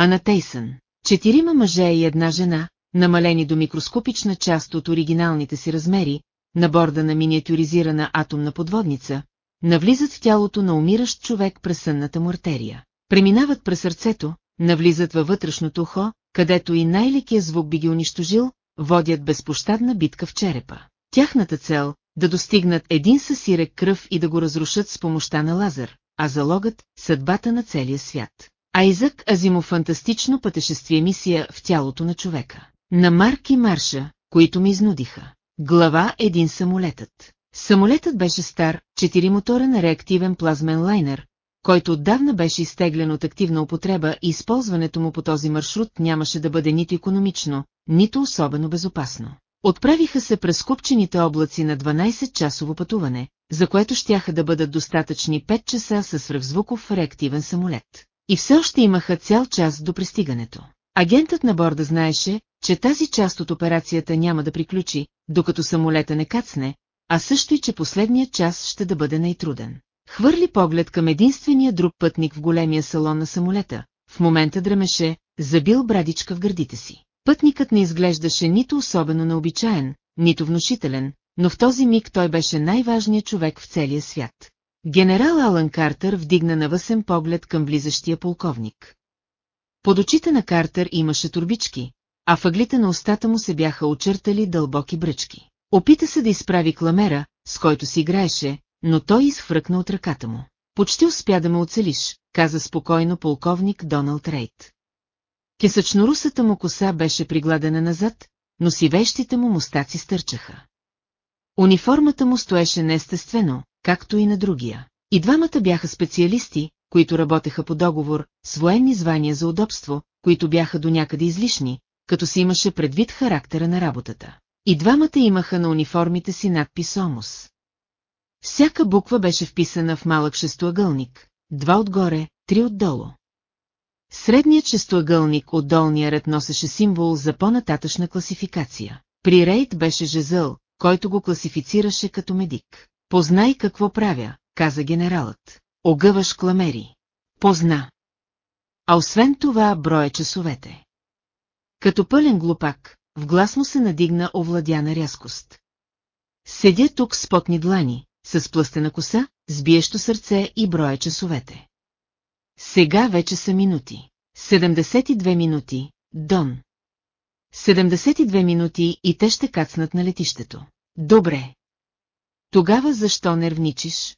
а на Тейсън. Четирима мъже и една жена, намалени до микроскопична част от оригиналните си размери, на борда на миниатюризирана атомна подводница, навлизат в тялото на умиращ човек през сънната му артерия. Преминават през сърцето, навлизат във вътрешното ухо, където и най-лекия звук би ги унищожил, водят безпощадна битка в черепа. Тяхната цел – да достигнат един съсирек кръв и да го разрушат с помощта на лазер, а залогът – съдбата на целия свят. Айзък Азимо фантастично пътешествие мисия в тялото на човека. На Марк и Марша, които ми изнудиха. Глава един самолетът. Самолетът беше стар, четиримоторен реактивен плазмен лайнер, който отдавна беше изтеглен от активна употреба и използването му по този маршрут нямаше да бъде нито економично, нито особено безопасно. Отправиха се през купчените облаци на 12-часово пътуване, за което щяха да бъдат достатъчни 5 часа със свръхзвуков реактивен самолет. И все още имаха цял час до пристигането. Агентът на борда знаеше, че тази част от операцията няма да приключи, докато самолета не кацне, а също и че последният час ще да бъде най-труден. Хвърли поглед към единствения друг пътник в големия салон на самолета, в момента дремеше, забил брадичка в гърдите си. Пътникът не изглеждаше нито особено необичаен, нито внушителен, но в този миг той беше най-важният човек в целия свят. Генерал Алън Картер вдигна навъсен поглед към близащия полковник. Под очите на Картер имаше турбички, а въглите на устата му се бяха очертали дълбоки бръчки. Опита се да изправи кламера, с който си играеше, но той изхвъркна от ръката му. Почти успя да ме оцелиш, каза спокойно полковник Доналд Рейт. Кесъчнорусата му коса беше пригладена назад, но сивещите му мустаци стърчаха. Униформата му стоеше неестествено, както и на другия. И двамата бяха специалисти, които работеха по договор, с военни звания за удобство, които бяха до някъде излишни, като си имаше предвид характера на работата. И двамата имаха на униформите си надпис ОМОС. Всяка буква беше вписана в малък шестоъгълник, два отгоре, три отдолу. Средният шестоъгълник от долния ред носеше символ за по-нататъчна класификация. При Рейд беше жезъл, който го класифицираше като медик. Познай какво правя, каза генералът. Огъваш кламери. Позна. А освен това броя часовете. Като пълен глупак, в глас му се надигна овладяна рязкост. Седя тук с потни длани, с плъстена коса, с биещо сърце и броя часовете. Сега вече са минути. 72 минути, Дон. 72 минути и те ще кацнат на летището. Добре. Тогава защо нервничиш?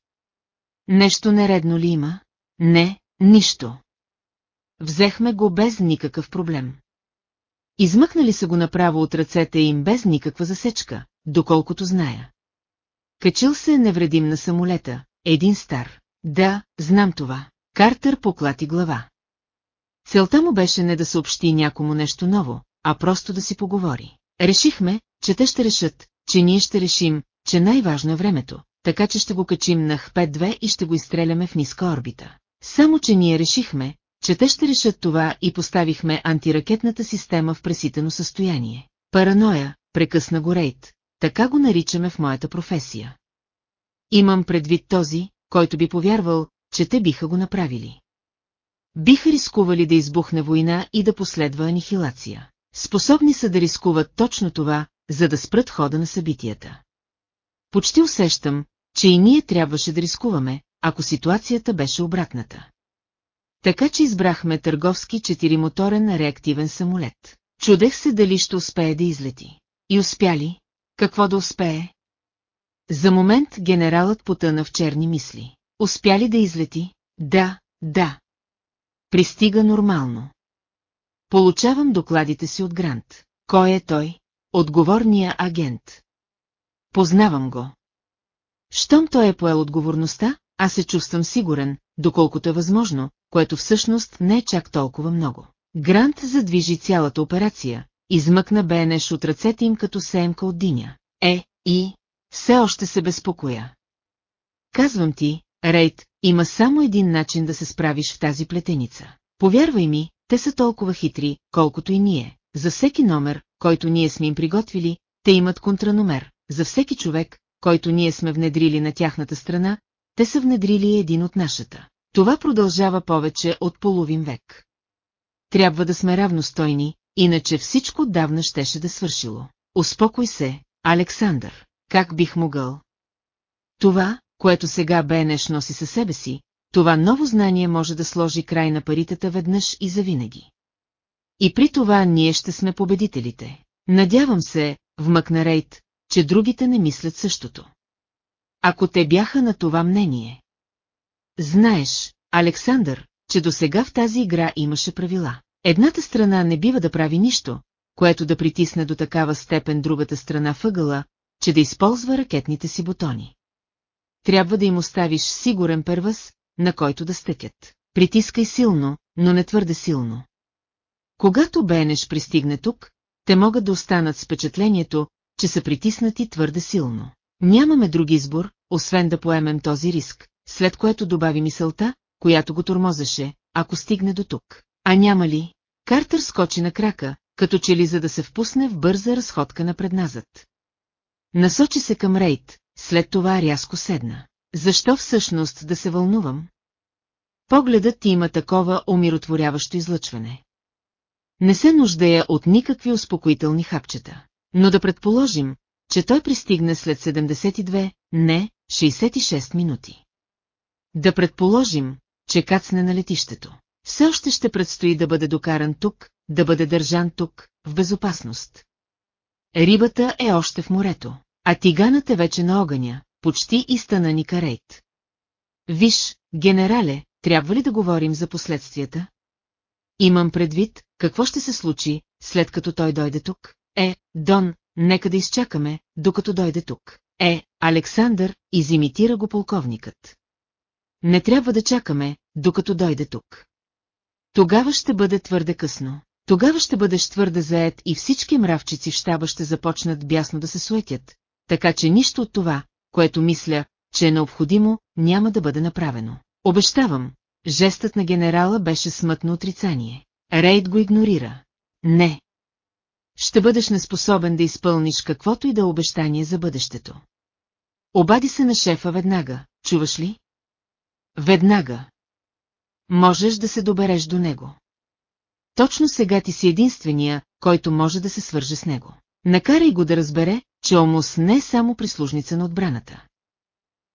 Нещо нередно ли има? Не, нищо. Взехме го без никакъв проблем. Измъкнали са го направо от ръцете им без никаква засечка, доколкото зная. Качил се невредим на самолета, един стар. Да, знам това. Картер поклати глава. Целта му беше не да съобщи някому нещо ново, а просто да си поговори. Решихме, че те ще решат, че ние ще решим, че най-важно е времето, така че ще го качим на Х-5-2 и ще го изстреляме в ниска орбита. Само, че ние решихме, че те ще решат това и поставихме антиракетната система в преситено състояние. Параноя, прекъсна го Рейд, така го наричаме в моята професия. Имам предвид този, който би повярвал, че те биха го направили. Биха рискували да избухне война и да последва анихилация. Способни са да рискуват точно това, за да спрат хода на събитията. Почти усещам, че и ние трябваше да рискуваме, ако ситуацията беше обратната. Така че избрахме търговски четиримоторен реактивен самолет. Чудех се дали ще успее да излети. И успя ли? Какво да успее? За момент генералът потъна в черни мисли. Успя ли да излети? Да, да. Пристига нормално. Получавам докладите си от Грант. Кой е той? Отговорния агент. Познавам го. Щом той е поел отговорността, аз се чувствам сигурен, доколкото е възможно, което всъщност не е чак толкова много. Грант задвижи цялата операция, измъкна Бенеш от ръцете им като семка от диня. Е, и... Все още се безпокоя. Казвам ти, Рейд, има само един начин да се справиш в тази плетеница. Повярвай ми, те са толкова хитри, колкото и ние. За всеки номер, който ние сме им приготвили, те имат контраномер. За всеки човек, който ние сме внедрили на тяхната страна, те са внедрили един от нашата. Това продължава повече от половин век. трябва да сме равностойни, иначе всичко отдавна щеше да свършило. Успокой се, Александър. Как бих могъл? Това, което сега Бенеш носи със себе си, това ново знание може да сложи край на паритата веднъж и завинаги. И при това ние ще сме победителите. Надявам се, вмъкна Рейд, че другите не мислят същото. Ако те бяха на това мнение. Знаеш, Александър, че до сега в тази игра имаше правила. Едната страна не бива да прави нищо, което да притисне до такава степен другата страна въгъла, че да използва ракетните си бутони. Трябва да им оставиш сигурен първъз, на който да стъкят. Притискай силно, но не твърде силно. Когато Бенеш пристигне тук, те могат да останат с впечатлението, че са притиснати твърде силно. Нямаме друг избор, освен да поемем този риск, след което добави мисълта, която го тормозеше, ако стигне до тук. А няма ли? Картер скочи на крака, като че ли за да се впусне в бърза разходка напредназад. Насочи се към Рейд, след това рязко седна. Защо всъщност да се вълнувам? Погледът ти има такова умиротворяващо излъчване. Не се нуждая от никакви успокоителни хапчета. Но да предположим, че той пристигне след 72, не, 66 минути. Да предположим, че кацне на летището. Все още ще предстои да бъде докаран тук, да бъде държан тук, в безопасност. Рибата е още в морето, а тиганът е вече на огъня, почти изтънани карейт. Виж, генерале, трябва ли да говорим за последствията? Имам предвид, какво ще се случи, след като той дойде тук? Е, Дон, нека да изчакаме, докато дойде тук. Е, Александър, изимитира го полковникът. Не трябва да чакаме, докато дойде тук. Тогава ще бъде твърде късно. Тогава ще бъдеш твърде заед и всички мравчици в щаба ще започнат бясно да се суетят, така че нищо от това, което мисля, че е необходимо, няма да бъде направено. Обещавам, жестът на генерала беше смътно отрицание. Рейд го игнорира. Не. Ще бъдеш неспособен да изпълниш каквото и да е обещание за бъдещето. Обади се на шефа веднага, чуваш ли? Веднага. Можеш да се добереш до него. Точно сега ти си единствения, който може да се свърже с него. Накарай го да разбере, че Омус не е само прислужница на отбраната.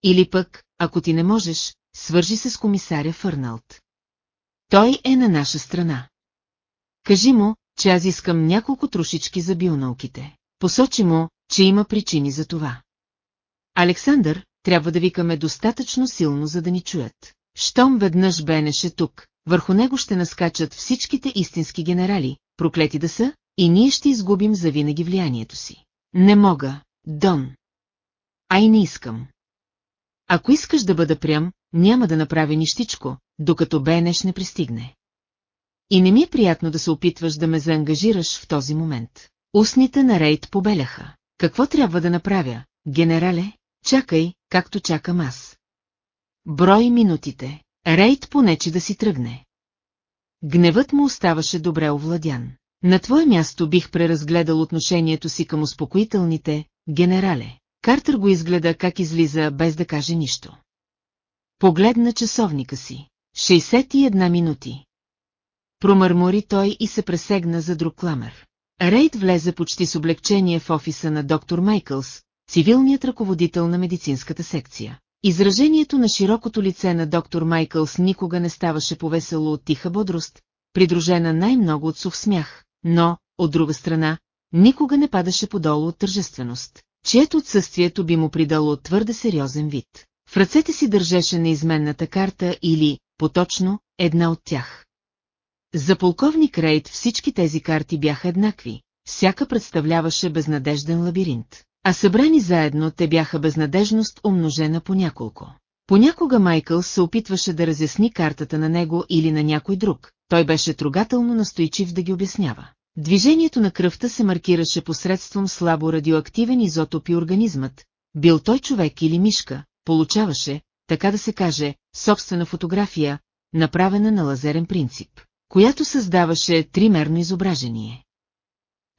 Или пък, ако ти не можеш, свържи се с комисаря Фърналт. Той е на наша страна. Кажи му, че аз искам няколко трошички за бионауките. Посочи му, че има причини за това. Александър, трябва да викаме достатъчно силно, за да ни чуят. Щом веднъж Бенеше тук, върху него ще наскачат всичките истински генерали, проклети да са, и ние ще изгубим завинаги влиянието си. Не мога, Дон. Ай не искам. Ако искаш да бъда прям, няма да направя нищичко, докато Бенеш не пристигне. И не ми е приятно да се опитваш да ме заангажираш в този момент. Устните на Рейд побеляха. Какво трябва да направя, генерале? Чакай, както чакам аз. Брой минутите. Рейд понече да си тръгне. Гневът му оставаше добре овладян. На твое място бих преразгледал отношението си към успокоителните, генерале. Картер го изгледа как излиза без да каже нищо. Погледна часовника си. 61 минути. Промърмори той и се пресегна за друг кламер. Рейд влезе почти с облегчение в офиса на доктор Майкълс, цивилният ръководител на медицинската секция. Изражението на широкото лице на доктор Майкълс никога не ставаше повесело от тиха бодрост, придружена най-много от сух смях, но, от друга страна, никога не падаше подолу от тържественост, чието отсъствието би му придало твърде сериозен вид. В ръцете си държеше неизменната карта или, поточно, една от тях. За полковник Рейд всички тези карти бяха еднакви, всяка представляваше безнадежден лабиринт. А събрани заедно те бяха безнадежност умножена по няколко. Понякога Майкъл се опитваше да разясни картата на него или на някой друг, той беше трогателно настойчив да ги обяснява. Движението на кръвта се маркираше посредством слабо радиоактивен изотоп и организмът, бил той човек или мишка, получаваше, така да се каже, собствена фотография, направена на лазерен принцип, която създаваше тримерно изображение.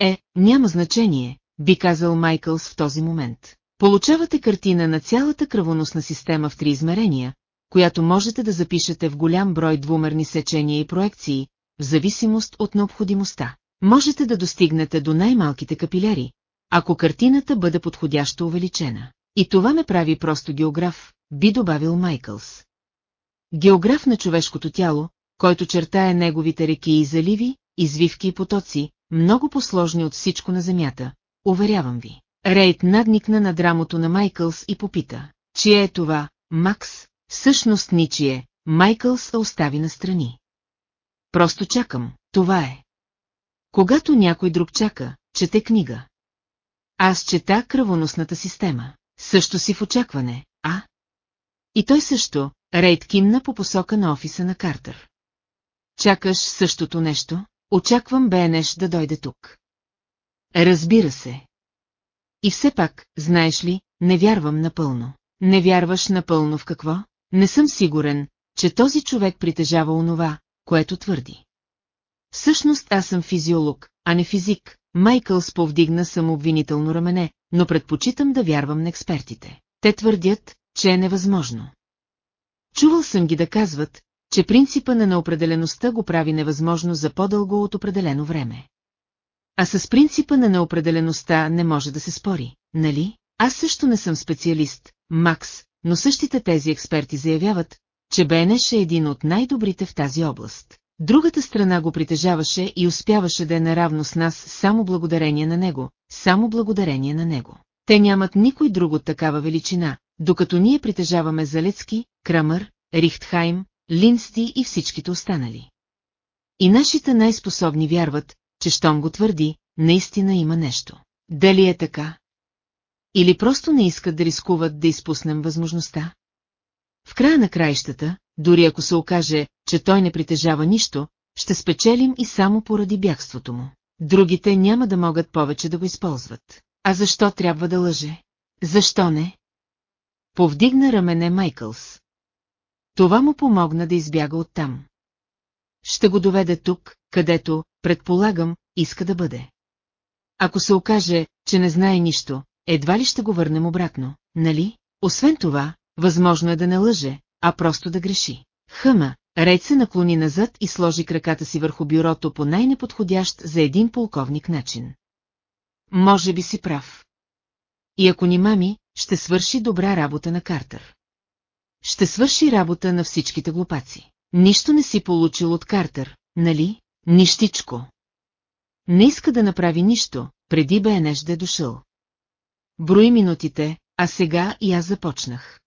Е, няма значение, би казал Майкълс в този момент. Получавате картина на цялата кръвоносна система в три измерения, която можете да запишете в голям брой двумерни сечения и проекции, в зависимост от необходимостта. Можете да достигнете до най-малките капиляри, ако картината бъде подходящо увеличена. И това ме прави просто географ, би добавил Майкълс. Географ на човешкото тяло, който чертае неговите реки и заливи, извивки и потоци, много посложни от всичко на Земята, уверявам ви. Рейд надникна на драмото на Майкълс и попита. Чие е това, Макс? Всъщност ничие, Майкълс остави настрани. Просто чакам, това е. Когато някой друг чака, чете книга. Аз чета кръвоносната система. Също си в очакване, а? И той също, Рейд кимна по посока на офиса на Картер. Чакаш същото нещо? Очаквам Бенеш да дойде тук. Разбира се. И все пак, знаеш ли, не вярвам напълно. Не вярваш напълно в какво? Не съм сигурен, че този човек притежава онова, което твърди. Всъщност аз съм физиолог, а не физик, Майкъл сповдигна самообвинително рамене, но предпочитам да вярвам на експертите. Те твърдят, че е невъзможно. Чувал съм ги да казват, че принципа на неопределеността го прави невъзможно за по-дълго от определено време. А с принципа на неопределеността не може да се спори, нали? Аз също не съм специалист, Макс, но същите тези експерти заявяват, че Бенеш е един от най-добрите в тази област. Другата страна го притежаваше и успяваше да е наравно с нас само благодарение на него, само благодарение на него. Те нямат никой друг от такава величина, докато ние притежаваме Залецки, Крамър, Рихтхайм, Линсти и всичките останали. И нашите най-способни вярват, че щом го твърди, наистина има нещо. Дали е така? Или просто не искат да рискуват да изпуснем възможността? В края на краищата, дори ако се окаже, че той не притежава нищо, ще спечелим и само поради бягството му. Другите няма да могат повече да го използват. А защо трябва да лъже? Защо не? Повдигна рамене Майкълс. Това му помогна да избяга оттам. Ще го доведе тук, където, предполагам, иска да бъде. Ако се окаже, че не знае нищо, едва ли ще го върнем обратно, нали? Освен това, възможно е да не лъже, а просто да греши. Хъма, Рейд се наклони назад и сложи краката си върху бюрото по най-неподходящ за един полковник начин. Може би си прав. И ако ни мами, ще свърши добра работа на Картер. Ще свърши работа на всичките глупаци. Нищо не си получил от Картер, нали? Нищичко. Не иска да направи нищо, преди Бенеш да е дошъл. Брои минутите, а сега и аз започнах.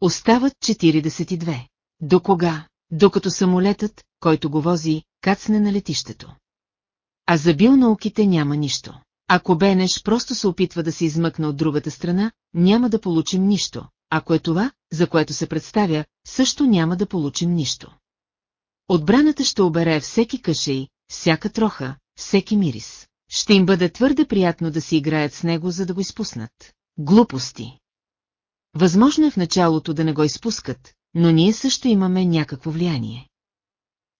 Остават 42. До кога? Докато самолетът, който го вози, кацне на летището. А за бил-науките няма нищо. Ако Бенеш просто се опитва да се измъкне от другата страна, няма да получим нищо. Ако е това, за което се представя, също няма да получим нищо. Отбраната ще обере всеки кашей, всяка троха, всеки мирис. Ще им бъде твърде приятно да си играят с него, за да го изпуснат. Глупости. Възможно е в началото да не го изпускат, но ние също имаме някакво влияние.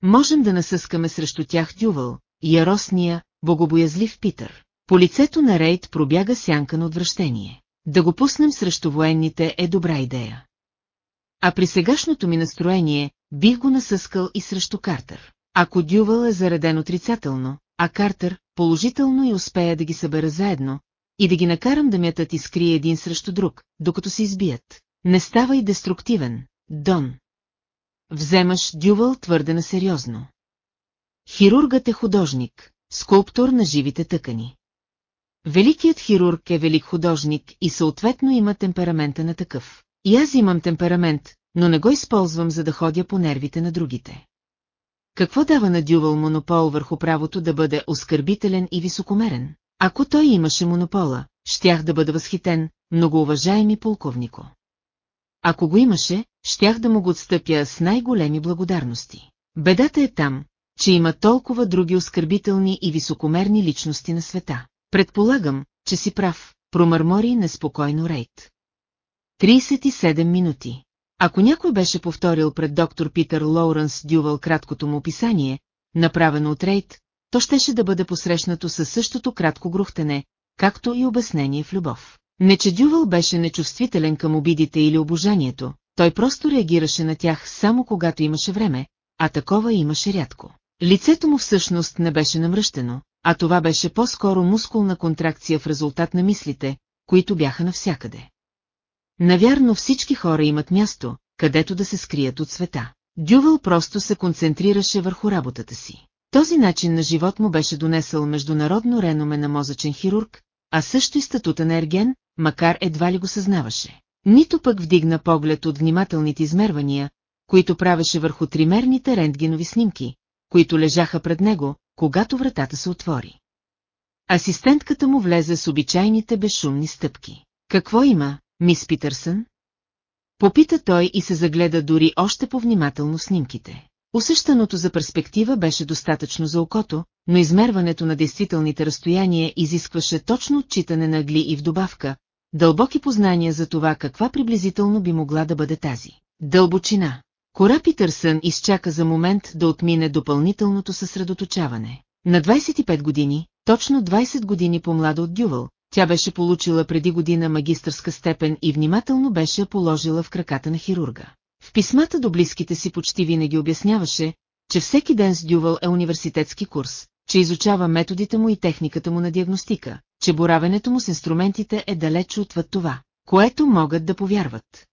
Можем да насъскаме срещу тях дювал, яростния, богобоязлив Питър. По лицето на Рейд пробяга сянка на отвращение. Да го пуснем срещу военните е добра идея. А при сегашното ми настроение, бих го насъскал и срещу Картер. Ако Дювал е зареден отрицателно, а Картер положително и успея да ги събера заедно, и да ги накарам да мятат и скрие един срещу друг, докато се избият. Не става и деструктивен, Дон. Вземаш Дювал твърде на сериозно. Хирургът е художник, скулптор на живите тъкани. Великият хирург е велик художник и съответно има темперамента на такъв. И аз имам темперамент, но не го използвам за да ходя по нервите на другите. Какво дава на Дювал монопол върху правото да бъде оскърбителен и високомерен? Ако той имаше монопола, щях да бъда възхитен, многоуважаеми полковнико. Ако го имаше, щях да му го отстъпя с най-големи благодарности. Бедата е там, че има толкова други оскърбителни и високомерни личности на света. Предполагам, че си прав, промърмори неспокойно Рейт. 37 минути. Ако някой беше повторил пред доктор Питър Лоуренс Дювал краткото му описание, направено от Рейт, то щеше да бъде посрещнато със същото кратко грухтене, както и обяснение в любов. Не че Дювал беше нечувствителен към обидите или обожанието, той просто реагираше на тях само когато имаше време, а такова имаше рядко. Лицето му всъщност не беше намръщено, а това беше по-скоро мускулна контракция в резултат на мислите, които бяха навсякъде. Навярно всички хора имат място, където да се скрият от света. Дювал просто се концентрираше върху работата си. Този начин на живот му беше донесъл международно реноме на мозъчен хирург, а също и статута на ерген, макар едва ли го съзнаваше. Нито пък вдигна поглед от внимателните измервания, които правеше върху тримерните рентгенови снимки, които лежаха пред него, когато вратата се отвори. Асистентката му влезе с обичайните безшумни стъпки. Какво има, мис Питърсън? Попита той и се загледа дори още по-внимателно снимките. Усещаното за перспектива беше достатъчно за окото, но измерването на действителните разстояния изискваше точно отчитане на агли и в добавка, дълбоки познания за това каква приблизително би могла да бъде тази. Дълбочина. Кора Питърсън изчака за момент да отмине допълнителното съсредоточаване. На 25 години, точно 20 години по-млада от Дювал, тя беше получила преди година магистърска степен и внимателно беше положила в краката на хирурга. В писмата до близките си почти винаги обясняваше, че всеки ден с Дювал е университетски курс, че изучава методите му и техниката му на диагностика, че боравенето му с инструментите е далеч отвъд това, което могат да повярват.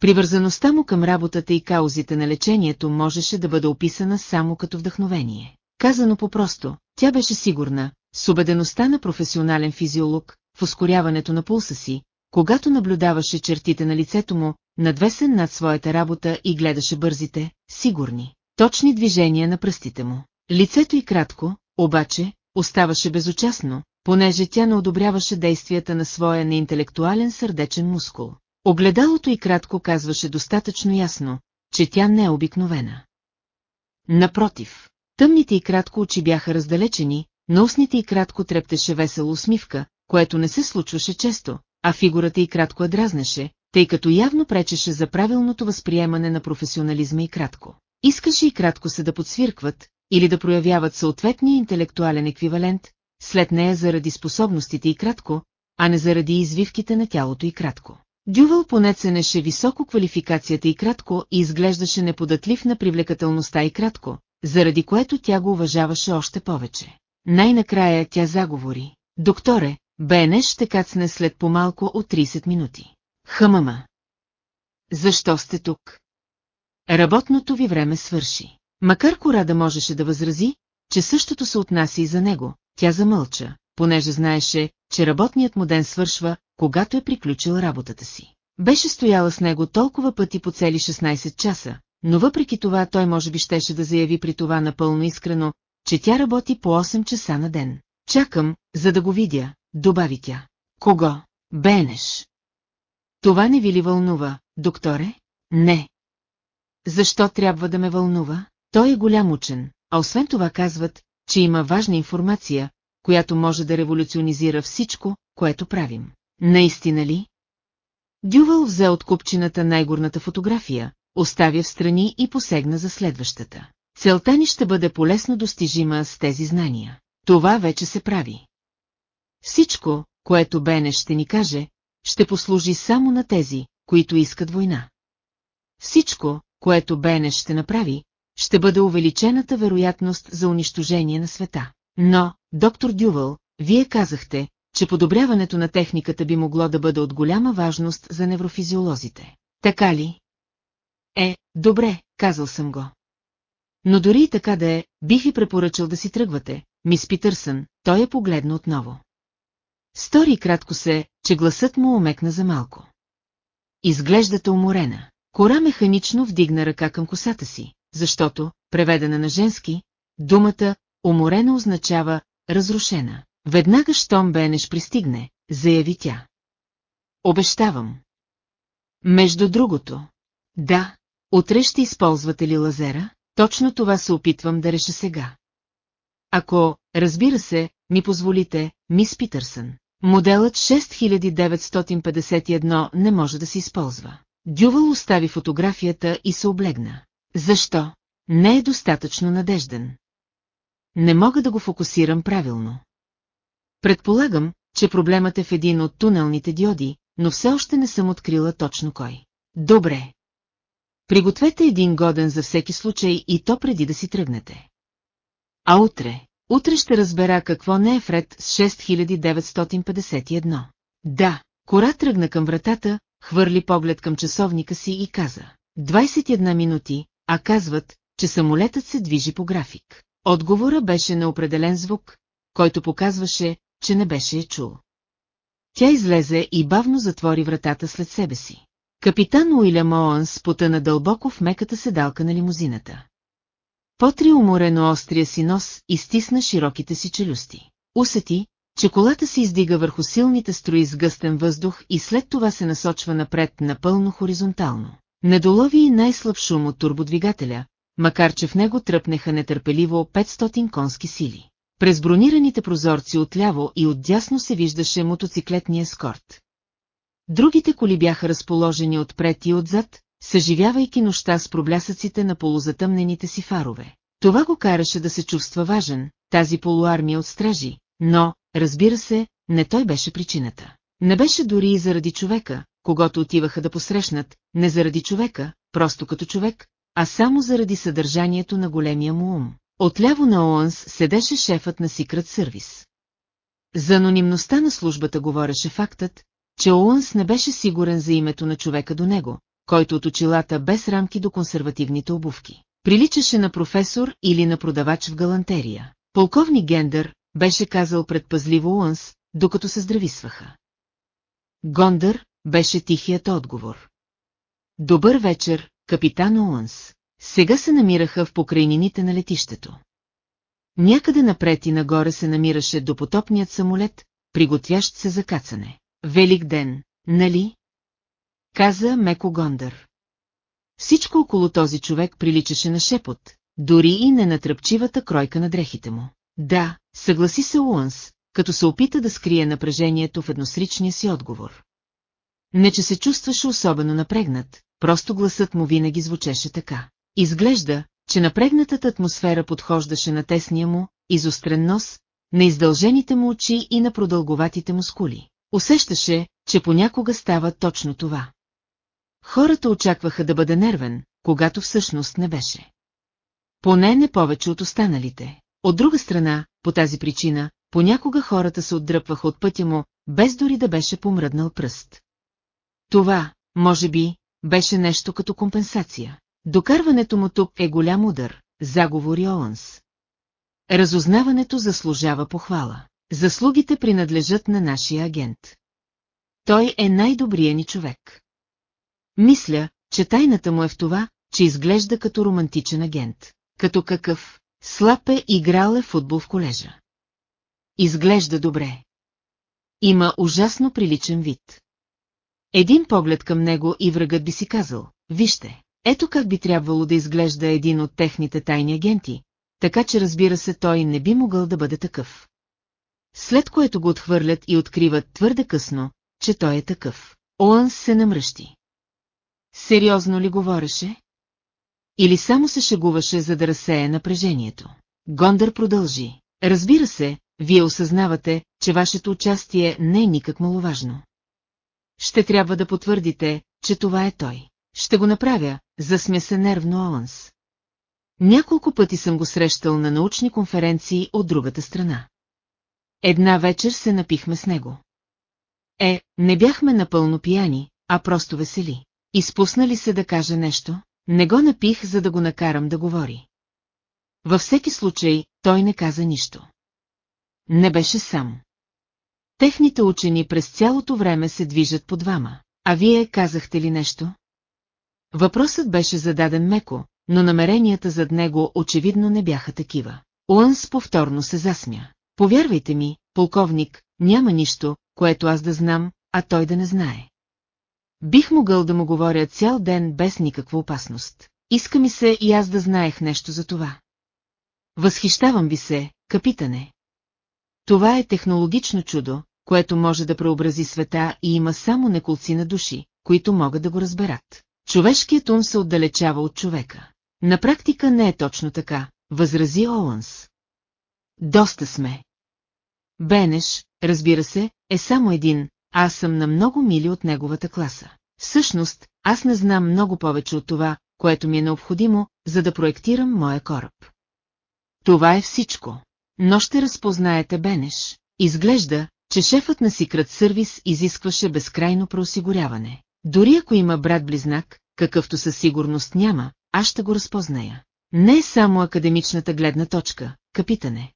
Привързаността му към работата и каузите на лечението можеше да бъде описана само като вдъхновение. Казано по-просто, тя беше сигурна, с убедеността на професионален физиолог, в ускоряването на пулса си, когато наблюдаваше чертите на лицето му, надвесен над своята работа и гледаше бързите, сигурни, точни движения на пръстите му. Лицето й кратко, обаче, оставаше безучастно, понеже тя не одобряваше действията на своя неинтелектуален сърдечен мускул. Огледалото й кратко казваше достатъчно ясно, че тя не е обикновена. Напротив, тъмните и кратко очи бяха раздалечени, на устните и кратко трептеше весела усмивка, което не се случваше често, а фигурата й кратко я дразнеше, тъй като явно пречеше за правилното възприемане на професионализма и кратко. Искаше и кратко се да подсвиркват, или да проявяват съответния интелектуален еквивалент, след нея заради способностите и кратко, а не заради извивките на тялото и кратко. Дювал поне ценеше високо квалификацията и кратко и изглеждаше неподатлив на привлекателността и кратко, заради което тя го уважаваше още повече. Най-накрая тя заговори. Докторе, Бенеш ще кацне след по-малко от 30 минути. Хъмама. Защо сте тук? Работното ви време свърши. Макар Корада можеше да възрази, че същото се отнася и за него, тя замълча, понеже знаеше, че работният му ден свършва, когато е приключил работата си. Беше стояла с него толкова пъти по цели 16 часа, но въпреки това той може би щеше да заяви при това напълно искрено, че тя работи по 8 часа на ден. Чакам, за да го видя, добави тя. Кого? Бенеш. Това не ви ли вълнува, докторе? Не. Защо трябва да ме вълнува? Той е голям учен, а освен това казват, че има важна информация, която може да революционизира всичко, което правим. Наистина ли? Дювал взе от купчината най-горната фотография, оставя в страни и посегна за следващата. Целта ни ще бъде полесно достижима с тези знания. Това вече се прави. Всичко, което Бене ще ни каже, ще послужи само на тези, които искат война. Всичко, което Бене ще направи, ще бъде увеличената вероятност за унищожение на света. Но, доктор Дювал, вие казахте, че подобряването на техниката би могло да бъде от голяма важност за неврофизиолозите. Така ли? Е, добре, казал съм го. Но дори и така да е, бих ви препоръчал да си тръгвате, мис Питърсън, той е погледна отново. Стори кратко се, че гласът му омекна за малко. Изглеждате уморена. Кора механично вдигна ръка към косата си, защото, преведена на женски, думата «уморена» означава «разрушена». Веднага щом Бенеш пристигне, заяви тя. Обещавам. Между другото. Да, утре ще използвате ли лазера? Точно това се опитвам да реша сега. Ако, разбира се, ми позволите, мис Питърсън. Моделът 6951 не може да се използва. Дювал остави фотографията и се облегна. Защо? Не е достатъчно надежден. Не мога да го фокусирам правилно. Предполагам, че проблемът е в един от тунелните диоди, но все още не съм открила точно кой. Добре. Пригответе един годен за всеки случай и то преди да си тръгнете. А утре, утре ще разбера какво не е вред с 6951. Да, Кора тръгна към вратата, хвърли поглед към часовника си и каза. 21 минути, а казват, че самолетът се движи по график. Отговора беше на определен звук, който показваше, че не беше я чул. Тя излезе и бавно затвори вратата след себе си. Капитан Уилям Оънс потъна дълбоко в меката седалка на лимузината. Потри уморено острия си нос и стисна широките си челюсти. Усети, че колата се издига върху силните строи с гъстен въздух и след това се насочва напред напълно хоризонтално. Недолови и най-слаб шум от турбодвигателя, макар че в него тръпнеха нетърпеливо 500 конски сили. През бронираните прозорци отляво и отдясно се виждаше мотоциклетния ескорт. Другите коли бяха разположени отпред и отзад, съживявайки нощта с проблясъците на полузатъмнените си фарове. Това го караше да се чувства важен, тази полуармия от стражи, но, разбира се, не той беше причината. Не беше дори и заради човека, когато отиваха да посрещнат, не заради човека, просто като човек, а само заради съдържанието на големия му ум. Отляво на Оънс седеше шефът на Секрет Сервис. За анонимността на службата говореше фактът, че Оуънс не беше сигурен за името на човека до него, който от очилата без рамки до консервативните обувки. Приличаше на професор или на продавач в галантерия. Полковник Гендър беше казал предпазливо Уънс, докато се здрависваха. Гондър беше тихият отговор. Добър вечер, капитан Уънс. Сега се намираха в покрайнините на летището. Някъде напред и нагоре се намираше допотопният самолет, приготвящ се за кацане. Велик ден, нали? Каза Меко Гондър. Всичко около този човек приличаше на шепот, дори и не на кройка на дрехите му. Да, съгласи се Уънс, като се опита да скрие напрежението в едносричния си отговор. Не, че се чувстваше особено напрегнат, просто гласът му винаги звучеше така. Изглежда, че напрегнатата атмосфера подхождаше на тесния му, изострен нос, на издължените му очи и на продълговатите му скули. Усещаше, че понякога става точно това. Хората очакваха да бъде нервен, когато всъщност не беше. Поне не повече от останалите. От друга страна, по тази причина, понякога хората се отдръпваха от пътя му, без дори да беше помръднал пръст. Това, може би, беше нещо като компенсация. Докарването му тук е голям удар, заговори Оънс. Разузнаването заслужава похвала. Заслугите принадлежат на нашия агент. Той е най-добрият ни човек. Мисля, че тайната му е в това, че изглежда като романтичен агент. Като какъв? Слаб е играл е футбол в колежа. Изглежда добре. Има ужасно приличен вид. Един поглед към него и врагът би си казал, вижте, ето как би трябвало да изглежда един от техните тайни агенти, така че разбира се той не би могъл да бъде такъв. След което го отхвърлят и откриват твърде късно, че той е такъв. Оънс се намръщи. Сериозно ли говореше? Или само се шегуваше, за да разсее напрежението? Гондър продължи. Разбира се, вие осъзнавате, че вашето участие не е никак маловажно. Ще трябва да потвърдите, че това е той. Ще го направя, засмя се нервно Оънс. Няколко пъти съм го срещал на научни конференции от другата страна. Една вечер се напихме с него. Е, не бяхме напълно пияни, а просто весели. Изпусна ли се да каже нещо? Не го напих, за да го накарам да говори. Във всеки случай, той не каза нищо. Не беше сам. Техните учени през цялото време се движат по двама. А вие казахте ли нещо? Въпросът беше зададен меко, но намеренията зад него очевидно не бяха такива. Уънс повторно се засмя. Повярвайте ми, полковник, няма нищо, което аз да знам, а той да не знае. Бих могъл да му говоря цял ден без никаква опасност. Иска ми се и аз да знаех нещо за това. Възхищавам ви се, капитане. Това е технологично чудо, което може да преобрази света и има само неколци на души, които могат да го разберат. Човешкият ум се отдалечава от човека. На практика не е точно така, възрази Оланс. Доста сме. Бенеш, разбира се, е само един, а аз съм на много мили от неговата класа. Всъщност, аз не знам много повече от това, което ми е необходимо, за да проектирам моя кораб. Това е всичко. Но ще разпознаете Бенеш. Изглежда, че шефът на Секрет Сървис изискваше безкрайно проосигуряване. Дори ако има брат-близнак, какъвто със сигурност няма, аз ще го разпозная. Не е само академичната гледна точка, капитане.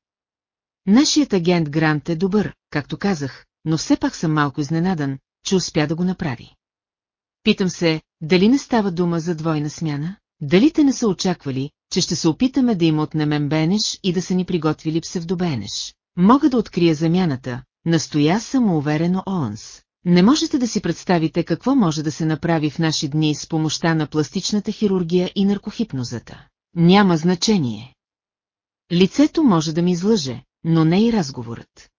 Нашият агент Грант е добър, както казах, но все пак съм малко изненадан, че успя да го направи. Питам се, дали не става дума за двойна смяна? Дали те не са очаквали, че ще се опитаме да им отнемем Бенеш и да са ни приготвили псевдобенеш? Мога да открия замяната, настоя самоуверено Оънс. Не можете да си представите какво може да се направи в наши дни с помощта на пластичната хирургия и наркохипнозата. Няма значение. Лицето може да ми излъже, но не и разговорът.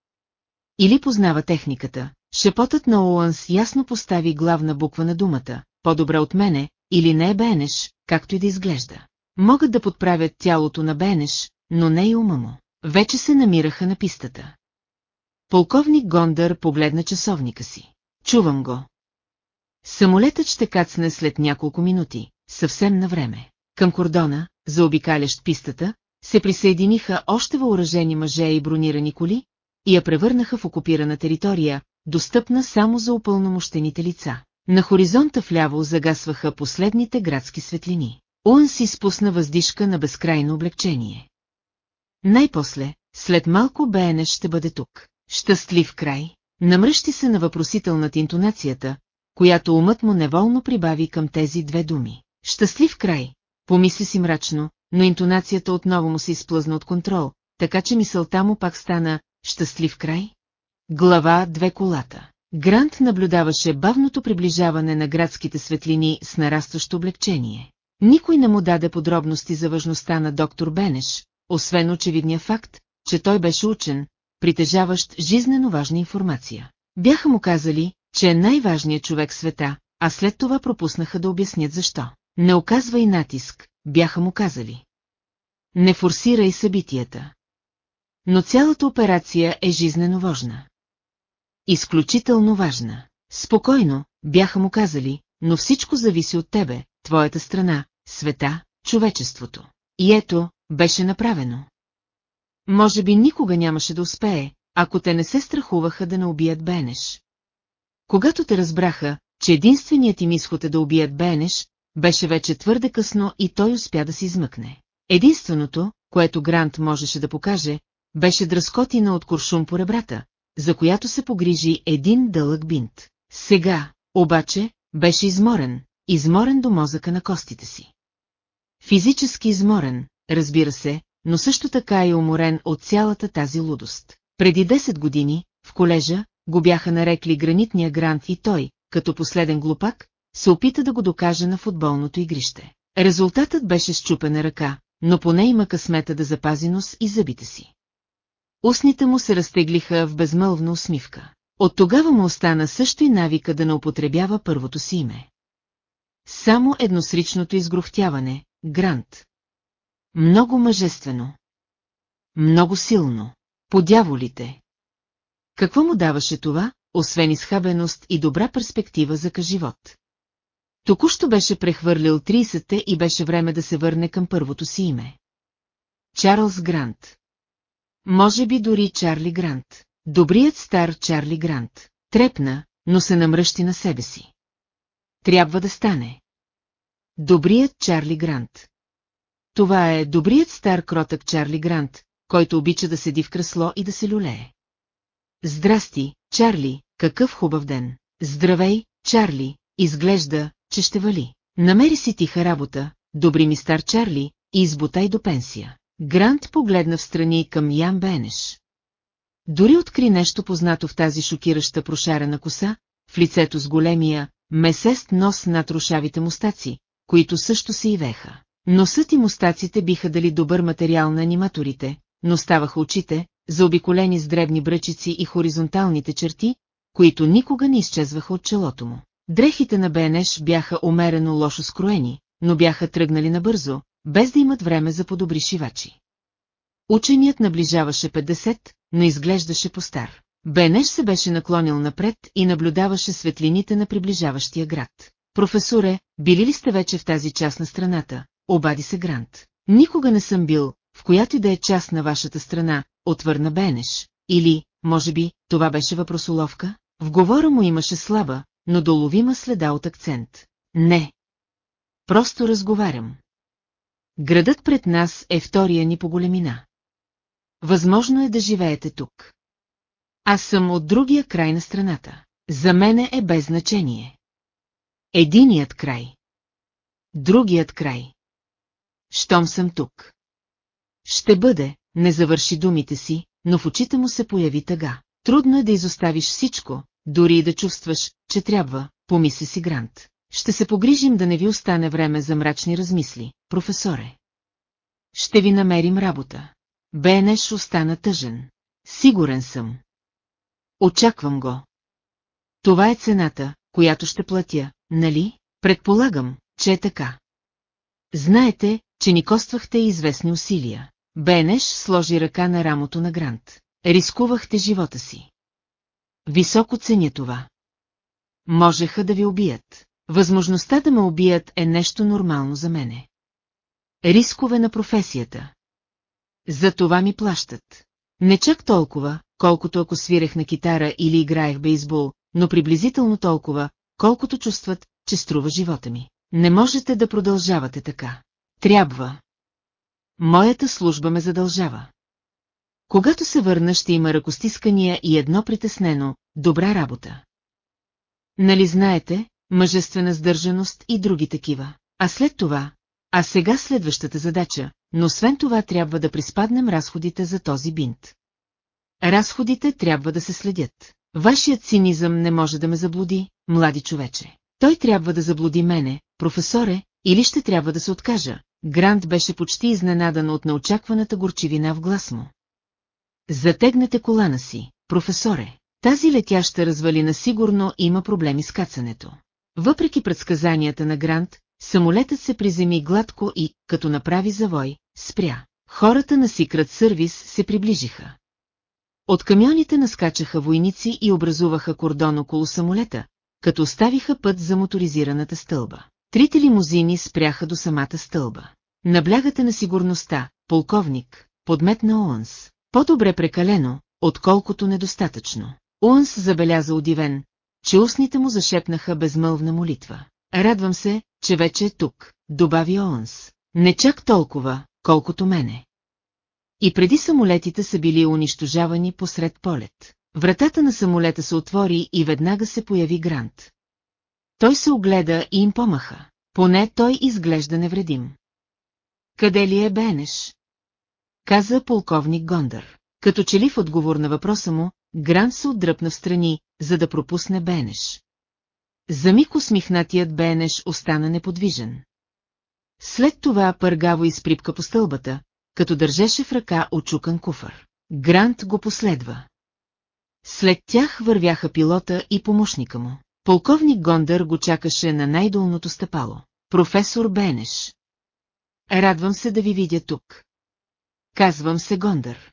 Или познава техниката, шепотът на Оуънс ясно постави главна буква на думата, по-добре от мене, или не е Бенеш, както и да изглежда. Могат да подправят тялото на Бенеш, но не и ума му. Вече се намираха на пистата. Полковник Гондър погледна часовника си. Чувам го. Самолетът ще кацне след няколко минути, съвсем на време. Към кордона, заобикалящ пистата, се присъединиха още въоръжени мъже и бронирани коли и я превърнаха в окупирана територия, достъпна само за упълномощените лица. На хоризонта вляво загасваха последните градски светлини. Уън си спусна въздишка на безкрайно облегчение. Най-после, след малко Беенеш ще бъде тук. Щастлив край. Намръщи се на въпросителната интонацията, която умът му неволно прибави към тези две думи. Щастлив край, помисли си мрачно, но интонацията отново му се изплъзна от контрол, така че мисълта му пак стана «щастлив край». Глава две колата. Грант наблюдаваше бавното приближаване на градските светлини с нарастващо облегчение. Никой не му даде подробности за важността на доктор Бенеш, освен очевидния факт, че той беше учен, притежаващ жизнено важна информация. Бяха му казали, че е най-важният човек света, а след това пропуснаха да обяснят защо. Не оказва и натиск, бяха му казали. Не форсирай събитията. Но цялата операция е жизнено важна. Изключително важна. Спокойно, бяха му казали, но всичко зависи от тебе, твоята страна, света, човечеството. И ето, беше направено. Може би никога нямаше да успее, ако те не се страхуваха да не убият Бенеш. Когато те разбраха, че единственият им изход е да убият Бенеш, беше вече твърде късно и той успя да се измъкне. Единственото, което Грант можеше да покаже, беше дръскотина от куршум по ребрата, за която се погрижи един дълъг бинт. Сега, обаче, беше изморен, изморен до мозъка на костите си. Физически изморен, разбира се, но също така и уморен от цялата тази лудост. Преди 10 години, в колежа, го бяха нарекли гранитния грант и той, като последен глупак, се опита да го докаже на футболното игрище. Резултатът беше щупена ръка, но поне има късмета да запази нос и зъбите си. Устните му се разтеглиха в безмълвна усмивка. От тогава му остана също и навика да не употребява първото си име. Само едносричното изгрохтяване, Грант. Много мъжествено. Много силно. По дяволите. Какво му даваше това, освен изхабеност и добра перспектива за живот? Току-що беше прехвърлил 30-те и беше време да се върне към първото си име. Чарлз Грант. Може би дори Чарли Грант. Добрият стар Чарли Грант. Трепна, но се намръщи на себе си. Трябва да стане. Добрият Чарли Грант. Това е добрият стар кротък Чарли Грант, който обича да седи в кресло и да се люлее. Здрасти, Чарли, какъв хубав ден. Здравей, Чарли, изглежда, че ще вали. Намери си тиха работа, добри ми стар Чарли, и избутай до пенсия. Грант погледна в страни към Ян Бенеш. Дори откри нещо познато в тази шокираща прошарена коса, в лицето с големия, месест нос над рушавите мустаци, които също се ивеха. Носът и мустаците биха дали добър материал на аниматорите, но ставаха очите, заобиколени с дребни бръчици и хоризонталните черти, които никога не изчезваха от челото му. Дрехите на Бенеш бяха умерено лошо скроени, но бяха тръгнали набързо, без да имат време за подобри шивачи. Ученият наближаваше 50, но изглеждаше по-стар. Бенеш се беше наклонил напред и наблюдаваше светлините на приближаващия град. Професоре, били ли сте вече в тази част на страната? Обади се Грант. Никога не съм бил, в която и да е част на вашата страна, отвърна Бенеш. Или, може би, това беше въпросоловка? В говора му имаше слаба, но доловима следа от акцент. Не. Просто разговарям. Градът пред нас е втория ни по големина. Възможно е да живеете тук. Аз съм от другия край на страната. За мене е без значение. Единият край. Другият край. Щом съм тук. Ще бъде, не завърши думите си, но в очите му се появи тъга. Трудно е да изоставиш всичко, дори и да чувстваш, че трябва, помисли си Грант. Ще се погрижим да не ви остане време за мрачни размисли, професоре. Ще ви намерим работа. Бенеш остана тъжен. Сигурен съм. Очаквам го. Това е цената, която ще платя, нали? Предполагам, че е така. Знаете, че ни коствахте известни усилия. Бенеш сложи ръка на рамото на Грант. Рискувахте живота си. Високо ценя това. Можеха да ви убият. Възможността да ме убият е нещо нормално за мене. Рискове на професията. За това ми плащат. Не чак толкова, колкото ако свирех на китара или играех бейсбол, но приблизително толкова, колкото чувстват, че струва живота ми. Не можете да продължавате така. Трябва. Моята служба ме задължава. Когато се върна, ще има ръкостискания и едно притеснено, добра работа. Нали знаете, мъжествена сдържаност и други такива. А след това, а сега следващата задача, но освен това трябва да приспаднем разходите за този бинт. Разходите трябва да се следят. Вашият цинизъм не може да ме заблуди, млади човече. Той трябва да заблуди мене, професоре, или ще трябва да се откажа. Грант беше почти изненадан от неочакваната горчивина в глас му. Затегнете колана си, професоре. Тази летяща развалина сигурно има проблеми с кацането. Въпреки предсказанията на Грант, самолетът се приземи гладко и, като направи завой, спря. Хората на Сикрат Сървис се приближиха. От камионите наскачаха войници и образуваха кордон около самолета, като оставиха път за моторизираната стълба. Трите лимузини спряха до самата стълба. Наблягате на сигурността, полковник, подметна Оънс. По-добре прекалено, отколкото недостатъчно. Уънс забеляза удивен, че устните му зашепнаха безмълвна молитва. Радвам се, че вече е тук, добави Оънс. Не чак толкова, колкото мене. И преди самолетите са били унищожавани посред полет. Вратата на самолета се отвори и веднага се появи Грант. Той се огледа и им помаха. Поне той изглежда невредим. Къде ли е Бенеш? Каза полковник Гондър. Като че ли в отговор на въпроса му, Грант се отдръпна в страни, за да пропусне Бенеш. За миг усмихнатият Бенеш остана неподвижен. След това пъргаво изприпка по стълбата, като държеше в ръка очукан куфър. Грант го последва. След тях вървяха пилота и помощника му. Полковник Гондър го чакаше на най-долното стъпало. Професор Бенеш. Радвам се да ви видя тук. Казвам се Гондър.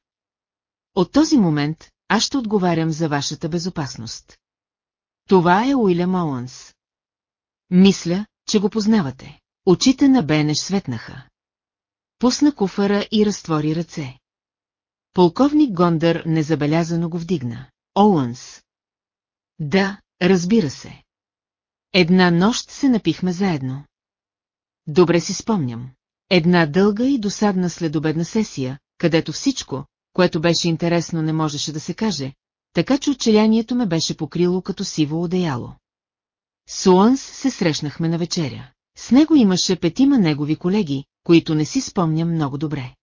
От този момент аз ще отговарям за вашата безопасност. Това е Уилям Оуънс. Мисля, че го познавате. Очите на Бенеш светнаха. Пусна куфара и разтвори ръце. Полковник Гондър незабелязано го вдигна. Оуънс. Да, разбира се. Една нощ се напихме заедно. Добре си спомням. Една дълга и досадна следобедна сесия, където всичко, което беше интересно не можеше да се каже, така че отчелянието ме беше покрило като сиво одеяло. С Уанс се срещнахме на вечеря. С него имаше петима негови колеги, които не си спомням много добре.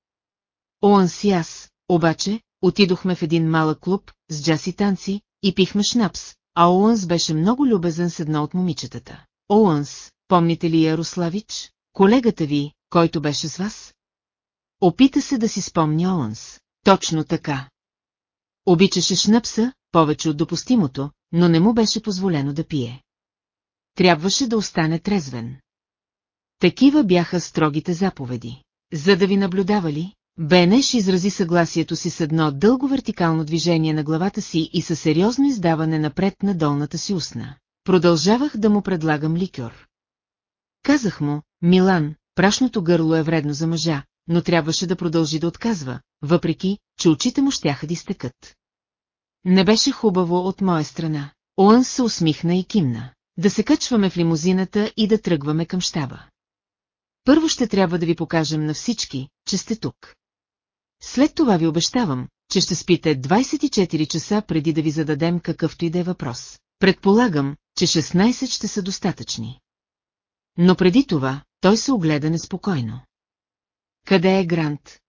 Уанс и аз, обаче, отидохме в един малък клуб с джаз и танци и пихме шнапс, а Оуънс беше много любезен с едно от момичетата. Оуънс, помните ли Ярославич? Колегата ви, който беше с вас? Опита се да си спомни Оуънс. Точно така. Обичаше шнапса, повече от допустимото, но не му беше позволено да пие. Трябваше да остане трезвен. Такива бяха строгите заповеди. За да ви наблюдава ли, Бенеш изрази съгласието си с едно дълго вертикално движение на главата си и със сериозно издаване напред на долната си устна. Продължавах да му предлагам ликьор. Казах му, Милан, прашното гърло е вредно за мъжа, но трябваше да продължи да отказва, въпреки, че очите му щяха да изтекат. Не беше хубаво от моя страна. Оън се усмихна и кимна. Да се качваме в лимузината и да тръгваме към щаба. Първо ще трябва да ви покажем на всички, че сте тук. След това ви обещавам, че ще спите 24 часа преди да ви зададем какъвто и да е въпрос. Предполагам, че 16 ще са достатъчни. Но преди това, той се огледа неспокойно. Къде е Грант?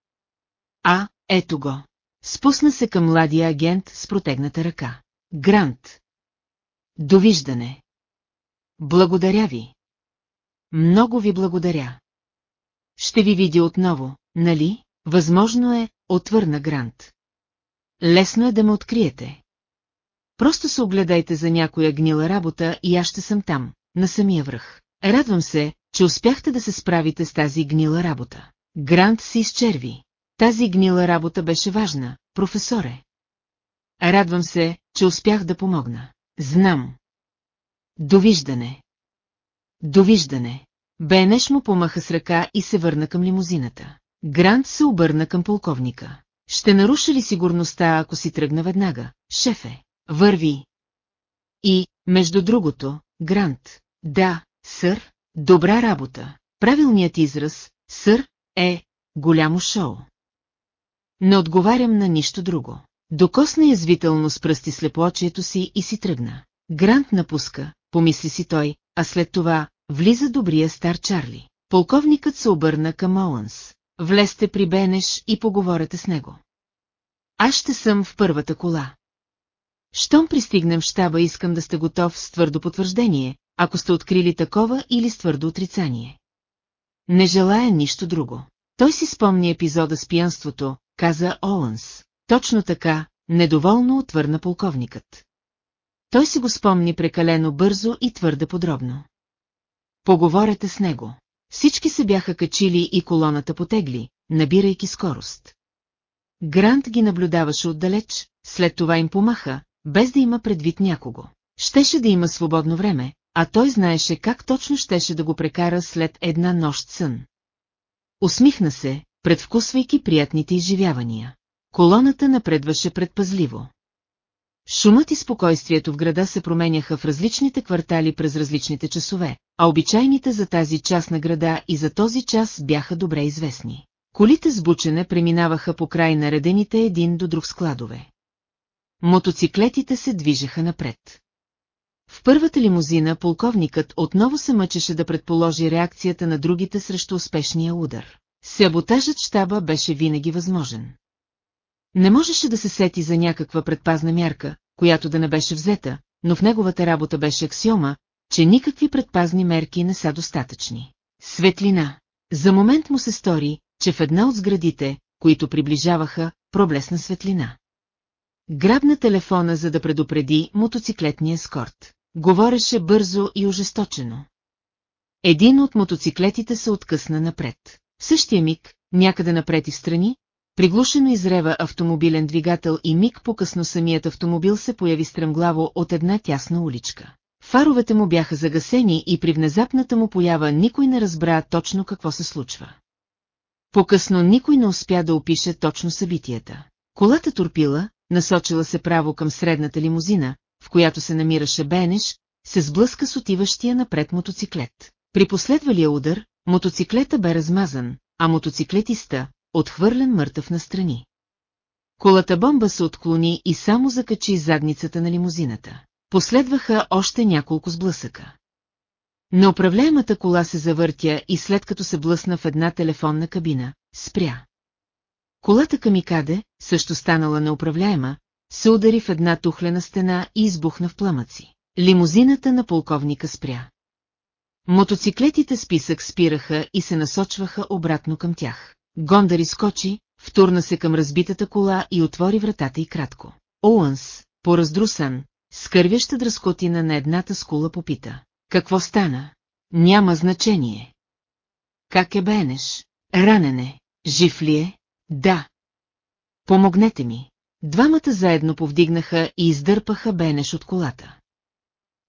А, ето го. Спусна се към младия агент с протегната ръка. Грант. Довиждане. Благодаря ви. Много ви благодаря. Ще ви видя отново, нали? Възможно е, отвърна Грант. Лесно е да ме откриете. Просто се огледайте за някоя гнила работа и аз ще съм там, на самия връх. Радвам се, че успяхте да се справите с тази гнила работа. Грант се изчерви. Тази гнила работа беше важна, професоре. Радвам се, че успях да помогна. Знам. Довиждане. Довиждане. Бенеш му помаха с ръка и се върна към лимузината. Грант се обърна към полковника. Ще наруша ли сигурността, ако си тръгна веднага, шефе? Върви. И, между другото, Грант. Да, сър, добра работа. Правилният израз, сър, е голямо шоу. Не отговарям на нищо друго. Докосна язвително с пръсти слепоочието си и си тръгна. Грант напуска, помисли си той, а след това влиза добрия стар Чарли. Полковникът се обърна към Оуънс. Влезте при Бенеш и поговорете с него. Аз ще съм в първата кола. Щом пристигнем в щаба, искам да сте готов с твърдо потвърждение, ако сте открили такова или с твърдо отрицание. Не желая нищо друго. Той си спомни епизода с пиянството, каза Оуънс. Точно така, недоволно отвърна полковникът. Той си го спомни прекалено бързо и твърде подробно. Поговорете с него. Всички се бяха качили и колоната потегли, набирайки скорост. Грант ги наблюдаваше отдалеч, след това им помаха, без да има предвид някого. Щеше да има свободно време, а той знаеше как точно щеше да го прекара след една нощ сън. Усмихна се, предвкусвайки приятните изживявания. Колоната напредваше предпазливо. Шумът и спокойствието в града се променяха в различните квартали през различните часове, а обичайните за тази част на града и за този час бяха добре известни. Колите с бучене преминаваха по край наредените един до друг складове. Мотоциклетите се движеха напред. В първата лимузина полковникът отново се мъчеше да предположи реакцията на другите срещу успешния удар. Саботажът щаба беше винаги възможен. Не можеше да се сети за някаква предпазна мярка, която да не беше взета, но в неговата работа беше аксиома, че никакви предпазни мерки не са достатъчни. Светлина. За момент му се стори, че в една от сградите, които приближаваха, проблесна светлина. Грабна телефона, за да предупреди мотоциклетния скорт. Говореше бързо и ожесточено. Един от мотоциклетите се откъсна напред. В същия миг, някъде напред и страни, приглушено изрева автомобилен двигател и миг по-късно самият автомобил се появи стремглаво от една тясна уличка. Фаровете му бяха загасени и при внезапната му поява никой не разбра точно какво се случва. По-късно никой не успя да опише точно събитията. Колата турпила, насочила се право към средната лимузина, в която се намираше Бенеш, се сблъска с отиващия напред мотоциклет. При последвалия удар, мотоциклета бе размазан, а мотоциклетиста – отхвърлен мъртъв настрани. Колата бомба се отклони и само закачи задницата на лимузината. Последваха още няколко сблъсъка. Неуправляемата кола се завъртя и след като се блъсна в една телефонна кабина, спря. Колата Камикаде, също станала неуправляема, се удари в една тухлена стена и избухна в пламъци. Лимузината на полковника спря. Мотоциклетите списък спираха и се насочваха обратно към тях. Гондари скочи, втурна се към разбитата кола и отвори вратата и кратко. Оуънс, пораздрусан, скървяща дръскотина на едната скула попита. Какво стана? Няма значение. Как е Бенеш? Ранене. Жив ли е? Да. Помогнете ми. Двамата заедно повдигнаха и издърпаха Бенеш от колата.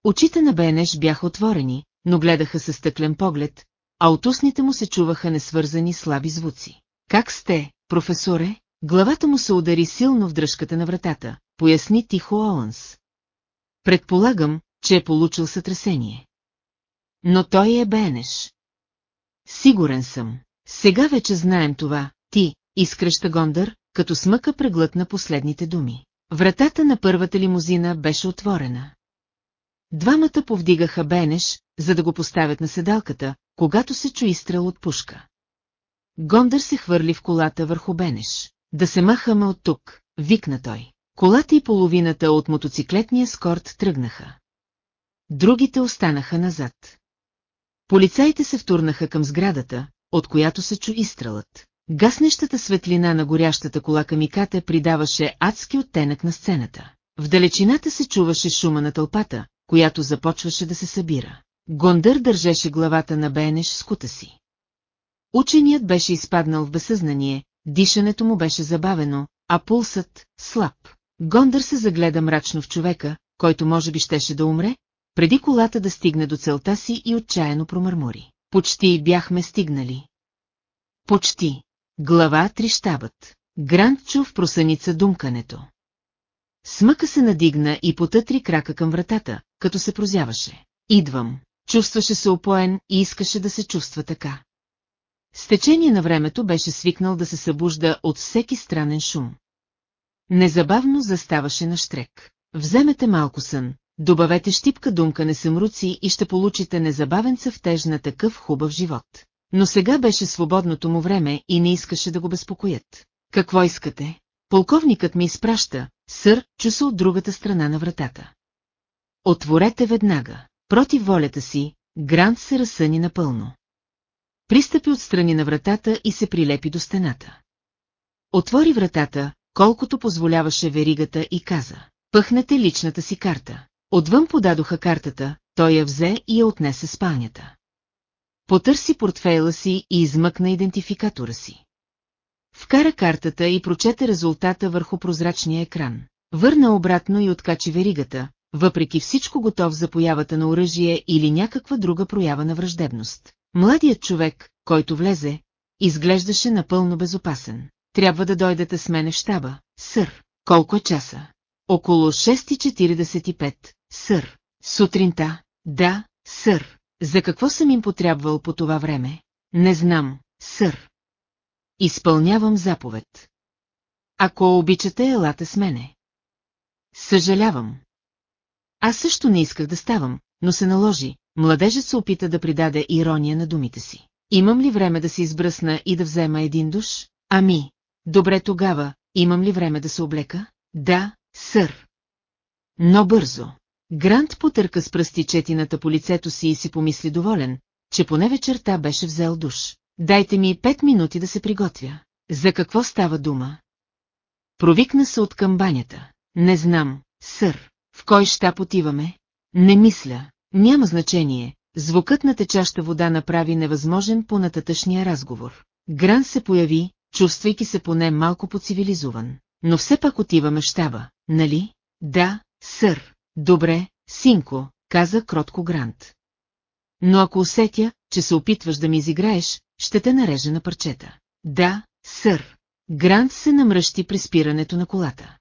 Очите на Бенеш бяха отворени, но гледаха със стъклен поглед, а от устните му се чуваха несвързани слаби звуци. Как сте, професоре? Главата му се удари силно в дръжката на вратата, поясни тихо Оуънс. Предполагам, че е получил сътресение. Но той е бенеш. Сигурен съм. Сега вече знаем това, ти, изкръща Гондър, като смъка преглътна последните думи. Вратата на първата лимузина беше отворена. Двамата повдигаха Бенеш, за да го поставят на седалката, когато се чу изстрел от пушка. Гондър се хвърли в колата върху Бенеш. Да се махаме от тук, викна той. Колата и половината от мотоциклетния скорт тръгнаха. Другите останаха назад. Полицаите се втурнаха към сградата, от която се чу изстрелът. Гаснещата светлина на горящата кола камиката придаваше адски оттенък на сцената. В далечината се чуваше шума на тълпата, която започваше да се събира. Гондър държеше главата на Бенеш с кута си. Ученият беше изпаднал в безсъзнание, дишането му беше забавено, а пулсът – слаб. Гондър се загледа мрачно в човека, който може би щеше да умре, преди колата да стигне до целта си и отчаяно промърмори. Почти бяхме стигнали. Почти. Глава три щабът. Грант чу в просаница думкането. Смъка се надигна и потътри крака към вратата, като се прозяваше. Идвам. Чувстваше се опоен и искаше да се чувства така. С течение на времето беше свикнал да се събужда от всеки странен шум. Незабавно заставаше на штрек. Вземете малко сън, добавете щипка думка не съмруци и ще получите незабавен цъфтеж на такъв хубав живот. Но сега беше свободното му време и не искаше да го безпокоят. Какво искате? Полковникът ми изпраща, сър, чу се от другата страна на вратата. Отворете веднага. Против волята си, Грант се разсъни напълно. Пристъпи отстрани на вратата и се прилепи до стената. Отвори вратата, колкото позволяваше веригата и каза. Пъхнете личната си карта. Отвън подадоха картата, той я взе и я отнесе спалнята. Потърси портфейла си и измъкна идентификатора си. Вкара картата и прочете резултата върху прозрачния екран. Върна обратно и откачи веригата, въпреки всичко готов за появата на оръжие или някаква друга проява на враждебност. Младият човек, който влезе, изглеждаше напълно безопасен. Трябва да дойдете с мене в щаба, сър. Колко е часа? Около 6.45, сър. Сутринта, да, сър. За какво съм им потрябвал по това време? Не знам, сър. Изпълнявам заповед. Ако обичате, елате с мене. Съжалявам. Аз също не исках да ставам, но се наложи, младежът се опита да придаде ирония на думите си. Имам ли време да се избръсна и да взема един душ? Ами, добре тогава, имам ли време да се облека? Да, сър. Но бързо. Грант потърка с пръсти четината по лицето си и си помисли доволен, че поне вечерта беше взел душ. Дайте ми пет минути да се приготвя. За какво става дума? Провикна се от камбанята. Не знам, сър. В кой щаб отиваме? Не мисля. Няма значение. Звукът на течаща вода направи невъзможен по нататъчния разговор. Гран се появи, чувствайки се поне малко поцивилизован. Но все пак отиваме в щаба, нали? Да, сър. Добре, синко, каза кротко Грант. Но ако усетя, че се опитваш да ми изиграеш, ще те нарежа на парчета. Да, сър. Грант се намръщи при спирането на колата.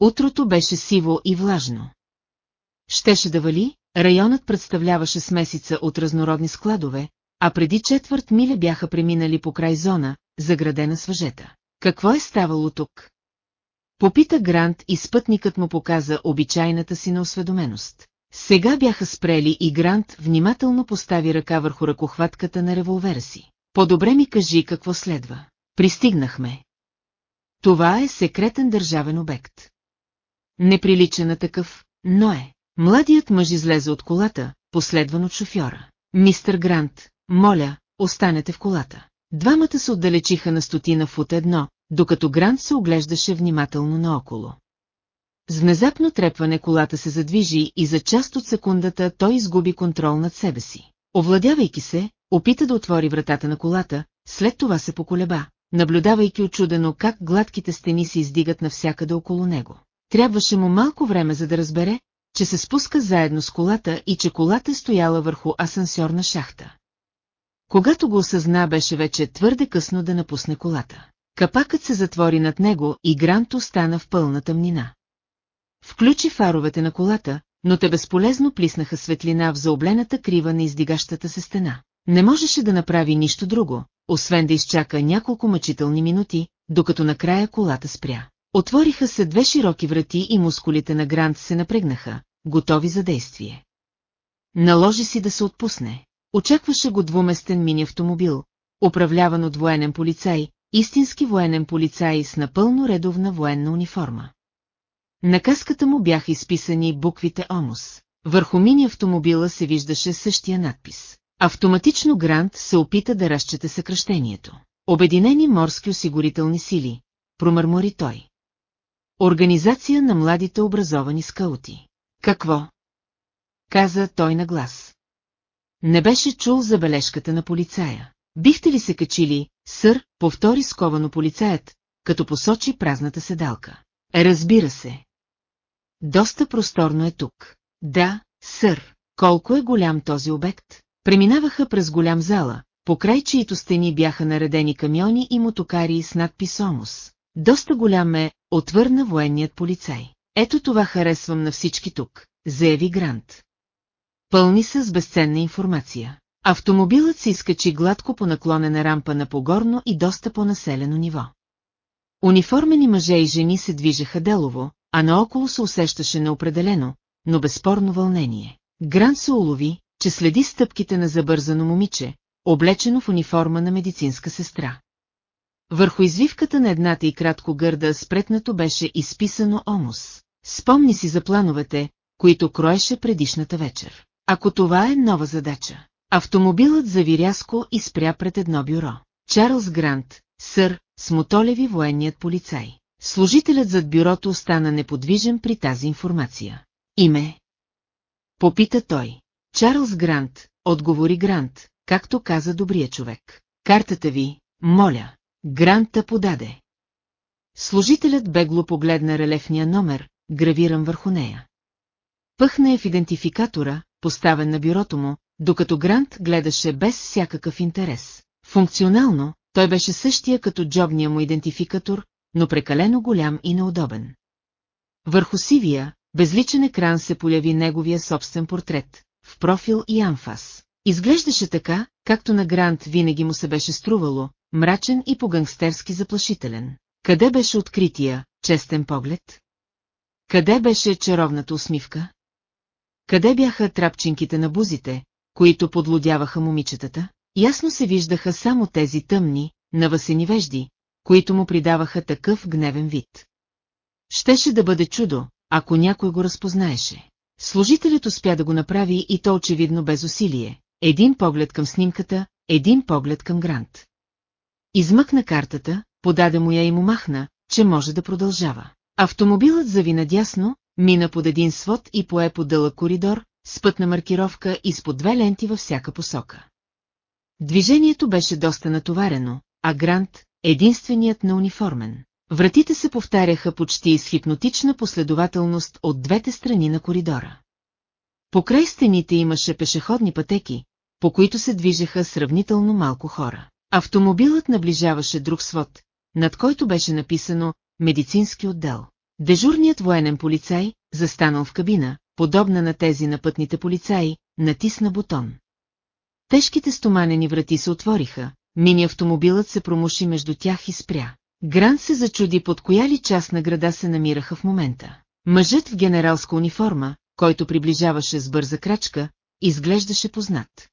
Утрото беше сиво и влажно. Щеше да вали, районът представляваше смесица от разнородни складове, а преди четвърт миля бяха преминали по край зона, заградена с въжета. Какво е ставало тук? Попита Грант и спътникът му показа обичайната си неосведоменост. Сега бяха спрели и Грант внимателно постави ръка върху ръкохватката на револвера си. По-добре ми кажи какво следва. Пристигнахме. Това е секретен държавен обект. Не прилича на такъв, но е. Младият мъж излезе от колата, последван от шофьора. Мистер Грант, моля, останете в колата. Двамата се отдалечиха на стотина фут едно, докато Грант се оглеждаше внимателно наоколо. С внезапно трепване колата се задвижи и за част от секундата той изгуби контрол над себе си. Овладявайки се, опита да отвори вратата на колата, след това се поколеба, наблюдавайки очудено как гладките стени се издигат навсякъде около него. Трябваше му малко време за да разбере, че се спуска заедно с колата и че колата е стояла върху асансьорна шахта. Когато го осъзна, беше вече твърде късно да напусне колата. Капакът се затвори над него и Грант остана в пълна тъмнина. Включи фаровете на колата, но те безполезно плиснаха светлина в заоблената крива на издигащата се стена. Не можеше да направи нищо друго, освен да изчака няколко мъчителни минути, докато накрая колата спря. Отвориха се две широки врати и мускулите на Грант се напрегнаха, готови за действие. Наложи си да се отпусне. Очакваше го двуместен мини автомобил, управляван от военен полицай, истински военен полицай с напълно редовна военна униформа. На каската му бяха изписани буквите ОМОС. Върху мини автомобила се виждаше същия надпис. Автоматично Грант се опита да разчете съкръщението. Обединени морски осигурителни сили, промърмори той. Организация на младите образовани скаути. Какво? Каза той на глас. Не беше чул забележката на полицая. Бихте ли се качили, сър, повтори сковано полицаят, като посочи празната седалка. Разбира се. Доста просторно е тук. Да, сър, колко е голям този обект? Преминаваха през голям зала, по край чието стени бяха наредени камиони и мотокари с надпис Омус. Доста голям е, отвърна военният полицай. Ето това харесвам на всички тук, заяви Грант. Пълни са с безценна информация. Автомобилът се изкачи гладко по наклонена рампа на погорно и доста по-населено ниво. Униформени мъже и жени се движеха делово, а наоколо се усещаше неопределено, но безспорно вълнение. Грант се улови, че следи стъпките на забързано момиче, облечено в униформа на медицинска сестра. Върху извивката на едната и кратко гърда спретнато беше изписано Омус. Спомни си за плановете, които кроеше предишната вечер. Ако това е нова задача. Автомобилът зави рязко и спря пред едно бюро. Чарлз Грант, сър, смотолеви военният полицай. Служителят зад бюрото остана неподвижен при тази информация. Име? Попита той. Чарлз Грант, отговори Грант, както каза добрия човек. Картата ви, моля. Гранта подаде. Служителят бегло погледна релефния номер, гравиран върху нея. Пъхна е в идентификатора, поставен на бюрото му, докато Грант гледаше без всякакъв интерес. Функционално, той беше същия като джобния му идентификатор, но прекалено голям и неудобен. Върху сивия, безличен екран се появи неговия собствен портрет, в профил и анфас. Изглеждаше така, както на Грант винаги му се беше струвало, мрачен и по-гангстерски заплашителен. Къде беше открития, честен поглед? Къде беше чаровната усмивка? Къде бяха трапчинките на бузите, които подлодяваха момичетата? Ясно се виждаха само тези тъмни, навъсени вежди, които му придаваха такъв гневен вид. Щеше да бъде чудо, ако някой го разпознаеше. Служителят успя да го направи и то очевидно без усилие. Един поглед към снимката, един поглед към Грант. Измъкна картата, подаде му я и му махна, че може да продължава. Автомобилът зави надясно, мина под един свод и пое по дълъг коридор, с пътна маркировка и с по две ленти във всяка посока. Движението беше доста натоварено, а Грант, единственият на униформен. Вратите се повтаряха почти с хипнотична последователност от двете страни на коридора. Покрай стените имаше пешеходни пътеки, по които се движеха сравнително малко хора. Автомобилът наближаваше друг свод, над който беше написано «Медицински отдел». Дежурният военен полицай, застанал в кабина, подобна на тези на пътните полицаи, натисна бутон. Тежките стоманени врати се отвориха, мини автомобилът се промуши между тях и спря. Грант се зачуди под коя ли част на града се намираха в момента. Мъжът в генералска униформа, който приближаваше с бърза крачка, изглеждаше познат.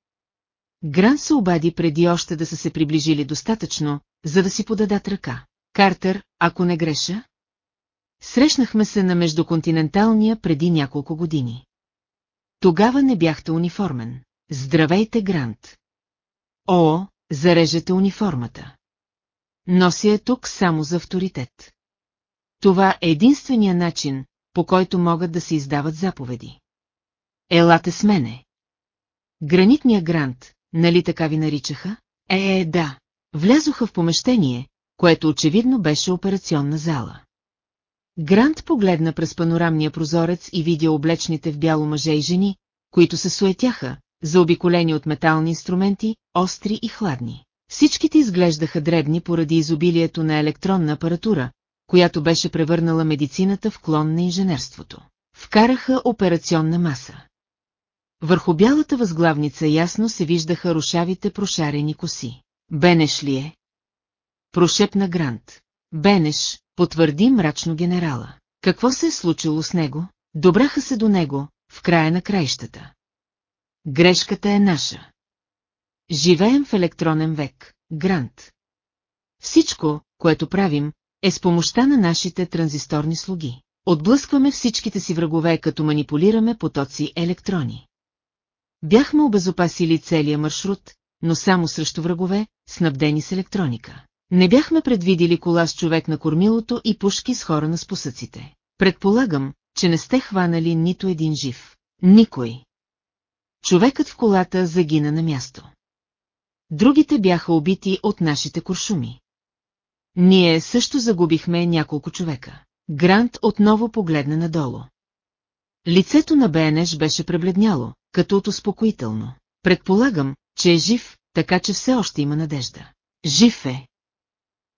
Гран се обади преди още да са се приближили достатъчно, за да си подадат ръка. Картер, ако не греша? Срещнахме се на междуконтиненталния преди няколко години. Тогава не бяхте униформен. Здравейте, Грант. О, зарежете униформата. Нося е тук само за авторитет. Това е единствения начин, по който могат да се издават заповеди. Елате с мене. Гранитния грант, нали така ви наричаха? Е, е, да. Влязоха в помещение, което очевидно беше операционна зала. Грант погледна през панорамния прозорец и видя облечните в бяло мъже и жени, които се суетяха, заобиколени от метални инструменти, остри и хладни. Всичките изглеждаха дребни поради изобилието на електронна апаратура, която беше превърнала медицината в клон на инженерството. Вкараха операционна маса. Върху бялата възглавница ясно се виждаха рушавите прошарени коси. Бенеш ли е? Прошепна Грант. Бенеш, потвърди мрачно генерала. Какво се е случило с него? Добраха се до него, в края на краищата. Грешката е наша. Живеем в електронен век, Грант. Всичко, което правим, е с помощта на нашите транзисторни слуги. Отблъскваме всичките си врагове, като манипулираме потоци електрони. Бяхме обезопасили целия маршрут, но само срещу врагове, снабдени с електроника. Не бяхме предвидили кола с човек на кормилото и пушки с хора на спусъците. Предполагам, че не сте хванали нито един жив. Никой. Човекът в колата загина на място. Другите бяха убити от нашите куршуми. Ние също загубихме няколко човека. Грант отново погледна надолу. Лицето на Бенеш беше пребледняло, като от успокоително. Предполагам, че е жив, така че все още има надежда. Жив е.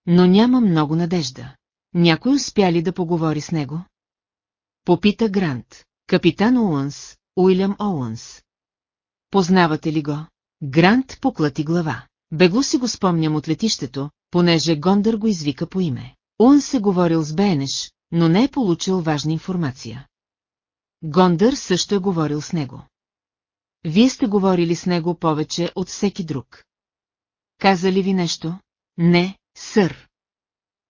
Но няма много надежда. Някой успя ли да поговори с него? Попита Грант. Капитан Уънс, Уилям Оуънс. Познавате ли го? Грант поклати глава. Бегло си го спомням от летището, понеже Гондър го извика по име. Уънс се говорил с Бенеш, но не е получил важна информация. Гондър също е говорил с него. Вие сте говорили с него повече от всеки друг. Каза ли ви нещо? Не, сър.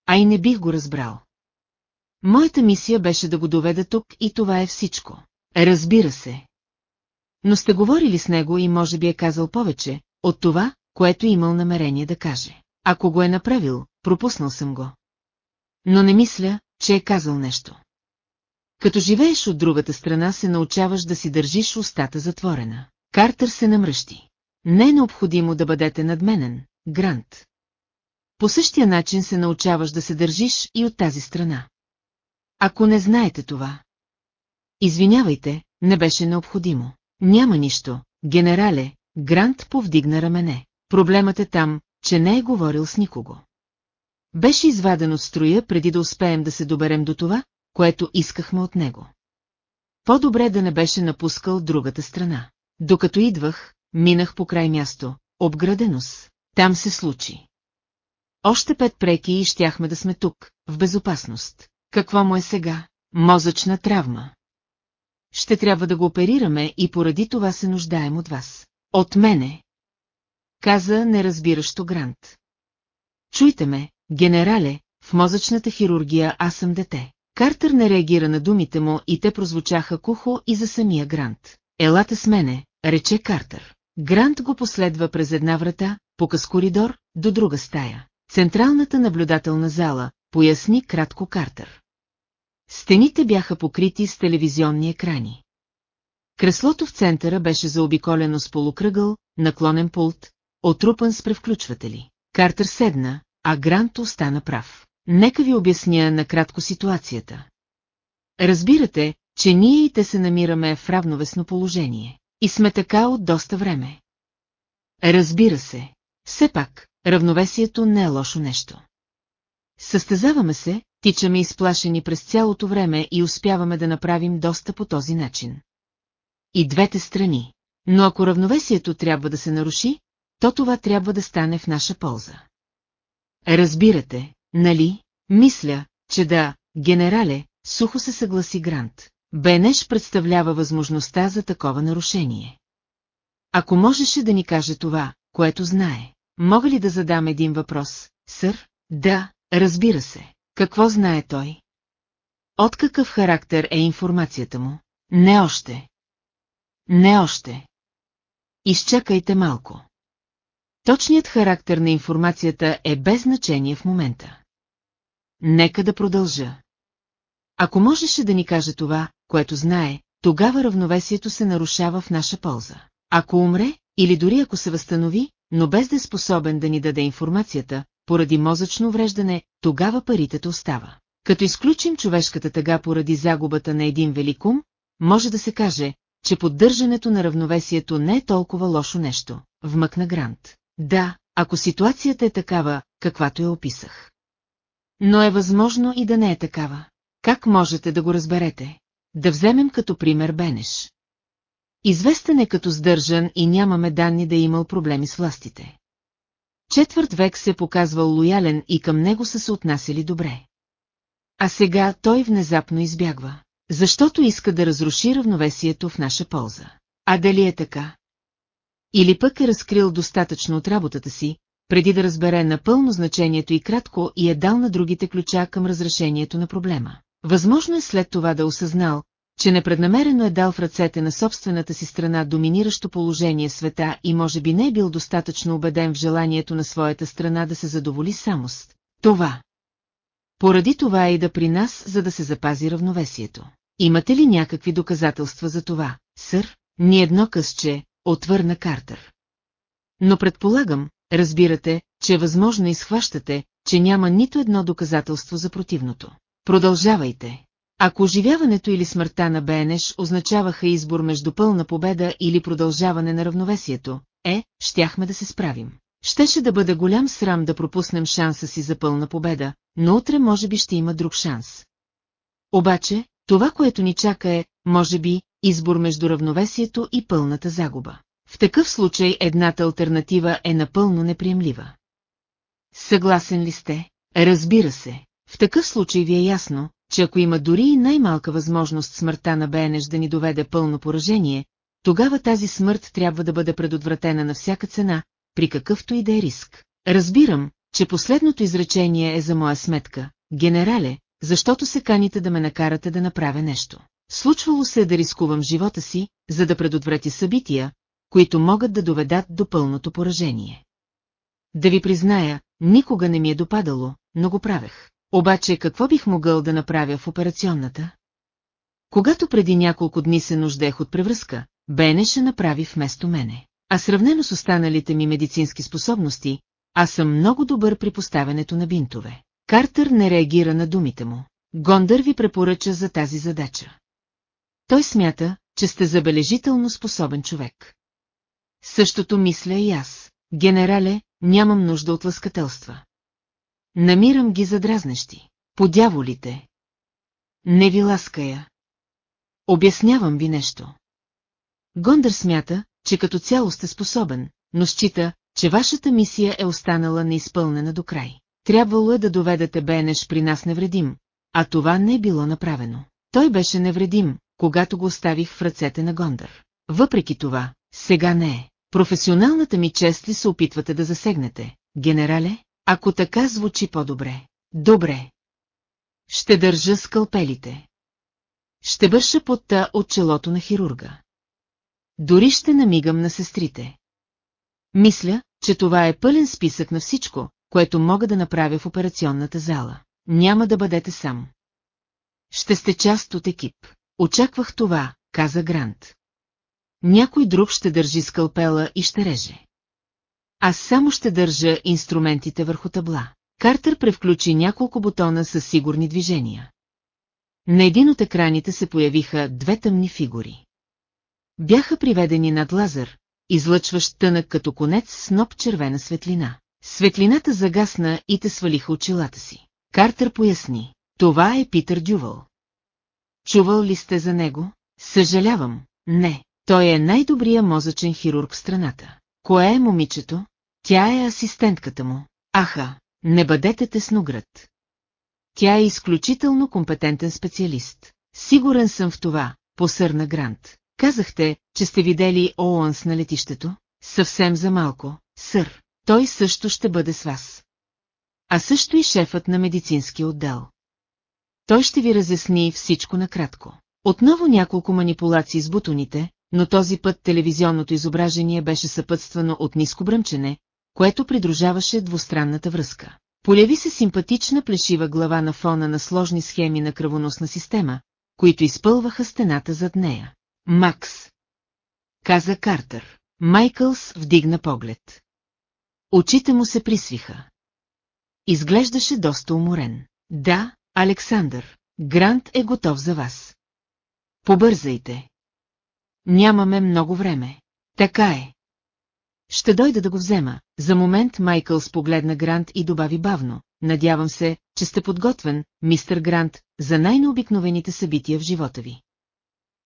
А и не бих го разбрал. Моята мисия беше да го доведа тук и това е всичко. Разбира се. Но сте говорили с него и може би е казал повече, от това, което имал намерение да каже. Ако го е направил, пропуснал съм го. Но не мисля, че е казал нещо. Като живееш от другата страна се научаваш да си държиш устата затворена. Картер се намръщи. Не е необходимо да бъдете надменен, Грант. По същия начин се научаваш да се държиш и от тази страна. Ако не знаете това. Извинявайте, не беше необходимо. Няма нищо, генерале, Грант повдигна рамене. Проблемът е там, че не е говорил с никого. Беше изваден от строя преди да успеем да се доберем до това, което искахме от него. По-добре да не беше напускал другата страна. Докато идвах, минах по край място, обградено с. Там се случи. Още пет преки и щяхме да сме тук, в безопасност. Какво му е сега? Мозъчна травма. Ще трябва да го оперираме и поради това се нуждаем от вас. От мене. Каза неразбиращо Грант. Чуйте ме, генерале, в мозъчната хирургия аз съм дете. Картер не реагира на думите му и те прозвучаха кухо и за самия Грант. Елате с мене, рече Картер. Грант го последва през една врата, по къс коридор, до друга стая. Централната наблюдателна зала, поясни кратко Картер. Стените бяха покрити с телевизионни екрани. Креслото в центъра беше заобиколено с полукръгъл, наклонен пулт, отрупан с превключватели. Картер седна, а Грант остана прав. Нека ви обясня накратко ситуацията. Разбирате, че ние и те се намираме в равновесно положение. И сме така от доста време. Разбира се. Все пак, равновесието не е лошо нещо. Състезаваме се, тичаме изплашени през цялото време и успяваме да направим доста по този начин. И двете страни. Но ако равновесието трябва да се наруши, то това трябва да стане в наша полза. Разбирате, нали? Мисля, че да, генерале, сухо се съгласи Грант. Бенеш представлява възможността за такова нарушение. Ако можеше да ни каже това, което знае, мога ли да задам един въпрос, сър? Да, разбира се. Какво знае той? От какъв характер е информацията му? Не още. Не още. Изчакайте малко. Точният характер на информацията е без значение в момента. Нека да продължа. Ако можеше да ни каже това, което знае, тогава равновесието се нарушава в наша полза. Ако умре, или дори ако се възстанови, но без да е способен да ни даде информацията, поради мозъчно увреждане, тогава паритето остава. Като изключим човешката тъга поради загубата на един великум, може да се каже, че поддържането на равновесието не е толкова лошо нещо. вмъкна Грант. Да, ако ситуацията е такава, каквато я описах. Но е възможно и да не е такава. Как можете да го разберете? Да вземем като пример Бенеш. Известен е като сдържан и нямаме данни да е имал проблеми с властите. Четвърт век се показвал лоялен и към него са се отнасяли добре. А сега той внезапно избягва, защото иска да разруши равновесието в наша полза. А дали е така? Или пък е разкрил достатъчно от работата си, преди да разбере напълно значението и кратко и е дал на другите ключа към разрешението на проблема. Възможно е след това да осъзнал, че непреднамерено е дал в ръцете на собствената си страна доминиращо положение света и може би не е бил достатъчно убеден в желанието на своята страна да се задоволи само с това. Поради това е и да при нас, за да се запази равновесието. Имате ли някакви доказателства за това, сър? Ни едно късче, отвърна Картер. Но предполагам, разбирате, че е възможно и схващате, че няма нито едно доказателство за противното. Продължавайте. Ако оживяването или смъртта на Бенеш означаваха избор между пълна победа или продължаване на равновесието, е, щяхме да се справим. Щеше да бъде голям срам да пропуснем шанса си за пълна победа, но утре може би ще има друг шанс. Обаче, това, което ни чака е, може би, избор между равновесието и пълната загуба. В такъв случай едната альтернатива е напълно неприемлива. Съгласен ли сте? Разбира се. В такъв случай ви е ясно, че ако има дори и най-малка възможност смъртта на Бенеш да ни доведе пълно поражение, тогава тази смърт трябва да бъде предотвратена на всяка цена, при какъвто и да е риск. Разбирам, че последното изречение е за моя сметка, генерале, защото се каните да ме накарате да направя нещо. Случвало се да рискувам живота си, за да предотвратя събития, които могат да доведат до пълното поражение. Да ви призная, никога не ми е допадало, но го правех. Обаче какво бих могъл да направя в операционната? Когато преди няколко дни се нуждех от превръзка, Бенеше направи вместо мене. А сравнено с останалите ми медицински способности, аз съм много добър при поставянето на бинтове. Картер не реагира на думите му. Гондър ви препоръча за тази задача. Той смята, че сте забележително способен човек. Същото мисля и аз. Генерале, нямам нужда от лъскателства. Намирам ги задразнещи. Подяволите. Не ви лаская. Обяснявам ви нещо. Гондър смята, че като цяло сте способен, но счита, че вашата мисия е останала неизпълнена до край. Трябвало е да доведете Бенеш при нас невредим, а това не е било направено. Той беше невредим, когато го оставих в ръцете на Гондър. Въпреки това, сега не е. Професионалната ми чест ли се опитвате да засегнете, генерале? Ако така звучи по-добре. Добре. Ще държа скалпелите. Ще бърша потта от челото на хирурга. Дори ще намигам на сестрите. Мисля, че това е пълен списък на всичко, което мога да направя в операционната зала. Няма да бъдете сам. Ще сте част от екип. Очаквах това, каза Грант. Някой друг ще държи скалпела и ще реже. Аз само ще държа инструментите върху табла. Картер превключи няколко бутона с сигурни движения. На един от екраните се появиха две тъмни фигури. Бяха приведени над лазър, излъчващ тънък като конец сноп червена светлина. Светлината загасна и те свалиха очилата си. Картер поясни. Това е Питър Дювал. Чувал ли сте за него? Съжалявам, не. Той е най-добрия мозъчен хирург в страната. Кое е момичето? Тя е асистентката му. Аха, не бъдете тесноград. Тя е изключително компетентен специалист. Сигурен съм в това, посърна Грант. Казахте, че сте видели Оуънс на летището? Съвсем за малко, сър. Той също ще бъде с вас. А също и шефът на медицинския отдел. Той ще ви разясни всичко накратко. Отново няколко манипулации с бутоните, но този път телевизионното изображение беше съпътствано от ниско бръмчене, което придружаваше двустранната връзка. Поляви се симпатична плешива глава на фона на сложни схеми на кръвоносна система, които изпълваха стената зад нея. Макс. Каза Картер. Майкълс вдигна поглед. Очите му се присвиха. Изглеждаше доста уморен. Да, Александър, Грант е готов за вас. Побързайте. Нямаме много време. Така е. ще дойда да го взема. За момент Майкъл спогледна Грант и добави бавно. Надявам се, че сте подготвен, мистер Грант, за най-необикновените събития в живота ви.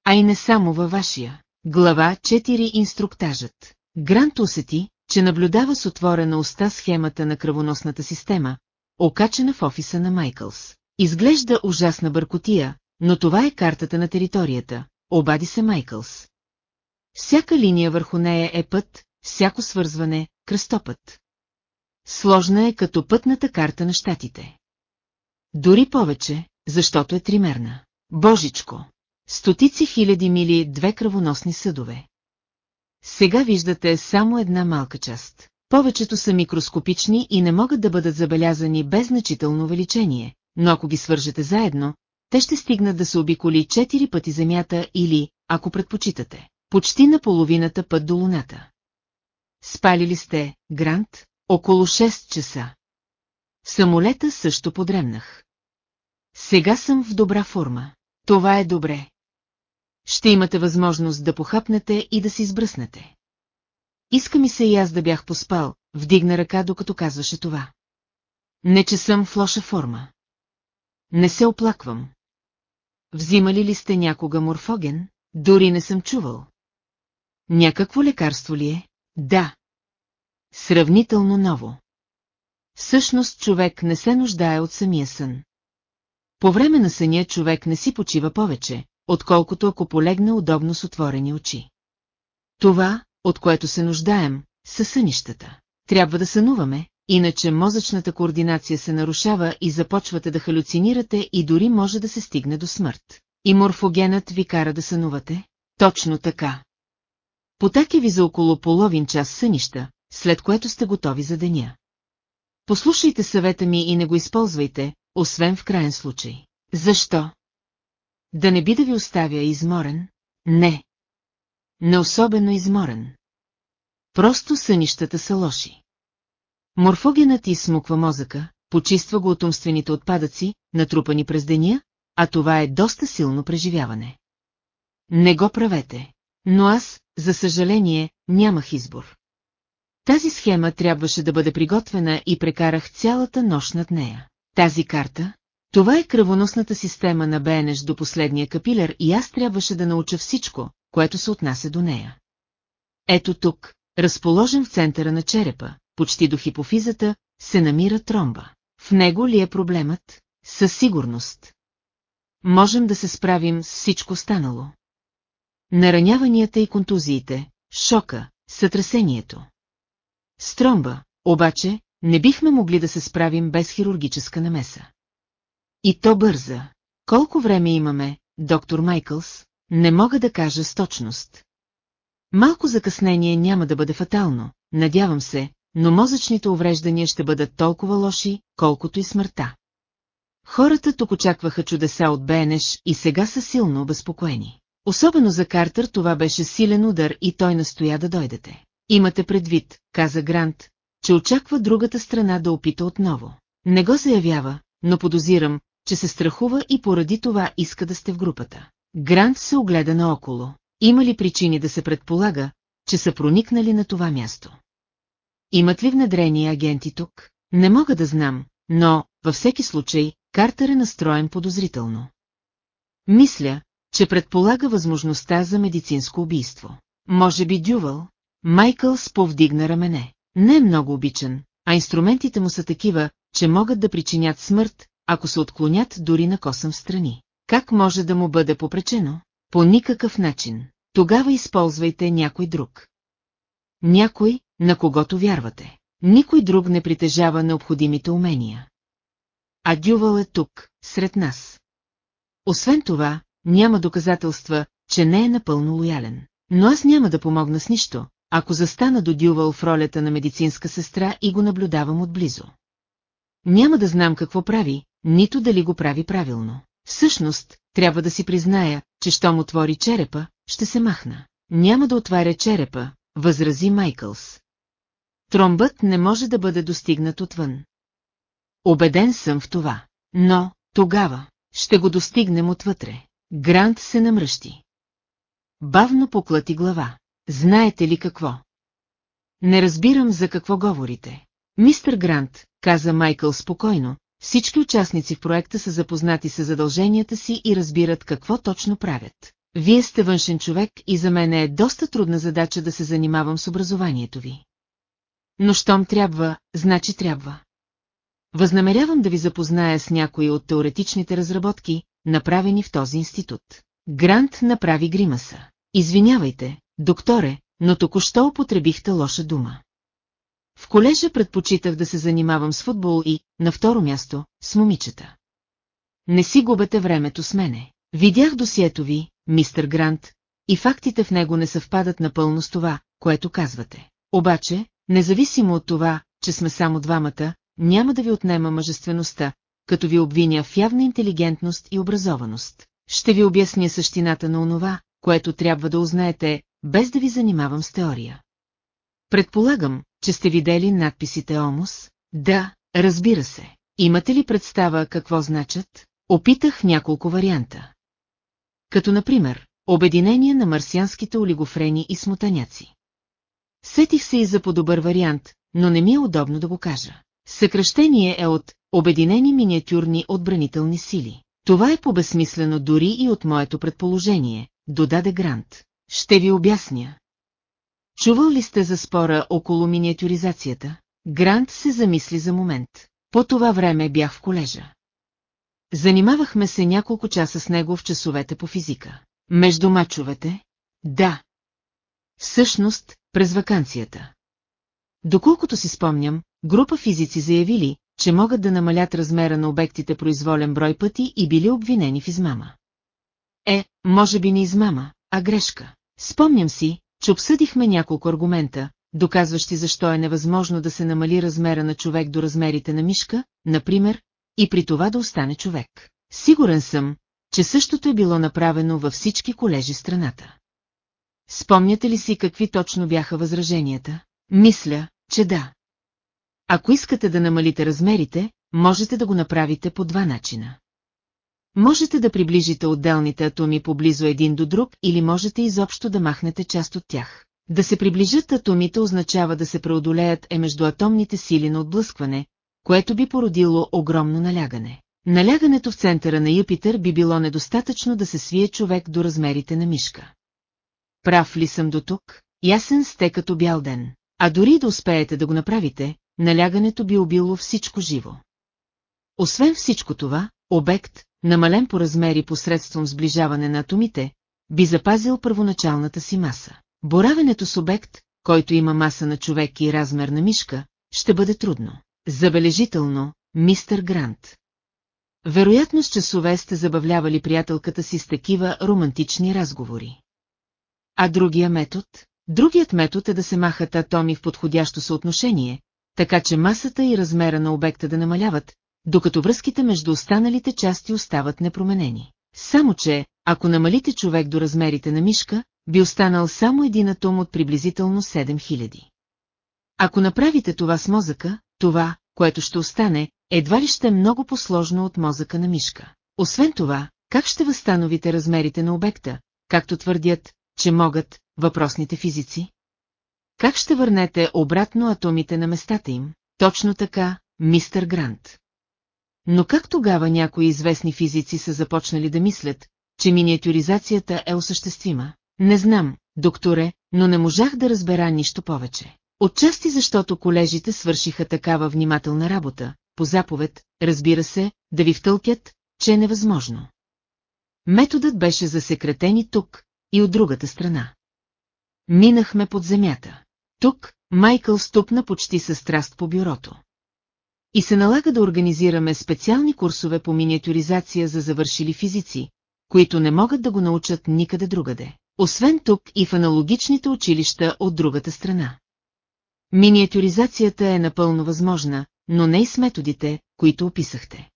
А и не само във вашия. Глава 4 Инструктажът. Грант усети, че наблюдава с отворена уста схемата на кръвоносната система, окачена в офиса на Майкълс. Изглежда ужасна бъркотия, но това е картата на територията, обади се Майкълс. Всяка линия върху нея е път, всяко свързване – кръстопът. Сложна е като пътната карта на щатите. Дори повече, защото е тримерна. Божичко! Стотици хиляди мили две кръвоносни съдове. Сега виждате само една малка част. Повечето са микроскопични и не могат да бъдат забелязани без значително увеличение, но ако ги свържете заедно, те ще стигнат да се обиколи четири пъти Земята или, ако предпочитате, почти на половината път до Луната. Спалили сте, Грант, около 6 часа. В самолета също подремнах. Сега съм в добра форма. Това е добре. Ще имате възможност да похапнете и да се избръснете. Иска ми се и аз да бях поспал, вдигна ръка, докато казваше това. Не, че съм в лоша форма. Не се оплаквам. Взимали ли сте някога морфоген? Дори не съм чувал. Някакво лекарство ли е? Да. Сравнително ново. Всъщност човек не се нуждае от самия сън. По време на съня човек не си почива повече, отколкото ако полегне удобно с отворени очи. Това, от което се нуждаем, са сънищата. Трябва да сънуваме, иначе мозъчната координация се нарушава и започвате да халюцинирате и дори може да се стигне до смърт. И морфогенът ви кара да сънувате? Точно така. Потаки ви за около половин час сънища, след което сте готови за деня. Послушайте съвета ми и не го използвайте, освен в крайен случай. Защо? Да не би да ви оставя изморен? Не. Не особено изморен. Просто сънищата са лоши. Морфогенът изсмуква мозъка, почиства го от умствените отпадъци, натрупани през деня, а това е доста силно преживяване. Не го правете. Но аз, за съжаление, нямах избор. Тази схема трябваше да бъде приготвена и прекарах цялата нощ над нея. Тази карта, това е кръвоносната система на Бенеш до последния капилер и аз трябваше да науча всичко, което се отнася до нея. Ето тук, разположен в центъра на черепа, почти до хипофизата, се намира тромба. В него ли е проблемът? Със сигурност. Можем да се справим с всичко станало. Нараняванията и контузиите, шока, сътресението. С тромба, обаче, не бихме могли да се справим без хирургическа намеса. И то бърза. Колко време имаме, доктор Майкълс? Не мога да кажа с точност. Малко закъснение няма да бъде фатално, надявам се, но мозъчните увреждания ще бъдат толкова лоши, колкото и смъртта. Хората тук очакваха чудеса от Бенеш и сега са силно обезпокоени. Особено за Картер това беше силен удар и той настоя да дойдете. Имате предвид, каза Грант, че очаква другата страна да опита отново. Не го заявява, но подозирам, че се страхува и поради това иска да сте в групата. Грант се огледа наоколо. Има ли причини да се предполага, че са проникнали на това място? Имат ли внедрени агенти тук? Не мога да знам, но, във всеки случай, Картер е настроен подозрително. Мисля, че предполага възможността за медицинско убийство. Може би Дювал? Майкъл сповдигна рамене. Не е много обичан, а инструментите му са такива, че могат да причинят смърт, ако се отклонят дори на косъм страни. Как може да му бъде попречено? По никакъв начин. Тогава използвайте някой друг. Някой, на когото вярвате. Никой друг не притежава необходимите умения. А Дювал е тук, сред нас. Освен това, няма доказателства, че не е напълно лоялен. Но аз няма да помогна с нищо, ако застана до Дювал в ролята на медицинска сестра и го наблюдавам отблизо. Няма да знам какво прави, нито дали го прави правилно. Всъщност, трябва да си призная, че щом отвори черепа, ще се махна. Няма да отваря черепа, възрази Майкълс. Тромбът не може да бъде достигнат отвън. Обеден съм в това. Но, тогава, ще го достигнем отвътре. Грант се намръщи. Бавно поклати глава. Знаете ли какво? Не разбирам за какво говорите. Мистер Грант, каза Майкъл спокойно, всички участници в проекта са запознати с задълженията си и разбират какво точно правят. Вие сте външен човек и за мен е доста трудна задача да се занимавам с образованието ви. Но щом трябва, значи трябва. Възнамерявам да ви запозная с някои от теоретичните разработки, направени в този институт. Грант направи гримаса. Извинявайте, докторе, но току-що употребихте лоша дума. В колежа предпочитах да се занимавам с футбол и, на второ място, с момичета. Не си губете времето с мене. Видях досието ви, мистер Грант, и фактите в него не съвпадат напълно с това, което казвате. Обаче, независимо от това, че сме само двамата, няма да ви отнема мъжествеността, като ви обвиня в явна интелигентност и образованост. Ще ви обясня същината на онова, което трябва да узнаете, без да ви занимавам с теория. Предполагам, че сте видели надписите Омус? Да, разбира се. Имате ли представа какво значат? Опитах няколко варианта. Като например, обединение на марсианските олигофрени и смотаняци. Сетих се и за по-добър вариант, но не ми е удобно да го кажа. Съкръщение е от Обединени миниатюрни отбранителни сили. Това е побезсмислено дори и от моето предположение, додаде Грант. Ще ви обясня. Чувал ли сте за спора около миниатюризацията? Грант се замисли за момент. По това време бях в колежа. Занимавахме се няколко часа с него в часовете по физика. Между мачовете? Да. Всъщност, през вакансията. Доколкото си спомням, група физици заявили, че могат да намалят размера на обектите произволен брой пъти и били обвинени в измама. Е, може би не измама, а грешка. Спомням си, че обсъдихме няколко аргумента, доказващи защо е невъзможно да се намали размера на човек до размерите на мишка, например, и при това да остане човек. Сигурен съм, че същото е било направено във всички колежи страната. Спомняте ли си какви точно бяха възраженията? Мисля, че да. Ако искате да намалите размерите, можете да го направите по два начина. Можете да приближите отделните атоми поблизо един до друг или можете изобщо да махнете част от тях. Да се приближат атомите означава да се преодолеят е между атомните сили на отблъскване, което би породило огромно налягане. Налягането в центъра на Юпитер би било недостатъчно да се свие човек до размерите на мишка. Прав ли съм до тук? Ясен сте като бял ден. А дори да успеете да го направите, налягането би убило всичко живо. Освен всичко това, обект, намален по размери посредством сближаване на атомите, би запазил първоначалната си маса. Боравенето с обект, който има маса на човек и размер на мишка, ще бъде трудно. Забележително, мистер Грант. Вероятно с часове сте забавлявали приятелката си с такива романтични разговори. А другия метод? Другият метод е да се махат атоми в подходящо съотношение, така че масата и размера на обекта да намаляват, докато връзките между останалите части остават непроменени. Само че, ако намалите човек до размерите на мишка, би останал само един атом от приблизително 7000. Ако направите това с мозъка, това, което ще остане, едва ли ще е много по-сложно от мозъка на мишка. Освен това, как ще възстановите размерите на обекта, както твърдят, че могат въпросните физици? Как ще върнете обратно атомите на местата им? Точно така, мистер Грант. Но как тогава някои известни физици са започнали да мислят, че миниатюризацията е осъществима? Не знам, докторе, но не можах да разбера нищо повече. Отчасти защото колежите свършиха такава внимателна работа, по заповед, разбира се, да ви втълкят, че е невъзможно. Методът беше засекретен и тук, и от другата страна. Минахме под земята. Тук Майкъл ступна почти със страст по бюрото. И се налага да организираме специални курсове по миниатюризация за завършили физици, които не могат да го научат никъде другаде. Освен тук и в аналогичните училища от другата страна. Миниатюризацията е напълно възможна, но не и с методите, които описахте.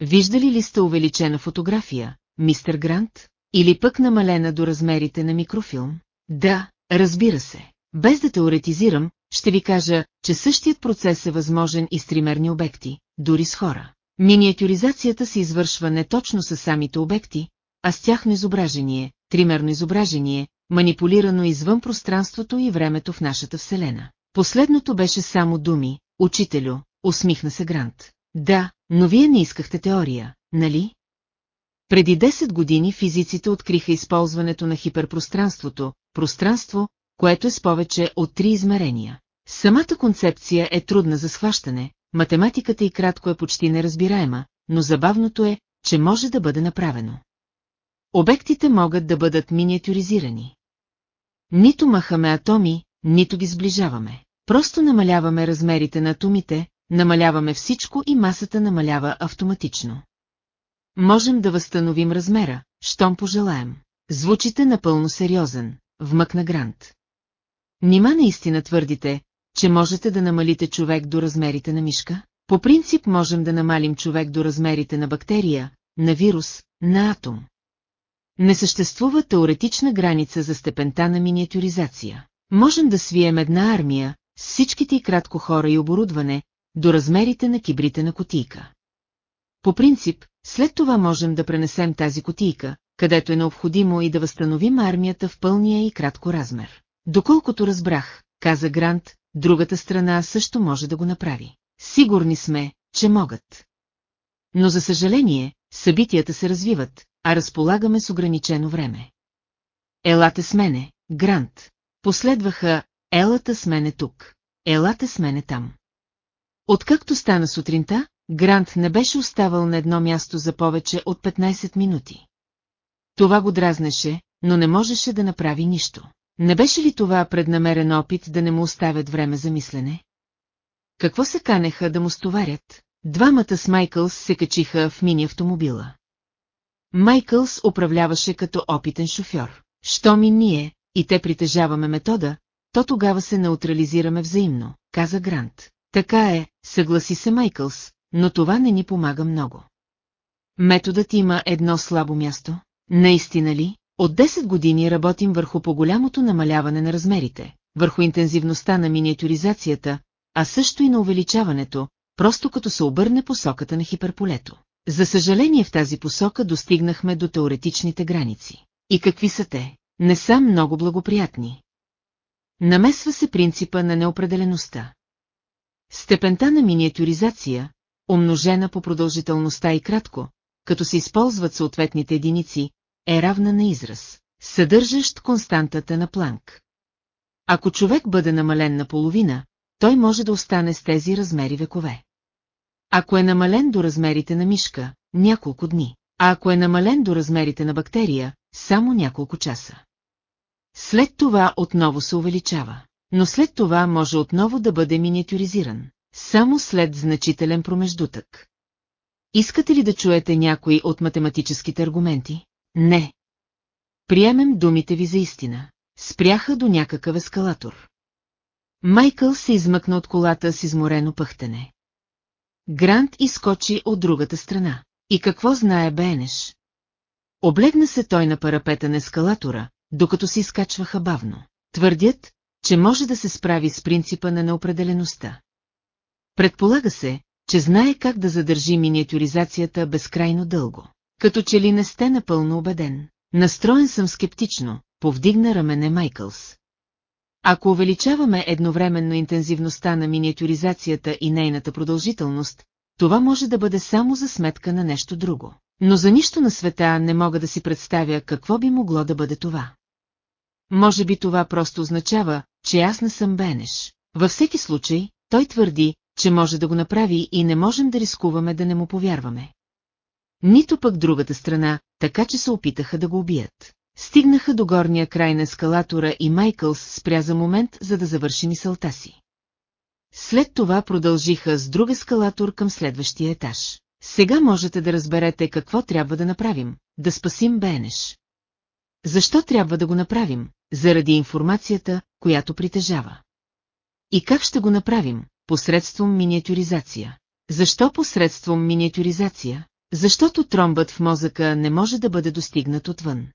Виждали ли сте увеличена фотография, мистер Грант? Или пък намалена до размерите на микрофилм? Да, разбира се. Без да теоретизирам, ще ви кажа, че същият процес е възможен и с тримерни обекти, дори с хора. Миниатюризацията се извършва не точно с самите обекти, а с тяхно изображение, тримерно изображение, манипулирано извън пространството и времето в нашата Вселена. Последното беше само думи, учителю, усмихна се Грант. Да, но вие не искахте теория, нали? Преди 10 години физиците откриха използването на хиперпространството, пространство, което е с повече от три измерения. Самата концепция е трудна за схващане, математиката и кратко е почти неразбираема, но забавното е, че може да бъде направено. Обектите могат да бъдат миниатюризирани. Нито махаме атоми, нито ги сближаваме. Просто намаляваме размерите на атомите, намаляваме всичко и масата намалява автоматично. Можем да възстановим размера, щом пожелаем. Звучите напълно сериозен, вмъкна Грант. Нима наистина твърдите, че можете да намалите човек до размерите на мишка? По принцип можем да намалим човек до размерите на бактерия, на вирус, на атом. Не съществува теоретична граница за степента на миниатюризация. Можем да свием една армия, с всичките и кратко хора и оборудване, до размерите на кибрите на котийка. По принцип, след това можем да пренесем тази котийка, където е необходимо и да възстановим армията в пълния и кратко размер. Доколкото разбрах, каза Грант, другата страна също може да го направи. Сигурни сме, че могат. Но за съжаление, събитията се развиват, а разполагаме с ограничено време. Елате с мене, Грант. Последваха, елата с мене тук. Елате с мене там. Откакто стана сутринта, Грант не беше оставал на едно място за повече от 15 минути. Това го дразнеше, но не можеше да направи нищо. Не беше ли това преднамерен опит да не му оставят време за мислене? Какво се канеха да му стоварят? Двамата с Майкълс се качиха в мини-автомобила. Майкълс управляваше като опитен шофьор. Що ми ние, и те притежаваме метода, то тогава се неутрализираме взаимно, каза Грант. Така е, съгласи се Майкълс, но това не ни помага много. Методът има едно слабо място. Наистина ли? От 10 години работим върху по-голямото намаляване на размерите, върху интензивността на миниатюризацията, а също и на увеличаването, просто като се обърне посоката на хиперполето. За съжаление в тази посока достигнахме до теоретичните граници. И какви са те? Не са много благоприятни. Намесва се принципа на неопределеността. Степента на миниатюризация, умножена по продължителността и кратко, като се използват съответните единици, е равна на израз, съдържащ константата на Планк. Ако човек бъде намален на половина, той може да остане с тези размери векове. Ако е намален до размерите на мишка, няколко дни, а ако е намален до размерите на бактерия, само няколко часа. След това отново се увеличава, но след това може отново да бъде миниатюризиран, само след значителен промеждутък. Искате ли да чуете някои от математическите аргументи? Не. Приемем думите ви за истина. Спряха до някакъв ескалатор. Майкъл се измъкна от колата с изморено пъхтене. Грант изкочи от другата страна. И какво знае Бенеш? Облегна се той на парапета на ескалатора, докато се изкачваха бавно. Твърдят, че може да се справи с принципа на неопределеността. Предполага се, че знае как да задържи миниатюризацията безкрайно дълго. Като че ли не сте напълно убеден. Настроен съм скептично, повдигна рамене Майкълс. Ако увеличаваме едновременно интензивността на миниатюризацията и нейната продължителност, това може да бъде само за сметка на нещо друго. Но за нищо на света не мога да си представя какво би могло да бъде това. Може би това просто означава, че аз не съм Бенеш. Във всеки случай, той твърди, че може да го направи и не можем да рискуваме да не му повярваме. Нито пък другата страна, така че се опитаха да го убият. Стигнаха до горния край на ескалатора и Майкълс спря за момент, за да завърши мисълта си. След това продължиха с друг ескалатор към следващия етаж. Сега можете да разберете какво трябва да направим, да спасим Бенеш. Защо трябва да го направим? Заради информацията, която притежава. И как ще го направим? Посредством миниатюризация. Защо посредством миниатюризация? Защото тромбът в мозъка не може да бъде достигнат отвън.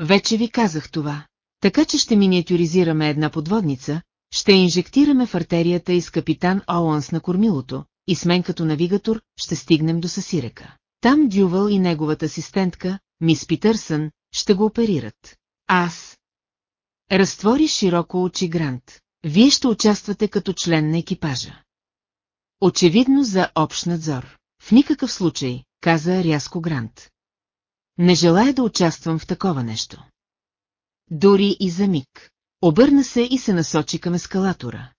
Вече ви казах това. Така че ще миниатюризираме една подводница, ще инжектираме в артерията и с капитан Оуънс на кормилото, и с мен като навигатор ще стигнем до Сасирека. Там Дювал и неговата асистентка, мис Питърсън, ще го оперират. Аз, Разтвори широко очи Грант. Вие ще участвате като член на екипажа. Очевидно за общ надзор. В никакъв случай, каза рязко Грант. Не желая да участвам в такова нещо. Дори и за миг. Обърна се и се насочи към ескалатора.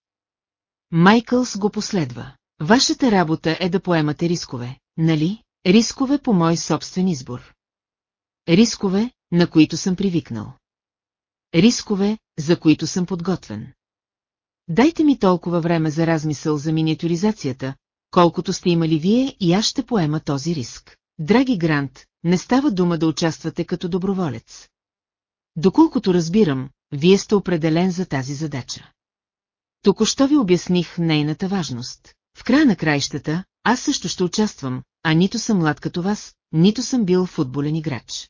Майкълс го последва. Вашата работа е да поемате рискове, нали? Рискове по мой собствен избор. Рискове, на които съм привикнал. Рискове, за които съм подготвен. Дайте ми толкова време за размисъл за миниатюризацията, колкото сте имали вие и аз ще поема този риск. Драги Грант, не става дума да участвате като доброволец. Доколкото разбирам, вие сте определен за тази задача. Току-що ви обясних нейната важност. В края на краищата, аз също ще участвам, а нито съм млад като вас, нито съм бил футболен играч.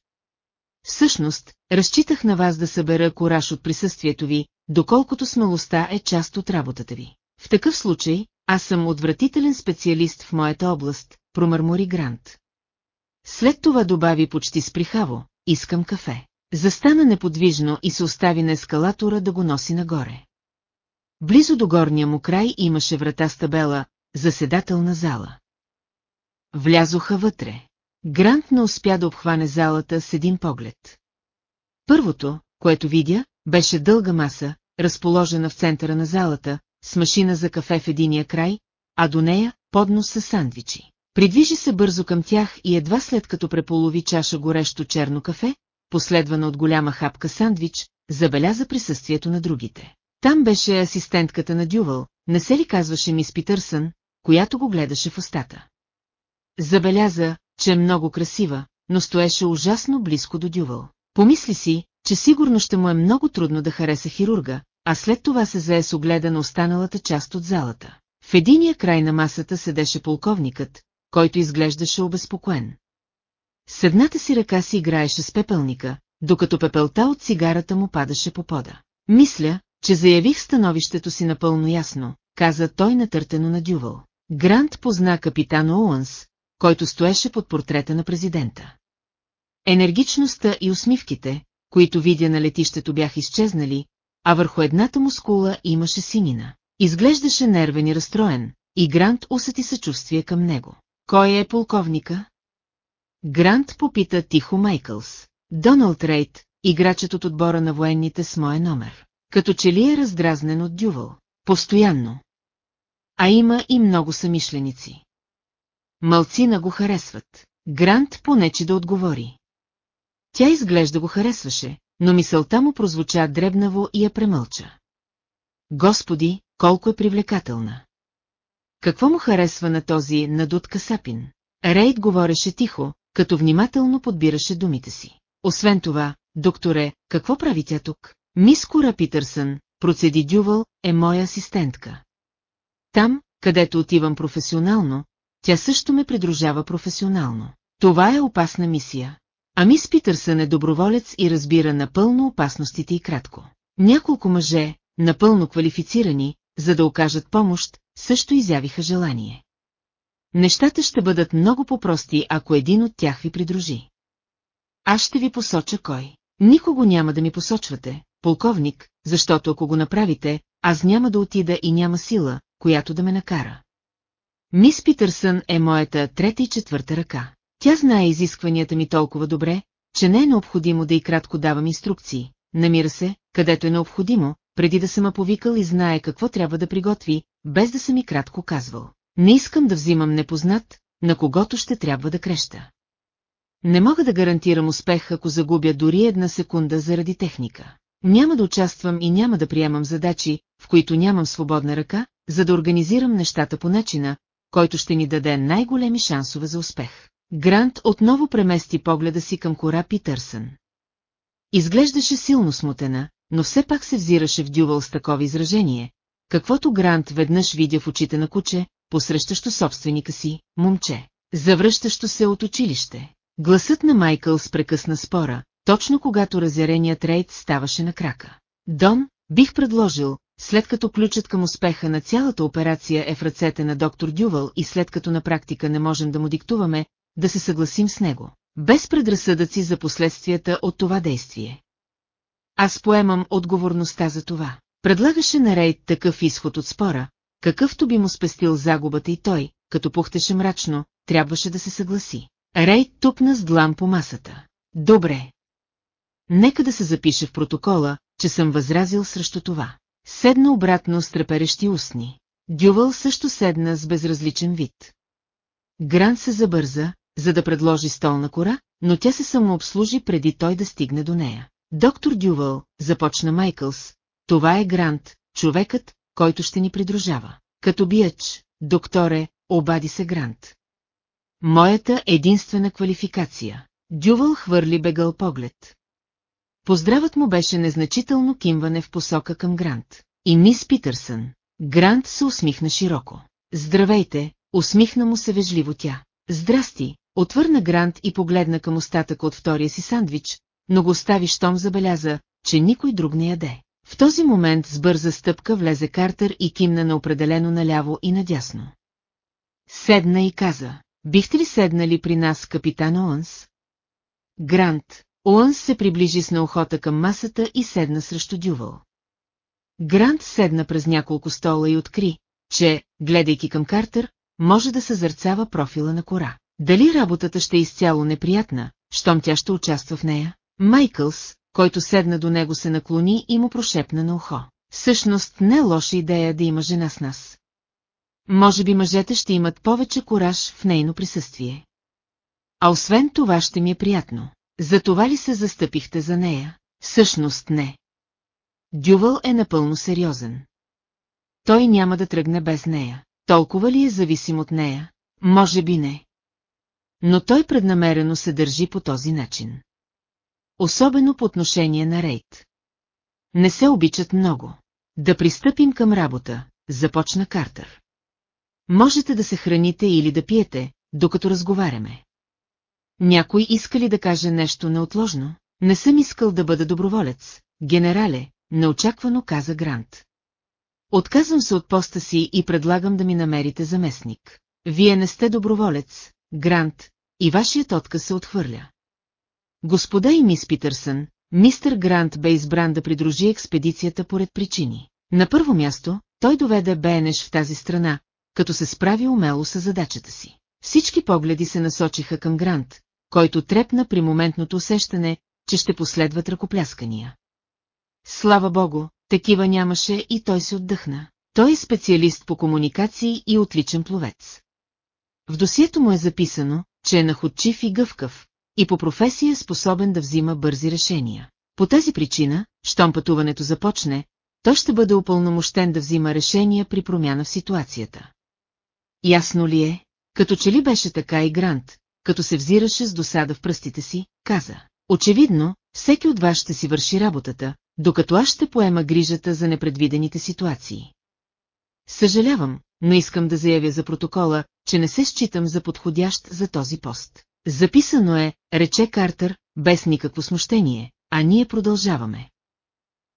Всъщност, разчитах на вас да събера кораж от присъствието ви, доколкото смелостта е част от работата ви. В такъв случай, аз съм отвратителен специалист в моята област, промърмори Грант. След това добави почти сприхаво, искам кафе. Застана неподвижно и се остави на ескалатора да го носи нагоре. Близо до горния му край имаше врата с табела «Заседателна зала». Влязоха вътре. Грант не успя да обхване залата с един поглед. Първото, което видя, беше дълга маса, разположена в центъра на залата, с машина за кафе в единия край, а до нея поднос с сандвичи. Придвижи се бързо към тях и едва след като преполови чаша горещо черно кафе, последвана от голяма хапка сандвич, забеляза присъствието на другите. Там беше асистентката на Дювал, не се ли казваше мис Питърсън, която го гледаше в устата. Забеляза, че е много красива, но стоеше ужасно близко до Дювал. Помисли си, че сигурно ще му е много трудно да хареса хирурга, а след това се зае с огледа на останалата част от залата. В единия край на масата седеше полковникът, който изглеждаше обезпокоен. С едната си ръка си играеше с пепелника, докато пепелта от цигарата му падаше по пода. Мисля, че заявих становището си напълно ясно, каза той натъртено на Дювал. Грант позна капитан Оуънс, който стоеше под портрета на президента. Енергичността и усмивките, които видя на летището бяха изчезнали, а върху едната му скула имаше синина. Изглеждаше нервен и разстроен, и Грант усети съчувствие към него. Кой е полковника? Грант попита тихо Майкълс. Доналд Рейт, играчът от отбора на военните с моя номер. Като че ли е раздразнен от Дювал. Постоянно. А има и много самишленици. Малцина го харесват. Грант понече да отговори. Тя изглежда го харесваше, но мисълта му прозвуча дребнаво и я премълча. Господи, колко е привлекателна! Какво му харесва на този надут касапин? Рейд говореше тихо, като внимателно подбираше думите си. Освен това, докторе, какво прави тя тук? Мис Кора Питърсън, процеди Дювал, е моя асистентка. Там, където отивам професионално, тя също ме придружава професионално. Това е опасна мисия. А мис Питърсън е доброволец и разбира напълно опасностите и кратко. Няколко мъже, напълно квалифицирани, за да окажат помощ, също изявиха желание. Нещата ще бъдат много по-прости, ако един от тях ви придружи. Аз ще ви посоча кой. Никого няма да ми посочвате, полковник, защото ако го направите, аз няма да отида и няма сила, която да ме накара. Мис Питърсън е моята трета и четвърта ръка. Тя знае изискванията ми толкова добре, че не е необходимо да и кратко давам инструкции. Намира се, където е необходимо, преди да съм повикал и знае какво трябва да приготви, без да съм и кратко казвал. Не искам да взимам непознат, на когото ще трябва да креща. Не мога да гарантирам успех, ако загубя дори една секунда заради техника. Няма да участвам и няма да приемам задачи, в които нямам свободна ръка, за да организирам нещата по начина, който ще ни даде най-големи шансове за успех. Грант отново премести погледа си към кора Питърсън. Изглеждаше силно смутена, но все пак се взираше в дювал с такова изражение, каквото Грант веднъж видя в очите на куче, посрещащо собственика си, момче, завръщащо се от училище. Гласът на Майкъл спрекъсна спора, точно когато разяреният рейд ставаше на крака. Дон, бих предложил, след като ключът към успеха на цялата операция е в ръцете на доктор Дювал и след като на практика не можем да му диктуваме, да се съгласим с него, без предразсъдъци за последствията от това действие. Аз поемам отговорността за това. Предлагаше на Рейд такъв изход от спора, какъвто би му спестил загубата и той, като пухтеше мрачно, трябваше да се съгласи. Рейд тупна с длан по масата. Добре. Нека да се запише в протокола, че съм възразил срещу това. Седна обратно с треперещи устни. Дювал също седна с безразличен вид. Грант се забърза, за да предложи столна кора, но тя се самообслужи преди той да стигне до нея. Доктор Дювал, започна Майкълс, това е Грант, човекът, който ще ни придружава. Като биеч, докторе, обади се Грант. Моята единствена квалификация. Дювал хвърли бегъл поглед. Поздравът му беше незначително кимване в посока към Грант. И мис Питърсън. Грант се усмихна широко. Здравейте, усмихна му се вежливо тя. Здрасти, отвърна Грант и погледна към остатък от втория си сандвич, но го остави, щом забеляза, че никой друг не яде. В този момент с бърза стъпка влезе Картер и кимна на определено наляво и надясно. Седна и каза, бихте ли седнали при нас, капитан Оънс? Грант, Оънс се приближи с наохота към масата и седна срещу Дювал. Грант седна през няколко стола и откри, че, гледайки към Картер, може да съзърцава профила на кора. Дали работата ще е изцяло неприятна, щом тя ще участва в нея? Майкълс, който седна до него се наклони и му прошепна на ухо. Всъщност не е лоша идея да има жена с нас. Може би мъжете ще имат повече кораж в нейно присъствие. А освен това ще ми е приятно. За това ли се застъпихте за нея? Всъщност не. Дювал е напълно сериозен. Той няма да тръгне без нея. Толкова ли е зависим от нея? Може би не. Но той преднамерено се държи по този начин. Особено по отношение на Рейд. Не се обичат много. Да пристъпим към работа, започна Картер. Можете да се храните или да пиете, докато разговаряме. Някой иска ли да каже нещо неотложно? Не съм искал да бъда доброволец, генерале, неочаквано каза Грант. Отказвам се от поста си и предлагам да ми намерите заместник. Вие не сте доброволец, Грант, и вашият отказ се отхвърля. Господа и мис Питърсън, мистер Грант бе избран да придружи експедицията поред причини. На първо място, той доведе Бенеш в тази страна, като се справи умело с задачата си. Всички погледи се насочиха към Грант, който трепна при моментното усещане, че ще последват ръкопляскания. Слава богу, такива нямаше и той се отдъхна. Той е специалист по комуникации и отличен пловец. В досието му е записано, че е находчив и гъвкав, и по професия е способен да взима бързи решения. По тази причина, щом пътуването започне, той ще бъде упълномощен да взима решения при промяна в ситуацията. Ясно ли е? Като че ли беше така и Грант, като се взираше с досада в пръстите си, каза. Очевидно, всеки от вас ще си върши работата, докато аз ще поема грижата за непредвидените ситуации. Съжалявам, но искам да заявя за протокола, че не се считам за подходящ за този пост. Записано е, рече Картер, без никакво смущение, а ние продължаваме.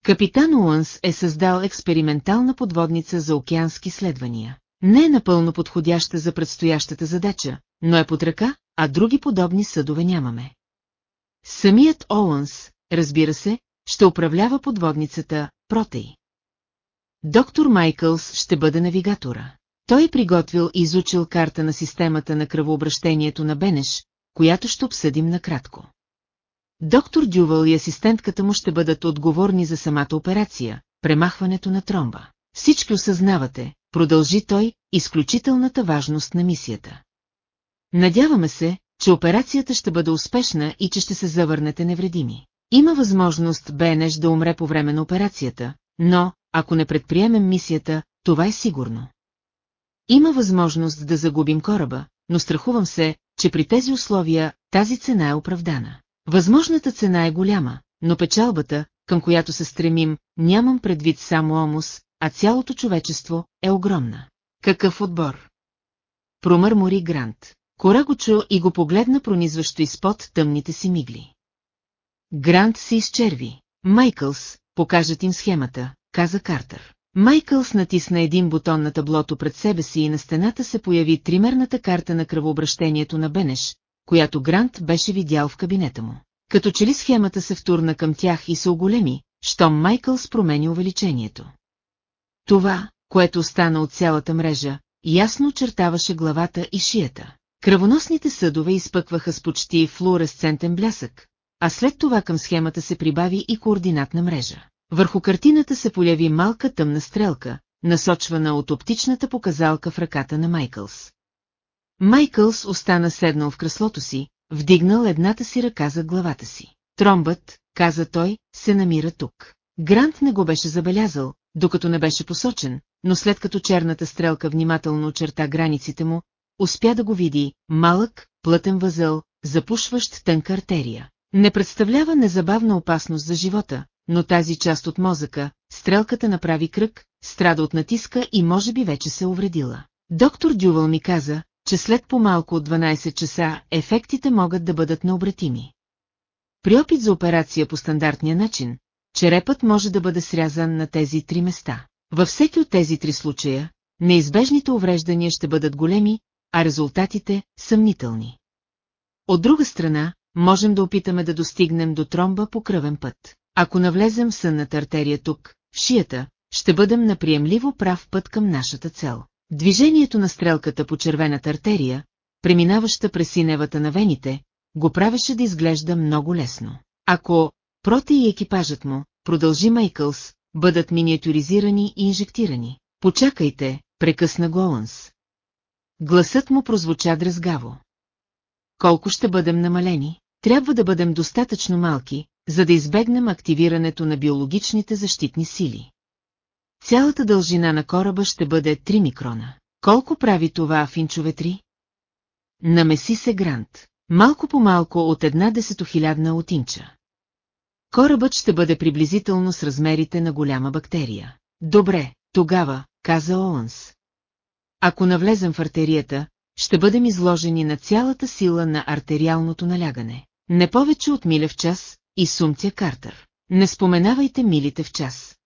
Капитан Уънс е създал експериментална подводница за океански следвания. Не е напълно подходяща за предстоящата задача, но е под ръка, а други подобни съдове нямаме. Самият Оуънс, разбира се, ще управлява подводницата Протей. Доктор Майкълс ще бъде навигатора. Той е приготвил и изучил карта на системата на кръвообращението на Бенеш, която ще обсъдим накратко. Доктор Дювал и асистентката му ще бъдат отговорни за самата операция, премахването на тромба. Всички осъзнавате, продължи той, изключителната важност на мисията. Надяваме се, че операцията ще бъде успешна и че ще се завърнете невредими. Има възможност Бенеш да умре по време на операцията, но, ако не предприемем мисията, това е сигурно. Има възможност да загубим кораба, но страхувам се, че при тези условия тази цена е оправдана. Възможната цена е голяма, но печалбата, към която се стремим, нямам предвид само Омус, а цялото човечество е огромна. Какъв отбор? Промърмори Грант. Кора го чу и го погледна пронизващо изпод тъмните си мигли. Грант се изчерви. Майкълс, покажат им схемата, каза Картер. Майкълс натисна един бутон на таблото пред себе си и на стената се появи тримерната карта на кръвообращението на Бенеш, която Грант беше видял в кабинета му. Като че ли схемата се втурна към тях и се оголеми, щом Майкълс промени увеличението. Това, което остана от цялата мрежа, ясно очертаваше главата и шията. Кръвоносните съдове изпъкваха с почти флуоресцентен блясък, а след това към схемата се прибави и координатна мрежа. Върху картината се поляви малка тъмна стрелка, насочвана от оптичната показалка в ръката на Майкълс. Майкълс остана седнал в креслото си, вдигнал едната си ръка за главата си. Тромбът, каза той, се намира тук. Грант не го беше забелязал, докато не беше посочен, но след като черната стрелка внимателно очерта границите му, успя да го види, малък, плътен възъл, запушващ тънка артерия. Не представлява незабавна опасност за живота, но тази част от мозъка, стрелката направи кръг, страда от натиска и може би вече се увредила. Доктор Дювал ми каза, че след по-малко от 12 часа ефектите могат да бъдат необратими. При опит за операция по стандартния начин, черепът може да бъде срязан на тези три места. Във всеки от тези три случая, неизбежните увреждания ще бъдат големи, а резултатите – съмнителни. От друга страна, можем да опитаме да достигнем до тромба по кръвен път. Ако навлезем в сънната артерия тук, в шията, ще бъдем на приемливо прав път към нашата цел. Движението на стрелката по червената артерия, преминаваща през синевата на вените, го правеше да изглежда много лесно. Ако Проте и екипажът му, продължи Майкълс, бъдат миниатюризирани и инжектирани. Почакайте, прекъсна Голанс. Гласът му прозвуча дрезгаво. Колко ще бъдем намалени? Трябва да бъдем достатъчно малки, за да избегнем активирането на биологичните защитни сили. Цялата дължина на кораба ще бъде 3 микрона. Колко прави това в инчове 3? Намеси се Грант. Малко по малко от една десетохилядна от инча. Корабът ще бъде приблизително с размерите на голяма бактерия. Добре, тогава, каза Оуънс. Ако навлезем в артерията, ще бъдем изложени на цялата сила на артериалното налягане. Не повече от миля в час, и сумтя Картер. Не споменавайте милите в час.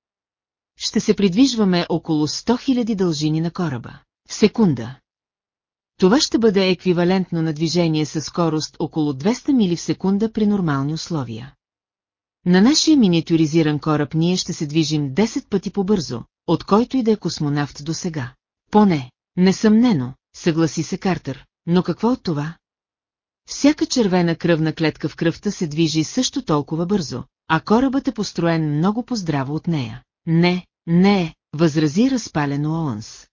Ще се придвижваме около 100 000 дължини на кораба. В секунда. Това ще бъде еквивалентно на движение със скорост около 200 мили в секунда при нормални условия. На нашия миниатюризиран кораб ние ще се движим 10 пъти по-бързо, от който и да е космонавт до сега. Поне, несъмнено, съгласи се Картер, но какво от това? Всяка червена кръвна клетка в кръвта се движи също толкова бързо, а корабът е построен много поздраво от нея. Не, не, възрази разпалено Оънс.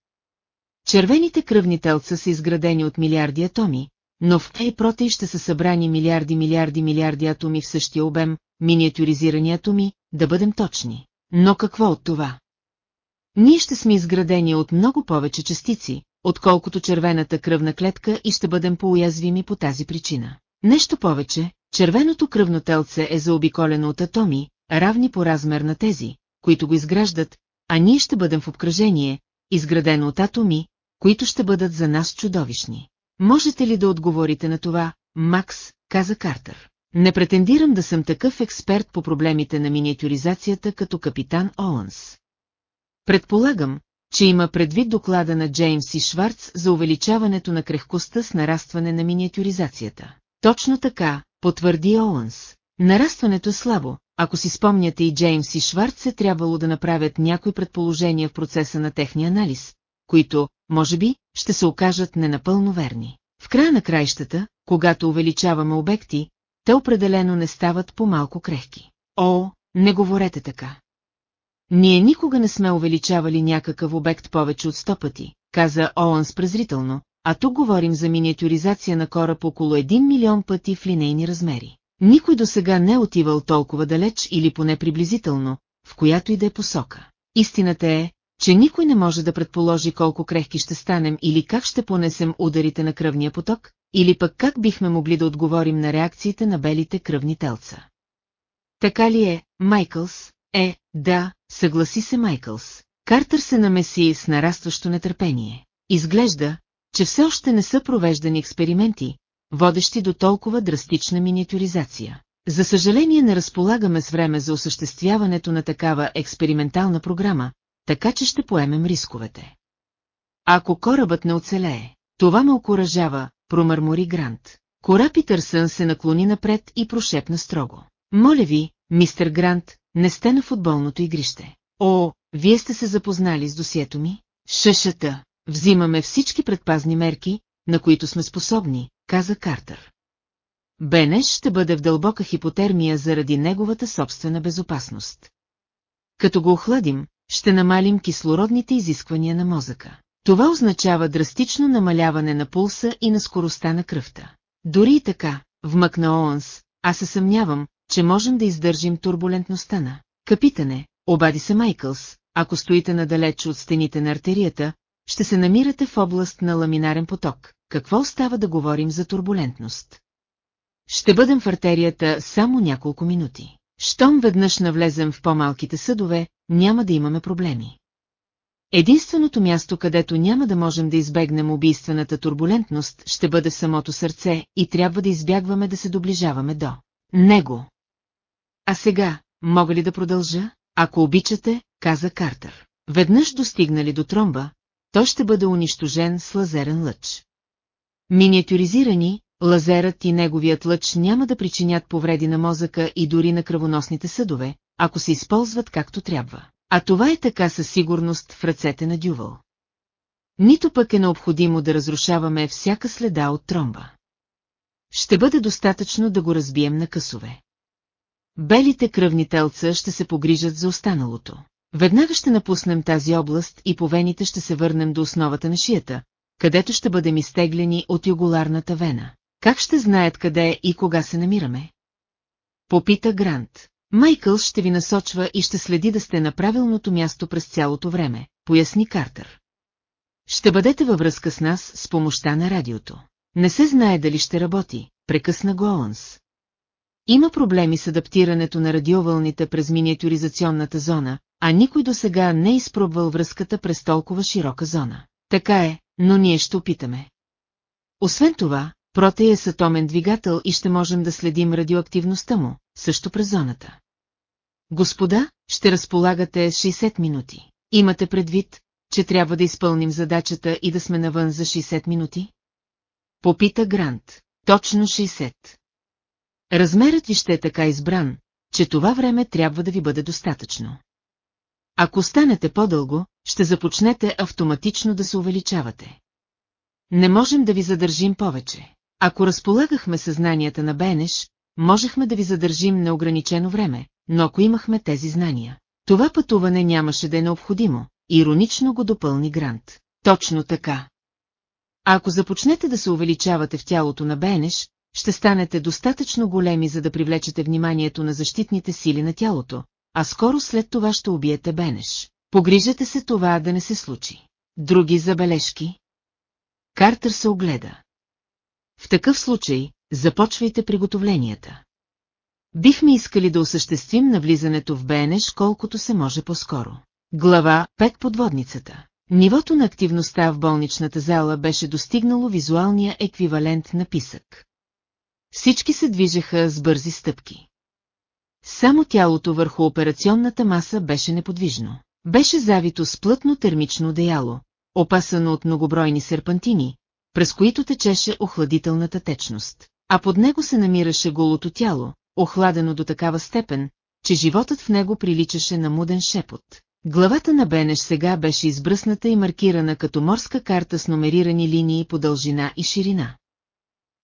Червените кръвни телца са изградени от милиарди атоми, но в Ей протей ще са събрани милиарди милиарди милиарди атоми в същия обем, миниатюризирани атоми, да бъдем точни. Но какво от това? Ние ще сме изградени от много повече частици, отколкото червената кръвна клетка и ще бъдем по-уязвими по тази причина. Нещо повече, червеното кръвно телце е заобиколено от атоми, равни по размер на тези, които го изграждат, а ние ще бъдем в обкръжение, изградено от атоми, които ще бъдат за нас чудовищни. Можете ли да отговорите на това, Макс, каза Картер. Не претендирам да съм такъв експерт по проблемите на миниатюризацията като капитан Оуънс. Предполагам, че има предвид доклада на Джеймс и Шварц за увеличаването на крехкостта с нарастване на миниатюризацията. Точно така, потвърди Оуънс. Нарастването е слабо, ако си спомняте и Джеймс и Шварц е трябвало да направят някои предположения в процеса на техния анализ, които, може би, ще се окажат ненапълно верни. В края на краищата, когато увеличаваме обекти, те определено не стават по-малко крехки. О, не говорете така. Ние никога не сме увеличавали някакъв обект повече от сто пъти, каза Оуънс презрително, а тук говорим за миниатюризация на кораб около 1 милион пъти в линейни размери. Никой до сега не е отивал толкова далеч или поне приблизително, в която и да е посока. Истината е, че никой не може да предположи колко крехки ще станем или как ще понесем ударите на кръвния поток, или пък как бихме могли да отговорим на реакциите на белите кръвни телца. Така ли е, Майкълс? Е, да, съгласи се Майкълс. Картер се намеси с нарастващо нетърпение. Изглежда, че все още не са провеждани експерименти, водещи до толкова драстична миниатюризация. За съжаление не разполагаме с време за осъществяването на такава експериментална програма, така че ще поемем рисковете. Ако корабът не оцелее, това ме окоръжава, промърмори Грант. Кора Питърсън се наклони напред и прошепна строго. Моля ви, мистер Грант, не сте на футболното игрище. О, вие сте се запознали с досието ми? Шешата. Взимаме всички предпазни мерки, на които сме способни, каза Картер. Бенеш ще бъде в дълбока хипотермия заради неговата собствена безопасност. Като го охладим, ще намалим кислородните изисквания на мозъка. Това означава драстично намаляване на пулса и на скоростта на кръвта. Дори и така, вмъкна Оанс, аз се съмнявам, че можем да издържим турбулентността на. Капитане, обади се Майкълс, ако стоите надалеч от стените на артерията, ще се намирате в област на ламинарен поток. Какво остава да говорим за турбулентност? Ще бъдем в артерията само няколко минути. Щом веднъж навлезем в по-малките съдове, няма да имаме проблеми. Единственото място, където няма да можем да избегнем убийствената турбулентност, ще бъде самото сърце и трябва да избягваме да се доближаваме до него. А сега, мога ли да продължа? Ако обичате, каза Картер. Веднъж достигнали до тромба, той ще бъде унищожен с лазерен лъч. Миниатюризирани, лазерът и неговият лъч няма да причинят повреди на мозъка и дори на кръвоносните съдове, ако се използват както трябва. А това е така със сигурност в ръцете на Дювал. Нито пък е необходимо да разрушаваме всяка следа от тромба. Ще бъде достатъчно да го разбием на късове. Белите кръвни телца ще се погрижат за останалото. Веднага ще напуснем тази област и по вените ще се върнем до основата на шията, където ще бъдем изтеглени от юголарната вена. Как ще знаят къде и кога се намираме? Попита Грант. Майкъл ще ви насочва и ще следи да сте на правилното място през цялото време, поясни Картер. Ще бъдете във връзка с нас с помощта на радиото. Не се знае дали ще работи, прекъсна Голанс. Има проблеми с адаптирането на радиовълните през миниатюризационната зона, а никой до сега не е изпробвал връзката през толкова широка зона. Така е, но ние ще опитаме. Освен това, Протей е с атомен двигател и ще можем да следим радиоактивността му, също през зоната. Господа, ще разполагате 60 минути. Имате предвид, че трябва да изпълним задачата и да сме навън за 60 минути? Попита Грант. Точно 60. Размерът ви ще е така избран, че това време трябва да ви бъде достатъчно. Ако станете по-дълго, ще започнете автоматично да се увеличавате. Не можем да ви задържим повече. Ако разполагахме съзнанията на Бенеш, можехме да ви задържим неограничено време, но ако имахме тези знания, това пътуване нямаше да е необходимо, иронично го допълни Грант. Точно така. А ако започнете да се увеличавате в тялото на Бенеш, ще станете достатъчно големи за да привлечете вниманието на защитните сили на тялото, а скоро след това ще убиете Бенеш. Погрижете се това да не се случи. Други забележки? Картер се огледа. В такъв случай, започвайте приготовленията. Бихме искали да осъществим навлизането в Бенеш колкото се може по-скоро. Глава 5 подводницата. Нивото на активността в болничната зала беше достигнало визуалния еквивалент на писък. Всички се движеха с бързи стъпки. Само тялото върху операционната маса беше неподвижно. Беше завито с плътно термично одеяло, опасано от многобройни серпантини, през които течеше охладителната течност. А под него се намираше голото тяло, охладено до такава степен, че животът в него приличаше на муден шепот. Главата на Бенеш сега беше избръсната и маркирана като морска карта с номерирани линии по дължина и ширина.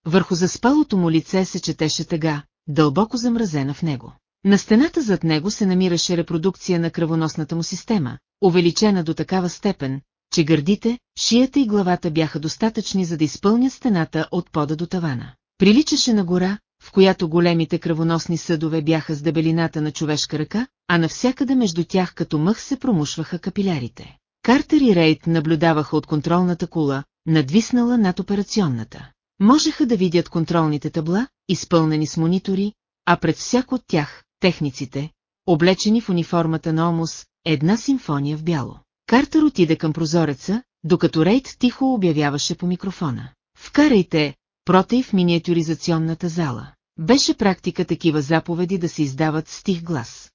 Върху заспалото му лице се четеше тъга, дълбоко замразена в него. На стената зад него се намираше репродукция на кръвоносната му система, увеличена до такава степен, че гърдите, шията и главата бяха достатъчни за да изпълнят стената от пода до тавана. Приличаше на гора, в която големите кръвоносни съдове бяха с дебелината на човешка ръка, а навсякъде между тях като мъх се промушваха капилярите. Картер и Рейд наблюдаваха от контролната кула, надвиснала над операционната. Можеха да видят контролните табла, изпълнени с монитори, а пред всяко от тях, техниците, облечени в униформата на Омус, една симфония в бяло. Картер отиде към прозореца, докато Рейд тихо обявяваше по микрофона. Вкарайте, протей в миниатюризационната зала. Беше практика такива заповеди да се издават с тих глас.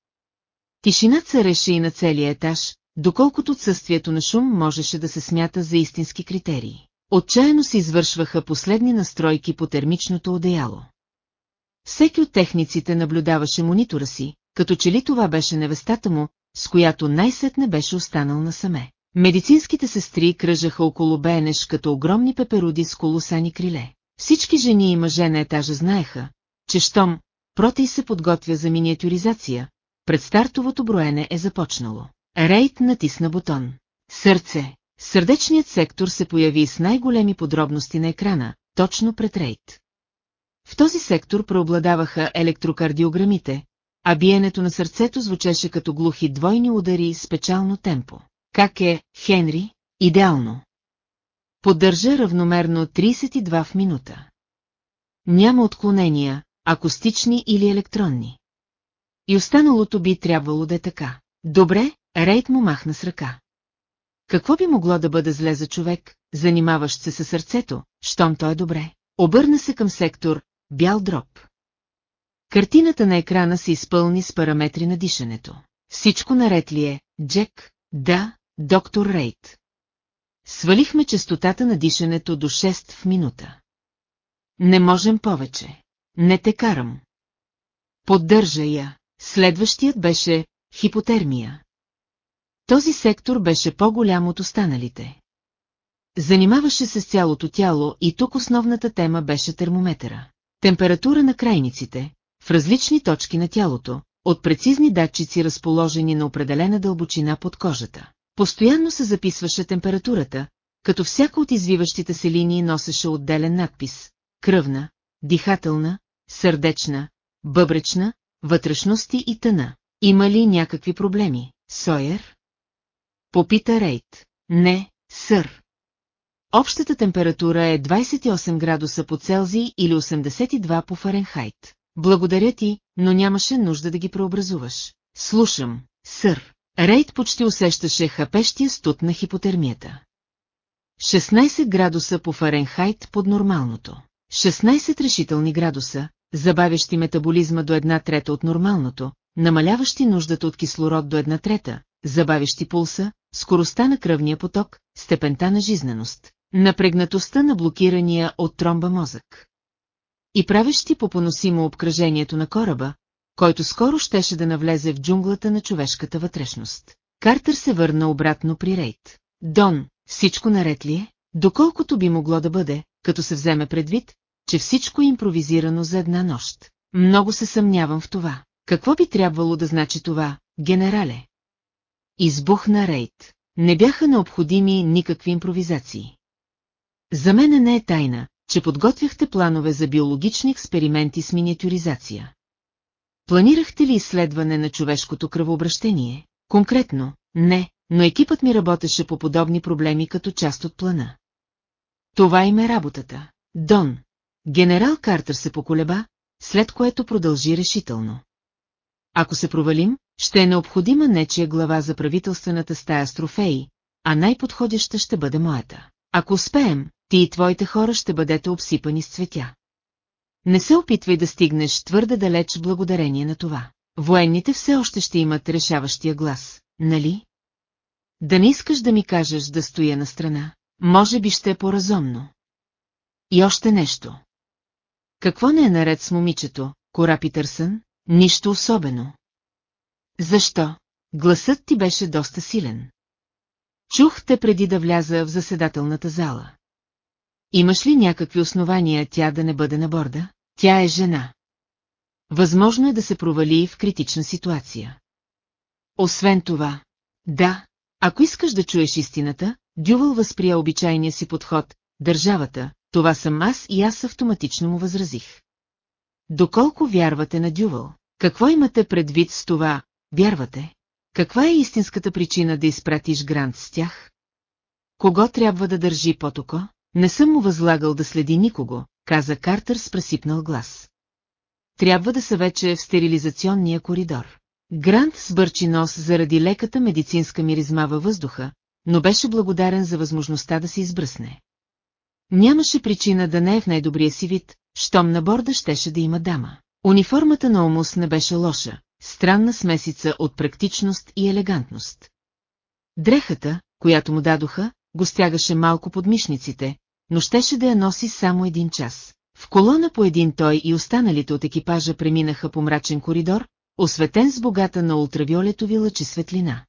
Тишина цареше и на целия етаж, доколкото отсъствието на шум можеше да се смята за истински критерии. Отчаяно се извършваха последни настройки по термичното одеяло. Всеки от техниците наблюдаваше монитора си, като че ли това беше невестата му, с която най-сетне беше останал насаме. Медицинските сестри кръжаха около Бенеш като огромни пеперуди с колосани криле. Всички жени и мъже на етажа знаеха, че щом Протей се подготвя за миниатюризация, предстартовото броене е започнало. Рейд натисна бутон. Сърце. Сърдечният сектор се появи с най-големи подробности на екрана, точно пред Рейд. В този сектор преобладаваха електрокардиограмите, а биенето на сърцето звучеше като глухи двойни удари с печално темпо. Как е, Хенри? Идеално. Поддържа равномерно 32 в минута. Няма отклонения, акустични или електронни. И останалото би трябвало да е така. Добре, Рейд му махна с ръка. Какво би могло да бъде зле за човек, занимаващ се със сърцето, щом той е добре? Обърна се към сектор «Бял дроб». Картината на екрана се изпълни с параметри на дишането. Всичко наред ли е, Джек? Да, доктор Рейд. Свалихме частотата на дишането до 6 в минута. Не можем повече. Не те карам. Поддържа я. Следващият беше хипотермия. Този сектор беше по-голям от останалите. Занимаваше се с цялото тяло и тук основната тема беше термометъра. Температура на крайниците, в различни точки на тялото, от прецизни датчици разположени на определена дълбочина под кожата. Постоянно се записваше температурата, като всяка от извиващите се линии носеше отделен надпис – кръвна, дихателна, сърдечна, бъбречна, вътрешности и тъна. Има ли някакви проблеми, Сойер? Попита Рейт. Не, сър. Общата температура е 28 градуса по Целзий или 82 по Фаренхайт. Благодаря ти, но нямаше нужда да ги преобразуваш. Слушам, сър. Рейд почти усещаше хапещия студ на хипотермията. 16 градуса по Фаренхайт под нормалното. 16 решителни градуса, забавящи метаболизма до една трета от нормалното, намаляващи нуждата от кислород до една трета, забавящи пулса, скоростта на кръвния поток, степента на жизненост, напрегнатостта на блокирания от тромба мозък. И правещи по поносимо обкръжението на кораба, който скоро щеше да навлезе в джунглата на човешката вътрешност. Картер се върна обратно при Рейд. Дон, всичко наред ли е? Доколкото би могло да бъде, като се вземе предвид, че всичко е импровизирано за една нощ. Много се съмнявам в това. Какво би трябвало да значи това, генерале? Избухна Рейд. Не бяха необходими никакви импровизации. За мене не е тайна, че подготвяхте планове за биологични експерименти с миниатюризация. Планирахте ли изследване на човешкото кръвообращение? Конкретно, не, но екипът ми работеше по подобни проблеми като част от плана. Това им е работата. Дон. Генерал Картер се поколеба, след което продължи решително. Ако се провалим, ще е необходима нечия глава за правителствената стая с трофеи, а най-подходяща ще бъде моята. Ако успеем, ти и твоите хора ще бъдете обсипани с цветя. Не се опитвай да стигнеш твърде далеч благодарение на това. Военните все още ще имат решаващия глас, нали? Да не искаш да ми кажеш да стоя на страна, може би ще е по-разумно. И още нещо. Какво не е наред с момичето, Кора Питърсън? Нищо особено. Защо? Гласът ти беше доста силен. Чух те преди да вляза в заседателната зала. Имаш ли някакви основания тя да не бъде на борда? Тя е жена. Възможно е да се провали в критична ситуация. Освен това, да, ако искаш да чуеш истината, Дювал възприя обичайния си подход, държавата, това съм аз и аз автоматично му възразих. Доколко вярвате на Дювал? Какво имате предвид с това, вярвате? Каква е истинската причина да изпратиш грант с тях? Кого трябва да държи потоко? Не съм му възлагал да следи никого, каза Картер с пресипнал глас. Трябва да са вече в стерилизационния коридор. Грант сбърчи нос заради леката медицинска миризма във въздуха, но беше благодарен за възможността да се избръсне. Нямаше причина да не е в най-добрия си вид, щом на борда щеше да има дама. Униформата на Омус не беше лоша, странна смесица от практичност и елегантност. Дрехата, която му дадоха, го стягаше малко под мишниците, но щеше да я носи само един час. В колона по един той и останалите от екипажа преминаха по мрачен коридор, осветен с богата на ултравиолетови лъчи светлина.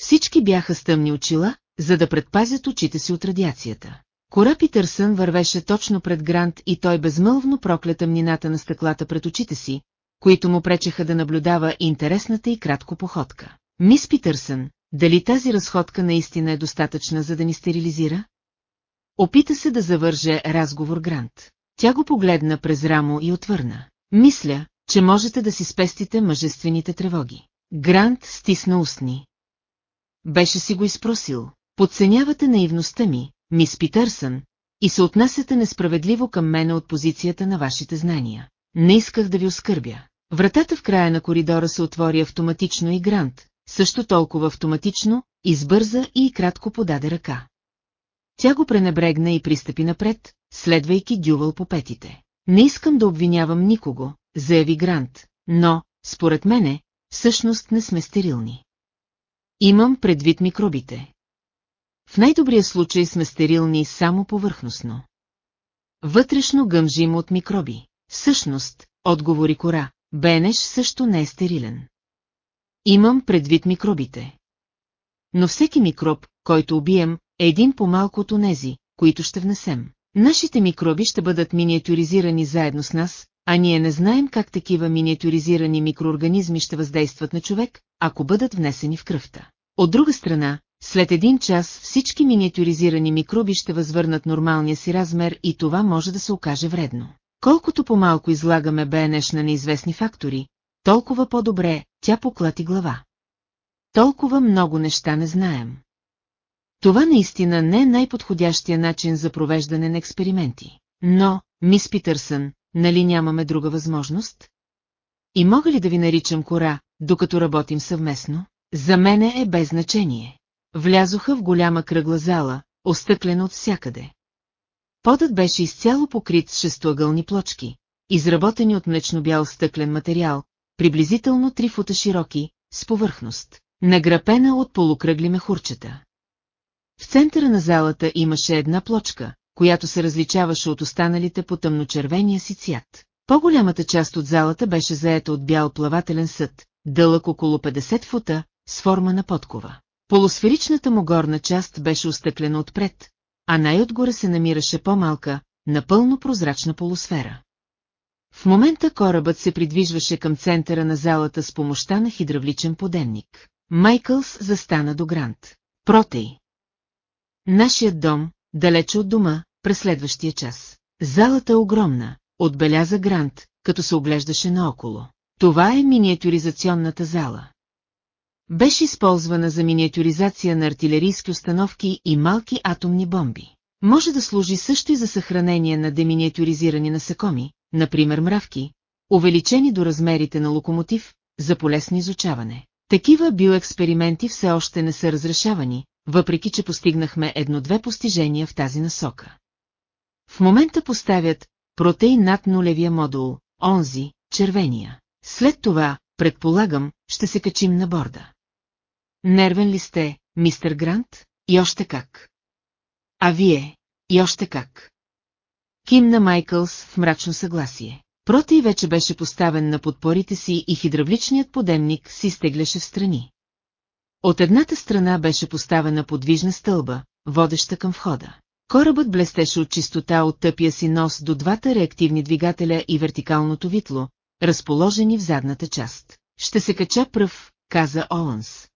Всички бяха с тъмни очила, за да предпазят очите си от радиацията. Кора Питърсън вървеше точно пред Грант и той безмълвно прокля тъмнината на стъклата пред очите си, които му пречеха да наблюдава интересната и кратко походка. Мис Питърсън, дали тази разходка наистина е достатъчна за да ни стерилизира? Опита се да завърже разговор Грант. Тя го погледна през рамо и отвърна. Мисля, че можете да си спестите мъжествените тревоги. Грант стисна устни. Беше си го изпросил. Подценявате наивността ми, мис Питърсън, и се отнасяте несправедливо към мене от позицията на вашите знания. Не исках да ви оскърбя. Вратата в края на коридора се отвори автоматично и Грант, също толкова автоматично, избърза и кратко подаде ръка. Тя го пренебрегна и пристъпи напред, следвайки дювал по петите. Не искам да обвинявам никого, заяви Грант, но, според мене, всъщност не сме стерилни. Имам предвид микробите. В най-добрия случай сме стерилни само повърхностно. Вътрешно гъмжим от микроби. Всъщност, отговори Кора, Бенеш също не е стерилен. Имам предвид микробите. Но всеки микроб, който убием, е един по-малко от онези, които ще внесем. Нашите микроби ще бъдат миниатюризирани заедно с нас, а ние не знаем как такива миниатюризирани микроорганизми ще въздействат на човек, ако бъдат внесени в кръвта. От друга страна, след един час всички миниатюризирани микроби ще възвърнат нормалния си размер и това може да се окаже вредно. Колкото по-малко излагаме БНШ на неизвестни фактори, толкова по-добре, тя поклати глава. Толкова много неща не знаем. Това наистина не е най-подходящия начин за провеждане на експерименти. Но, мис Питърсън, нали нямаме друга възможност? И мога ли да ви наричам кора, докато работим съвместно? За мене е без значение. Влязоха в голяма кръгла зала, остъклена от всякъде. Подът беше изцяло покрит с шестоъгълни плочки, изработени от млечно-бял стъклен материал, приблизително три фута широки, с повърхност, награпена от полукръгли мехурчета. В центъра на залата имаше една плочка, която се различаваше от останалите по тъмночервения си цвят. По-голямата част от залата беше заета от бял плавателен съд, дълъг около 50 фута, с форма на подкова. Полусферичната му горна част беше остъклена отпред, а най-отгоре се намираше по-малка, напълно прозрачна полусфера. В момента корабът се придвижваше към центъра на залата с помощта на хидравличен подемник. Майкълс застана до Грант. Протей. Нашият дом, далече от дома, през следващия час. Залата е огромна, отбеляза Грант, като се оглеждаше наоколо. Това е миниатюризационната зала. Беше използвана за миниатюризация на артилерийски установки и малки атомни бомби. Може да служи също и за съхранение на деминиатюризирани насекоми, например мравки, увеличени до размерите на локомотив, за полезно изучаване. Такива биоексперименти все още не са разрешавани, въпреки че постигнахме едно-две постижения в тази насока. В момента поставят протеин над нулевия модул, онзи, червения. След това, предполагам, ще се качим на борда. Нервен ли сте, мистер Грант? И още как. А вие? И още как. Кимна Майкълс в мрачно съгласие. Протей вече беше поставен на подпорите си и хидравличният подемник си стегляше в страни. От едната страна беше поставена подвижна стълба, водеща към входа. Корабът блестеше от чистота от тъпия си нос до двата реактивни двигателя и вертикалното витло, разположени в задната част. Ще се кача пръв, каза Оланс.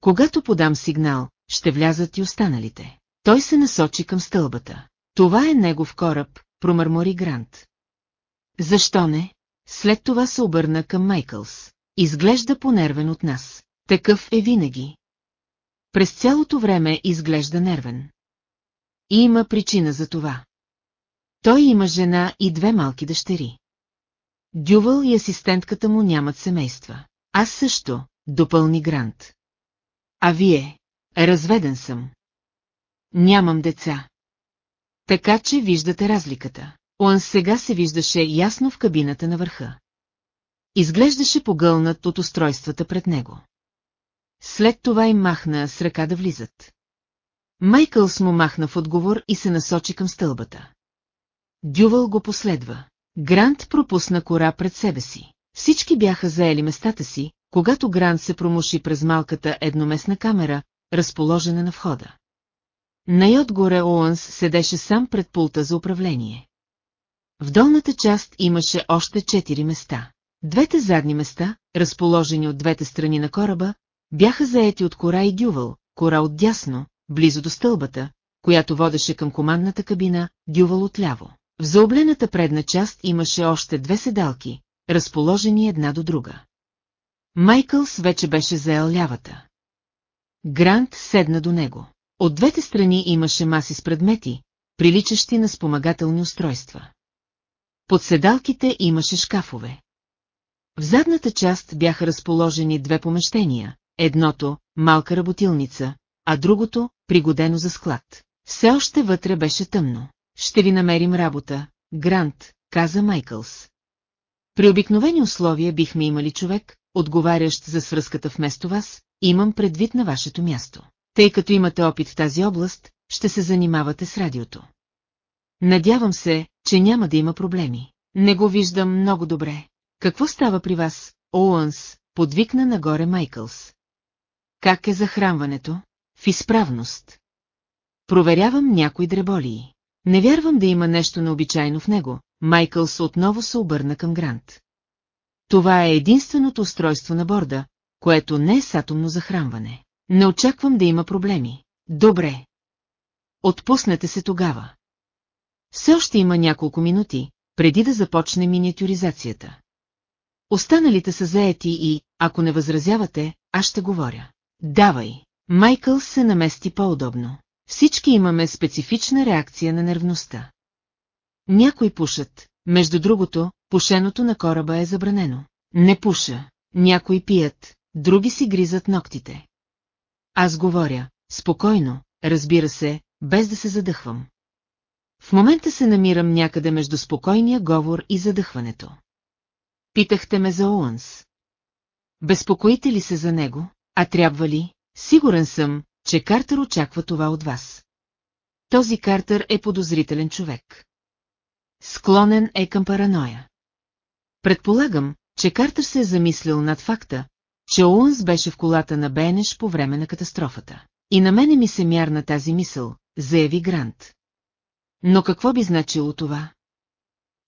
Когато подам сигнал, ще влязат и останалите. Той се насочи към стълбата. Това е негов кораб, промърмори Грант. Защо не? След това се обърна към Майкълс. Изглежда понервен от нас. Такъв е винаги. През цялото време изглежда нервен. И има причина за това. Той има жена и две малки дъщери. Дювал и асистентката му нямат семейства. Аз също, допълни Грант. А вие? Разведен съм. Нямам деца. Така че виждате разликата. Он сега се виждаше ясно в кабината на върха. Изглеждаше погълнат от устройствата пред него. След това им махна с ръка да влизат. Майкълс му махна в отговор и се насочи към стълбата. Дювал го последва. Грант пропусна кора пред себе си. Всички бяха заели местата си, когато Грант се промуши през малката едноместна камера, разположена на входа. Най-отгоре Оуънс седеше сам пред пулта за управление. В долната част имаше още четири места. Двете задни места, разположени от двете страни на кораба, бяха заети от кора и дювал, кора от дясно, близо до стълбата, която водеше към командната кабина, дювал отляво. В заоблената предна част имаше още две седалки, разположени една до друга. Майкълс вече беше заел лявата. Грант седна до него. От двете страни имаше маси с предмети, приличащи на спомагателни устройства. Под седалките имаше шкафове. В задната част бяха разположени две помещения, едното – малка работилница, а другото – пригодено за склад. Все още вътре беше тъмно. Ще ви намерим работа, Грант, каза Майкълс. При обикновени условия бихме имали човек, отговарящ за свръзката вместо вас, имам предвид на вашето място. Тъй като имате опит в тази област, ще се занимавате с радиото. Надявам се, че няма да има проблеми. Не го виждам много добре. Какво става при вас, Оуънс, подвикна нагоре Майкълс. Как е захранването? В изправност. Проверявам някои дреболии. Не вярвам да има нещо необичайно в него. Майкълс отново се обърна към Грант. Това е единственото устройство на борда, което не е с атомно захранване. Не очаквам да има проблеми. Добре. Отпуснете се тогава. Все още има няколко минути, преди да започне миниатюризацията. Останалите са заети и, ако не възразявате, аз ще говоря. Давай. Майкъл се намести по-удобно. Всички имаме специфична реакция на нервността. Някои пушат, между другото, пушеното на кораба е забранено. Не пуша. Някои пият, други си гризат ногтите. Аз говоря, спокойно, разбира се, без да се задъхвам. В момента се намирам някъде между спокойния говор и задъхването. Питахте ме за Оуънс. Безпокоите ли се за него, а трябва ли? Сигурен съм, че Картер очаква това от вас. Този Картер е подозрителен човек. Склонен е към параноя. Предполагам, че Картер се е замислил над факта, че Оуънс беше в колата на Бенеш по време на катастрофата. И на мене ми се мярна тази мисъл, заяви Грант. Но какво би значило това?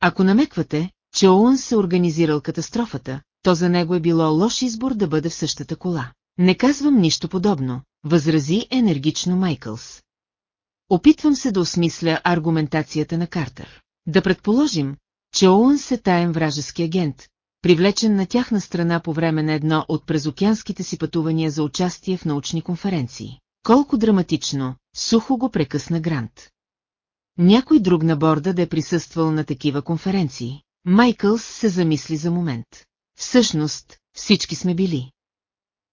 Ако намеквате, че Оуънс се организирал катастрофата, то за него е било лош избор да бъде в същата кола. Не казвам нищо подобно, възрази енергично Майкълс. Опитвам се да осмисля аргументацията на Картер. Да предположим, че Оуънс е таен вражески агент, привлечен на тяхна страна по време на едно от презокеанските си пътувания за участие в научни конференции. Колко драматично, сухо го прекъсна Грант. Някой друг на борда да е присъствал на такива конференции. Майкълс се замисли за момент. Всъщност, всички сме били.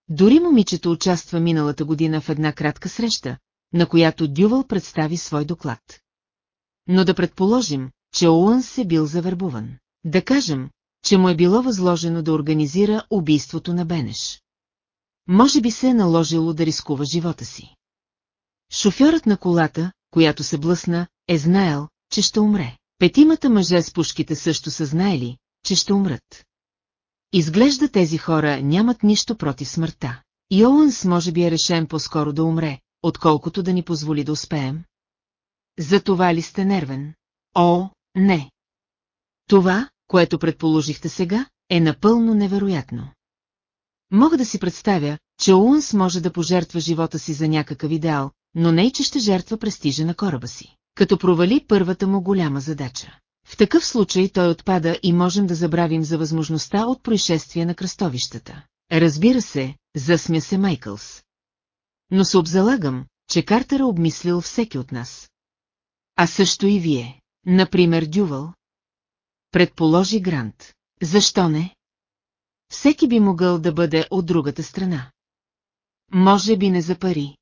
Дори момичето участва миналата година в една кратка среща, на която Дювал представи свой доклад. Но да предположим, че Оуън се бил завербуван. Да кажем, че му е било възложено да организира убийството на Бенеш. Може би се е наложило да рискува живота си. Шофьорът на колата, която се блъсна, е знаел, че ще умре. Петимата мъже с пушките също са знаели, че ще умрат. Изглежда тези хора нямат нищо против смъртта. И Оуънс може би е решен по-скоро да умре, отколкото да ни позволи да успеем. За това ли сте нервен? О, не. Това, което предположихте сега, е напълно невероятно. Мога да си представя, че Уънс може да пожертва живота си за някакъв идеал, но не и че ще жертва престижа на кораба си, като провали първата му голяма задача. В такъв случай той отпада и можем да забравим за възможността от происшествие на кръстовищата. Разбира се, засмя се Майкълс. Но се обзалагам, че Картер е обмислил всеки от нас. А също и вие, например Дювал. Предположи Грант. Защо не? Всеки би могъл да бъде от другата страна. Може би не за пари.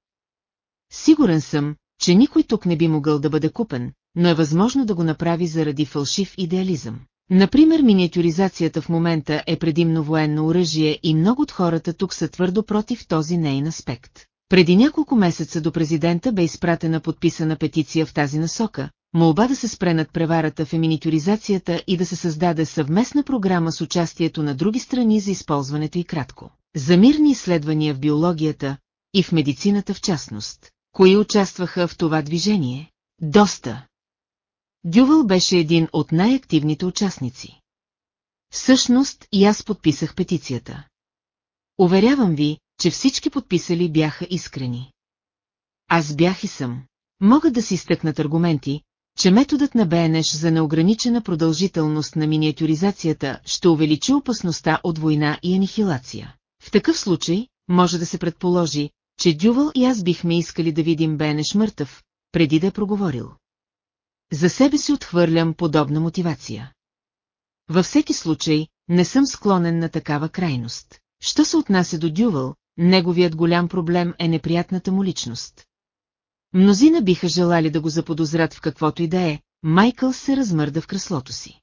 Сигурен съм, че никой тук не би могъл да бъде купен, но е възможно да го направи заради фалшив идеализъм. Например, миниатюризацията в момента е предимно военно оръжие и много от хората тук са твърдо против този нейн аспект. Преди няколко месеца до президента бе изпратена подписана петиция в тази насока, молба да се спре над преварата в еминитюризацията и да се създаде съвместна програма с участието на други страни за използването и кратко. За мирни изследвания в биологията и в медицината в частност. Кои участваха в това движение? Доста. Дювал беше един от най-активните участници. Всъщност и аз подписах петицията. Уверявам ви, че всички подписали бяха искрени. Аз бях и съм. Могат да си изтъкнат аргументи, че методът на БНШ за неограничена продължителност на миниатюризацията ще увеличи опасността от война и анихилация. В такъв случай, може да се предположи, че Дювал и аз бихме искали да видим БНШ мъртъв, преди да е проговорил. За себе си отхвърлям подобна мотивация. Във всеки случай, не съм склонен на такава крайност. Що се отнася до Дювал, неговият голям проблем е неприятната му личност. Мнозина биха желали да го заподозрат в каквото и да е, Майкъл се размърда в креслото си.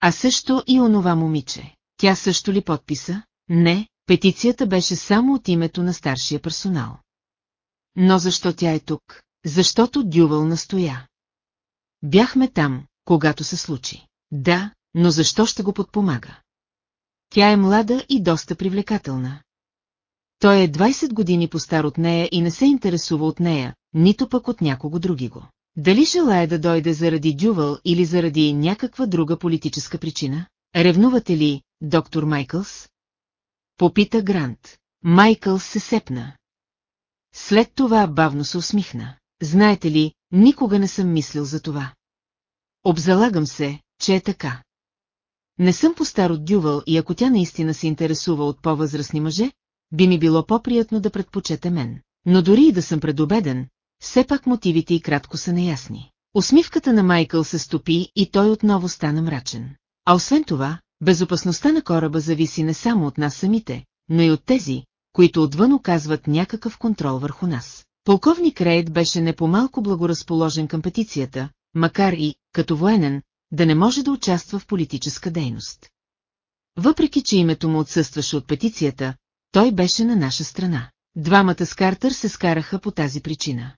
А също и онова момиче. Тя също ли подписа? Не, петицията беше само от името на старшия персонал. Но защо тя е тук? Защото Дювал настоя. Бяхме там, когато се случи. Да, но защо ще го подпомага? Тя е млада и доста привлекателна. Той е 20 години по-стар от нея и не се интересува от нея, нито пък от някого други го. Дали желая да дойде заради Дювал или заради някаква друга политическа причина? Ревнувате ли, доктор Майкълс? Попита Грант. Майкълс се сепна. След това бавно се усмихна. Знаете ли, никога не съм мислил за това. Обзалагам се, че е така. Не съм по-стар от Дювал и ако тя наистина се интересува от по-възрастни мъже, би ми било по-приятно да предпочете мен. Но дори и да съм предобеден, все пак мотивите и кратко са неясни. Усмивката на Майкъл се стопи и той отново стана мрачен. А освен това, безопасността на кораба зависи не само от нас самите, но и от тези, които отвън оказват някакъв контрол върху нас. Полковник Рейд беше не по-малко благоразположен към петицията, макар и, като военен, да не може да участва в политическа дейност. Въпреки, че името му отсъстваше от петицията, той беше на наша страна. Двамата с Картер се скараха по тази причина.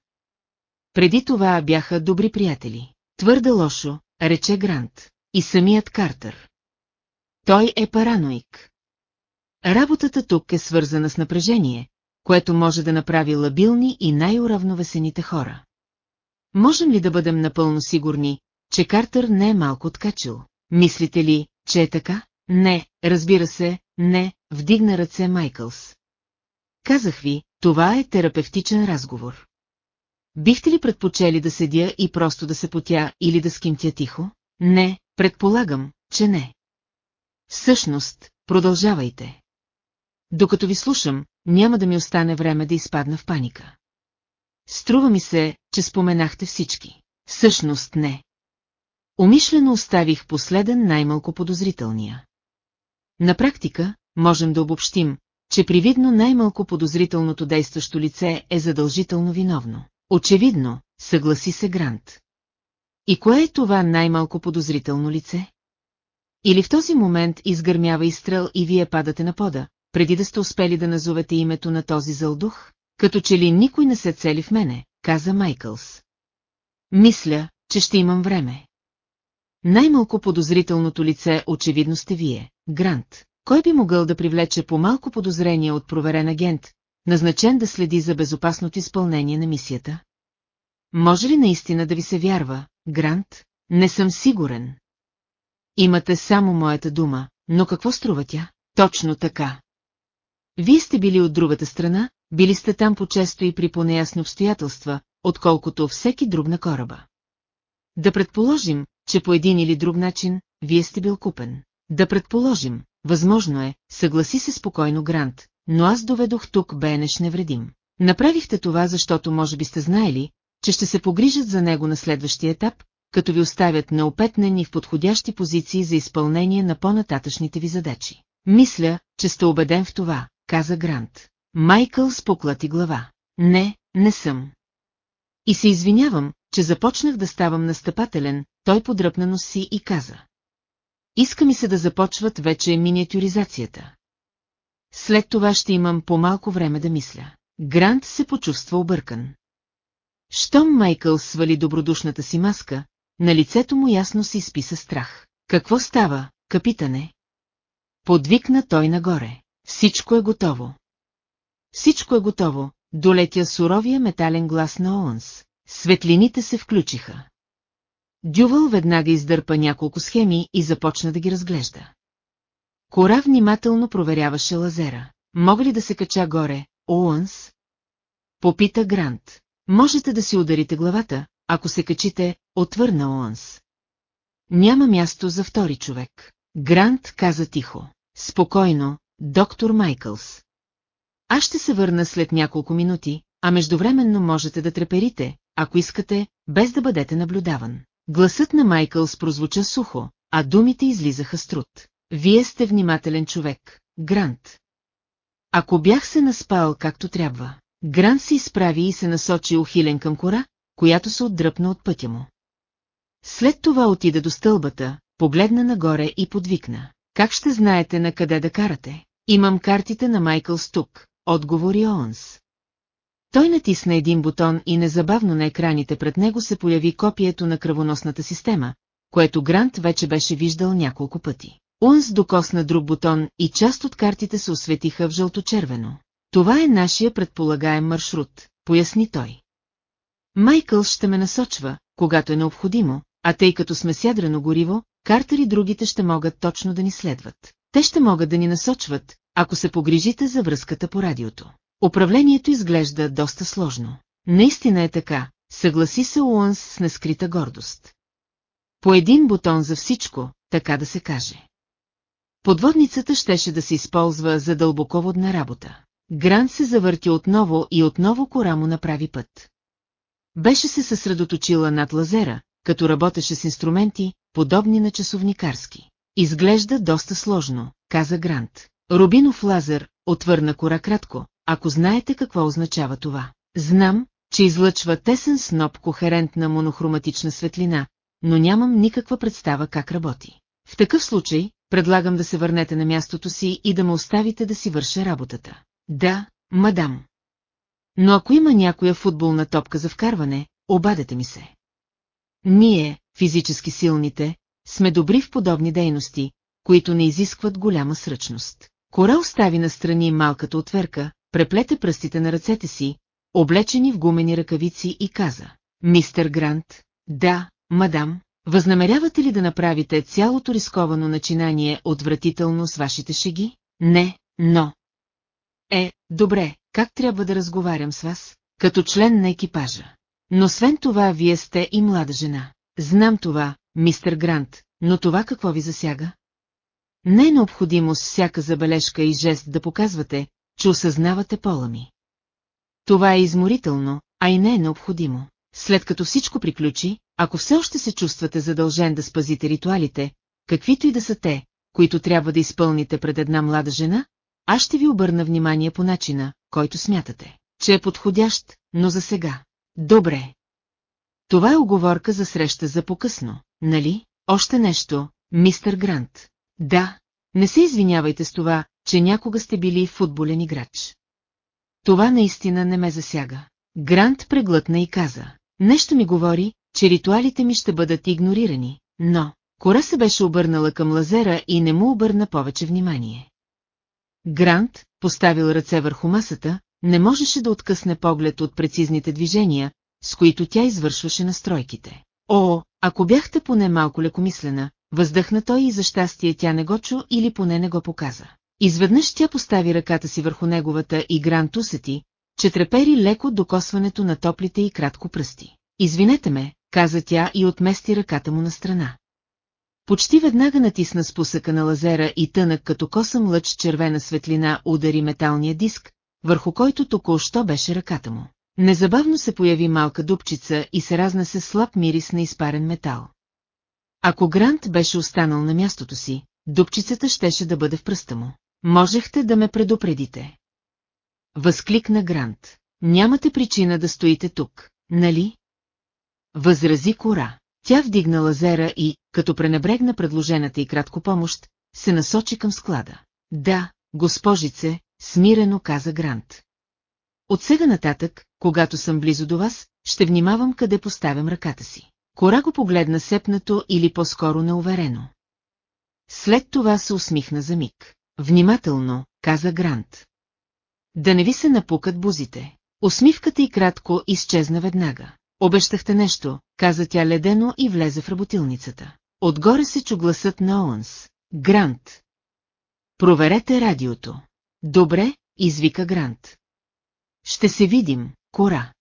Преди това бяха добри приятели. Твърде лошо, рече Грант. И самият Картер. Той е параноик. Работата тук е свързана с напрежение, което може да направи лабилни и най-уравновесените хора. Можем ли да бъдем напълно сигурни, че Картер не е малко откачил? Мислите ли, че е така? Не, разбира се, не, вдигна ръце Майкълс. Казах ви, това е терапевтичен разговор. Бихте ли предпочели да седя и просто да се потя или да скимтя тихо? Не, предполагам, че не. Всъщност, продължавайте. Докато ви слушам, няма да ми остане време да изпадна в паника. Струва ми се, че споменахте всички. Всъщност не. Умишлено оставих последен най-малко подозрителния. На практика, можем да обобщим, че привидно най-малко подозрителното действащо лице е задължително виновно. Очевидно, съгласи се Грант. И кое е това най-малко подозрително лице? Или в този момент изгърмява изстрел и вие падате на пода, преди да сте успели да назовете името на този зълдух? Като че ли никой не се цели в мене, каза Майкълс. Мисля, че ще имам време. Най-малко подозрителното лице очевидно сте вие, Грант. Кой би могъл да привлече по-малко подозрение от проверен агент, назначен да следи за безопасното изпълнение на мисията? Може ли наистина да ви се вярва, Грант? Не съм сигурен. Имате само моята дума, но какво струва тя? Точно така. Вие сте били от другата страна, били сте там по-често и при по-неясни обстоятелства, отколкото всеки друг на кораба. Да предположим, че по един или друг начин, вие сте бил купен. Да предположим, възможно е, съгласи се спокойно Грант, но аз доведох тук Бенеш невредим. Направихте това, защото може би сте знаели, че ще се погрижат за него на следващия етап, като ви оставят неопетнени в подходящи позиции за изпълнение на по-нататъчните ви задачи. Мисля, че сте убеден в това, каза Грант. Майкъл споклати глава. Не, не съм. И се извинявам, че започнах да ставам настъпателен, той подръпна си и каза. Иска ми се да започват вече миниатюризацията. След това ще имам по-малко време да мисля. Грант се почувства объркан. Щом Майкъл свали добродушната си маска, на лицето му ясно се изписа страх. Какво става, капитане? Подвикна той нагоре. Всичко е готово. Всичко е готово, долетя суровия метален глас на Оуънс. Светлините се включиха. Дювал веднага издърпа няколко схеми и започна да ги разглежда. Кора внимателно проверяваше лазера. Мога ли да се кача горе, Оуънс? Попита Грант. Можете да си ударите главата, ако се качите, отвърна Оуънс. Няма място за втори човек. Грант каза тихо. Спокойно, доктор Майкълс. Аз ще се върна след няколко минути, а междувременно можете да треперите, ако искате, без да бъдете наблюдаван. Гласът на Майкълс прозвуча сухо, а думите излизаха с труд. Вие сте внимателен човек, Грант. Ако бях се наспал както трябва, Грант се изправи и се насочи ухилен към кора, която се отдръпна от пътя му. След това отида до стълбата, погледна нагоре и подвикна. Как ще знаете на къде да карате? Имам картите на Майкъл Стук, отговори Оънс. Той натисна един бутон и незабавно на екраните пред него се появи копието на кръвоносната система, което Грант вече беше виждал няколко пъти. Унс докосна друг бутон и част от картите се осветиха в жълточервено. Това е нашия предполагаем маршрут, поясни той. Майкъл ще ме насочва, когато е необходимо, а тъй като сме с ядрено гориво, Картер и другите ще могат точно да ни следват. Те ще могат да ни насочват, ако се погрижите за връзката по радиото. Управлението изглежда доста сложно. Наистина е така, съгласи се Уанс с нескрита гордост. По един бутон за всичко, така да се каже. Подводницата щеше да се използва за дълбоководна работа. Грант се завърти отново и отново кора му направи път. Беше се съсредоточила над лазера, като работеше с инструменти, подобни на часовникарски. Изглежда доста сложно, каза Грант. Рубинов лазер, отвърна кора кратко, ако знаете какво означава това. Знам, че излъчва тесен сноп кохерентна монохроматична светлина, но нямам никаква представа как работи. В такъв случай, предлагам да се върнете на мястото си и да ме оставите да си върша работата. Да, мадам. Но ако има някоя футболна топка за вкарване, обадете ми се. Ние, физически силните, сме добри в подобни дейности, които не изискват голяма сръчност. Кора остави настрани малката отверка, преплете пръстите на ръцете си, облечени в гумени ръкавици и каза. Мистер Грант, да, мадам, възнамерявате ли да направите цялото рисковано начинание отвратително с вашите шеги? Не, но... Е, добре, как трябва да разговарям с вас? Като член на екипажа. Но освен това, вие сте и млада жена. Знам това, мистер Грант, но това какво ви засяга? Не е необходимо с всяка забележка и жест да показвате, че осъзнавате пола ми. Това е изморително, а и не е необходимо. След като всичко приключи, ако все още се чувствате задължен да спазите ритуалите, каквито и да са те, които трябва да изпълните пред една млада жена, аз ще ви обърна внимание по начина, който смятате, че е подходящ, но за сега. Добре. Това е оговорка за среща за покъсно, нали? Още нещо, мистер Грант. Да, не се извинявайте с това, че някога сте били футболен играч. Това наистина не ме засяга. Грант преглътна и каза. Нещо ми говори, че ритуалите ми ще бъдат игнорирани, но... Кора се беше обърнала към лазера и не му обърна повече внимание. Грант, поставил ръце върху масата, не можеше да откъсне поглед от прецизните движения, с които тя извършваше настройките. О, ако бяхте поне малко лекомислена, въздъхна той и за щастие тя не го чу или поне не го показа. Изведнъж тя постави ръката си върху неговата и Грант усети, че трепери леко докосването на топлите и кратко пръсти. Извинете ме, каза тя и отмести ръката му на страна. Почти веднага натисна спусъка на лазера и тънък като косъм лъч червена светлина удари металния диск, върху който току-що беше ръката му. Незабавно се появи малка дупчица и се разнесе слаб мирис на изпарен метал. Ако Грант беше останал на мястото си, дупчицата щеше да бъде в пръста му. Можехте да ме предупредите. Възкликна Грант. Нямате причина да стоите тук, нали? Възрази Кора. Тя вдигна лазера и, като пренебрегна предложената и кратко помощ, се насочи към склада. Да, госпожице, смирено каза Грант. От сега нататък, когато съм близо до вас, ще внимавам къде поставям ръката си. Кора го погледна сепнато или по-скоро неуверено. След това се усмихна за миг. Внимателно, каза Грант. Да не ви се напукат бузите. Усмивката и кратко изчезна веднага. Обещахте нещо, каза тя ледено и влезе в работилницата. Отгоре се чу гласът на Оуънс. Грант. Проверете радиото. Добре, извика Грант. Ще се видим, кора.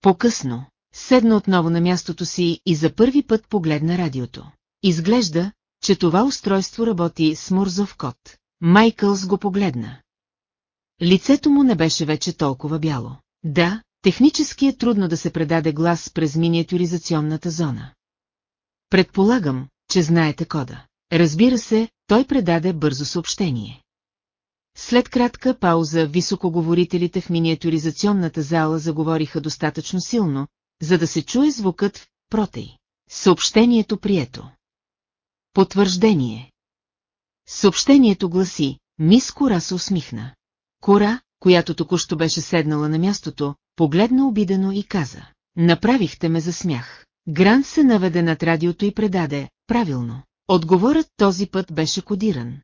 По-късно, седна отново на мястото си и за първи път погледна радиото. Изглежда, че това устройство работи с Мурзов код. Майкълс го погледна. Лицето му не беше вече толкова бяло. Да, технически е трудно да се предаде глас през миниатюризационната зона. Предполагам, че знаете кода. Разбира се, той предаде бързо съобщение. След кратка пауза високоговорителите в миниатюризационната зала заговориха достатъчно силно, за да се чуе звукът в протей. Съобщението прието. Потвърждение. Съобщението гласи, мис Кора се усмихна. Кора, която току-що беше седнала на мястото, погледна обидено и каза. Направихте ме за смях. Грант се наведе над радиото и предаде, правилно. Отговорът този път беше кодиран.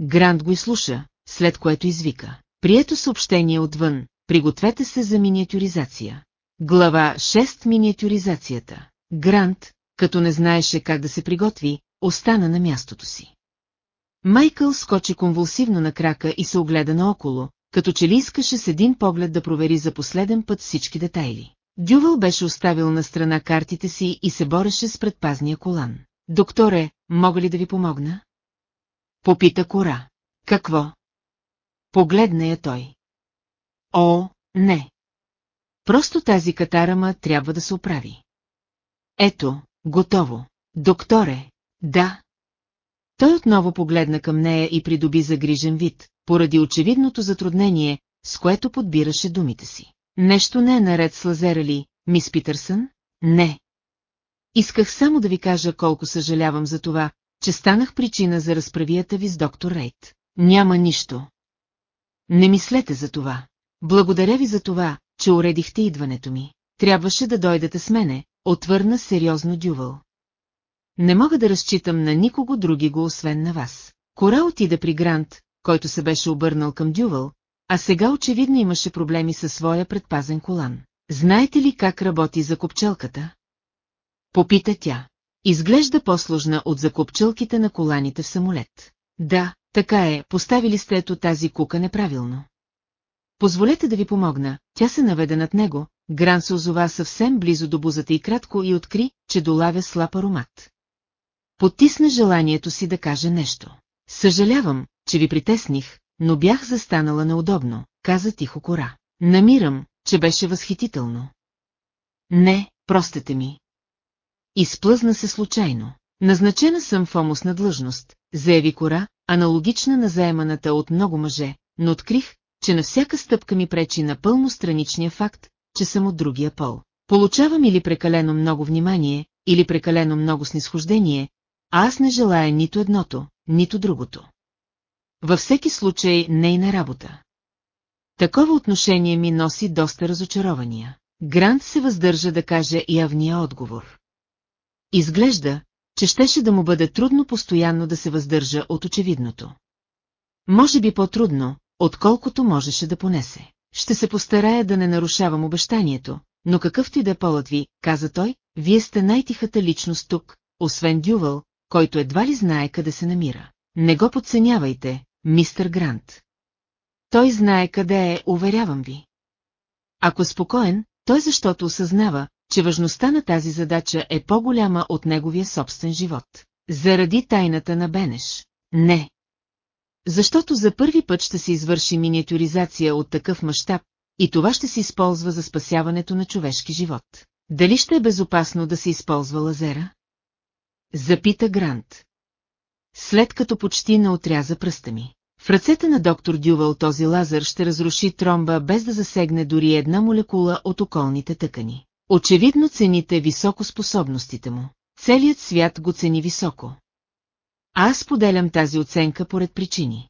Грант го изслуша, след което извика. Прието съобщение отвън, пригответе се за миниатюризация. Глава 6 Миниатюризацията. Грант, като не знаеше как да се приготви, остана на мястото си. Майкъл скочи конвулсивно на крака и се огледа наоколо, като че ли искаше с един поглед да провери за последен път всички детайли. Дювал беше оставил на страна картите си и се бореше с предпазния колан. Докторе, мога ли да ви помогна? Попита Кора. Какво? Погледна я той. О, не. Просто тази катарама трябва да се оправи. Ето, готово. Докторе, да. Той отново погледна към нея и придоби загрижен вид, поради очевидното затруднение, с което подбираше думите си. Нещо не е наред с лазера ли, мис Питърсън? Не. Исках само да ви кажа колко съжалявам за това, че станах причина за разправията ви с доктор Рейт. Няма нищо. Не мислете за това. Благодаря ви за това, че уредихте идването ми. Трябваше да дойдете с мене, отвърна сериозно Дювал. Не мога да разчитам на никого други го, освен на вас. Кора отида при Грант, който се беше обърнал към Дювал, а сега очевидно имаше проблеми със своя предпазен колан. Знаете ли как работи закопчелката? Попита тя. Изглежда по-сложна от закопчелките на коланите в самолет. Да, така е, поставили сте ето тази кука неправилно. Позволете да ви помогна, тя се наведе над него, Гран се озова съвсем близо до бузата и кратко и откри, че долавя слаб аромат. Потисна желанието си да каже нещо. Съжалявам, че ви притесних, но бях застанала неудобно, каза тихо кора. Намирам, че беше възхитително. Не, простете ми. Изплъзна се случайно. Назначена съм в омосна длъжност, заяви кора, аналогична на заеманата от много мъже, но открих, че на всяка стъпка ми пречи напълно страничния факт, че съм от другия пол. Получавам или прекалено много внимание, или прекалено много снисхождение, а аз не желая нито едното, нито другото. Във всеки случай нейна работа. Такова отношение ми носи доста разочарования. Грант се въздържа да каже явния отговор. Изглежда, че щеше да му бъде трудно постоянно да се въздържа от очевидното. Може би по-трудно, отколкото можеше да понесе. Ще се постарая да не нарушавам обещанието, но какъвто и да е полът ви, каза той, вие сте най-тихата личност тук, освен Дювал, който едва ли знае къде се намира. Не го подценявайте, мистер Грант. Той знае къде е, уверявам ви. Ако е спокоен, той защото осъзнава, че важността на тази задача е по-голяма от неговия собствен живот. Заради тайната на Бенеш. Не. Защото за първи път ще се извърши миниатюризация от такъв мащаб, и това ще се използва за спасяването на човешки живот. Дали ще е безопасно да се използва лазера? Запита Грант. След като почти не отряза пръста ми. В ръцете на доктор Дювал този лазер ще разруши тромба без да засегне дори една молекула от околните тъкани. Очевидно цените високо способностите му. Целият свят го цени високо. Аз поделям тази оценка поред причини.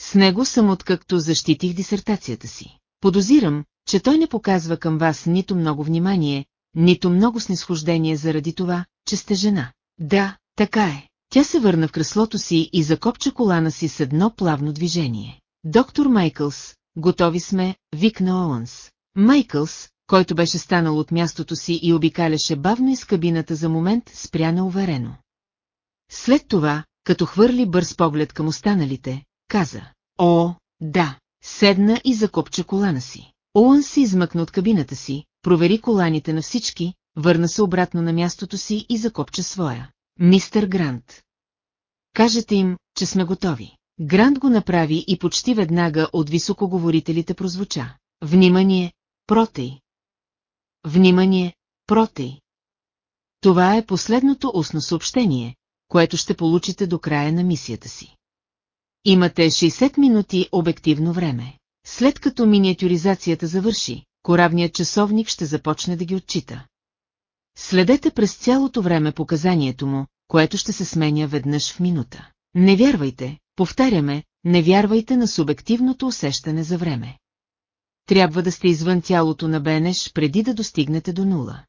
С него съм откакто защитих дисертацията си. Подозирам, че той не показва към вас нито много внимание, нито много снисхождение заради това, че сте жена. Да, така е. Тя се върна в креслото си и закопча колана си с едно плавно движение. Доктор Майкълс, готови сме, викна Оуънс. Майкълс, който беше станал от мястото си и обикаляше бавно из кабината за момент, спря неуверено. След това, като хвърли бърз поглед към останалите, каза, О, да, седна и закопча колана си. Оуън се измъкна от кабината си, провери коланите на всички, върна се обратно на мястото си и закопча своя. Мистер Грант. Кажете им, че сме готови. Грант го направи и почти веднага от високоговорителите прозвуча. Внимание, протей! Внимание, протей! Това е последното устно съобщение, което ще получите до края на мисията си. Имате 60 минути обективно време. След като миниатюризацията завърши, корабният часовник ще започне да ги отчита. Следете през цялото време показанието му, което ще се сменя веднъж в минута. Не вярвайте, повтаряме, не вярвайте на субективното усещане за време. Трябва да сте извън тялото на Бенеш преди да достигнете до нула.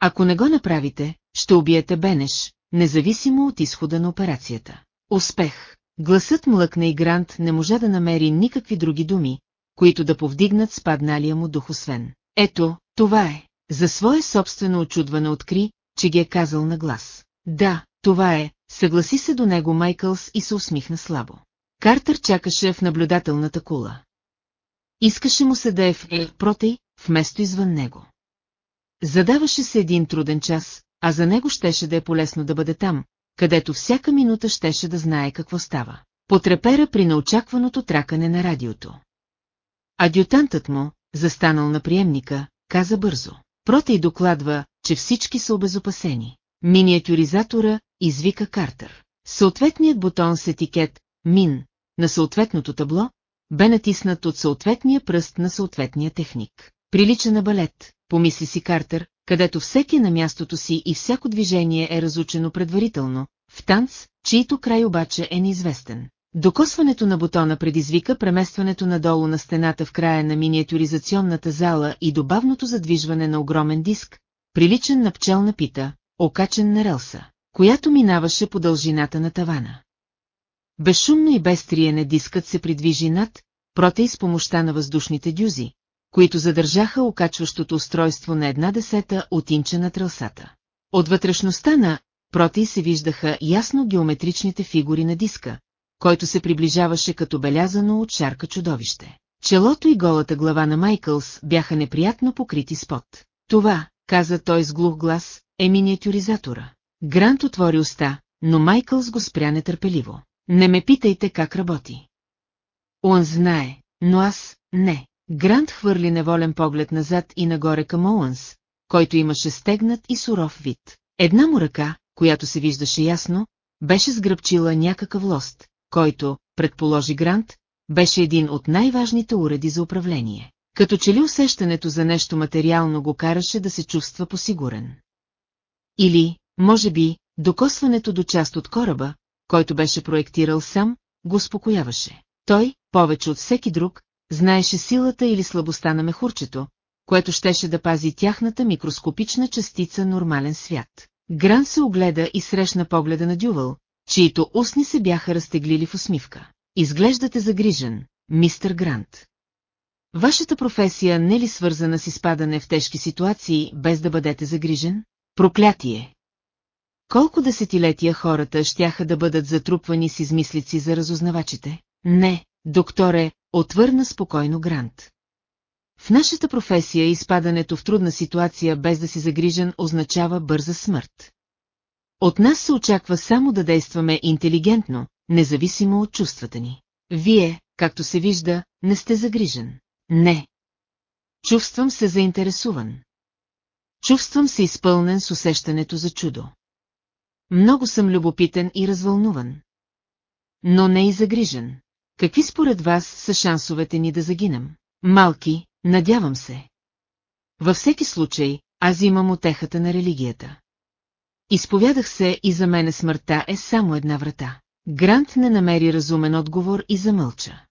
Ако не го направите, ще убиете Бенеш, независимо от изхода на операцията. Успех! Гласът млъкна и Грант не можа да намери никакви други думи, които да повдигнат спадналия му дух освен. Ето, това е. За свое собствено очудване откри, че ги е казал на глас. Да, това е, съгласи се до него Майкълс и се усмихна слабо. Картер чакаше в наблюдателната кула. Искаше му се да е в е, протей, вместо извън него. Задаваше се един труден час, а за него щеше да е полезно да бъде там, където всяка минута щеше да знае какво става. Потрепера при неочакваното тракане на радиото. Адютантът му, застанал на приемника, каза бързо. Протей докладва, че всички са обезопасени. Миниатюризатора извика Картер. Съответният бутон с етикет «Мин» на съответното табло бе натиснат от съответния пръст на съответния техник. Прилича на балет, помисли си Картер, където всеки на мястото си и всяко движение е разучено предварително, в танц, чието край обаче е неизвестен. Докосването на бутона предизвика преместването надолу на стената в края на миниатюризационната зала и добавното задвижване на огромен диск, приличен на пчелна пита, окачен на релса, която минаваше по дължината на тавана. Безшумно и без триене дискът се придвижи над, протей с помощта на въздушните дюзи, които задържаха окачващото устройство на една десета от инча на трълсата. От вътрешността на протей се виждаха ясно геометричните фигури на диска, който се приближаваше като белязано от шарка чудовище. Челото и голата глава на Майкълс бяха неприятно покрити с пот. Това, каза той с глух глас, е миниатюризатора. Грант отвори уста, но Майкълс го спря нетърпеливо. Не ме питайте как работи. Он знае, но аз не. Грант хвърли неволен поглед назад и нагоре към Оуънс, който имаше стегнат и суров вид. Една му ръка, която се виждаше ясно, беше сгръбчила някакъв лост, който, предположи Грант, беше един от най-важните уреди за управление. Като че ли усещането за нещо материално го караше да се чувства посигурен. Или, може би, докосването до част от кораба, който беше проектирал сам, го успокояваше. Той, повече от всеки друг, знаеше силата или слабостта на мехурчето, което щеше да пази тяхната микроскопична частица нормален свят. Гран се огледа и срещна погледа на Дювал, чието устни се бяха разтеглили в усмивка. Изглеждате загрижен, мистер Грант. Вашата професия не ли свързана с изпадане в тежки ситуации, без да бъдете загрижен? Проклятие! Колко десетилетия хората щяха да бъдат затрупвани с измислици за разузнавачите? Не, докторе, отвърна спокойно Грант. В нашата професия изпадането в трудна ситуация без да си загрижен означава бърза смърт. От нас се очаква само да действаме интелигентно, независимо от чувствата ни. Вие, както се вижда, не сте загрижен. Не. Чувствам се заинтересуван. Чувствам се изпълнен с усещането за чудо. Много съм любопитен и развълнуван. Но не и загрижен. Какви според вас са шансовете ни да загинем? Малки, надявам се. Във всеки случай, аз имам отехата на религията. Изповядах се и за мене смъртта е само една врата. Грант не намери разумен отговор и замълча.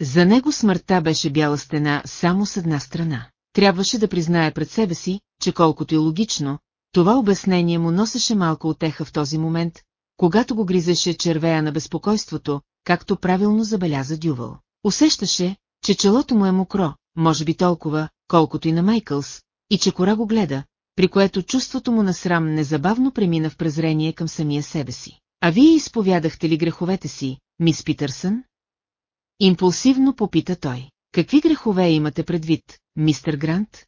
За него смъртта беше бяла стена само с една страна. Трябваше да признае пред себе си, че колкото и логично, това обяснение му носеше малко отеха в този момент, когато го гризеше червея на безпокойството, както правилно забеляза Дювал. Усещаше, че челото му е мокро, може би толкова, колкото и на Майкълс, и че кора го гледа, при което чувството му на срам незабавно премина в презрение към самия себе си. А вие изповядахте ли греховете си, мис Питърсън? Импулсивно попита той. Какви грехове имате предвид, мистер Грант?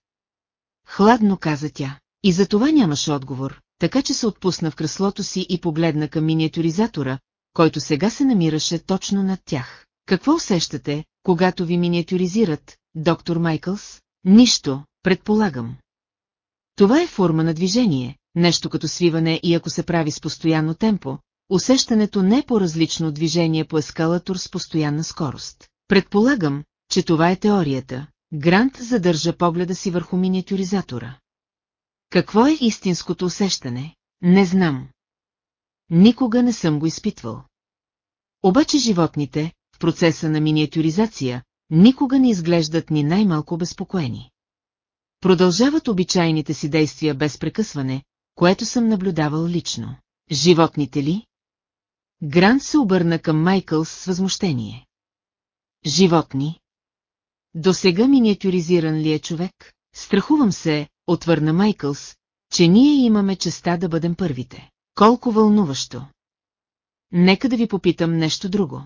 Хладно каза тя. И за това нямаше отговор, така че се отпусна в креслото си и погледна към миниатюризатора, който сега се намираше точно над тях. Какво усещате, когато ви миниатюризират, доктор Майкълс? Нищо, предполагам. Това е форма на движение, нещо като свиване и ако се прави с постоянно темпо, усещането не е по-различно от движение по ескалатор с постоянна скорост. Предполагам, че това е теорията. Грант задържа погледа си върху миниатюризатора. Какво е истинското усещане? Не знам. Никога не съм го изпитвал. Обаче животните, в процеса на миниатюризация, никога не изглеждат ни най-малко безпокоени. Продължават обичайните си действия без прекъсване, което съм наблюдавал лично. Животните ли? Грант се обърна към Майкълс с възмущение. Животни? До сега миниатюризиран ли е човек? Страхувам се, отвърна Майкълс, че ние имаме честа да бъдем първите. Колко вълнуващо! Нека да ви попитам нещо друго.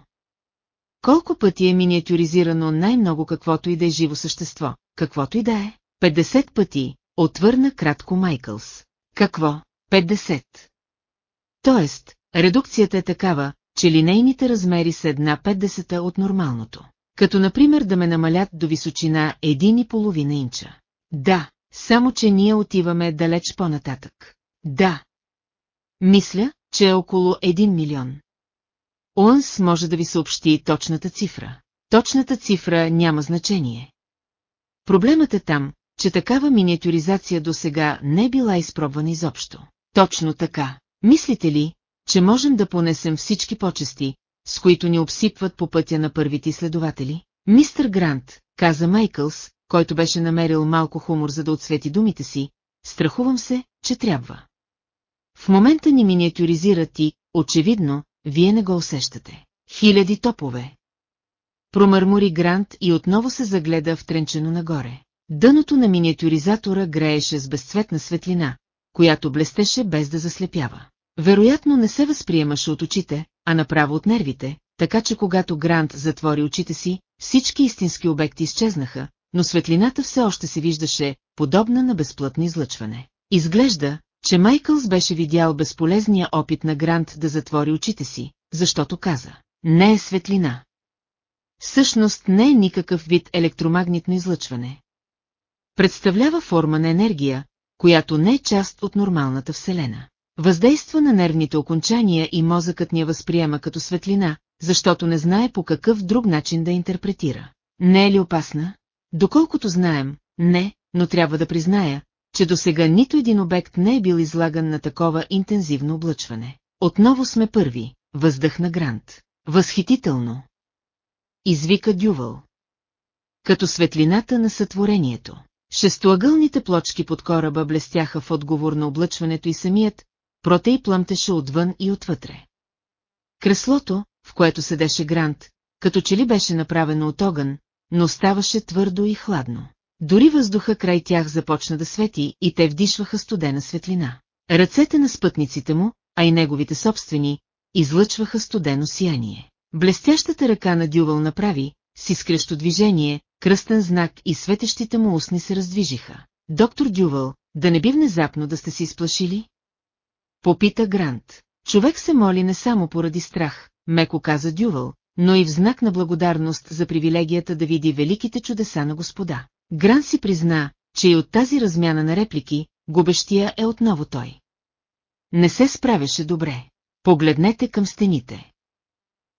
Колко пъти е миниатюризирано най-много каквото и да е живо същество, каквото и да е? 50 пъти, отвърна кратко Майкълс. Какво? 50. Тоест, редукцията е такава, че линейните размери са една 50 от нормалното. Като например да ме намалят до височина 1,5 инча. Да, само че ние отиваме далеч по-нататък. Да. Мисля, че е около 1 милион. Уанс може да ви съобщи точната цифра. Точната цифра няма значение. Проблемът е там, че такава миниатюризация до сега не била изпробвана изобщо. Точно така. Мислите ли, че можем да понесем всички почести, с които ни обсипват по пътя на първите изследователи? Мистер Грант, каза Майкълс, който беше намерил малко хумор за да отсвети думите си, страхувам се, че трябва. В момента ни миниатюризират и, очевидно, вие не го усещате. Хиляди топове. Промърмори Грант и отново се загледа втренчено нагоре. Дъното на миниатюризатора грееше с безцветна светлина, която блестеше без да заслепява. Вероятно не се възприемаше от очите, а направо от нервите, така че когато Грант затвори очите си, всички истински обекти изчезнаха, но светлината все още се виждаше, подобна на безплътно излъчване. Изглежда, че Майкълс беше видял безполезния опит на Грант да затвори очите си, защото каза, не е светлина. Всъщност не е никакъв вид електромагнитно излъчване. Представлява форма на енергия, която не е част от нормалната Вселена. Въздейства на нервните окончания и мозъкът ни я възприема като светлина, защото не знае по какъв друг начин да интерпретира. Не е ли опасна? Доколкото знаем, не, но трябва да призная, че до сега нито един обект не е бил излаган на такова интензивно облъчване. Отново сме първи, въздъхна Грант. Възхитително! Извика Дювал. Като светлината на сътворението. Шестоъгълните плочки под кораба блестяха в отговор на облъчването и самият, протей плъмтеше отвън и отвътре. Креслото, в което седеше Грант, като че ли беше направено от огън, но ставаше твърдо и хладно. Дори въздуха край тях започна да свети и те вдишваха студена светлина. Ръцете на спътниците му, а и неговите собствени, излъчваха студено сияние. Блестящата ръка на Дювал направи, с изкрещо движение, кръстен знак и светещите му устни се раздвижиха. Доктор Дювал, да не би внезапно да сте се изплашили? Попита Грант. Човек се моли не само поради страх, меко каза Дювал, но и в знак на благодарност за привилегията да види великите чудеса на господа. Гран си призна, че и от тази размяна на реплики, губещия е отново той. Не се справяше добре. Погледнете към стените.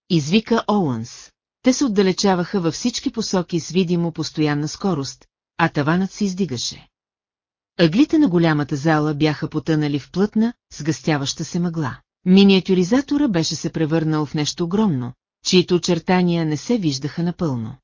Извика Оуънс. Те се отдалечаваха във всички посоки с видимо постоянна скорост, а таванът се издигаше. Аглите на голямата зала бяха потънали в плътна, сгъстяваща се мъгла. Миниатюризатора беше се превърнал в нещо огромно, чието очертания не се виждаха напълно.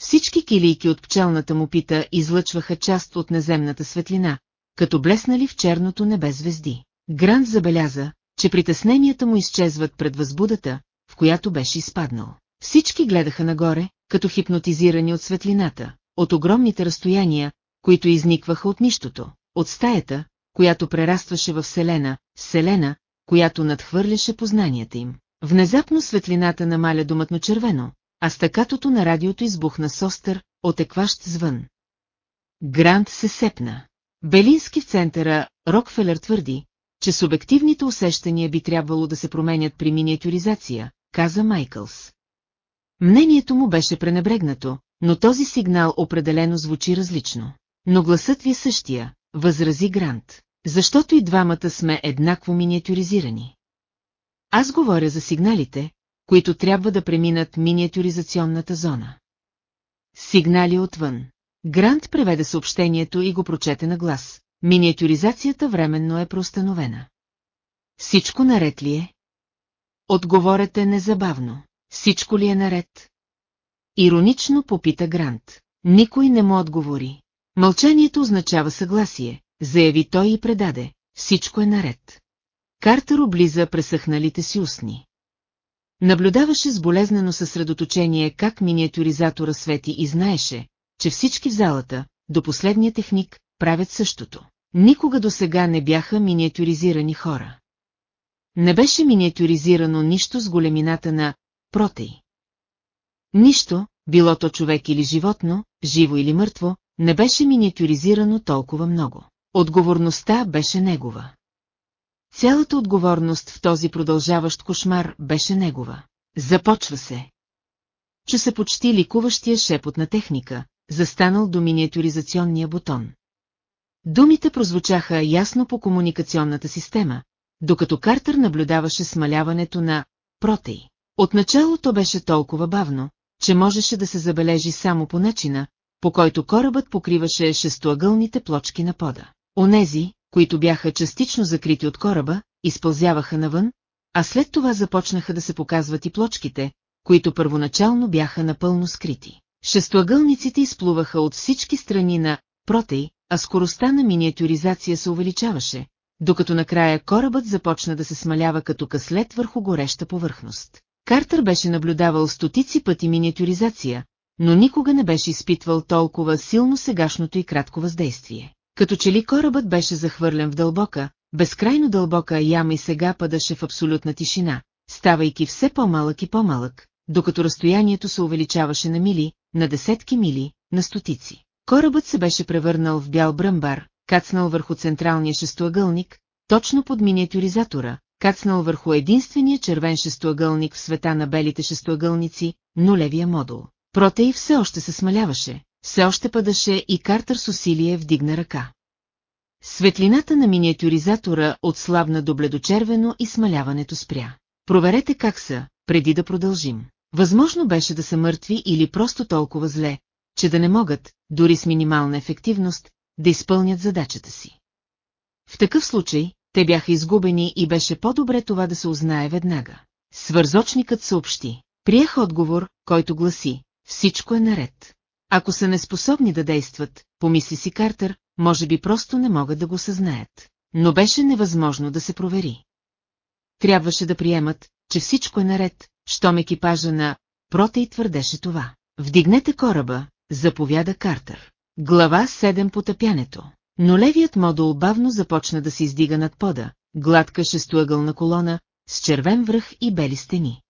Всички килийки от пчелната му пита излъчваха част от неземната светлина, като блеснали в черното небе звезди. Грант забеляза, че притесненията му изчезват пред възбудата, в която беше изпаднал. Всички гледаха нагоре, като хипнотизирани от светлината, от огромните разстояния, които изникваха от нищото, от стаята, която прерастваше в Вселена, Вселена, която надхвърляше познанията им. Внезапно светлината намаля домътно червено, а стакатото на радиото избухна с остър, отекващ звън. Грант се сепна. Белински в центъра, Рокфелер твърди, че субективните усещания би трябвало да се променят при миниатюризация, каза Майкълс. Мнението му беше пренебрегнато, но този сигнал определено звучи различно. Но гласът ви е същия, възрази Грант, защото и двамата сме еднакво миниатюризирани. Аз говоря за сигналите, които трябва да преминат миниатюризационната зона. Сигнали отвън. Грант преведе съобщението и го прочете на глас. Миниатюризацията временно е проустановена. Всичко наред ли е? Отговорете незабавно. Всичко ли е наред? Иронично попита Грант. Никой не му отговори. Мълчанието означава съгласие, заяви той и предаде. Всичко е наред. Картер облиза пресъхналите си устни. Наблюдаваше с болезнено съсредоточение как миниатюризатора свети и знаеше, че всички в залата, до последния техник, правят същото. Никога до сега не бяха миниатюризирани хора. Не беше миниатюризирано нищо с големината на протей. Нищо, било то човек или животно, живо или мъртво, не беше миниатюризирано толкова много. Отговорността беше негова. Цялата отговорност в този продължаващ кошмар беше негова. Започва се. Че се почти ликуващия шепот на техника, застанал до миниатюризационния бутон. Думите прозвучаха ясно по комуникационната система, докато Картер наблюдаваше смаляването на протей. Отначало то беше толкова бавно, че можеше да се забележи само по начина, по който корабът покриваше шестоъгълните плочки на пода. Онези, които бяха частично закрити от кораба, изпълзяваха навън, а след това започнаха да се показват и плочките, които първоначално бяха напълно скрити. Шестоъгълниците изплуваха от всички страни на протей, а скоростта на миниатюризация се увеличаваше, докато накрая корабът започна да се смалява като къслет върху гореща повърхност. Картер беше наблюдавал стотици пъти миниатюризация, но никога не беше изпитвал толкова силно сегашното и кратко въздействие. Като че ли корабът беше захвърлен в дълбока, безкрайно дълбока яма и сега падаше в абсолютна тишина, ставайки все по-малък и по-малък, докато разстоянието се увеличаваше на мили, на десетки мили, на стотици. Корабът се беше превърнал в бял бръмбар, кацнал върху централния шестоъгълник, точно под миниатюризатора, кацнал върху единствения червен шестоъгълник в света на белите шестоъгълници, нулевия модул. Протей все още се смаляваше, все още падаше и Картер с усилие вдигна ръка. Светлината на миниатюризатора отслабна до бледочервено и смаляването спря. Проверете как са, преди да продължим. Възможно беше да са мъртви или просто толкова зле, че да не могат, дори с минимална ефективност, да изпълнят задачата си. В такъв случай, те бяха изгубени и беше по-добре това да се узнае веднага. Свързочникът съобщи. Приех отговор, който гласи, всичко е наред. Ако са неспособни да действат, помисли си Картер, може би просто не могат да го съзнаят. Но беше невъзможно да се провери. Трябваше да приемат, че всичко е наред, щом екипажа на Протей твърдеше това. Вдигнете кораба, заповяда Картер. Глава 7 Потъпянето. Но левият модул бавно започна да се издига над пода, гладка шестоъгълна колона, с червен връх и бели стени.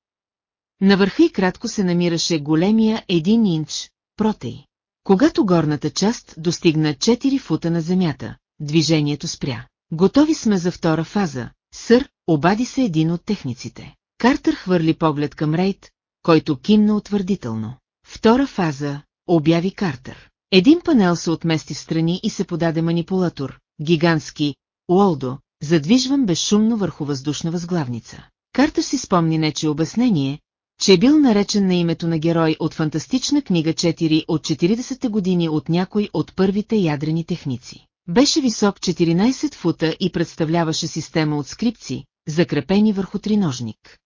На върха и кратко се намираше големия един инч, протей. Когато горната част достигна 4 фута на земята, движението спря. Готови сме за втора фаза, сър, обади се един от техниците. Картер хвърли поглед към Рейд, който кимна утвърдително. Втора фаза, обяви Картер. Един панел се отмести в страни и се подаде манипулатор, гигантски, Уолдо, задвижван безшумно върху въздушна възглавница. Картер си спомни нече обяснение, че е бил наречен на името на герой от фантастична книга 4 от 40-те години от някой от първите ядрени техници. Беше висок 14 фута и представляваше система от скрипци, закрепени върху триножник.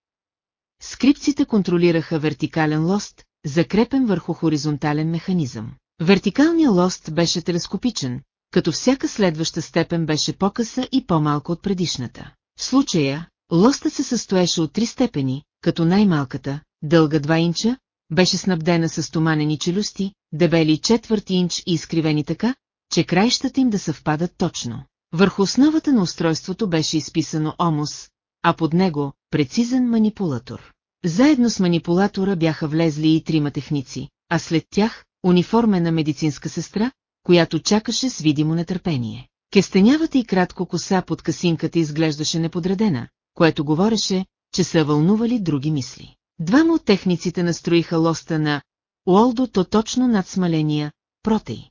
Скрипците контролираха вертикален лост, закрепен върху хоризонтален механизъм. Вертикалният лост беше телескопичен, като всяка следваща степен беше по-къса и по-малка от предишната. В случая, лостът се състоеше от три степени, като най-малката, дълга 2 инча, беше снабдена с туманени челюсти, дебели четвърти инч и изкривени така, че краищата им да съвпадат точно. Върху основата на устройството беше изписано ОМОС, а под него – прецизен манипулатор. Заедно с манипулатора бяха влезли и трима техници, а след тях – униформена медицинска сестра, която чакаше с видимо нетърпение. Кестенявата и кратко коса под касинката изглеждаше неподредена, което говореше, че са вълнували други мисли. Двама от техниците настроиха лоста на Уолдо то точно над смаления, протей.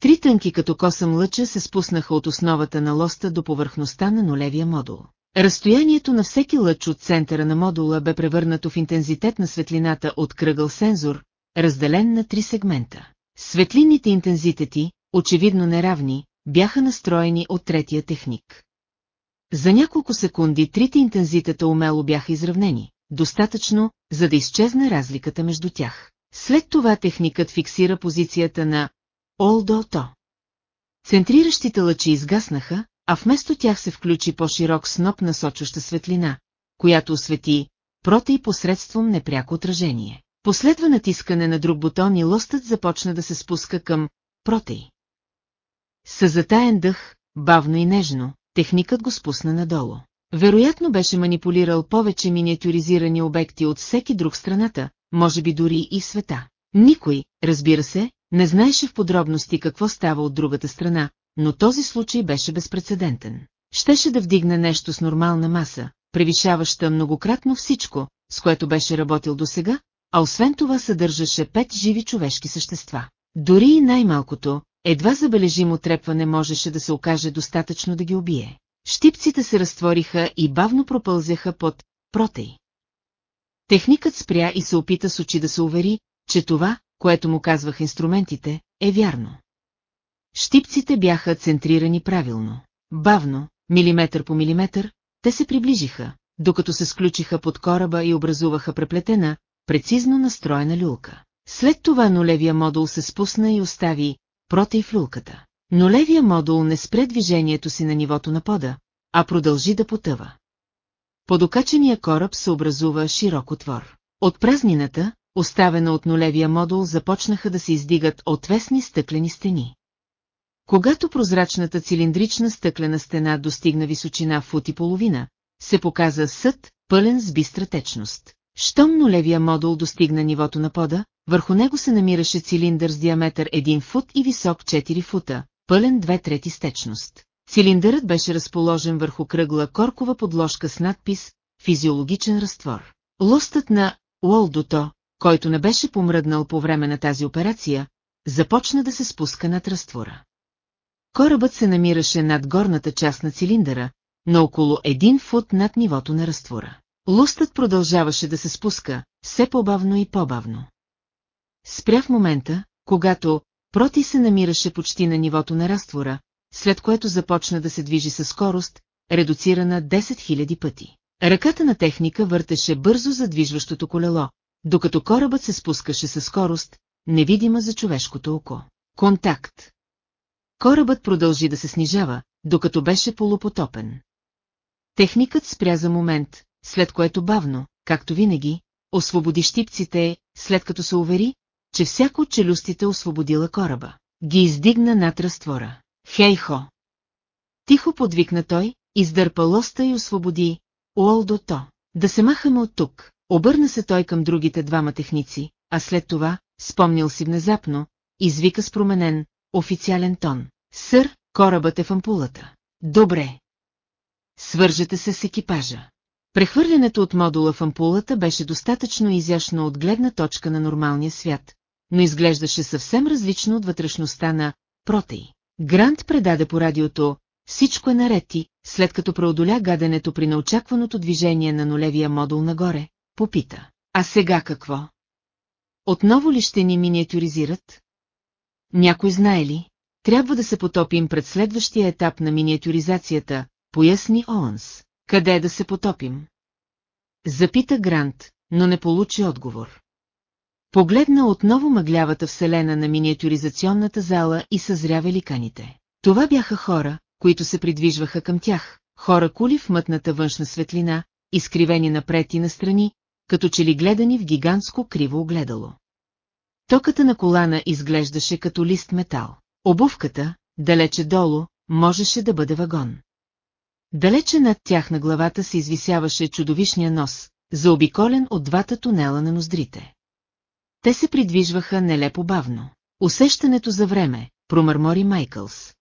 Три тънки като косъм лъча се спуснаха от основата на лоста до повърхността на нулевия модул. Разстоянието на всеки лъч от центъра на модула бе превърнато в интензитет на светлината от кръгъл сензор, разделен на три сегмента. Светлинните интензитети, очевидно неравни, бяха настроени от третия техник. За няколко секунди трите интензитета умело бяха изравнени, достатъчно, за да изчезне разликата между тях. След това техникът фиксира позицията на Олдото. Центриращите лъчи изгаснаха, а вместо тях се включи по-широк сноп насочваща светлина, която освети прота и посредством непряко отражение. Последва натискане на друг бутон и лостът започна да се спуска към протей. Със затаен дъх, бавно и нежно, техникът го спусна надолу. Вероятно беше манипулирал повече миниатюризирани обекти от всеки друг страната, може би дори и света. Никой, разбира се, не знаеше в подробности какво става от другата страна, но този случай беше безпредседентен. Щеше да вдигне нещо с нормална маса, превишаваща многократно всичко, с което беше работил досега, а освен това съдържаше пет живи човешки същества. Дори и най-малкото, едва забележимо трепване можеше да се окаже достатъчно да ги убие. Щипците се разтвориха и бавно пропълзяха под протей. Техникът спря и се опита с очи да се увери, че това, което му казвах инструментите, е вярно. Щипците бяха центрирани правилно. Бавно, милиметър по милиметър, те се приближиха, докато се сключиха под кораба и образуваха преплетена, прецизно настроена люлка. След това нулевия модул се спусна и остави протей в люлката. Но левия модул не спре движението си на нивото на пода, а продължи да потъва. Под окачения кораб се образува широк отвор. От празнината, оставена от нулевия модул, започнаха да се издигат отвесни стъклени стени. Когато прозрачната цилиндрична стъклена стена достигна височина фут и половина, се показа съд, пълен с бистра течност. Щом нулевия модул достигна нивото на пода, върху него се намираше цилиндър с диаметър 1 фут и висок 4 фута, пълен две трети стечност. Цилиндърът беше разположен върху кръгла коркова подложка с надпис «Физиологичен разтвор». Лостът на Уолдото, който не беше помръднал по време на тази операция, започна да се спуска над разтвора. Корабът се намираше над горната част на цилиндъра, на около един фут над нивото на разтвора. Лустът продължаваше да се спуска, все по-бавно и по-бавно. Спря в момента, когато Проти се намираше почти на нивото на разтвора, след което започна да се движи със скорост, редуцирана 10 000 пъти. Ръката на техника въртеше бързо задвижващото колело, докато корабът се спускаше със скорост, невидима за човешкото око. Контакт. Корабът продължи да се снижава, докато беше полупотопен. Техникът спря за момент, след което бавно, както винаги, освободи щипците, след като се увери, че всяко от челюстите освободила кораба. Ги издигна над разтвора. Хей-хо! Тихо подвикна той, издърпа лоста и освободи Уолдо то. Да се махаме от тук. Обърна се той към другите двама техници, а след това, спомнил си внезапно, извика с променен, официален тон. Сър, корабът е в ампулата. Добре. Свържете се с екипажа. Прехвърлянето от модула в ампулата беше достатъчно изящно от гледна точка на нормалния свят, но изглеждаше съвсем различно от вътрешността на Протей. Грант предаде по радиото «Всичко е наред ти», след като преодоля гаденето при неочакваното движение на нулевия модул нагоре, попита. А сега какво? Отново ли ще ни миниатюризират? Някой знае ли? Трябва да се потопим пред следващия етап на миниатюризацията, поясни Оънс. Къде да се потопим? Запита Грант, но не получи отговор. Погледна отново мъглявата вселена на миниатюризационната зала и съзря великаните. Това бяха хора, които се придвижваха към тях, хора кули в мътната външна светлина, изкривени напред и настрани, като че ли гледани в гигантско криво огледало. Токата на колана изглеждаше като лист метал. Обувката, далече долу, можеше да бъде вагон. Далече над тях на главата се извисяваше чудовишния нос, заобиколен от двата тунела на ноздрите. Те се придвижваха нелепо бавно. Усещането за време, промърмори Майкълс.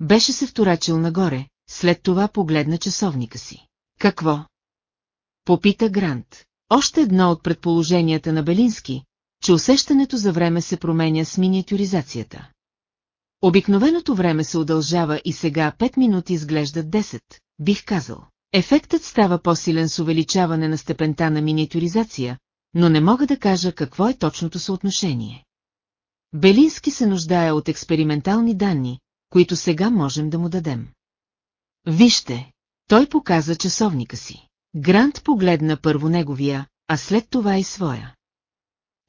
Беше се вторачил нагоре, след това погледна часовника си. Какво? Попита Грант. Още едно от предположенията на Белински, че усещането за време се променя с миниатюризацията. Обикновеното време се удължава и сега 5 минути изглеждат 10, бих казал. Ефектът става по-силен с увеличаване на степента на миниатюризация, но не мога да кажа какво е точното съотношение. Белински се нуждае от експериментални данни, които сега можем да му дадем. Вижте, той показа часовника си. Грант погледна първо неговия, а след това и своя.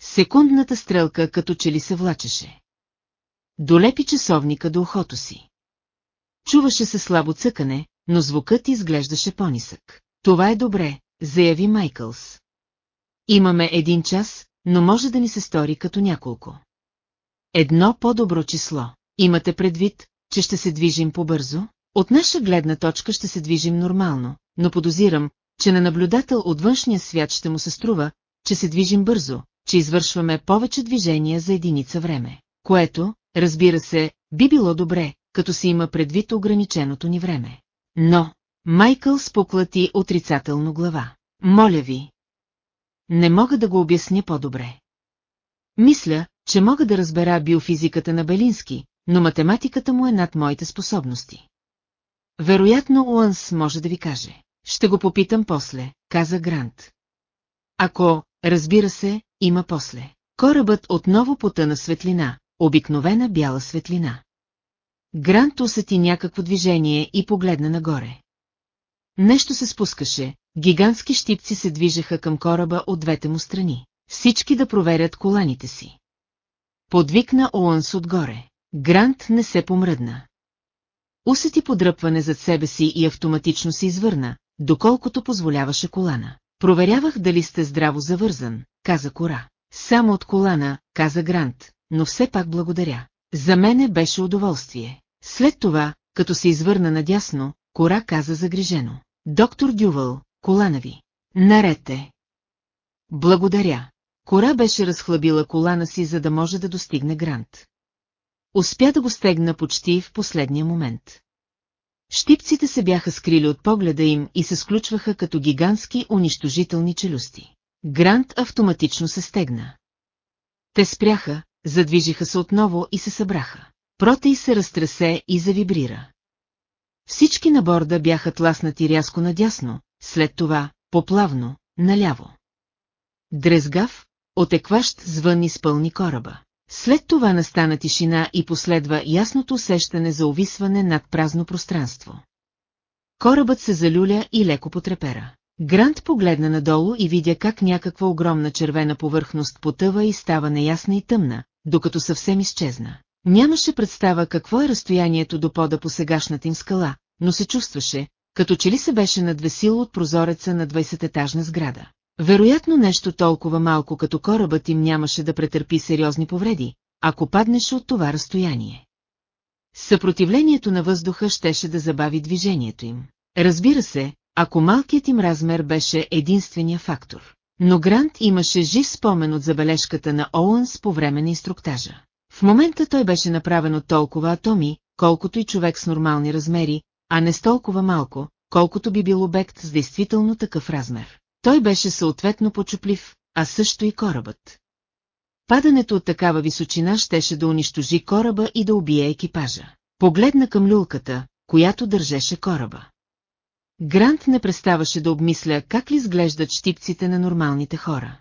Секундната стрелка като че ли се влачеше. Долепи часовника до ухото си. Чуваше се слабо цъкане, но звукът изглеждаше по-нисък. Това е добре, заяви Майкълс. Имаме един час, но може да ни се стори като няколко. Едно по-добро число. Имате предвид, че ще се движим по-бързо? От наша гледна точка ще се движим нормално, но подозирам, че на наблюдател от външния свят ще му се струва, че се движим бързо, че извършваме повече движения за единица време, което, разбира се, би било добре, като се има предвид ограниченото ни време. Но, Майкъл споклати отрицателно глава. Моля ви. Не мога да го обясня по-добре. Мисля, че мога да разбера биофизиката на Белински, но математиката му е над моите способности. Вероятно Уанс може да ви каже. Ще го попитам после, каза Грант. Ако, разбира се, има после. Корабът отново потъна светлина, обикновена бяла светлина. Грант усети някакво движение и погледна нагоре. Нещо се спускаше, гигантски щипци се движеха към кораба от двете му страни. Всички да проверят коланите си. Подвикна Оуънс отгоре. Грант не се помръдна. Усети подръпване зад себе си и автоматично се извърна, доколкото позволяваше колана. Проверявах дали сте здраво завързан, каза Кора. Само от колана, каза Грант, но все пак благодаря. За мене беше удоволствие. След това, като се извърна надясно, Кора каза загрижено. Доктор Дювал, колана ви. Нарете. Благодаря. Кора беше разхлабила колана си, за да може да достигне Грант. Успя да го стегна почти в последния момент. Щипците се бяха скрили от погледа им и се сключваха като гигантски унищожителни челюсти. Грант автоматично се стегна. Те спряха, задвижиха се отново и се събраха. Протей се разтресе и завибрира. Всички на борда бяха тласнати рязко надясно, след това, поплавно, наляво. Дрезгав, отекващ звън изпълни кораба. След това настана тишина и последва ясното усещане за увисване над празно пространство. Корабът се залюля и леко потрепера. Грант погледна надолу и видя как някаква огромна червена повърхност потъва и става неясна и тъмна, докато съвсем изчезна. Нямаше представа какво е разстоянието до пода по сегашната им скала, но се чувстваше, като че ли се беше надвесило от прозореца на 20-етажна сграда. Вероятно нещо толкова малко като корабът им нямаше да претърпи сериозни повреди, ако паднеше от това разстояние. Съпротивлението на въздуха щеше да забави движението им. Разбира се, ако малкият им размер беше единствения фактор. Но Грант имаше жив спомен от забележката на Оуънс по време на инструктажа. В момента той беше направен от толкова атоми, колкото и човек с нормални размери, а не с толкова малко, колкото би бил обект с действително такъв размер. Той беше съответно почуплив, а също и корабът. Падането от такава височина щеше да унищожи кораба и да убие екипажа. Погледна към люлката, която държеше кораба. Грант не преставаше да обмисля как ли изглеждат щипците на нормалните хора.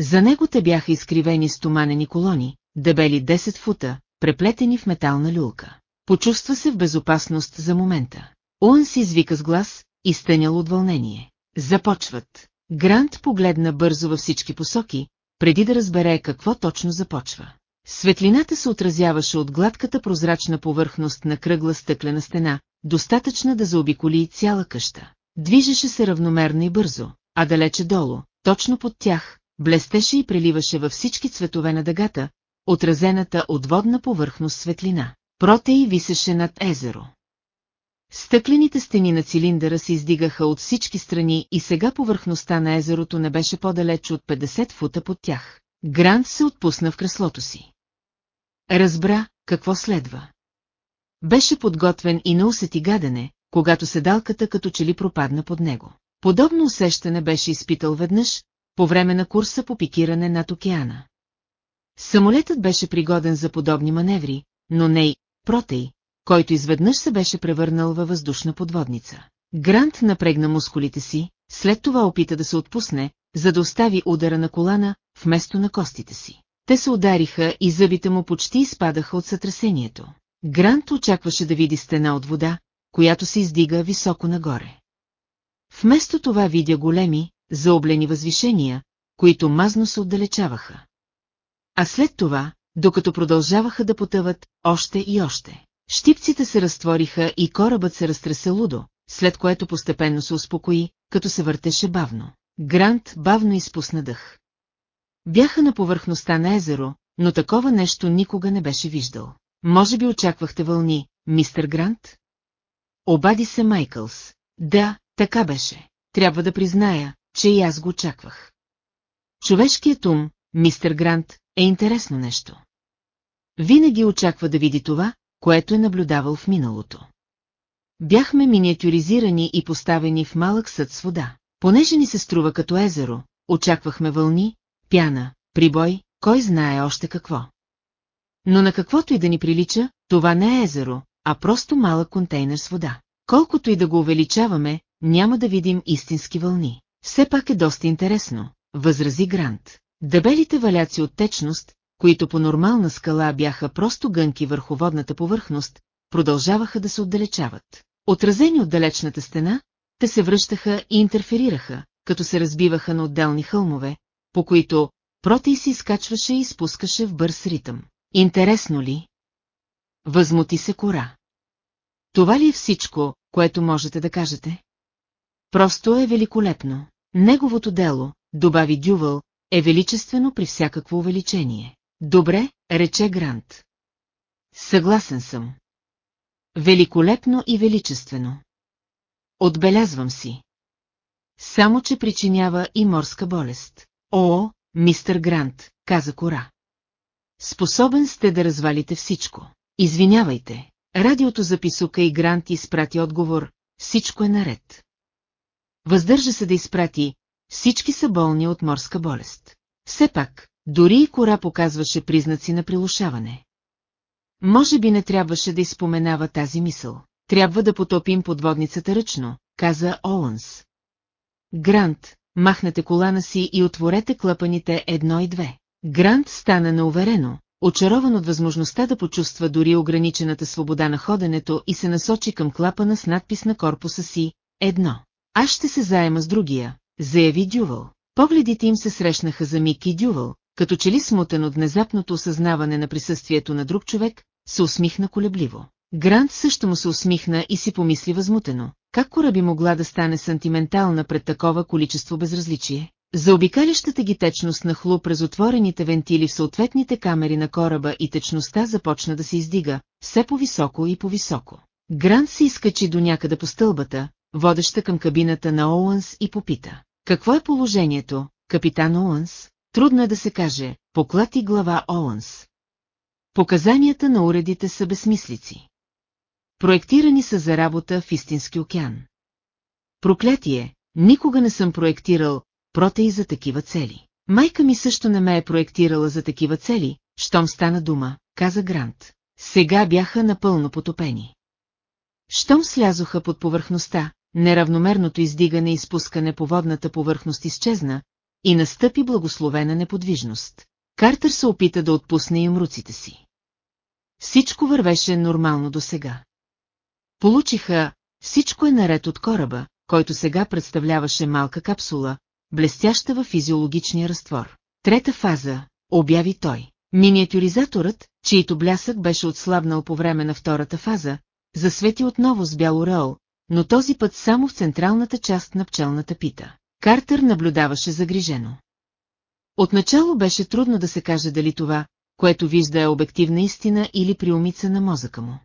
За него те бяха изкривени стоманени колони, дебели 10 фута, преплетени в метална люлка. Почувства се в безопасност за момента. Уън си извика с глас, изтънял от вълнение. Започват. Грант погледна бързо във всички посоки, преди да разбере какво точно започва. Светлината се отразяваше от гладката прозрачна повърхност на кръгла стъклена стена, достатъчна да заобиколи цяла къща. Движеше се равномерно и бързо, а далече долу, точно под тях, блестеше и преливаше във всички цветове на дъгата, отразената от водна повърхност светлина. Протей висеше над езеро. Стъклените стени на цилиндъра се издигаха от всички страни и сега повърхността на езерото не беше по-далеч от 50 фута под тях. Грант се отпусна в креслото си. Разбра, какво следва. Беше подготвен и на усети гадене, когато седалката като че ли пропадна под него. Подобно усещане беше изпитал веднъж, по време на курса по пикиране над океана. Самолетът беше пригоден за подобни маневри, но не и Протей, който изведнъж се беше превърнал във въздушна подводница. Грант напрегна мускулите си, след това опита да се отпусне, за да остави удара на колана, вместо на костите си. Те се удариха и зъбите му почти изпадаха от сътресението. Грант очакваше да види стена от вода, която се издига високо нагоре. Вместо това видя големи, заоблени възвишения, които мазно се отдалечаваха. А след това, докато продължаваха да потъват, още и още. Щипците се разтвориха и корабът се разтресе лудо, след което постепенно се успокои, като се въртеше бавно. Грант бавно изпусна дъх. Бяха на повърхността на езеро, но такова нещо никога не беше виждал. Може би очаквахте вълни, мистер Грант? Обади се Майкълс. Да, така беше. Трябва да призная, че и аз го очаквах. Човешкият ум, мистер Грант, е интересно нещо. Винаги очаква да види това, което е наблюдавал в миналото. Бяхме миниатюризирани и поставени в малък съд с вода. Понеже ни се струва като езеро, очаквахме вълни, пяна, прибой, кой знае още какво. Но на каквото и да ни прилича, това не е езеро, а просто малък контейнер с вода. Колкото и да го увеличаваме, няма да видим истински вълни. Все пак е доста интересно, възрази Грант. Дебелите валяци от течност, които по нормална скала бяха просто гънки върху водната повърхност, продължаваха да се отдалечават. Отразени от далечната стена, те се връщаха и интерферираха, като се разбиваха на отделни хълмове, по които Протей си изкачваше и спускаше в бърз ритъм. Интересно ли? Възмути се кора. Това ли е всичко, което можете да кажете? Просто е великолепно. Неговото дело, добави Дювал, е величествено при всякакво увеличение. Добре, рече Грант. Съгласен съм. Великолепно и величествено. Отбелязвам си. Само, че причинява и морска болест. О, мистер Грант, каза Кора. Способен сте да развалите всичко. Извинявайте. Радиото записука и Грант изпрати отговор. Всичко е наред. Въздържа се да изпрати. Всички са болни от морска болест. Все пак, дори и кора показваше признаци на прилушаване. Може би не трябваше да изпоменава тази мисъл. Трябва да потопим подводницата ръчно, каза Оуънс. Грант, махнете колана си и отворете клапаните едно и две. Грант стана неуверено, очарован от възможността да почувства дори ограничената свобода на ходенето и се насочи към клапана с надпис на корпуса си «Едно». Аз ще се заема с другия, заяви Дювал. Погледите им се срещнаха за Мик и Дювал, като че ли смутен от внезапното осъзнаване на присъствието на друг човек, се усмихна колебливо. Грант също му се усмихна и си помисли възмутено. Как кора би могла да стане сантиментална пред такова количество безразличие? За обикалящата ги течност на хлу през отворените вентили в съответните камери на кораба и течността започна да се издига, все по-високо и по-високо. Грант се изкачи до някъде по стълбата, водеща към кабината на Оуънс и попита. Какво е положението, капитан Оуънс? Трудно е да се каже, поклати глава Оуънс. Показанията на уредите са безсмислици. Проектирани са за работа в истински океан. Проклятие, никога не съм проектирал протеи за такива цели. Майка ми също не ме е проектирала за такива цели, щом стана дума, каза Грант. Сега бяха напълно потопени. Щом слязоха под повърхността, неравномерното издигане и спускане по водната повърхност изчезна, и настъпи благословена неподвижност. Картер се опита да отпусне им руците си. Всичко вървеше нормално до сега. Получиха, всичко е наред от кораба, който сега представляваше малка капсула, блестяща във физиологичния разтвор. Трета фаза, обяви той. Миниатюризаторът, чийто блясък беше отслабнал по време на втората фаза, засвети отново с бял ореол, но този път само в централната част на пчелната пита. Картер наблюдаваше загрижено. Отначало беше трудно да се каже дали това, което вижда е обективна истина или приумица на мозъка му.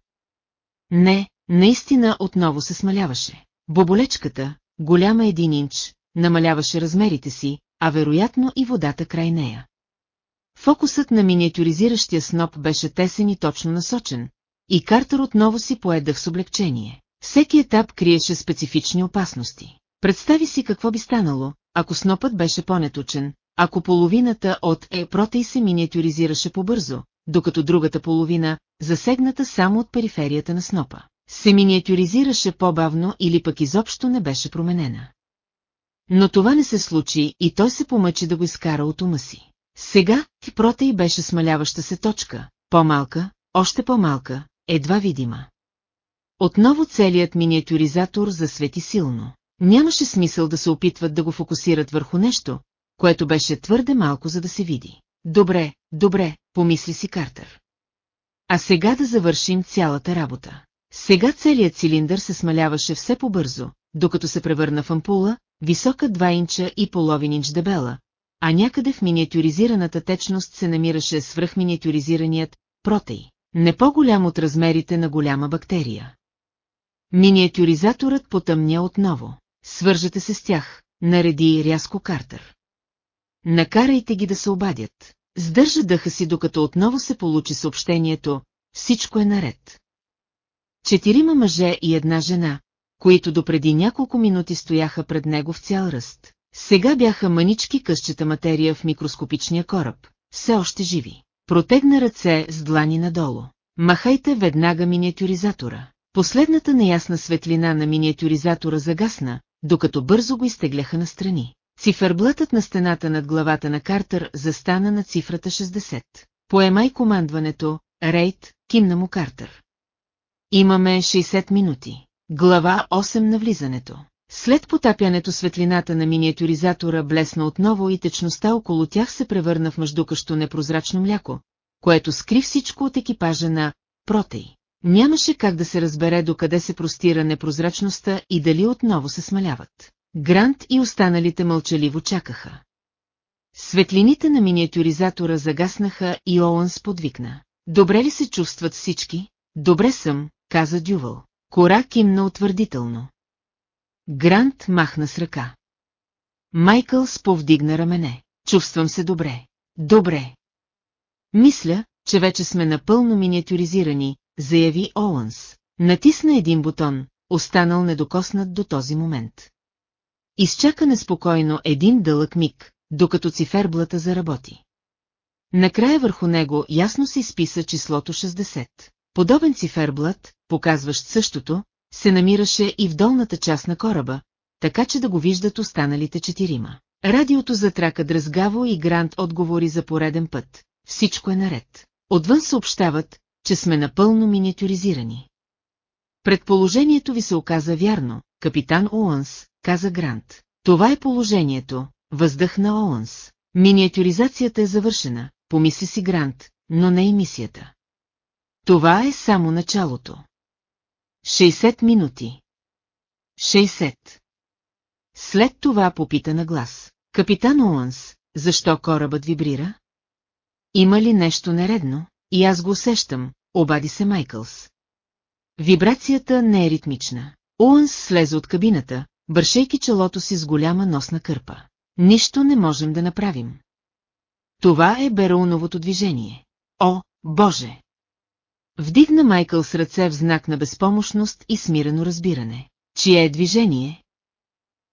Не, наистина отново се смаляваше. Боболечката, голяма един инч, намаляваше размерите си, а вероятно и водата край нея. Фокусът на миниатюризиращия сноп беше тесен и точно насочен, и Картер отново си поеда с облегчение. Всеки етап криеше специфични опасности. Представи си какво би станало, ако снопът беше по-неточен, ако половината от е протей се миниатюризираше побързо, докато другата половина, засегната само от периферията на снопа, се миниатюризираше по-бавно или пък изобщо не беше променена. Но това не се случи и той се помъчи да го изкара от ума си. Сега ти протей беше смаляваща се точка, по-малка, още по-малка, едва видима. Отново целият миниатюризатор засвети силно. Нямаше смисъл да се опитват да го фокусират върху нещо, което беше твърде малко за да се види. Добре, добре, помисли си Картер. А сега да завършим цялата работа. Сега целият цилиндър се смаляваше все по-бързо, докато се превърна в ампула, висока 2 инча и половин инч дебела, а някъде в миниатюризираната течност се намираше свръхминиатюризираният протей, не по-голям от размерите на голяма бактерия. Миниатюризаторът потъмня отново. Свържете се с тях, нареди рязко Картер. Накарайте ги да се обадят. Сдържа дъха си, докато отново се получи съобщението «Всичко е наред». Четирима мъже и една жена, които допреди няколко минути стояха пред него в цял ръст. Сега бяха манички късчета материя в микроскопичния кораб, все още живи. Протегна ръце с длани надолу. Махайте веднага миниатюризатора. Последната неясна светлина на миниатюризатора загасна, докато бързо го изтегляха настрани. Цифърблатът на стената над главата на Картер застана на цифрата 60. Поемай командването, Рейд, кимна му Картер. Имаме 60 минути. Глава 8 на влизането. След потапянето светлината на миниатюризатора блесна отново и течността около тях се превърна в мъждукащо непрозрачно мляко, което скри всичко от екипажа на Протей. Нямаше как да се разбере докъде се простира непрозрачността и дали отново се смаляват. Грант и останалите мълчаливо чакаха. Светлините на миниатюризатора загаснаха и Оуънс подвикна. Добре ли се чувстват всички? Добре съм, каза Дювал. Кора кимна утвърдително. Грант махна с ръка. Майкъл сповдигна рамене. Чувствам се добре. Добре. Мисля, че вече сме напълно миниатюризирани, заяви Оуънс. Натисна един бутон, останал недокоснат до този момент. Изчака неспокойно един дълъг миг, докато циферблата заработи. Накрая върху него ясно се изписа числото 60. Подобен циферблат, показващ същото, се намираше и в долната част на кораба, така че да го виждат останалите четирима. Радиото затрака дръзгаво и Грант отговори за пореден път. Всичко е наред. Отвън съобщават, че сме напълно миниатюризирани. Предположението ви се оказа вярно, капитан Оуънс, каза Грант. Това е положението, въздъхна Оуънс. Миниатюризацията е завършена, помисли си Грант, но не и мисията. Това е само началото. 60 минути. 60. След това попита на глас. Капитан Уанс, защо корабът вибрира? Има ли нещо нередно? И аз го усещам, обади се Майкълс. Вибрацията не е ритмична. Уанс слезе от кабината, бършейки челото си с голяма носна кърпа. Нищо не можем да направим. Това е Бероуновото движение. О, Боже! Вдигна Майкъл с ръце в знак на безпомощност и смирено разбиране. Чие е движение?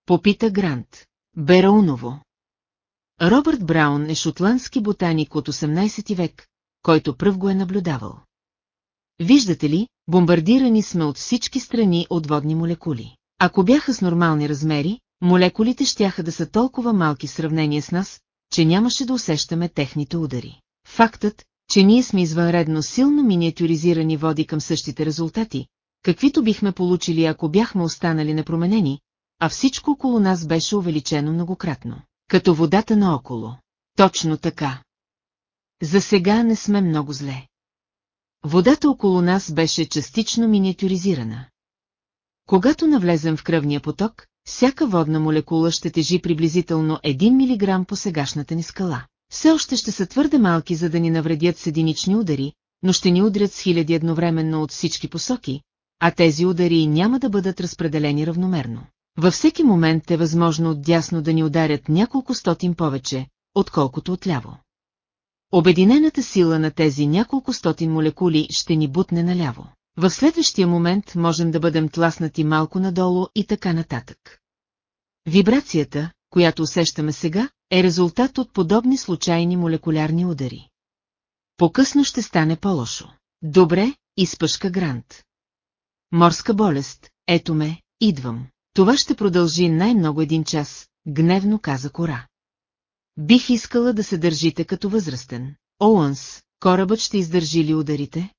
Попита Грант. Берауново. Робърт Браун е шотландски ботаник от 18 век, който пръв го е наблюдавал. Виждате ли, бомбардирани сме от всички страни от водни молекули. Ако бяха с нормални размери, молекулите щяха да са толкова малки в сравнение с нас, че нямаше да усещаме техните удари. Фактът, че ние сме извънредно силно миниатюризирани води към същите резултати, каквито бихме получили ако бяхме останали непроменени, а всичко около нас беше увеличено многократно. Като водата наоколо. Точно така. За сега не сме много зле. Водата около нас беше частично миниатюризирана. Когато навлезем в кръвния поток, всяка водна молекула ще тежи приблизително 1 мг по сегашната ни скала. Все още ще са твърде малки, за да ни навредят с единични удари, но ще ни удрят с хиляди едновременно от всички посоки, а тези удари няма да бъдат разпределени равномерно. Във всеки момент е възможно отдясно да ни ударят няколко стотин повече, отколкото отляво. Обединената сила на тези няколко стотин молекули ще ни бутне наляво. В следващия момент можем да бъдем тласнати малко надолу и така нататък. Вибрацията, която усещаме сега, е резултат от подобни случайни молекулярни удари. По-късно ще стане по-лошо. Добре, изпъшка Грант. Морска болест, ето ме, идвам. Това ще продължи най-много един час, гневно каза Кора. Бих искала да се държите като възрастен. Оуънс, корабът ще издържи ли ударите?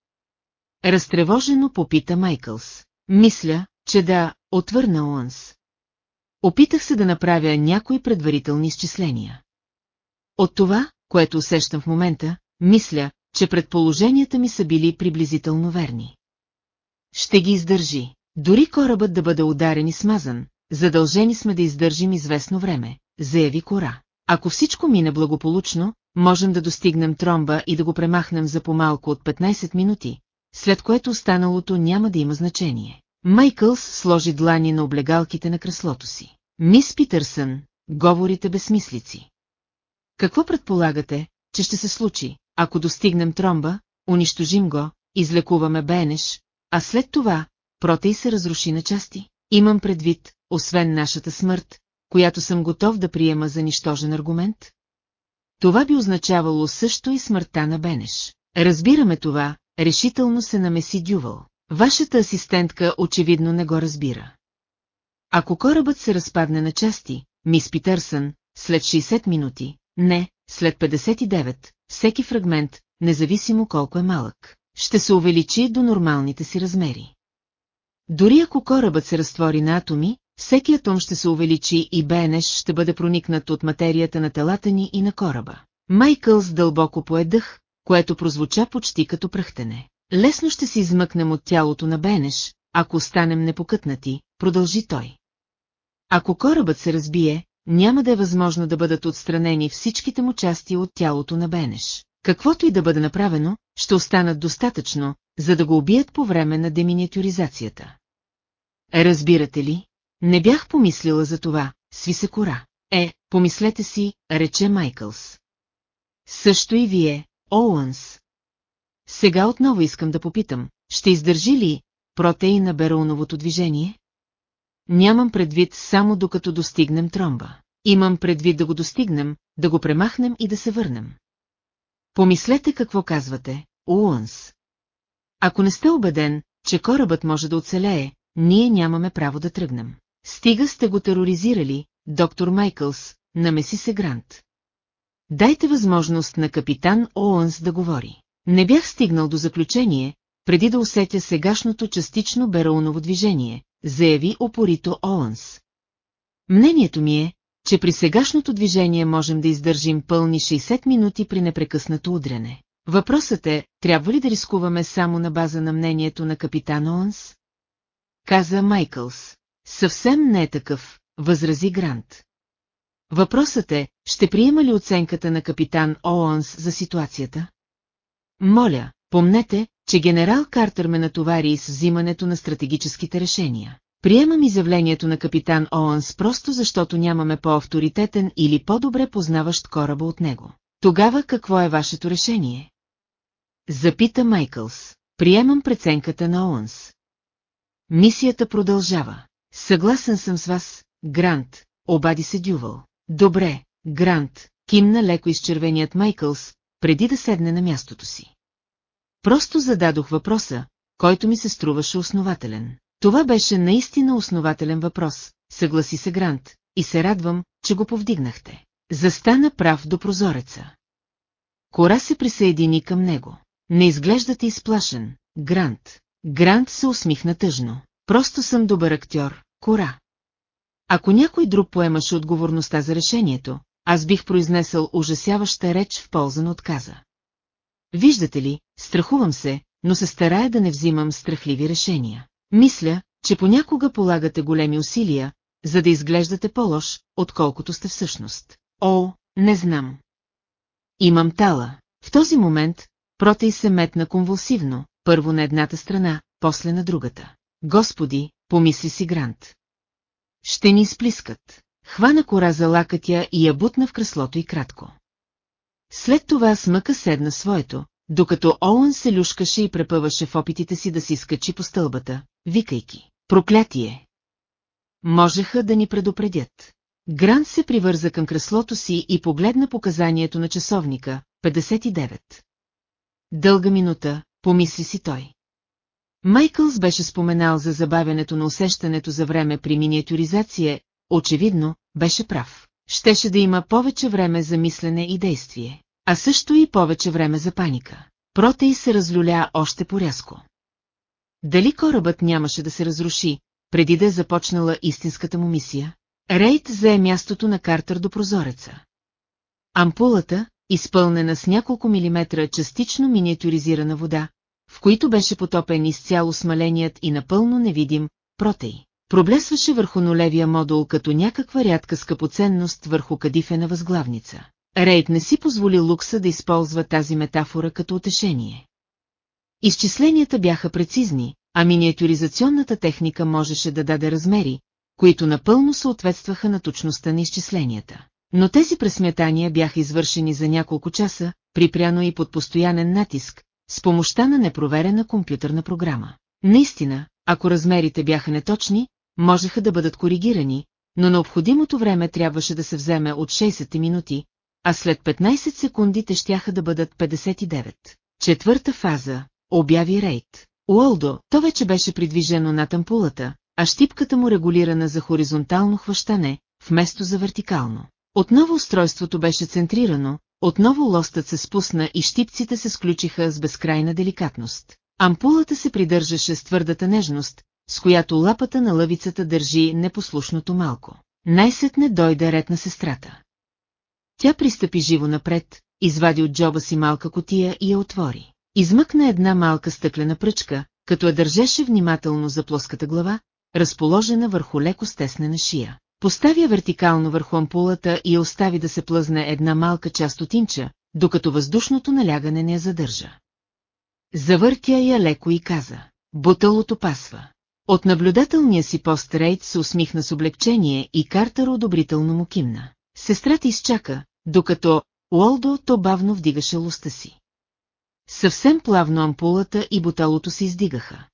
Разтревожено попита Майкълс. Мисля, че да, отвърна Оуънс. Опитах се да направя някои предварителни изчисления. От това, което усещам в момента, мисля, че предположенията ми са били приблизително верни. Ще ги издържи. Дори корабът да бъде ударен и смазан, задължени сме да издържим известно време, заяви Кора. Ако всичко мине благополучно, можем да достигнем тромба и да го премахнем за по-малко от 15 минути, след което останалото няма да има значение. Майкълс сложи длани на облегалките на креслото си. Мис Питърсън, говорите безсмислици. Какво предполагате, че ще се случи, ако достигнем тромба, унищожим го, излекуваме Бенеш, а след това, протей се разруши на части? Имам предвид, освен нашата смърт, която съм готов да приема за нищожен аргумент? Това би означавало също и смъртта на Бенеш. Разбираме това, решително се намеси Дювал. Вашата асистентка очевидно не го разбира. Ако корабът се разпадне на части, мис Питърсън, след 60 минути, не, след 59, всеки фрагмент, независимо колко е малък, ще се увеличи до нормалните си размери. Дори ако корабът се разтвори на атоми, всеки атом ще се увеличи и БНШ ще бъде проникнат от материята на телата ни и на кораба. Майкълс дълбоко поедъх, което прозвуча почти като пръхтене. Лесно ще се измъкнем от тялото на Бенеш, ако останем непокътнати, продължи той. Ако корабът се разбие, няма да е възможно да бъдат отстранени всичките му части от тялото на Бенеш. Каквото и да бъде направено, ще останат достатъчно, за да го убият по време на деминиатюризацията. Разбирате ли? Не бях помислила за това, сви се кора. Е, помислете си, рече Майкълс. Също и вие, Оуънс. Сега отново искам да попитам, ще издържи ли протеин на Бероновото движение? Нямам предвид само докато достигнем тромба. Имам предвид да го достигнем, да го премахнем и да се върнем. Помислете какво казвате, Уънс. Ако не сте убеден, че корабът може да оцелее, ние нямаме право да тръгнем. Стига сте го тероризирали, доктор Майкълс, намеси се Грант. Дайте възможност на капитан Оуънс да говори. Не бях стигнал до заключение, преди да усетя сегашното частично Берауново движение, заяви опорито Оуънс. Мнението ми е, че при сегашното движение можем да издържим пълни 60 минути при непрекъснато удряне. Въпросът е, трябва ли да рискуваме само на база на мнението на капитан Оуънс? Каза Майкълс. Съвсем не е такъв, възрази Грант. Въпросът е, ще приема ли оценката на капитан Оуънс за ситуацията? Моля, помнете, че генерал Картер ме натовари с взимането на стратегическите решения. Приемам изявлението на капитан Оуънс просто защото нямаме по-авторитетен или по-добре познаващ кораба от него. Тогава какво е вашето решение? Запита Майкълс. Приемам преценката на Оуънс. Мисията продължава. Съгласен съм с вас, Грант, обади се Дювал. Добре, Грант, кимна леко изчервеният Майкълс, преди да седне на мястото си. Просто зададох въпроса, който ми се струваше основателен. Това беше наистина основателен въпрос, съгласи се Грант, и се радвам, че го повдигнахте. Застана прав до прозореца. Кора се присъедини към него. Не изглеждате изплашен, Грант. Грант се усмихна тъжно. Просто съм добър актьор, Кора. Ако някой друг поемаше отговорността за решението, аз бих произнесъл ужасяваща реч в полза на отказа. Виждате ли, страхувам се, но се старая да не взимам страхливи решения. Мисля, че понякога полагате големи усилия, за да изглеждате по-лош, отколкото сте всъщност. О, не знам. Имам тала. В този момент, Протей се метна конвулсивно, първо на едната страна, после на другата. Господи, помисли си Грант. Ще ни изплискат. Хвана кора за лакътя и я бутна в креслото и кратко. След това смъка седна своето, докато Оуън се люшкаше и препъваше в опитите си да си скачи по стълбата, викайки «Проклятие!» Можеха да ни предупредят. Грант се привърза към креслото си и погледна показанието на часовника, 59. Дълга минута, помисли си той. Майкълс беше споменал за забавянето на усещането за време при миниатюризация, очевидно, беше прав. Щеше да има повече време за мислене и действие, а също и повече време за паника. Протей се разлюля още порязко. Дали корабът нямаше да се разруши, преди да е започнала истинската му мисия? Рейд зае мястото на Картер до прозореца. Ампулата, изпълнена с няколко милиметра частично миниатюризирана вода, в които беше потопен изцяло смаленият и напълно невидим протей. Проблесваше върху нулевия модул като някаква рядка скъпоценност върху кадифена възглавница. Рейд не си позволи Лукса да използва тази метафора като утешение. Изчисленията бяха прецизни, а миниатюризационната техника можеше да даде размери, които напълно съответстваха на точността на изчисленията. Но тези пресмятания бяха извършени за няколко часа, припряно и под постоянен натиск, с помощта на непроверена компютърна програма. Наистина, ако размерите бяха неточни, можеха да бъдат коригирани, но необходимото време трябваше да се вземе от 60 минути, а след 15 секунди те щяха да бъдат 59. Четвърта фаза – обяви рейд. Уолдо, то вече беше придвижено над ампулата, а щипката му регулирана за хоризонтално хващане, вместо за вертикално. Отново устройството беше центрирано, отново лостът се спусна и щипците се сключиха с безкрайна деликатност. Ампулата се придържаше с твърдата нежност, с която лапата на лъвицата държи непослушното малко. Най-сетне дойде ред на сестрата. Тя пристъпи живо напред, извади от джоба си малка котия и я отвори. Измъкна една малка стъклена пръчка, като я държеше внимателно за плоската глава, разположена върху леко стеснена шия. Поставя вертикално върху ампулата и остави да се плъзне една малка част от инча, докато въздушното налягане не я задържа. Завъртя я леко и каза. Бутълото пасва. От наблюдателния си пост Рейд се усмихна с облегчение и Картер одобрително му кимна. Сестрата изчака, докато Уолдо то бавно вдигаше луста си. Съвсем плавно ампулата и буталото се издигаха.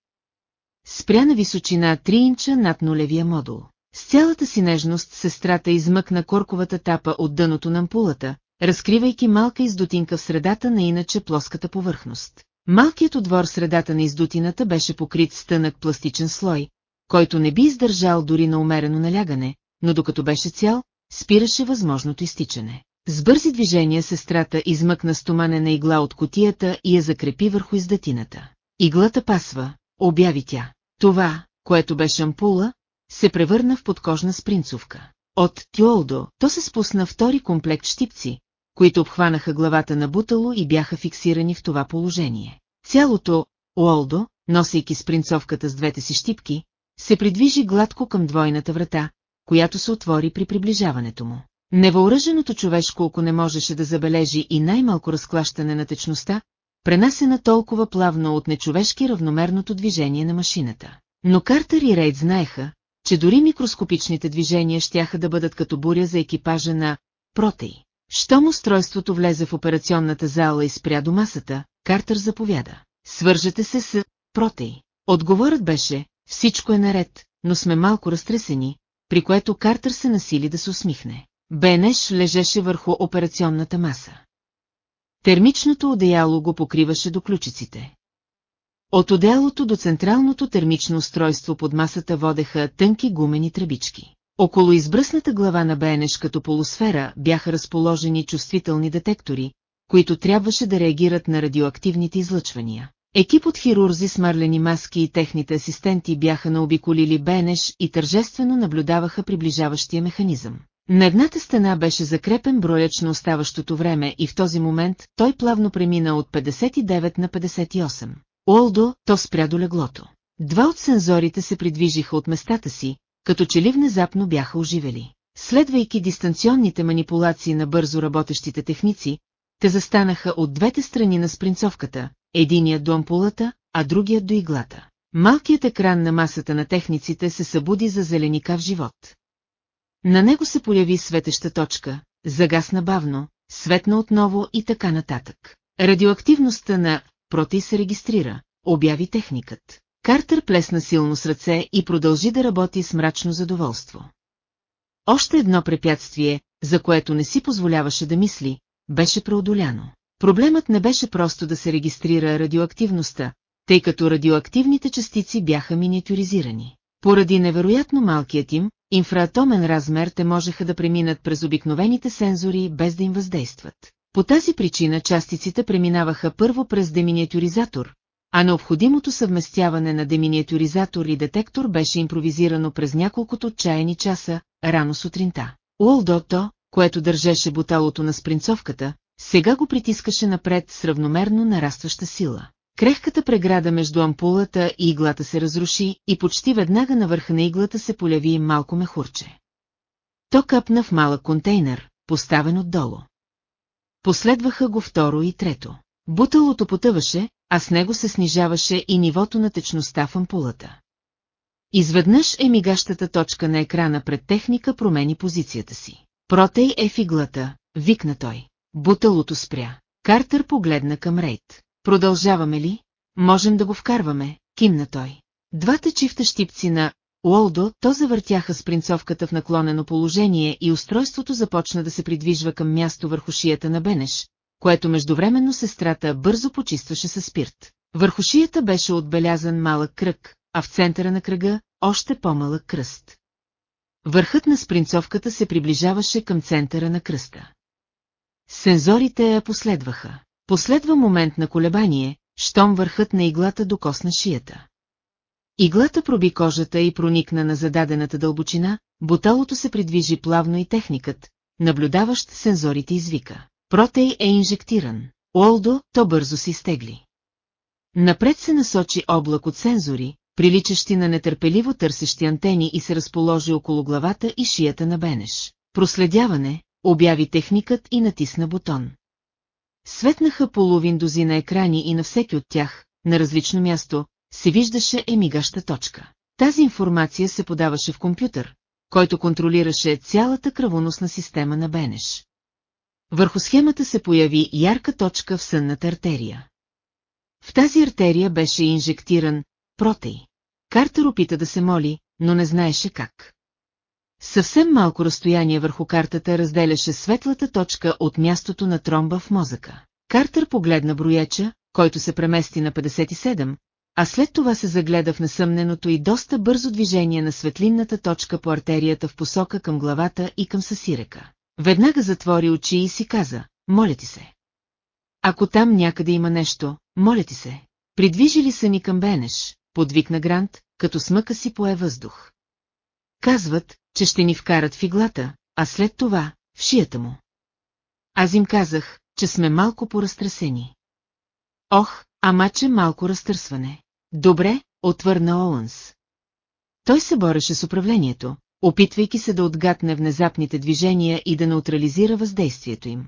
Спря на височина 3 инча над нулевия модул. С цялата си нежност сестрата измъкна корковата тапа от дъното на ампулата, разкривайки малка издутинка в средата на иначе плоската повърхност. Малкият отвор средата на издутината беше покрит с тънък пластичен слой, който не би издържал дори на умерено налягане, но докато беше цял, спираше възможното изтичане. С бързи движения сестрата измъкна стоманена игла от котията и я закрепи върху издатината. Иглата пасва, обяви тя. Това, което беше ампула, се превърна в подкожна спринцовка. От Тюолдо то се спусна втори комплект щипци, които обхванаха главата на Бутало и бяха фиксирани в това положение. Цялото Уолдо, носейки спринцовката с двете си щипки, се придвижи гладко към двойната врата, която се отвори при приближаването му. Невъоръженото човешко око не можеше да забележи и най-малко разклащане на течността, пренасена толкова плавно от нечовешки равномерното движение на машината. Но Картер и Рейд знаеха, че дори микроскопичните движения щяха да бъдат като буря за екипажа на Протей. Щом устройството влезе в операционната зала и спря до масата, Картер заповяда. Свържете се с Протей. Отговорът беше, всичко е наред, но сме малко разтресени, при което Картер се насили да се усмихне. Бенеш лежеше върху операционната маса. Термичното одеяло го покриваше до ключиците. От одеялото до централното термично устройство под масата водеха тънки гумени тръбички. Около избръсната глава на Бенеш като полусфера бяха разположени чувствителни детектори, които трябваше да реагират на радиоактивните излъчвания. Екип от хирурзи с марлени маски и техните асистенти бяха наобиколили Бенеш и тържествено наблюдаваха приближаващия механизъм. На едната стена беше закрепен брояч на оставащото време и в този момент той плавно премина от 59 на 58. Олдо, то спря до леглото. Два от сензорите се придвижиха от местата си, като че ли внезапно бяха оживели. Следвайки дистанционните манипулации на бързо работещите техници, те застанаха от двете страни на спринцовката, единият до ампулата, а другият до иглата. Малкият екран на масата на техниците се събуди за зеленикав живот. На него се появи светеща точка, загасна бавно, светна отново и така нататък. Радиоактивността на протей се регистрира, обяви техникът. Картер плесна силно с ръце и продължи да работи с мрачно задоволство. Още едно препятствие, за което не си позволяваше да мисли, беше преодоляно. Проблемът не беше просто да се регистрира радиоактивността, тъй като радиоактивните частици бяха миниатюризирани. Поради невероятно малкият им, инфраатомен размер те можеха да преминат през обикновените сензори без да им въздействат. По тази причина частиците преминаваха първо през деминиатюризатор, а необходимото съвместяване на деминиатюризатор и детектор беше импровизирано през няколкото отчаяни часа, рано сутринта. Уолдото, което държеше буталото на спринцовката, сега го притискаше напред с равномерно нарастваща сила. Крехката преграда между ампулата и иглата се разруши и почти веднага на върха на иглата се поляви малко мехурче. То къпна в малък контейнер, поставен отдолу. Последваха го второ и трето. Буталото потъваше, а с него се снижаваше и нивото на течността в ампулата. Изведнъж е мигащата точка на екрана пред техника промени позицията си. Протей е в иглата, викна той. Буталото спря. Картер погледна към Рейд. Продължаваме ли? Можем да го вкарваме, кимна той. Двата чифта щипци на Уолдо то завъртяха с принцовката в наклонено положение и устройството започна да се придвижва към място върху шията на Бенеш, което междувременно сестрата бързо почистваше със спирт. Върху шията беше отбелязан малък кръг, а в центъра на кръга още по-малък кръст. Върхът на спринцовката се приближаваше към центъра на кръста. Сензорите я последваха. Последва момент на колебание, щом върхът на иглата докосна шията. Иглата проби кожата и проникна на зададената дълбочина, буталото се придвижи плавно и техникът, наблюдаващ сензорите извика. Протей е инжектиран. Олдо, то бързо си стегли. Напред се насочи облак от сензори, приличащи на нетърпеливо търсещи антени и се разположи около главата и шията на Бенеш. Проследяване, обяви техникът и натисна бутон. Светнаха половин дозина екрани и на всеки от тях, на различно място, се виждаше емигаща точка. Тази информация се подаваше в компютър, който контролираше цялата кръвоносна система на Бенеш. Върху схемата се появи ярка точка в сънната артерия. В тази артерия беше инжектиран протей. Картер опита да се моли, но не знаеше как. Съвсем малко разстояние върху картата разделяше светлата точка от мястото на тромба в мозъка. Картер погледна брояча, който се премести на 57, а след това се загледа в насъмненото и доста бързо движение на светлинната точка по артерията в посока към главата и към съсирека. Веднага затвори очи и си каза, моля ти се. Ако там някъде има нещо, моля ти се. Придвижили са ни към Бенеш, подвикна Грант, като смъка си пое въздух. Казват, че ще ни вкарат в иглата, а след това в шията му. Аз им казах, че сме малко поразтресени. Ох, ама че малко разтърсване. Добре, отвърна Оуънс. Той се бореше с управлението, опитвайки се да отгатне внезапните движения и да неутрализира въздействието им.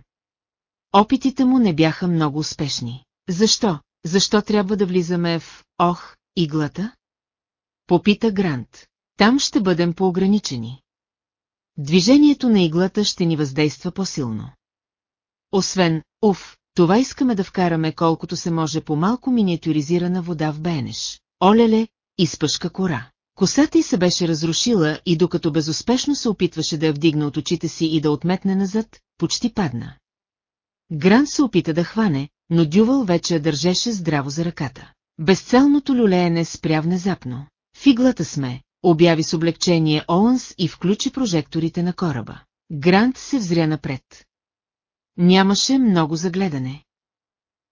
Опитите му не бяха много успешни. Защо? Защо трябва да влизаме в, ох, иглата? Попита Грант. Там ще бъдем поограничени. Движението на иглата ще ни въздейства по-силно. Освен, уф, това искаме да вкараме колкото се може по-малко миниатюризирана вода в Бенеш. Олеле, изпъшка кора. Косата й се беше разрушила и докато безуспешно се опитваше да я вдигне от очите си и да отметне назад, почти падна. Гран се опита да хване, но Дювал вече я държеше здраво за ръката. Безцелното люлеене спря внезапно. В иглата сме, обяви с облегчение Оуънс и включи прожекторите на кораба. Грант се взря напред. Нямаше много загледане.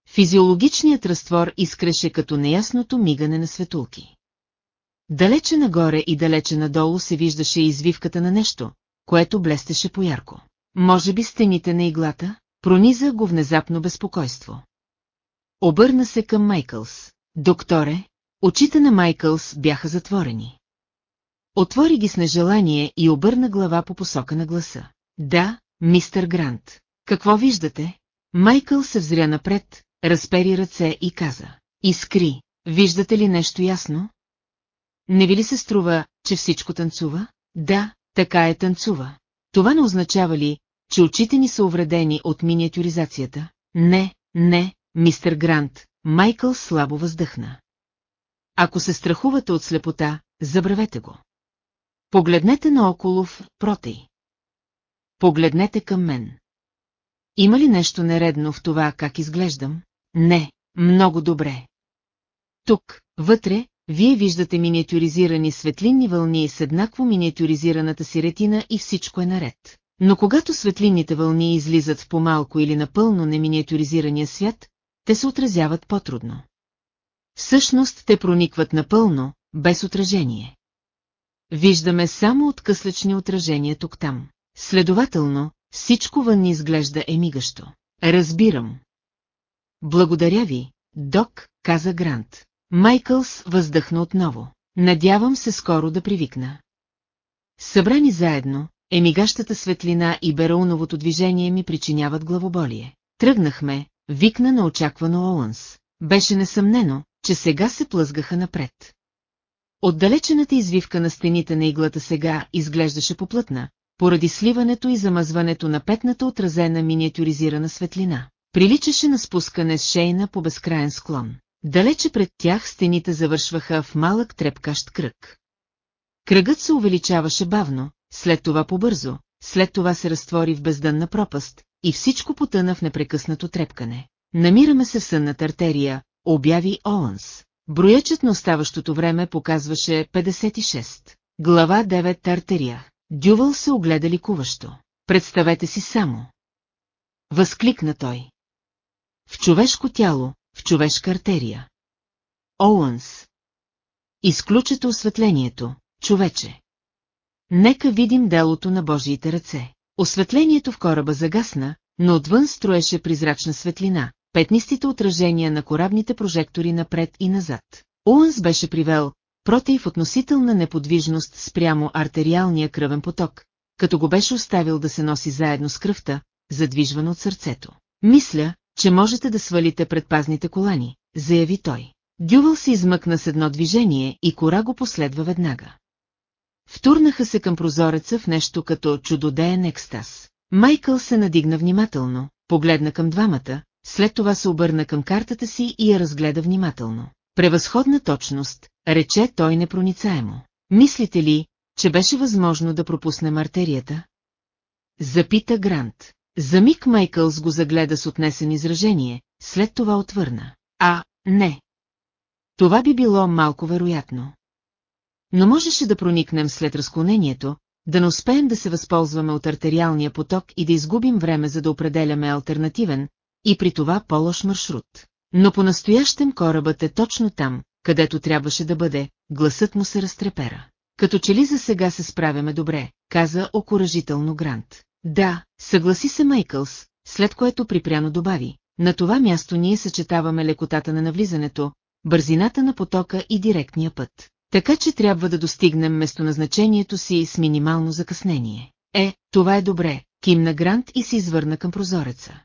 Физиологичният разтвор изкреше като неясното мигане на светулки. Далече нагоре и далече надолу се виждаше извивката на нещо, което блестеше поярко. Може би стените на иглата? Прониза го внезапно безпокойство. Обърна се към Майкълс. Докторе, очите на Майкълс бяха затворени. Отвори ги с нежелание и обърна глава по посока на гласа. Да, мистер Грант. Какво виждате? Майкъл се взря напред, разпери ръце и каза. Искри, виждате ли нещо ясно? Не ви ли се струва, че всичко танцува? Да, така е танцува. Това не означава ли, че очите ни са увредени от миниатюризацията? Не, не, мистер Грант, Майкъл слабо въздъхна. Ако се страхувате от слепота, забравете го. Погледнете наоколо в протей. Погледнете към мен. Има ли нещо нередно в това, как изглеждам? Не, много добре. Тук, вътре, вие виждате миниатюризирани светлинни вълни с еднакво миниатюризираната си ретина и всичко е наред. Но когато светлинните вълни излизат в по-малко или напълно неминиатюризирания свят, те се отразяват по-трудно. Всъщност те проникват напълно, без отражение. Виждаме само откъслечни отражения тук-там. Следователно, всичко вън изглежда емигащо. Разбирам. Благодаря ви, док, каза Грант. Майкълс въздъхна отново. Надявам се скоро да привикна. Събрани заедно, емигащата светлина и Берауновото движение ми причиняват главоболие. Тръгнахме, викна на очаквано Оуънс. Беше несъмнено, че сега се плъзгаха напред. Отдалечената извивка на стените на иглата сега изглеждаше поплътна, поради сливането и замазването на петната отразена миниатюризирана светлина. Приличаше на спускане с шейна по безкраен склон. Далече пред тях стените завършваха в малък трепкащ кръг. Кръгът се увеличаваше бавно, след това побързо, след това се разтвори в бездънна пропаст, и всичко потъна в непрекъснато трепкане. Намираме се в сънната артерия, обяви Оуънс. Броячът на оставащото време показваше 56. Глава 9 артерия. Дювал се огледа ликуващо. Представете си само. Възкликна той. В човешко тяло, в човешка артерия. Оуънс. Изключете осветлението, човече. Нека видим делото на Божиите ръце. Осветлението в кораба загасна, но отвън строеше призрачна светлина, петнистите отражения на корабните прожектори напред и назад. Уънс беше привел, против относителна неподвижност спрямо артериалния кръвен поток, като го беше оставил да се носи заедно с кръвта, задвижвана от сърцето. Мисля, че можете да свалите предпазните колани, заяви той. Дювал се измъкна с едно движение и кора го последва веднага. Втурнаха се към прозореца в нещо като чудодеен екстаз. Майкъл се надигна внимателно, погледна към двамата, след това се обърна към картата си и я разгледа внимателно. Превъзходна точност, рече той непроницаемо. Мислите ли, че беше възможно да пропуснем артерията? Запита Грант. За миг Майкълс го загледа с отнесен изражение, след това отвърна. А, не. Това би било малко вероятно. Но можеше да проникнем след разклонението, да не успеем да се възползваме от артериалния поток и да изгубим време за да определяме альтернативен, и при това по-лош маршрут. Но по-настоящем корабът е точно там, където трябваше да бъде, гласът му се разтрепера. Като че ли за сега се справяме добре, каза окоръжително Грант. Да, съгласи се Майкълс, след което припряно добави. На това място ние съчетаваме лекотата на навлизането, бързината на потока и директния път. Така че трябва да достигнем местоназначението си с минимално закъснение. Е, това е добре, кимна Грант и се извърна към прозореца.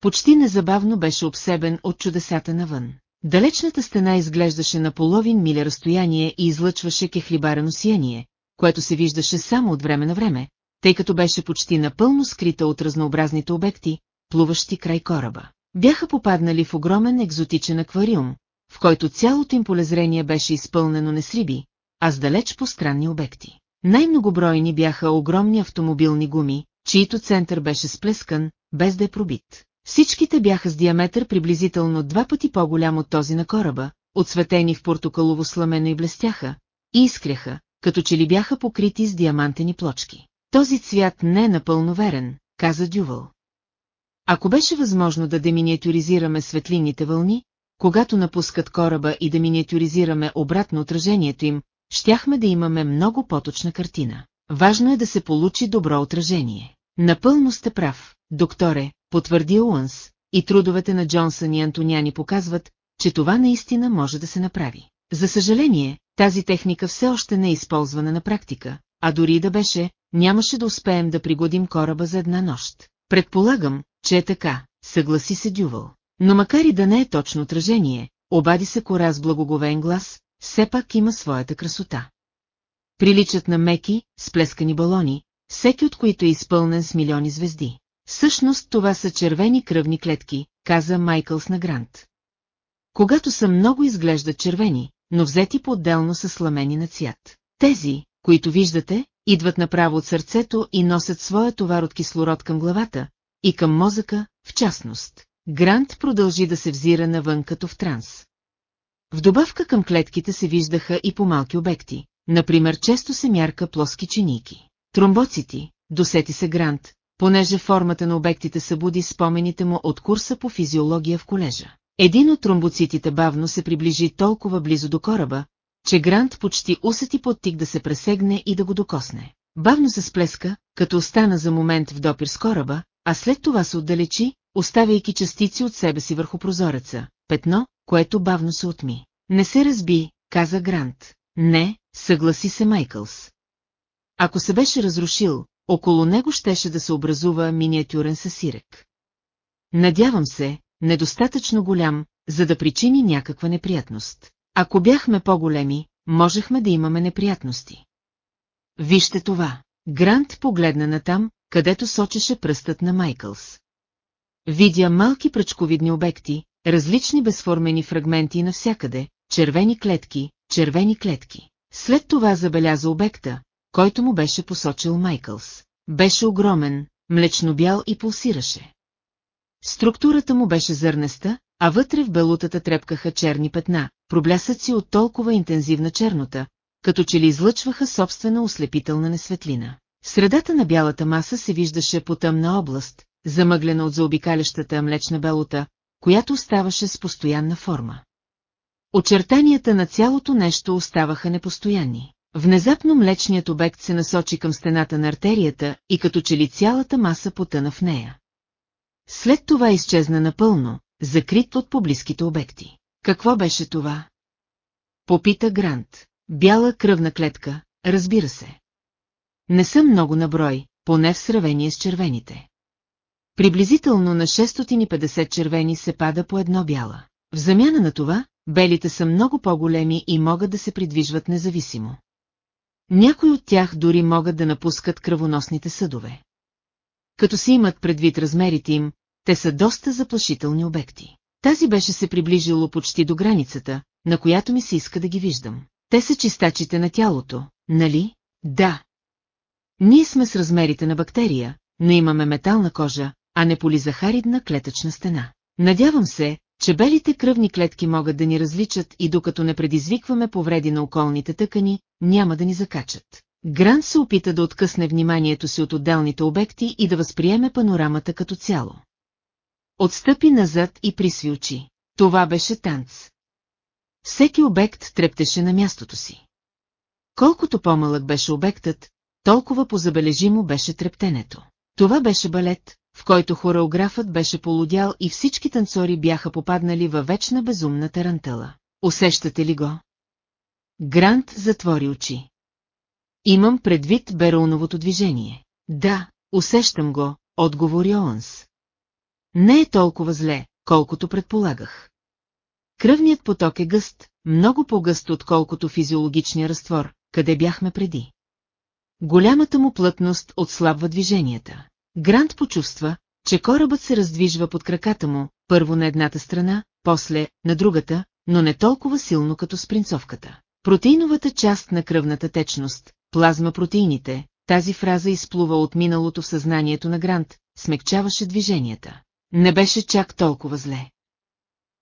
Почти незабавно беше обсебен от чудесата навън. Далечната стена изглеждаше на половин миля разстояние и излъчваше кехлибарено сияние, което се виждаше само от време на време, тъй като беше почти напълно скрита от разнообразните обекти, плуващи край кораба. Бяха попаднали в огромен екзотичен аквариум, в който цялото им полезрение беше изпълнено не с риби, а с далеч по странни обекти. Най-многобройни бяха огромни автомобилни гуми, чието център беше сплескан, без да е пробит. Всичките бяха с диаметър приблизително два пъти по-голям от този на кораба, отсветени в портокалово сламено и блестяха, и искряха, като че ли бяха покрити с диамантени плочки. Този цвят не е напълно верен, каза Дювал. Ако беше възможно да деминиатюризираме светлинните вълни, когато напускат кораба и да миниатюризираме обратно отражението им, щяхме да имаме много поточна картина. Важно е да се получи добро отражение. Напълно сте прав, докторе, потвърди Уънс, и трудовете на Джонсън и Антоняни показват, че това наистина може да се направи. За съжаление, тази техника все още не е използвана на практика, а дори да беше, нямаше да успеем да пригодим кораба за една нощ. Предполагам, че е така, съгласи се Дювал. Но макар и да не е точно отражение, обади се кора с благоговен глас, все пак има своята красота. Приличат на меки, сплескани балони, всеки от които е изпълнен с милиони звезди. Всъщност това са червени кръвни клетки, каза Майкълс на Грант. Когато са много изглеждат червени, но взети по-отделно са сламени на цвят. Тези, които виждате, идват направо от сърцето и носят своя товар от кислород към главата и към мозъка, в частност. Грант продължи да се взира навън като в транс. В добавка към клетките се виждаха и по-малки обекти, например често се мярка плоски чиники. Тромбоцити, досети се Грант, понеже формата на обектите събуди спомените му от курса по физиология в колежа. Един от тромбоцитите бавно се приближи толкова близо до кораба, че Грант почти усети подтик да се пресегне и да го докосне. Бавно се сплеска, като остана за момент в допир с кораба, а след това се отдалечи, оставяйки частици от себе си върху прозореца, петно, което бавно се отми. Не се разби, каза Грант. Не, съгласи се Майкълс. Ако се беше разрушил, около него щеше да се образува миниатюрен съсирек. Надявам се, недостатъчно голям, за да причини някаква неприятност. Ако бяхме по-големи, можехме да имаме неприятности. Вижте това. Грант погледна натам, където сочеше пръстът на Майкълс. Видя малки пръчковидни обекти, различни безформени фрагменти навсякъде, червени клетки, червени клетки. След това забеляза обекта, който му беше посочил Майкълс. Беше огромен, млечно-бял и пулсираше. Структурата му беше зърнеста, а вътре в белутата трепкаха черни петна, проблясъци от толкова интензивна чернота, като че ли излъчваха собствена ослепителна несветлина. В средата на бялата маса се виждаше потъмна област, замъглена от заобикалящата млечна белота, която оставаше с постоянна форма. Очертанията на цялото нещо оставаха непостоянни. Внезапно млечният обект се насочи към стената на артерията и като че ли цялата маса потъна в нея. След това изчезна напълно, закрит от поблизките обекти. Какво беше това? Попита Грант. Бяла кръвна клетка, разбира се. Не съм много на брой, поне в сравнение с червените. Приблизително на 650 червени се пада по едно бяла. В замяна на това, белите са много по-големи и могат да се придвижват независимо. Някои от тях дори могат да напускат кръвоносните съдове. Като си имат предвид размерите им, те са доста заплашителни обекти. Тази беше се приближило почти до границата, на която ми се иска да ги виждам. Те са чистачите на тялото, нали? Да. Ние сме с размерите на бактерия, но имаме метална кожа, а не полизахаридна клетъчна стена. Надявам се, че белите кръвни клетки могат да ни различат и докато не предизвикваме повреди на околните тъкани, няма да ни закачат. Грант се опита да откъсне вниманието си от отделните обекти и да възприеме панорамата като цяло. Отстъпи назад и присви очи. Това беше танц. Всеки обект трептеше на мястото си. Колкото по-малък беше обектът, толкова позабележимо беше трептенето. Това беше балет, в който хореографът беше полудял и всички танцори бяха попаднали във вечна безумна тарантала. Усещате ли го? Грант затвори очи. Имам предвид Бероновото движение. Да, усещам го, отговори Оънс. Не е толкова зле, колкото предполагах. Кръвният поток е гъст, много по-гъст отколкото физиологичния разтвор, къде бяхме преди. Голямата му плътност отслабва движенията. Грант почувства, че корабът се раздвижва под краката му, първо на едната страна, после на другата, но не толкова силно като спринцовката. Протеиновата част на кръвната течност, плазма протеините, тази фраза изплува от миналото в съзнанието на Грант, смекчаваше движенията. Не беше чак толкова зле.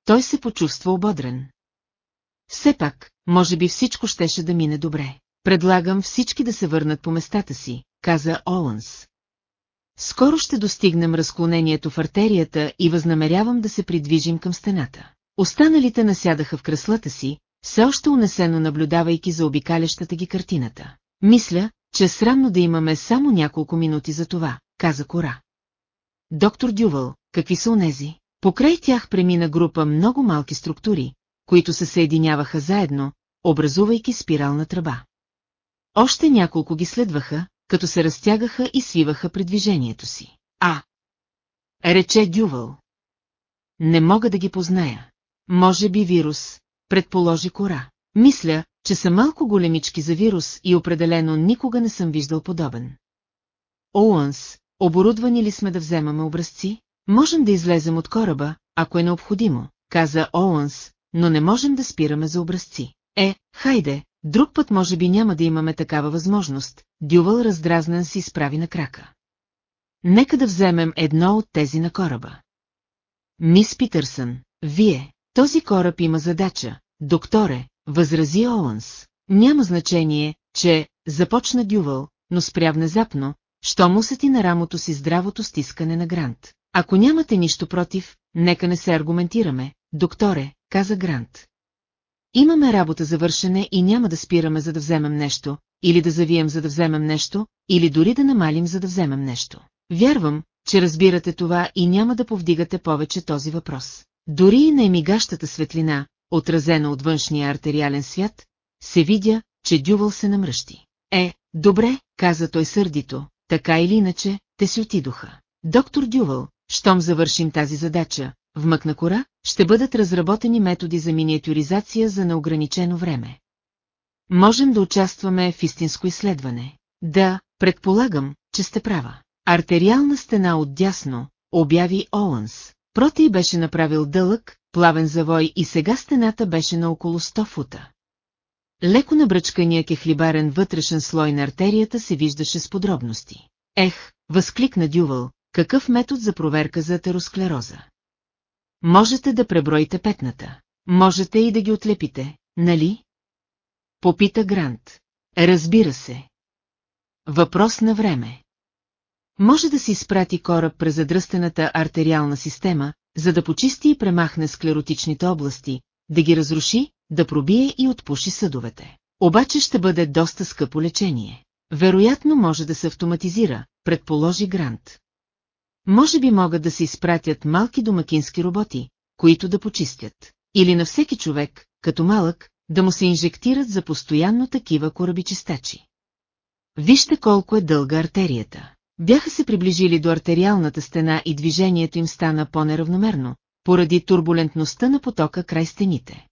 Той се почувства ободрен. Все пак, може би всичко щеше да мине добре. Предлагам всички да се върнат по местата си, каза Олънс. Скоро ще достигнем разклонението в артерията и възнамерявам да се придвижим към стената. Останалите насядаха в креслата си, все още унесено наблюдавайки за обикалящата ги картината. Мисля, че е срамно да имаме само няколко минути за това, каза Кора. Доктор Дювал, какви са онези? Покрай тях премина група много малки структури, които се съединяваха заедно, образувайки спирална тръба. Още няколко ги следваха, като се разтягаха и свиваха при движението си. А! Рече Дювал. Не мога да ги позная. Може би вирус, предположи Кора. Мисля, че са малко големички за вирус и определено никога не съм виждал подобен. Оуънс, оборудвани ли сме да вземаме образци? Можем да излезем от кораба, ако е необходимо, каза Оуънс, но не можем да спираме за образци. Е, хайде, друг път може би няма да имаме такава възможност, Дювал раздразнен си справи на крака. Нека да вземем едно от тези на кораба. Мис Питърсън, вие, този кораб има задача, докторе, възрази Оуънс. Няма значение, че започна Дювал, но спря внезапно, що му сети на рамото си здравото стискане на Грант. Ако нямате нищо против, нека не се аргументираме, докторе, каза Грант. Имаме работа за вършене и няма да спираме за да вземем нещо, или да завием за да вземем нещо, или дори да намалим за да вземем нещо. Вярвам, че разбирате това и няма да повдигате повече този въпрос. Дори и на емигащата светлина, отразена от външния артериален свят, се видя, че Дювал се намръщи. Е, добре, каза той сърдито, така или иначе, те си отидоха. Доктор Дювал, щом завършим тази задача, вмъкна кора, ще бъдат разработени методи за миниатюризация за неограничено време. Можем да участваме в истинско изследване. Да, предполагам, че сте права. Артериална стена от дясно, обяви Оуънс. Проти беше направил дълъг, плавен завой и сега стената беше на около 100 фута. Леко набръчкания кехлибарен вътрешен слой на артерията се виждаше с подробности. Ех, възкликна Дювал, какъв метод за проверка за атеросклероза? Можете да преброите петната. Можете и да ги отлепите, нали? Попита Грант. Разбира се. Въпрос на време. Може да се изпрати кораб през задръстената артериална система, за да почисти и премахне склеротичните области, да ги разруши, да пробие и отпуши съдовете. Обаче ще бъде доста скъпо лечение. Вероятно може да се автоматизира, предположи Грант. Може би могат да се изпратят малки домакински роботи, които да почистят. Или на всеки човек, като малък, да му се инжектират за постоянно такива корабичистачи. Вижте колко е дълга артерията. Бяха се приближили до артериалната стена и движението им стана по-неравномерно, поради турбулентността на потока край стените.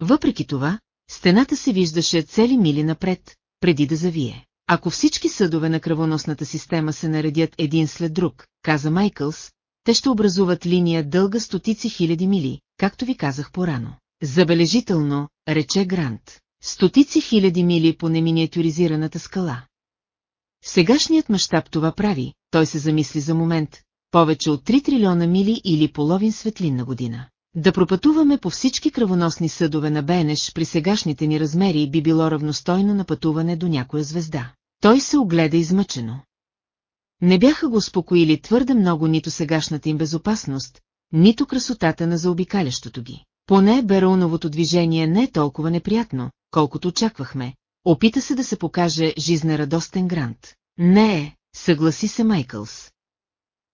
Въпреки това, стената се виждаше цели мили напред, преди да завие. Ако всички съдове на кръвоносната система се наредят един след друг, каза Майкълс, те ще образуват линия дълга стотици хиляди мили, както ви казах порано. Забележително, рече Грант. Стотици хиляди мили по неминиатюризираната скала. В сегашният мащаб това прави, той се замисли за момент, повече от 3 трилиона мили или половин светлинна година. Да пропътуваме по всички кръвоносни съдове на Бенеш при сегашните ни размери би било равностойно на пътуване до някоя звезда. Той се огледа измъчено. Не бяха го успокоили твърде много нито сегашната им безопасност, нито красотата на заобикалящото ги. Поне Бероновото движение не е толкова неприятно, колкото очаквахме. Опита се да се покаже жизнерадостен грант. Не е, съгласи се Майкълс.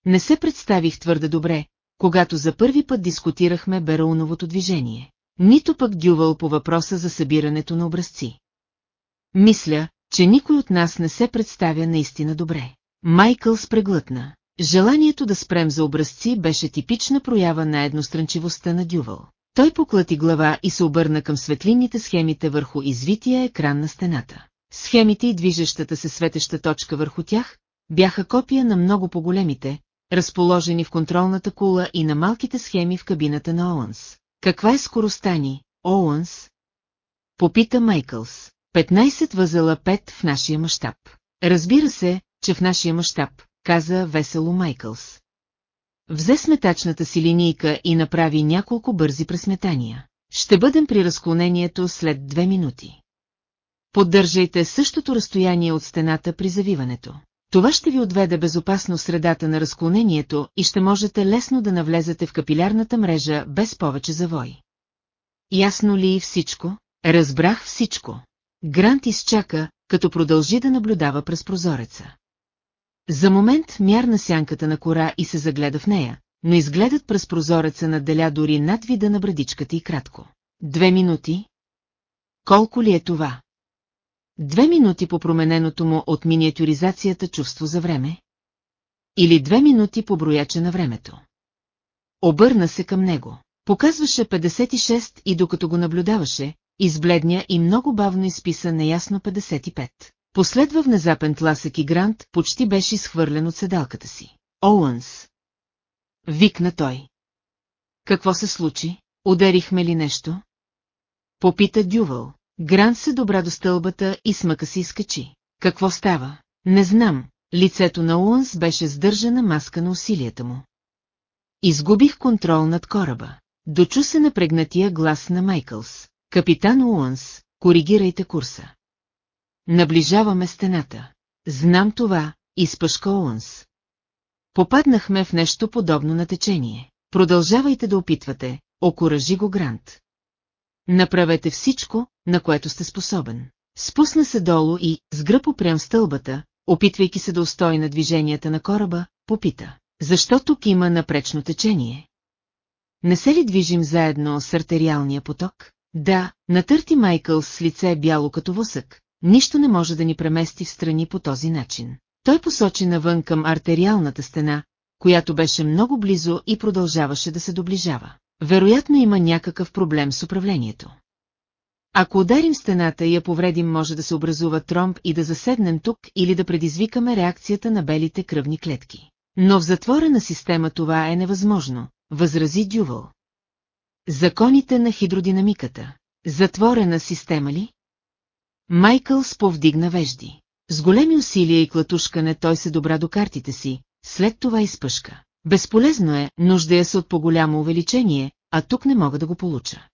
Не се представих твърде добре, когато за първи път дискутирахме Бероуновото движение. Нито пък дювал по въпроса за събирането на образци. Мисля, че никой от нас не се представя наистина добре. Майкъл спреглътна. Желанието да спрем за образци беше типична проява на едностранчивостта на Дювал. Той поклати глава и се обърна към светлинните схемите върху извития екран на стената. Схемите и движещата се светеща точка върху тях бяха копия на много по-големите, разположени в контролната кула и на малките схеми в кабината на Оуънс. Каква е скоростта ни, Оуънс? Попита Майкълс. 15 възела 5 в нашия мащаб. Разбира се, че в нашия мащаб, каза весело Майкълс. Взе сметачната си линийка и направи няколко бързи пресметания. Ще бъдем при разклонението след две минути. Поддържайте същото разстояние от стената при завиването. Това ще ви отведе безопасно средата на разклонението и ще можете лесно да навлезете в капилярната мрежа без повече завой. Ясно ли всичко? Разбрах всичко. Грант изчака, като продължи да наблюдава през прозореца. За момент мярна сянката на кора и се загледа в нея, но изгледат през прозореца надделя дори над вида на брадичката и кратко. Две минути? Колко ли е това? Две минути по промененото му от миниатюризацията чувство за време? Или две минути по брояча на времето? Обърна се към него. Показваше 56 и докато го наблюдаваше, избледня и много бавно изписа неясно 55. Последва внезапен тласък и Грант почти беше изхвърлен от седалката си. Оуънс! Викна той. Какво се случи? Ударихме ли нещо? Попита Дювал. Грант се добра до стълбата и смъка се изкачи. Какво става? Не знам. Лицето на Уънс беше сдържана маска на усилията му. Изгубих контрол над кораба. Дочу се напрегнатия глас на Майкълс. Капитан Уънс, коригирайте курса. Наближаваме стената. Знам това, изпъшка Уънс. Попаднахме в нещо подобно на течение. Продължавайте да опитвате, окоръжи го Грант. Направете всичко, на което сте способен. Спусна се долу и, с гръб опрям стълбата, опитвайки се да устои на движенията на кораба, попита. Защо тук има напречно течение? Не се ли движим заедно с артериалния поток? Да, натърти Майкъл с лице бяло като восък, нищо не може да ни премести в страни по този начин. Той посочи навън към артериалната стена, която беше много близо и продължаваше да се доближава. Вероятно има някакъв проблем с управлението. Ако ударим стената и я повредим, може да се образува тромб и да заседнем тук или да предизвикаме реакцията на белите кръвни клетки. Но в затворена система това е невъзможно, възрази Дювал. Законите на хидродинамиката. Затворена система ли? Майкъл сповдигна вежди. С големи усилия и клатушкане той се добра до картите си, след това изпъшка. Безполезно е, нуждая се от по-голямо увеличение, а тук не мога да го получа.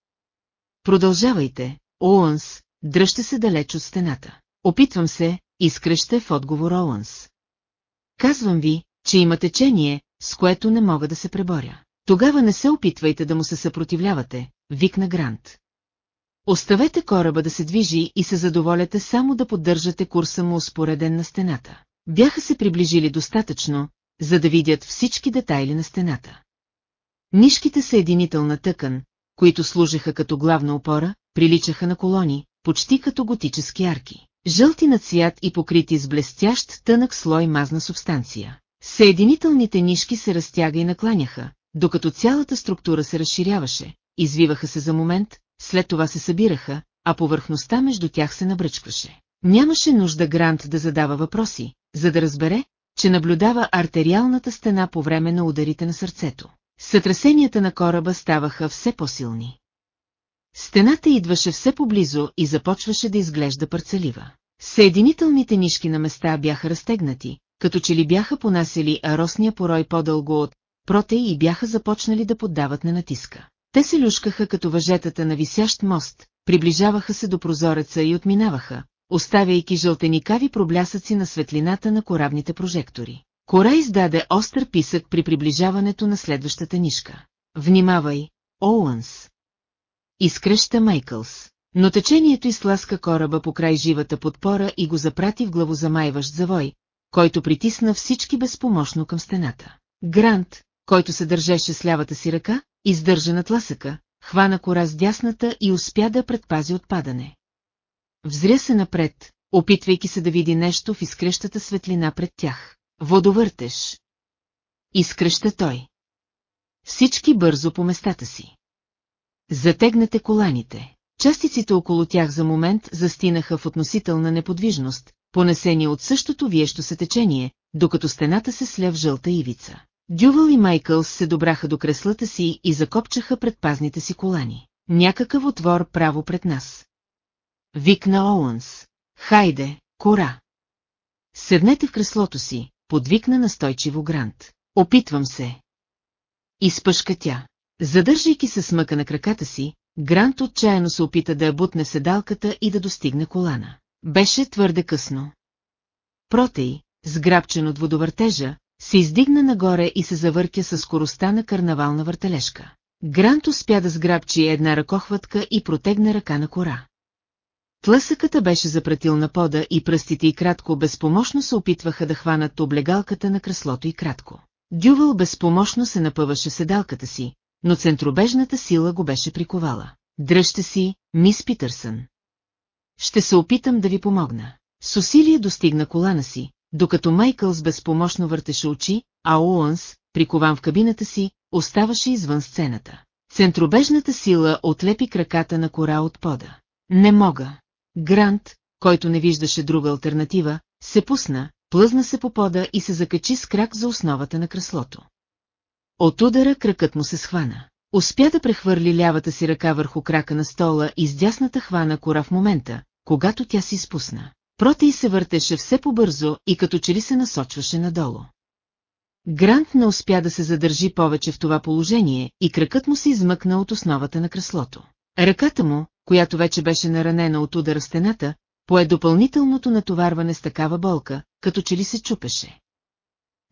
Продължавайте, Оуънс, дръжте се далеч от стената. Опитвам се, изкръща в отговор Оуънс. Казвам ви, че има течение, с което не мога да се преборя. Тогава не се опитвайте да му се съпротивлявате, викна Грант. Оставете кораба да се движи и се задоволяте само да поддържате курса му успореден на стената. Бяха се приближили достатъчно, за да видят всички детайли на стената. Нишките съединителна тъкан, които служеха като главна опора, приличаха на колони, почти като готически арки. Жълти на цвят и покрити с блестящ тънък слой мазна субстанция. Съединителните нишки се разтяга и накланяха, докато цялата структура се разширяваше, извиваха се за момент, след това се събираха, а повърхността между тях се набръчкваше. Нямаше нужда Грант да задава въпроси, за да разбере, че наблюдава артериалната стена по време на ударите на сърцето. Сътресенията на кораба ставаха все по-силни. Стената идваше все поблизо и започваше да изглежда парцелива. Съединителните нишки на места бяха разтегнати, като че ли бяха понасили аросния порой по-дълго от протеи и бяха започнали да поддават на натиска. Те се люшкаха като въжетата на висящ мост, приближаваха се до прозореца и отминаваха, оставяйки жълтеникави проблясъци на светлината на корабните прожектори. Кора издаде остър писък при приближаването на следващата нишка. Внимавай, Оуънс! Изкръща Майкълс. Но течението изтласка кораба по край живата подпора и го запрати в главозамайващ завой, който притисна всички безпомощно към стената. Грант, който се държеше с лявата си ръка, издържа на тласъка, хвана кора с дясната и успя да предпази отпадане. Взря се напред, опитвайки се да види нещо в изкрещата светлина пред тях. Водовъртеш. Изкръща той. Всички бързо по местата си. Затегнете коланите. Частиците около тях за момент застинаха в относителна неподвижност, понесени от същото виещо се течение, докато стената се сля в жълта ивица. Дювал и Майкълс се добраха до креслата си и закопчаха предпазните си колани. Някакъв отвор право пред нас. Викна Оуънс. Хайде, кора! Седнете в креслото си, подвикна настойчиво Грант. Опитвам се. Изпъшка тя. Задържайки се смъка на краката си, Грант отчаяно се опита да я бутне седалката и да достигне колана. Беше твърде късно. Протей, сграбчен от водовъртежа, се издигна нагоре и се завъртя със скоростта на карнавална въртележка. Грант успя да сграбчи една ръкохватка и протегна ръка на кора. Тлъсъката беше запратил на пода и пръстите и кратко безпомощно се опитваха да хванат облегалката на креслото и кратко. Дювал безпомощно се напъваше седалката си, но центробежната сила го беше приковала. Дръжте си, мис Питърсън. Ще се опитам да ви помогна. С усилие достигна колана си, докато Майкълс безпомощно въртеше очи, а Уънс, прикован в кабината си, оставаше извън сцената. Центробежната сила отлепи краката на кора от пода. Не мога. Грант, който не виждаше друга альтернатива, се пусна, плъзна се по пода и се закачи с крак за основата на креслото. От удара кракът му се схвана. Успя да прехвърли лявата си ръка върху крака на стола и с дясната хвана кора в момента, когато тя си спусна. Протей се въртеше все по-бързо и като че ли се насочваше надолу. Грант не успя да се задържи повече в това положение и кракът му се измъкна от основата на креслото. Ръката му, която вече беше наранена от удара стената, пое допълнителното натоварване с такава болка, като че ли се чупеше.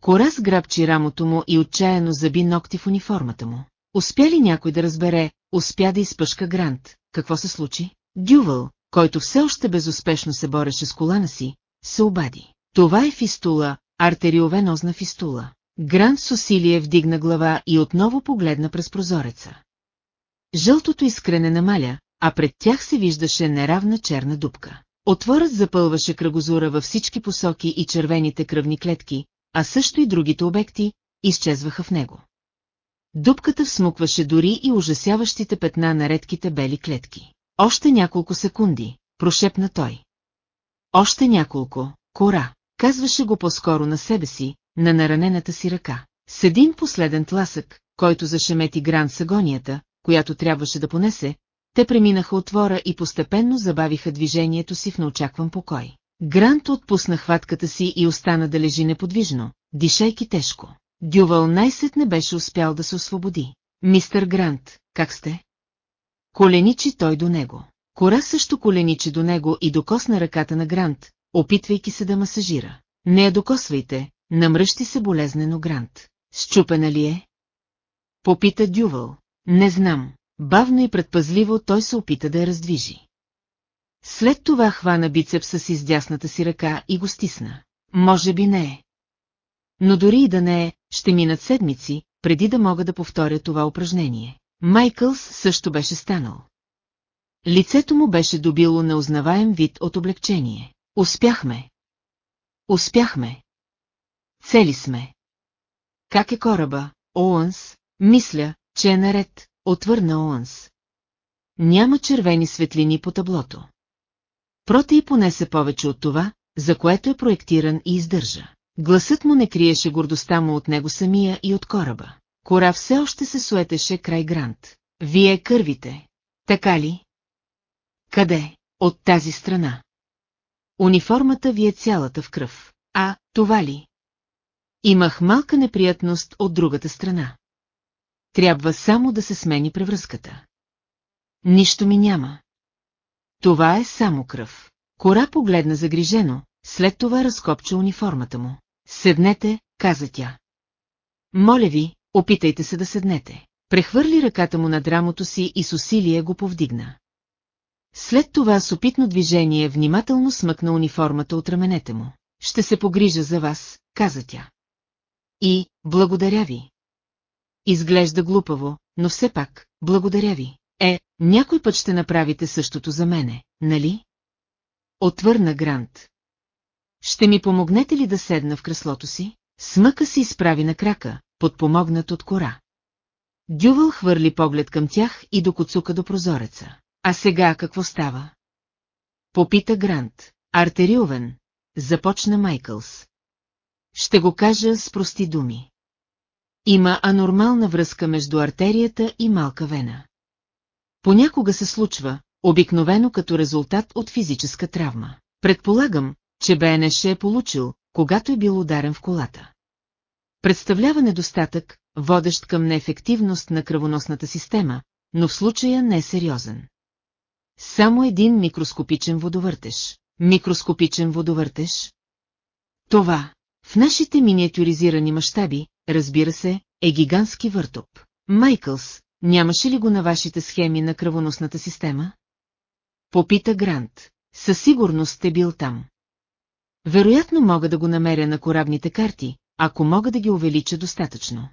Кора сграбчи рамото му и отчаяно заби ногти в униформата му. Успя ли някой да разбере, успя да изпъшка Грант, какво се случи? Дювал, който все още безуспешно се бореше с колана си, се обади. Това е фистула, артериовенозна фистула. Грант с усилие вдигна глава и отново погледна през прозореца. Жълтото искрене намаля, а пред тях се виждаше неравна черна дупка. Отворът запълваше кръгозура във всички посоки и червените кръвни клетки, а също и другите обекти, изчезваха в него. Дупката всмукваше дори и ужасяващите петна на редките бели клетки. Още няколко секунди, прошепна той. Още няколко, кора, казваше го по-скоро на себе си, на наранената си ръка. С един последен тласък, който зашемети гран с агонията, която трябваше да понесе, те преминаха отвора и постепенно забавиха движението си в неочакван покой. Грант отпусна хватката си и остана да лежи неподвижно, дишайки тежко. Дювал най-сетне беше успял да се освободи. Мистер Грант, как сте? Коленичи той до него. Кора също коленичи до него и докосна ръката на Грант, опитвайки се да масажира. Не я докосвайте, намръщи се болезнено Грант. Щупена ли е? Попита Дювал. Не знам. Бавно и предпазливо той се опита да я раздвижи. След това хвана бицепса си с дясната си ръка и го стисна. Може би не е. Но дори и да не е, ще минат седмици, преди да мога да повторя това упражнение. Майкълс също беше станал. Лицето му беше добило неузнаваем вид от облегчение. Успяхме. Успяхме. Цели сме. Как е кораба, Оуънс? Мисля, че е наред, отвърна Оуънс. Няма червени светлини по таблото. Протей понесе повече от това, за което е проектиран и издържа. Гласът му не криеше гордостта му от него самия и от кораба. Кора все още се суетеше край Грант. Вие кървите. Така ли? Къде? От тази страна. Униформата ви е цялата в кръв. А, това ли? Имах малка неприятност от другата страна. Трябва само да се смени превръзката. Нищо ми няма. Това е само кръв. Кора погледна загрижено, след това разкопча униформата му. Седнете, каза тя. Моля ви, опитайте се да седнете. Прехвърли ръката му над рамото си и с усилие го повдигна. След това с опитно движение внимателно смъкна униформата от раменете му. Ще се погрижа за вас, каза тя. И, благодаря ви. Изглежда глупаво, но все пак, благодаря ви. Е, някой път ще направите същото за мене, нали? Отвърна Грант. Ще ми помогнете ли да седна в креслото си? Смъка се изправи на крака, подпомогнат от кора. Дювал хвърли поглед към тях и докоцука до прозореца. А сега какво става? Попита Грант. Артериовен, започна Майкълс. Ще го кажа с прости думи. Има анормална връзка между артерията и малка вена. Понякога се случва, обикновено като резултат от физическа травма. Предполагам, че БНШ е получил, когато е бил ударен в колата. Представлява недостатък, водещ към неефективност на кръвоносната система, но в случая не е сериозен. Само един микроскопичен водовъртеж. Микроскопичен водовъртеж? Това, В нашите миниатюризирани мащаби, разбира се, е гигантски въртоп. Майкълс, нямаше ли го на вашите схеми на кръвоносната система? Попита Грант. Със сигурност е бил там. Вероятно мога да го намеря на корабните карти, ако мога да ги увелича достатъчно.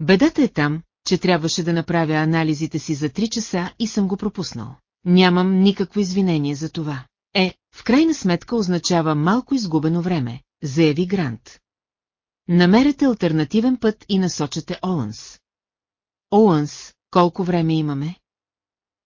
Бедата е там, че трябваше да направя анализите си за 3 часа и съм го пропуснал. Нямам никакво извинение за това. Е, в крайна сметка означава малко изгубено време, заяви Грант. Намерете альтернативен път и насочете Оуънс. Оуънс, колко време имаме?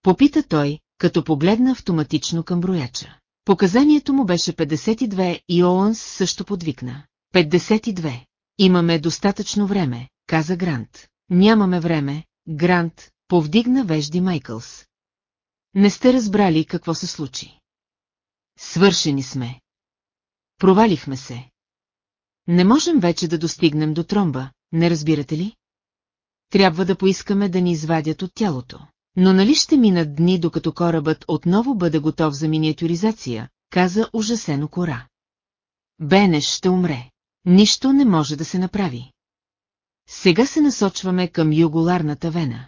Попита той, като погледна автоматично към брояча. Показанието му беше 52 и Оуънс също подвикна. 52. Имаме достатъчно време, каза Грант. Нямаме време, Грант, повдигна вежди Майкълс. Не сте разбрали какво се случи. Свършени сме. Провалихме се. Не можем вече да достигнем до тромба, не разбирате ли? Трябва да поискаме да ни извадят от тялото. Но нали ще минат дни, докато корабът отново бъде готов за миниатюризация, каза ужасено кора. Бенеш ще умре. Нищо не може да се направи. Сега се насочваме към юголарната вена.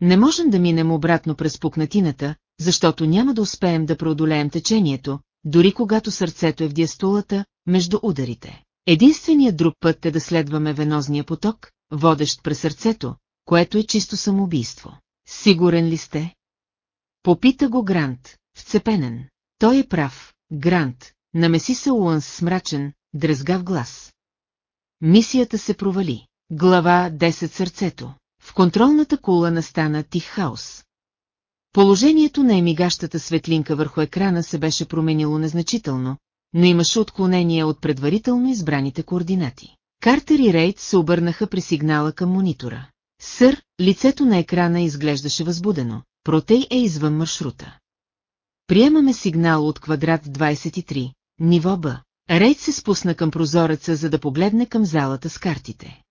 Не можем да минем обратно през пукнатината, защото няма да успеем да преодолеем течението, дори когато сърцето е в диастолата, между ударите. Единственият друг път е да следваме венозния поток, водещ през сърцето, което е чисто самоубийство. Сигурен ли сте? Попита го Грант, вцепенен. Той е прав, Грант, намеси се Уънс с мрачен, дрезгав глас. Мисията се провали. Глава 10 Сърцето. В контролната кула настана тих хаос. Положението на емигащата светлинка върху екрана се беше променило незначително, но имаше отклонение от предварително избраните координати. Картер и Рейд се обърнаха при сигнала към монитора. Сър, лицето на екрана изглеждаше възбудено. Протей е извън маршрута. Приемаме сигнал от квадрат 23, ниво Б. Рейд се спусна към прозореца, за да погледне към залата с картите.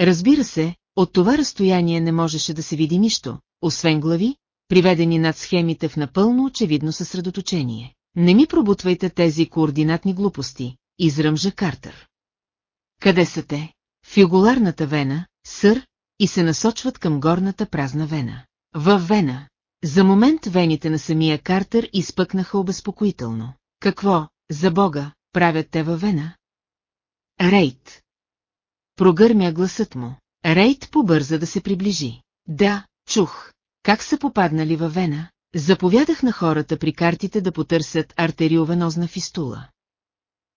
Разбира се, от това разстояние не можеше да се види нищо, освен глави, приведени над схемите в напълно очевидно съсредоточение. Не ми пробутвайте тези координатни глупости, изръмжа Картер. Къде са те? В юголарната вена, сър, и се насочват към горната празна вена. Във вена. За момент вените на самия Картер изпъкнаха обезпокоително. Какво, за Бога, правят те във вена? Рейд. Прогърмя гласът му. Рейд побърза да се приближи. Да, чух. Как са попаднали във вена? Заповядах на хората при картите да потърсят артериовенозна фистула.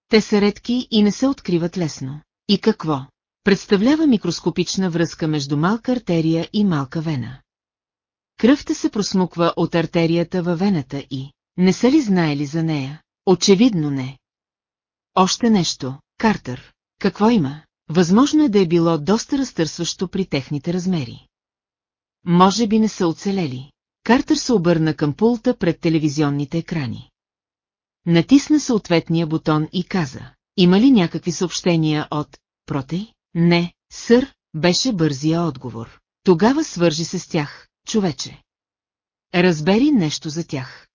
Те са редки и не се откриват лесно. И какво? Представлява микроскопична връзка между малка артерия и малка вена. Кръвта се просмуква от артерията във вената и... Не са ли знаели за нея? Очевидно не. Още нещо, Картер. Какво има? Възможно е да е било доста разтърсващо при техните размери. Може би не са оцелели. Картер се обърна към пулта пред телевизионните екрани. Натисна съответния бутон и каза, има ли някакви съобщения от Протей? Не, сър, беше бързия отговор. Тогава свържи се с тях, човече. Разбери нещо за тях.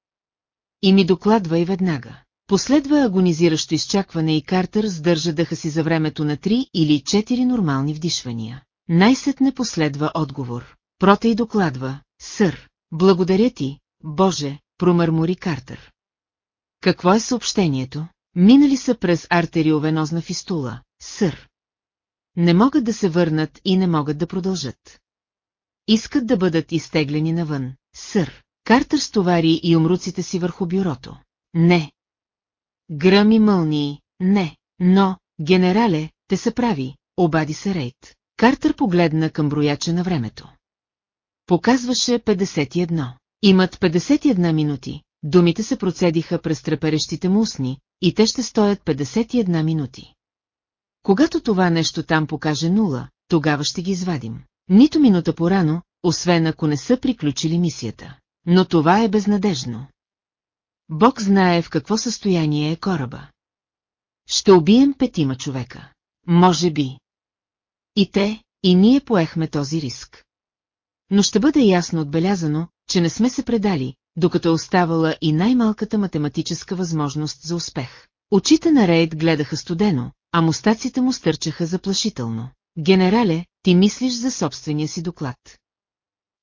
И ми докладвай веднага. Последва агонизиращо изчакване и Картер сдържа дъха си за времето на три или четири нормални вдишвания. Най-сетне последва отговор. Протей докладва, сър, благодаря ти, Боже, промърмори Картер. Какво е съобщението? Минали са през артериовенозна фистула, сър. Не могат да се върнат и не могат да продължат. Искат да бъдат изтеглени навън, сър. Картер стовари и умруците си върху бюрото. Не. Гръми мълнии, не. Но, генерале, те са прави, обади се Рейд. Картер погледна към брояча на времето. Показваше 51. Имат 51 минути. Думите се процедиха през треперещите му устни, и те ще стоят 51 минути. Когато това нещо там покаже нула, тогава ще ги извадим. Нито минута порано, освен ако не са приключили мисията. Но това е безнадежно. Бог знае в какво състояние е кораба. Ще убием петима човека. Може би. И те, и ние поехме този риск. Но ще бъде ясно отбелязано, че не сме се предали, докато е оставала и най-малката математическа възможност за успех. Очите на Рейд гледаха студено, а мустаците му стърчаха заплашително. Генерале, ти мислиш за собствения си доклад.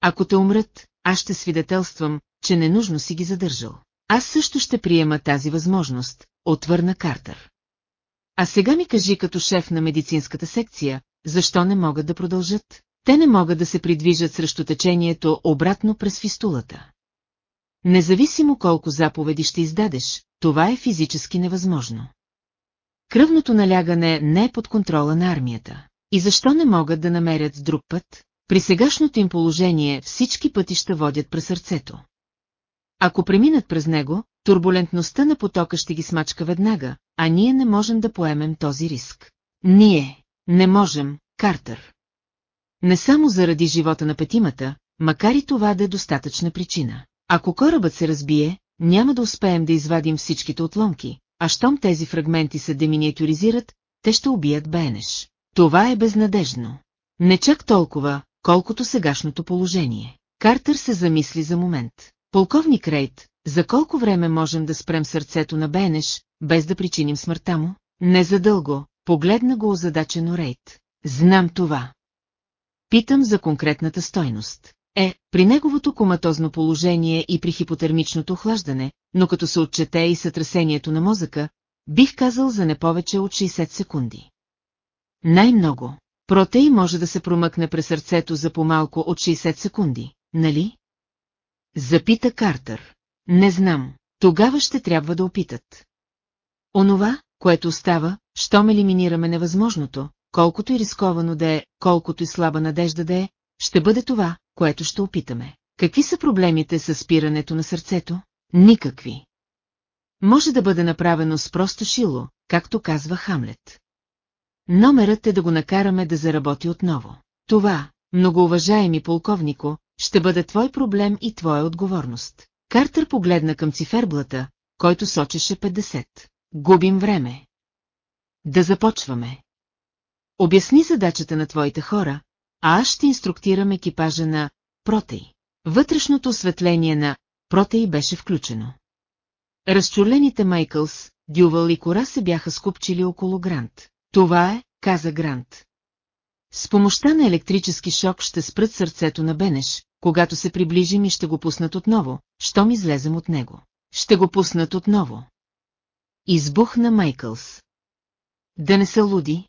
Ако те умрат, аз ще свидетелствам, че ненужно си ги задържал. Аз също ще приема тази възможност, отвърна Картер. А сега ми кажи като шеф на медицинската секция, защо не могат да продължат? Те не могат да се придвижат срещу течението обратно през фистулата. Независимо колко заповеди ще издадеш, това е физически невъзможно. Кръвното налягане не е под контрола на армията. И защо не могат да намерят друг път? При сегашното им положение всички пътища водят през сърцето. Ако преминат през него, турбулентността на потока ще ги смачка веднага, а ние не можем да поемем този риск. Ние не можем, Картер. Не само заради живота на петимата, макар и това да е достатъчна причина. Ако корабът се разбие, няма да успеем да извадим всичките отломки, а щом тези фрагменти се деминиатюризират, те ще убият Бенеш. Това е безнадежно. Не чак толкова, колкото сегашното положение. Картер се замисли за момент. Полковник Рейд, за колко време можем да спрем сърцето на Бенеш, без да причиним смъртта му? Не задълго, погледна го озадачено Рейд. Знам това. Питам за конкретната стойност. Е, при неговото коматозно положение и при хипотермичното охлаждане, но като се отчете и сътресението на мозъка, бих казал за не повече от 60 секунди. Най-много. Протей може да се промъкне през сърцето за по-малко от 60 секунди, нали? Запита Картер. Не знам, тогава ще трябва да опитат. Онова, което остава, щом елиминираме невъзможното, колкото и рисковано да е, колкото и слаба надежда да е, ще бъде това, което ще опитаме. Какви са проблемите с спирането на сърцето? Никакви. Може да бъде направено с просто шило, както казва Хамлет. Номерът е да го накараме да заработи отново. Това, многоуважаеми полковнико, ще бъде твой проблем и твоя отговорност. Картер погледна към циферблата, който сочеше 50. Губим време. Да започваме. Обясни задачата на твоите хора, а аз ще инструктирам екипажа на Протей. Вътрешното осветление на Протей беше включено. Разчурлените Майкълс, Дювал и Кора се бяха скупчили около Грант. Това е, каза Грант. С помощта на електрически шок ще спрат сърцето на Бенеш, когато се приближим и ще го пуснат отново, щом излезем от него. Ще го пуснат отново. Избухна Майкълс. Да не са луди,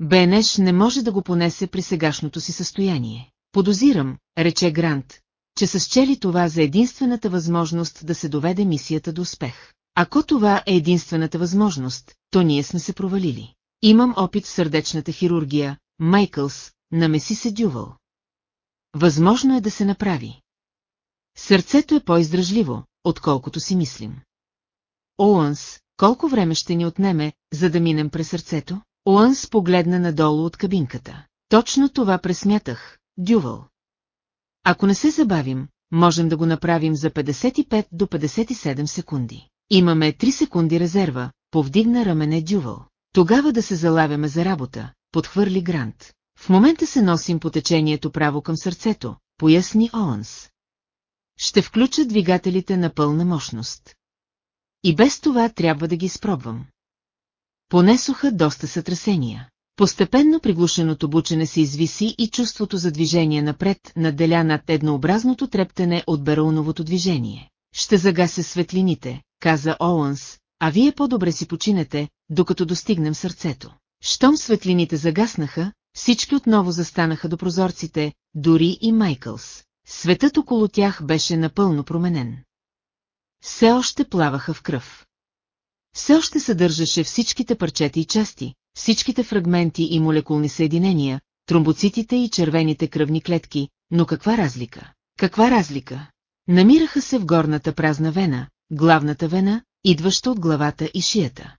Бенеш не може да го понесе при сегашното си състояние. Подозирам, рече Грант, че са счели това за единствената възможност да се доведе мисията до успех. Ако това е единствената възможност, то ние сме се провалили. Имам опит в сърдечната хирургия, Майкълс, намеси се дювал. Възможно е да се направи. Сърцето е по-издръжливо, отколкото си мислим. Оуънс, колко време ще ни отнеме, за да минем през сърцето? Уънс погледна надолу от кабинката. Точно това пресмятах, Дювал. Ако не се забавим, можем да го направим за 55 до 57 секунди. Имаме 3 секунди резерва, повдигна рамене Дювал. Тогава да се залавяме за работа, подхвърли Грант. В момента се носим по течението право към сърцето, поясни Оуънс. Ще включа двигателите на пълна мощност. И без това трябва да ги изпробвам. Понесоха доста сътресения. Постепенно приглушеното бучене се извиси и чувството за движение напред наделя над еднообразното трептене от Бероуновото движение. Ще загасе светлините, каза Оуънс, а вие по-добре си починете, докато достигнем сърцето. Щом светлините загаснаха, всички отново застанаха до прозорците, дори и Майкълс. Светът около тях беше напълно променен. Все още плаваха в кръв все още съдържаше всичките парчета и части, всичките фрагменти и молекулни съединения, тромбоцитите и червените кръвни клетки, но каква разлика? Каква разлика? Намираха се в горната празна вена, главната вена, идваща от главата и шията.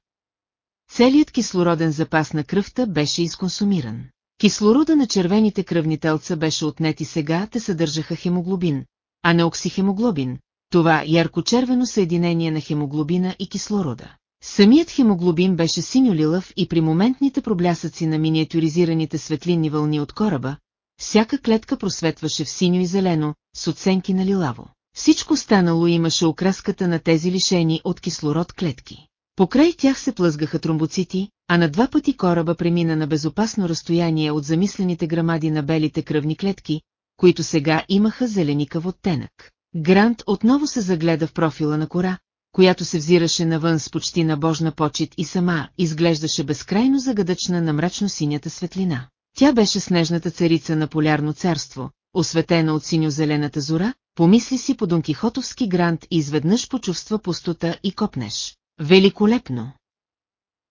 Целият кислороден запас на кръвта беше изконсумиран. Кислорода на червените кръвни телца беше отнет и сега те съдържаха хемоглобин, а не оксихемоглобин, това ярко-червено съединение на хемоглобина и кислорода. Самият хемоглобин беше синьолилав и при моментните проблясъци на миниатюризираните светлинни вълни от кораба, всяка клетка просветваше в синьо и зелено, с оценки на лилаво. Всичко станало имаше окраската на тези лишени от кислород клетки. Покрай тях се плъзгаха тромбоцити, а на два пъти кораба премина на безопасно разстояние от замислените грамади на белите кръвни клетки, които сега имаха зеленикав оттенък. Грант отново се загледа в профила на кора, която се взираше навън с почти набожна почет и сама изглеждаше безкрайно загадъчна на мрачно-синята светлина. Тя беше снежната царица на полярно царство, осветена от синьо-зелената зора, помисли си по Донкихотовски грант и изведнъж почувства пустота и копнеш. Великолепно!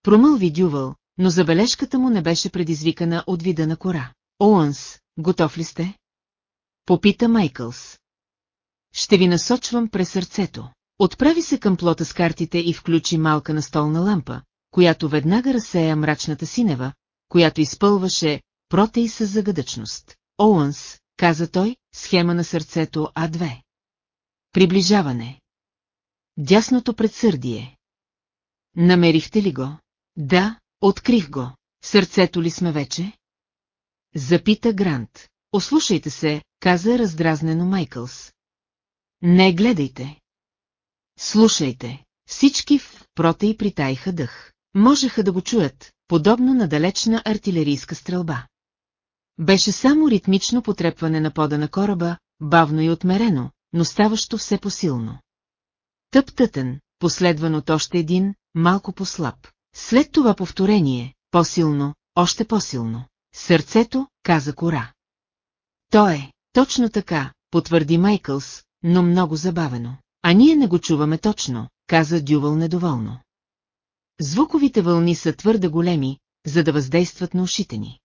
Промълви Дювал, но забележката му не беше предизвикана от вида на кора. Оуънс, готов ли сте? Попита Майкълс. Ще ви насочвам през сърцето. Отправи се към плота с картите и включи малка настолна лампа, която веднага разсея мрачната синева, която изпълваше протей с загадъчност. Оуънс, каза той, схема на сърцето А2. Приближаване. Дясното предсърдие. Намерихте ли го? Да, открих го. Сърцето ли сме вече? Запита Грант. Ослушайте се, каза раздразнено Майкълс. Не гледайте. Слушайте. Всички в прота и притаиха дъх. Можеха да го чуят, подобно на далечна артилерийска стрелба. Беше само ритмично потрепване на пода на кораба, бавно и отмерено, но ставащо все посилно. Тъп тътен, последван от още един, малко по-слаб. След това повторение, по-силно, още по-силно. Сърцето, каза Кора. То е, точно така, потвърди Майкълс, но много забавено. А ние не го чуваме точно, каза Дювал недоволно. Звуковите вълни са твърде големи, за да въздействат на ушите ни.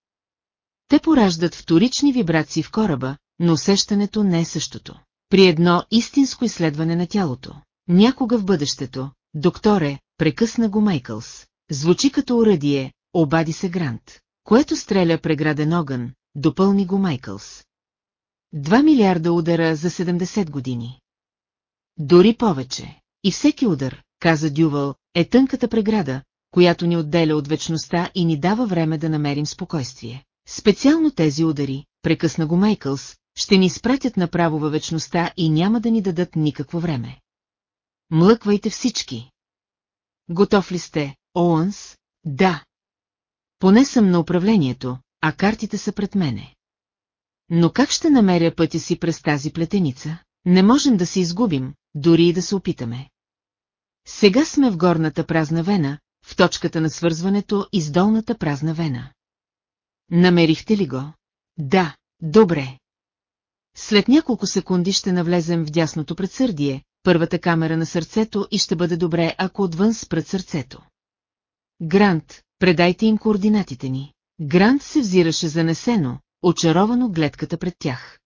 Те пораждат вторични вибрации в кораба, но усещането не е същото. При едно истинско изследване на тялото, някога в бъдещето, докторе, прекъсна го Майкълс, звучи като уръдие, обади се Грант, което стреля преграден огън, допълни го Майкълс. Два милиарда удара за 70 години. Дори повече. И всеки удар, каза Дювал, е тънката преграда, която ни отделя от вечността и ни дава време да намерим спокойствие. Специално тези удари, прекъсна го Майкълс, ще ни спратят направо във вечността и няма да ни дадат никакво време. Млъквайте всички. Готов ли сте, Оуънс? Да. Поне съм на управлението, а картите са пред мене. Но как ще намеря пътя си през тази плетеница? Не можем да се изгубим, дори и да се опитаме. Сега сме в горната празна вена, в точката на свързването и с долната празна вена. Намерихте ли го? Да, добре. След няколко секунди ще навлезем в дясното предсърдие, първата камера на сърцето и ще бъде добре, ако отвън спред сърцето. Грант, предайте им координатите ни. Грант се взираше занесено, очаровано гледката пред тях.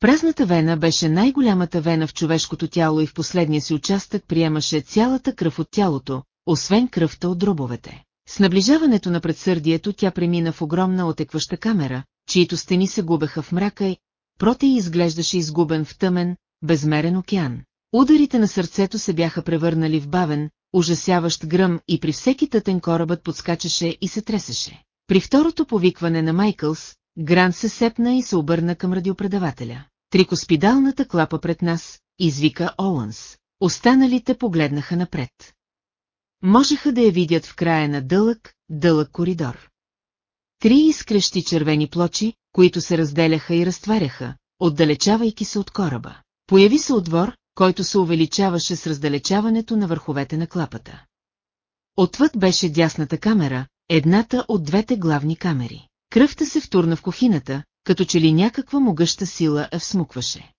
Празната вена беше най-голямата вена в човешкото тяло и в последния си участък приемаше цялата кръв от тялото, освен кръвта от дробовете. С наближаването на предсърдието тя премина в огромна отекваща камера, чието стени се губеха в мрака и Протей изглеждаше изгубен в тъмен, безмерен океан. Ударите на сърцето се бяха превърнали в бавен, ужасяващ гръм и при всеки тътен корабът подскачаше и се тресеше. При второто повикване на Майкълс, Гран се сепна и се обърна към радиопредавателя. Трикоспидалната клапа пред нас, извика Оуънс. Останалите погледнаха напред. Можеха да я видят в края на дълъг, дълъг коридор. Три изкрещи червени плочи, които се разделяха и разтваряха, отдалечавайки се от кораба. Появи се отвор, който се увеличаваше с раздалечаването на върховете на клапата. Отвъд беше дясната камера, едната от двете главни камери. Кръвта се втурна в кухината, като че ли някаква могъща сила я всмукваше.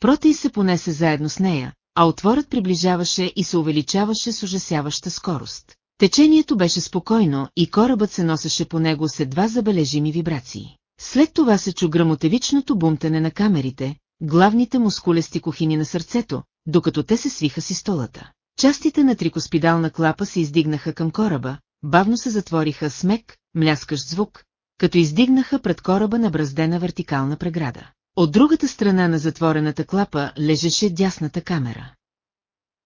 Протей се понесе заедно с нея, а отворът приближаваше и се увеличаваше с ужасяваща скорост. Течението беше спокойно и корабът се носеше по него с едва забележими вибрации. След това се чу грамотевичното бумтане на камерите, главните мускулести кухини на сърцето, докато те се свиха си столата. Частите на трикоспидална клапа се издигнаха към кораба, бавно се затвориха с мек, мляскащ звук, като издигнаха пред кораба на браздена вертикална преграда. От другата страна на затворената клапа лежеше дясната камера.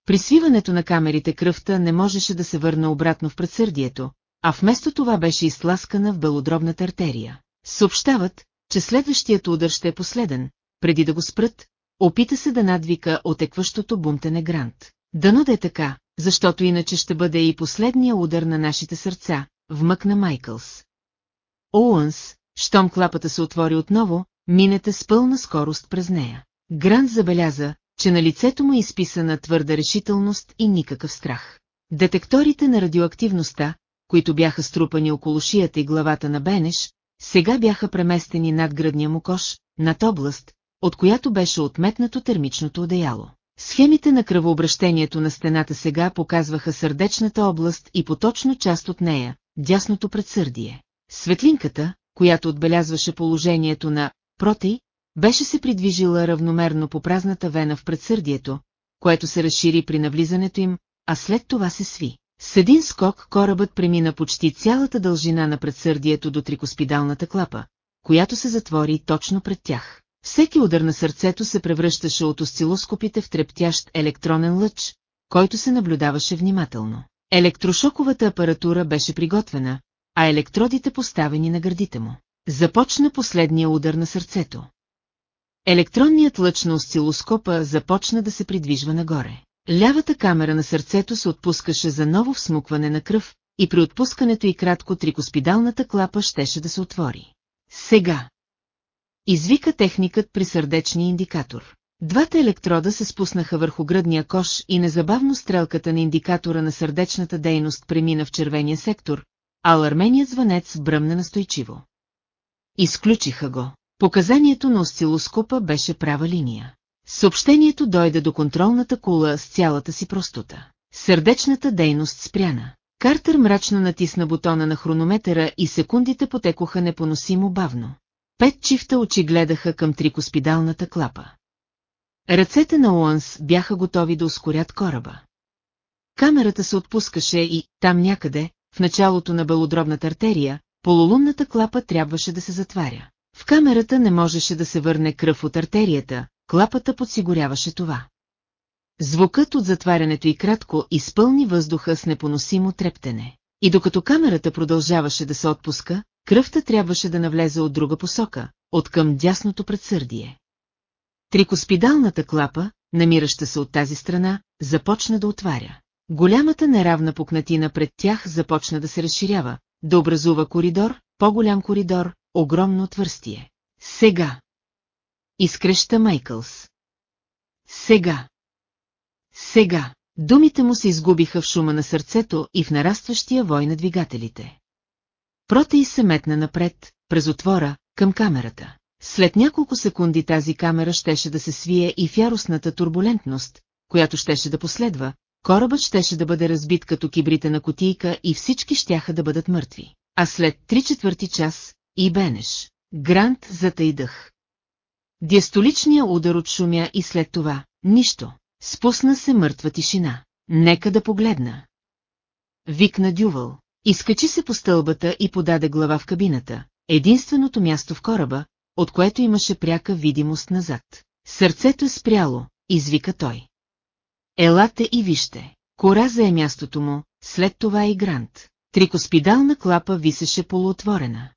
При свиването на камерите кръвта не можеше да се върне обратно в предсърдието, а вместо това беше изтласкана в белодробната артерия. Съобщават, че следващият удар ще е последен, преди да го спрат, опита се да надвика отекващото бумтене Грант. Дано да е така, защото иначе ще бъде и последния удар на нашите сърца, вмъкна Майкълс. Оуънс, щом клапата се отвори отново, минете с пълна скорост през нея. Грант забеляза, че на лицето му е изписана твърда решителност и никакъв страх. Детекторите на радиоактивността, които бяха струпани около шията и главата на Бенеш, сега бяха преместени над градния му кош, над област, от която беше отметнато термичното одеяло. Схемите на кръвообращението на стената сега показваха сърдечната област и поточно част от нея, дясното предсърдие. Светлинката, която отбелязваше положението на протей, беше се придвижила равномерно по празната вена в предсърдието, което се разшири при навлизането им, а след това се сви. С един скок корабът премина почти цялата дължина на предсърдието до трикоспидалната клапа, която се затвори точно пред тях. Всеки удар на сърцето се превръщаше от осцилоскопите в трептящ електронен лъч, който се наблюдаваше внимателно. Електрошоковата апаратура беше приготвена, а електродите поставени на гърдите му. Започна последния удар на сърцето. Електронният лъч на осцилоскопа започна да се придвижва нагоре. Лявата камера на сърцето се отпускаше за ново всмукване на кръв и при отпускането и кратко трикоспидалната клапа щеше да се отвори. Сега. Извика техникът при сърдечния индикатор. Двата електрода се спуснаха върху гръдния кош и незабавно стрелката на индикатора на сърдечната дейност премина в червения сектор, а аларменият звънец бръмна настойчиво. Изключиха го. Показанието на осцилоскопа беше права линия. Съобщението дойде до контролната кула с цялата си простота. Сърдечната дейност спряна. Картер мрачно натисна бутона на хронометъра и секундите потекоха непоносимо бавно. Пет чифта очи гледаха към трикоспидалната клапа. Ръцете на Уанс бяха готови да ускорят кораба. Камерата се отпускаше и, там някъде, в началото на белодробната артерия, полулунната клапа трябваше да се затваря. В камерата не можеше да се върне кръв от артерията, клапата подсигуряваше това. Звукът от затварянето и кратко изпълни въздуха с непоносимо трептене. И докато камерата продължаваше да се отпуска, кръвта трябваше да навлезе от друга посока, от към дясното предсърдие. Трикоспидалната клапа, намираща се от тази страна, започна да отваря. Голямата неравна пукнатина пред тях започна да се разширява, да образува коридор, по-голям коридор, огромно отвърстие. Сега. Изкреща Майкълс. Сега. Сега. Думите му се изгубиха в шума на сърцето и в нарастващия вой на двигателите. Протей се метна напред, през отвора, към камерата. След няколко секунди тази камера щеше да се свие и в яростната турбулентност, която щеше да последва, корабът щеше да бъде разбит като кибрите на котийка и всички щяха да бъдат мъртви. А след три четвърти час, и бенеш, Грант затайдъх. Диастоличния удар от шумя и след това, нищо. Спусна се мъртва тишина. Нека да погледна. Викна Дювал. Изкачи се по стълбата и подаде глава в кабината, единственото място в кораба, от което имаше пряка видимост назад. Сърцето е спряло, извика той. Елате и вижте. Кора зае мястото му, след това и Грант. Трикоспидална клапа висеше полуотворена.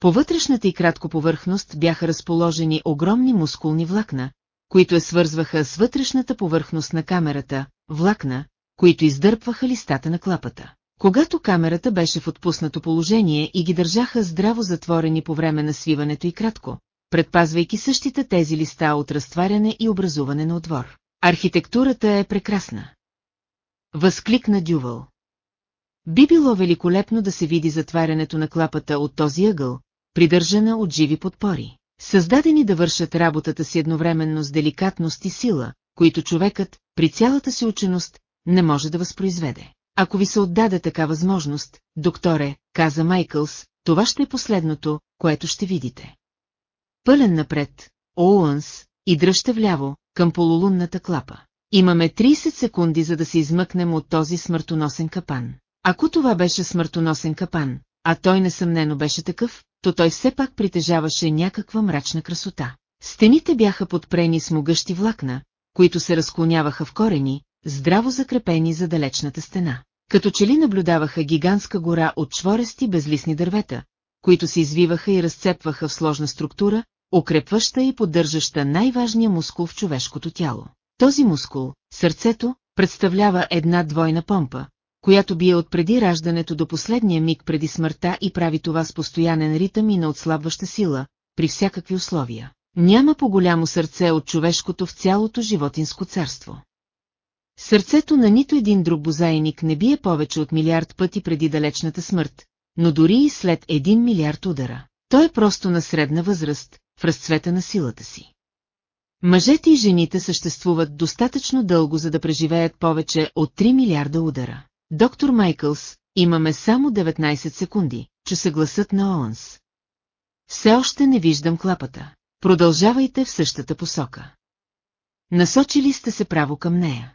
По вътрешната и кратко повърхност бяха разположени огромни мускулни влакна, които я свързваха с вътрешната повърхност на камерата, влакна, които издърпваха листата на клапата. Когато камерата беше в отпуснато положение и ги държаха здраво затворени по време на свиването и кратко, предпазвайки същите тези листа от разтваряне и образуване на отвор. Архитектурата е прекрасна. Възкликна Дювал. Би било великолепно да се види затварянето на клапата от този ъгъл, придържана от живи подпори, създадени да вършат работата си едновременно с деликатност и сила, които човекът, при цялата си ученост, не може да възпроизведе. Ако ви се отдаде така възможност, докторе, каза Майкълс, това ще е последното, което ще видите. Пълен напред, Оуънс, и дръжте вляво, към полулунната клапа. Имаме 30 секунди, за да се измъкнем от този смъртоносен капан. Ако това беше смъртоносен капан, а той несъмнено беше такъв, то той все пак притежаваше някаква мрачна красота. Стените бяха подпрени с могъщи влакна, които се разклоняваха в корени, здраво закрепени за далечната стена. Като че ли наблюдаваха гигантска гора от чворести безлисни дървета, които се извиваха и разцепваха в сложна структура, укрепваща и поддържаща най-важния мускул в човешкото тяло. Този мускул, сърцето, представлява една двойна помпа, която бие от преди раждането до последния миг преди смъртта и прави това с постоянен ритъм и на отслабваща сила, при всякакви условия. Няма по-голямо сърце от човешкото в цялото животинско царство. Сърцето на нито един друг бозайник не бие повече от милиард пъти преди далечната смърт, но дори и след един милиард удара. Той е просто на средна възраст, в разцвета на силата си. Мъжете и жените съществуват достатъчно дълго, за да преживеят повече от 3 милиарда удара. Доктор Майкълс, имаме само 19 секунди, че се гласът на Оънс. Все още не виждам клапата. Продължавайте в същата посока. Насочили сте се право към нея.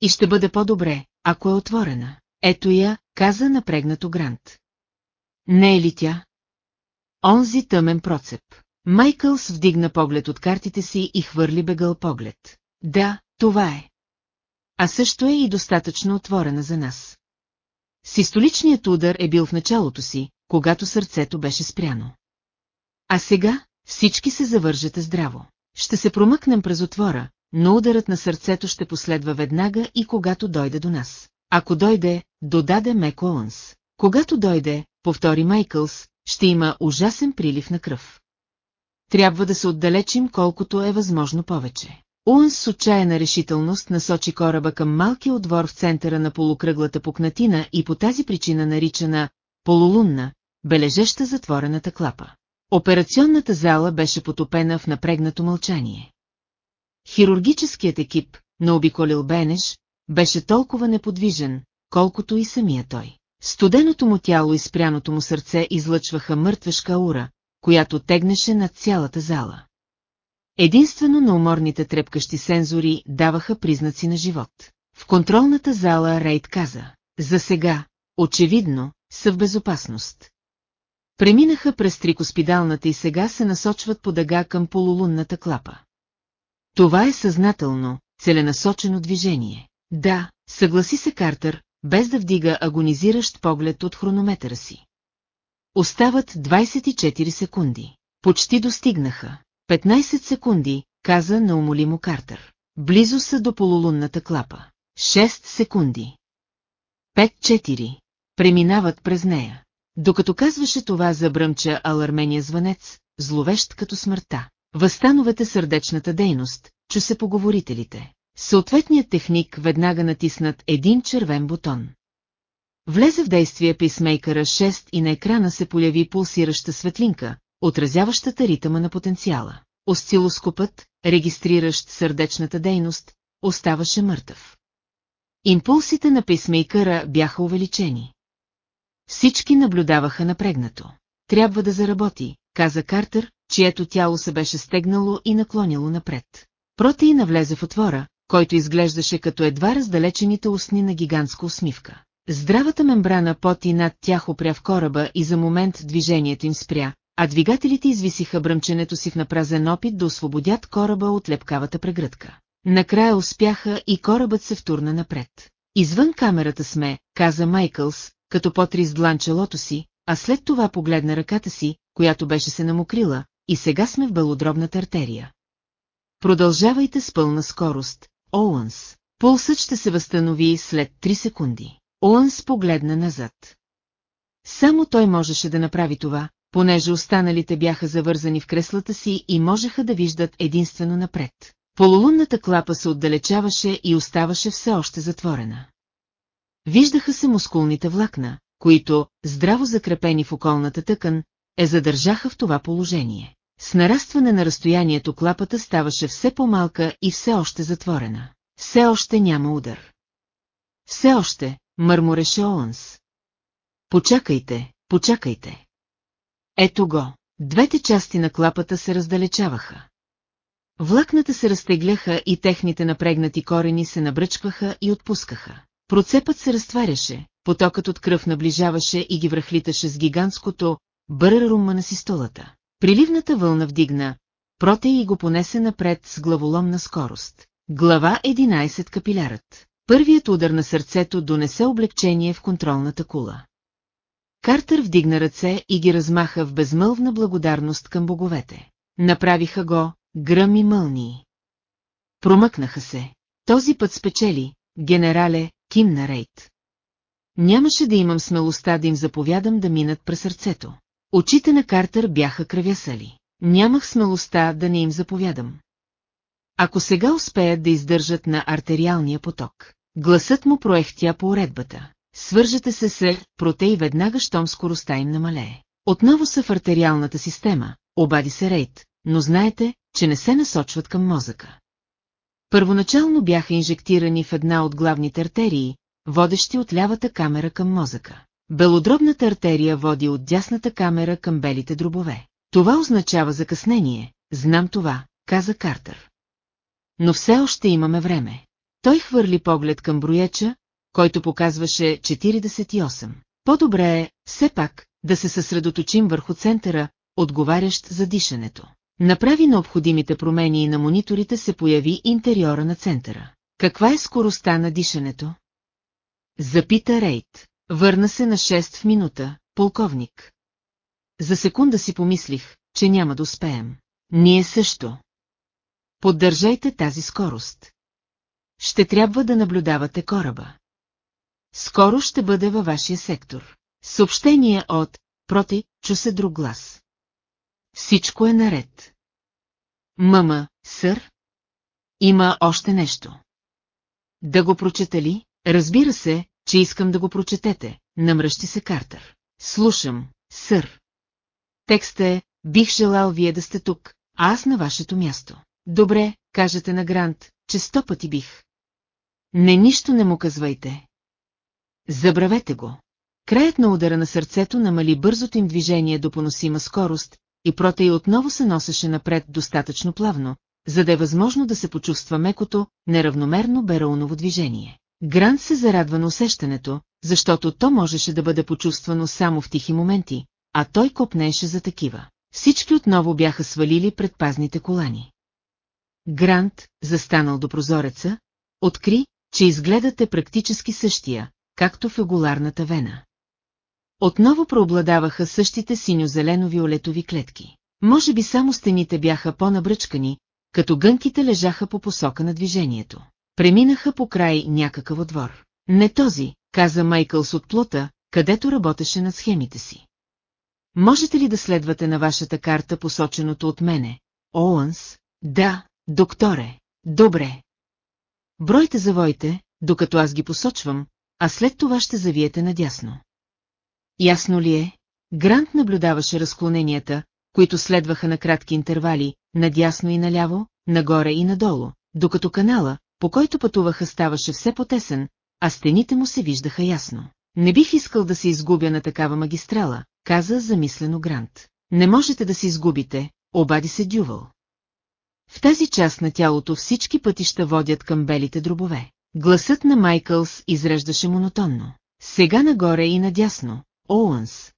И ще бъде по-добре, ако е отворена. Ето я, каза напрегнато Грант. Не е ли тя? Онзи тъмен процеп. Майкълс вдигна поглед от картите си и хвърли бегъл поглед. Да, това е. А също е и достатъчно отворена за нас. Систоличният удар е бил в началото си, когато сърцето беше спряно. А сега всички се завържете здраво. Ще се промъкнем през отвора, но ударът на сърцето ще последва веднага и когато дойде до нас. Ако дойде, додаде Мек Оуънс. Когато дойде, повтори Майкълс, ще има ужасен прилив на кръв. Трябва да се отдалечим колкото е възможно повече. Уънс с отчаяна решителност насочи кораба към малкия отвор в центъра на полукръглата пукнатина и по тази причина наричана полулунна, бележеща затворената клапа. Операционната зала беше потопена в напрегнато мълчание. Хирургическият екип, на обиколил Бенеш, беше толкова неподвижен, колкото и самия той. Студеното му тяло и спряното му сърце излъчваха мъртвешка аура, която тегнеше над цялата зала. Единствено на уморните трепкащи сензори даваха признаци на живот. В контролната зала Рейд каза, за сега, очевидно, са в безопасност. Преминаха през трикоспидалната и сега се насочват по дъга към полулунната клапа. Това е съзнателно, целенасочено движение. Да, съгласи се Картер, без да вдига агонизиращ поглед от хронометъра си. Остават 24 секунди. Почти достигнаха. 15 секунди, каза неумолимо Картер. Близо са до полулунната клапа. 6 секунди. 5-4. Преминават през нея. Докато казваше това забръмча алармения звънец, зловещ като смъртта. Възстановете сърдечната дейност, чу се поговорителите. Съответният техник веднага натиснат един червен бутон. Влезе в действие писмейкъра 6 и на екрана се появи пулсираща светлинка, отразяващата ритъма на потенциала. Осцилоскопът, регистриращ сърдечната дейност, оставаше мъртъв. Импулсите на писмейкъра бяха увеличени. Всички наблюдаваха напрегнато. Трябва да заработи, каза Картер, чието тяло се беше стегнало и наклонило напред. Протеина влезе в отвора, който изглеждаше като едва раздалечените устни на гигантска усмивка. Здравата мембрана под и над тях опря в кораба и за момент движението им спря, а двигателите извисиха бръмченето си в напразен опит да освободят кораба от лепкавата прегръдка. Накрая успяха и корабът се втурна напред. Извън камерата сме, каза Майкълс, като потри с длан челото си, а след това погледна ръката си, която беше се намокрила, и сега сме в белодробната артерия. Продължавайте с пълна скорост, Оуънс. Пулсът ще се възстанови след 3 секунди. Оуънс погледна назад. Само той можеше да направи това, понеже останалите бяха завързани в креслата си и можеха да виждат единствено напред. Полулунната клапа се отдалечаваше и оставаше все още затворена. Виждаха се мускулните влакна, които, здраво закрепени в околната тъкан, е задържаха в това положение. С нарастване на разстоянието клапата ставаше все по-малка и все още затворена. Все още няма удар. Все още, мърмореше Оънс. Почакайте, почакайте. Ето го. Двете части на клапата се раздалечаваха. Влакната се разтегляха и техните напрегнати корени се набръчкваха и отпускаха. Процепът се разтваряше, потокът от кръв наближаваше и ги връхлиташе с гигантското бъррума на систолата. Приливната вълна вдигна, проте и го понесе напред с главоломна скорост. Глава 11 капилярът. Първият удар на сърцето донесе облегчение в контролната кула. Картер вдигна ръце и ги размаха в безмълвна благодарност към боговете. Направиха го, гръм и мълнии. Промъкнаха се. Този път спечели, генерале, кимна Рейд. Нямаше да имам смелостта да им заповядам да минат през сърцето. Очите на Картер бяха кръвясали. Нямах смелостта да не им заповядам. Ако сега успеят да издържат на артериалния поток, гласът му проехтя по уредбата. Свържете се с протей веднага, щом скоростта им намалее. Отново са в артериалната система, обади се Рейд, но знаете, че не се насочват към мозъка. Първоначално бяха инжектирани в една от главните артерии, водещи от лявата камера към мозъка. Белодробната артерия води от дясната камера към белите дробове. Това означава закъснение, знам това, каза Картер. Но все още имаме време. Той хвърли поглед към брояча, който показваше 48. По-добре е, все пак, да се съсредоточим върху центъра, отговарящ за дишането. Направи необходимите промени и на мониторите се появи интериора на центъра. Каква е скоростта на дишането? Запита Рейд. Върна се на 6 в минута, полковник. За секунда си помислих, че няма да успеем. Ние също. Поддържайте тази скорост. Ще трябва да наблюдавате кораба. Скоро ще бъде във вашия сектор. Съобщение от Проти, чу се друг глас. Всичко е наред. Мама, сър? Има още нещо. Да го прочета ли? Разбира се, че искам да го прочетете, намръщи се Картер. Слушам, сър. Текста е, бих желал вие да сте тук, а аз на вашето място. Добре, кажете на Грант, че сто пъти бих. Не нищо не му казвайте. Забравете го. Краят на удара на сърцето намали бързото им движение до поносима скорост, и Протей отново се носеше напред достатъчно плавно, за да е възможно да се почувства мекото, неравномерно берауново движение. Грант се зарадва на усещането, защото то можеше да бъде почувствано само в тихи моменти, а той копнеше за такива. Всички отново бяха свалили предпазните колани. Грант, застанал до прозореца, откри, че изгледът е практически същия, както в егуларната вена. Отново преобладаваха същите синьо-зелено-виолетови клетки. Може би само стените бяха по-набръчкани, като гънките лежаха по посока на движението. Преминаха по край някакъв двор. Не този, каза Майкълс от плота, където работеше над схемите си. Можете ли да следвате на вашата карта посоченото от мене? Оуънс? Да, докторе. Добре. Бройте завоите, докато аз ги посочвам, а след това ще завиете надясно. Ясно ли е? Грант наблюдаваше разклоненията, които следваха на кратки интервали, надясно и наляво, нагоре и надолу, докато канала, по който пътуваха ставаше все потесен, а стените му се виждаха ясно. Не бих искал да се изгубя на такава магистрала, каза замислено Грант. Не можете да се изгубите, обади се Дювал. В тази част на тялото всички пътища водят към белите дробове. Гласът на Майкълс изреждаше монотонно. Сега нагоре и надясно, Оуънс.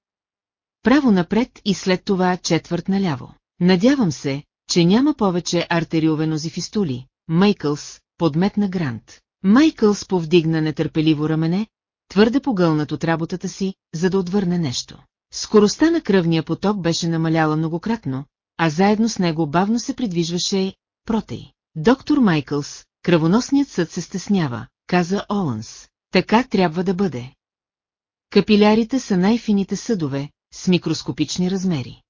Право напред и след това четвърт наляво. Надявам се, че няма повече артериовенози фистули. Майкълс, подметна Грант. Майкълс повдигна нетърпеливо рамене, твърде погълнат от работата си, за да отвърне нещо. Скоростта на кръвния поток беше намаляла многократно, а заедно с него бавно се придвижваше Протей. Доктор Майкълс, кръвоносният съд се стеснява, каза Оуънс. Така трябва да бъде. Капилярите са най-фините съдове, с микроскопични размери.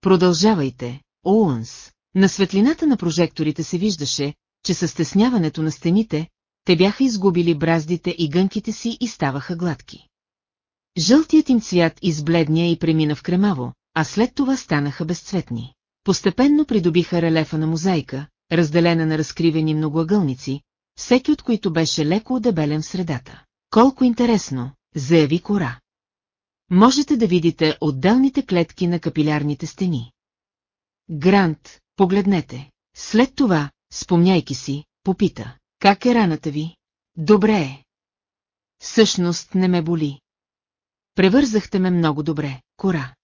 Продължавайте, Оуънс. На светлината на прожекторите се виждаше, че със стесняването на стените, те бяха изгубили браздите и гънките си и ставаха гладки. Жълтият им цвят избледня и премина в кремаво, а след това станаха безцветни. Постепенно придобиха релефа на мозайка, разделена на разкривени многоъгълници, всеки от които беше леко одебелен в средата. Колко интересно, заяви Кора. Можете да видите отделните клетки на капилярните стени. Грант, погледнете. След това, спомняйки си, попита. Как е раната ви? Добре е. Всъщност не ме боли. Превързахте ме много добре, Кора.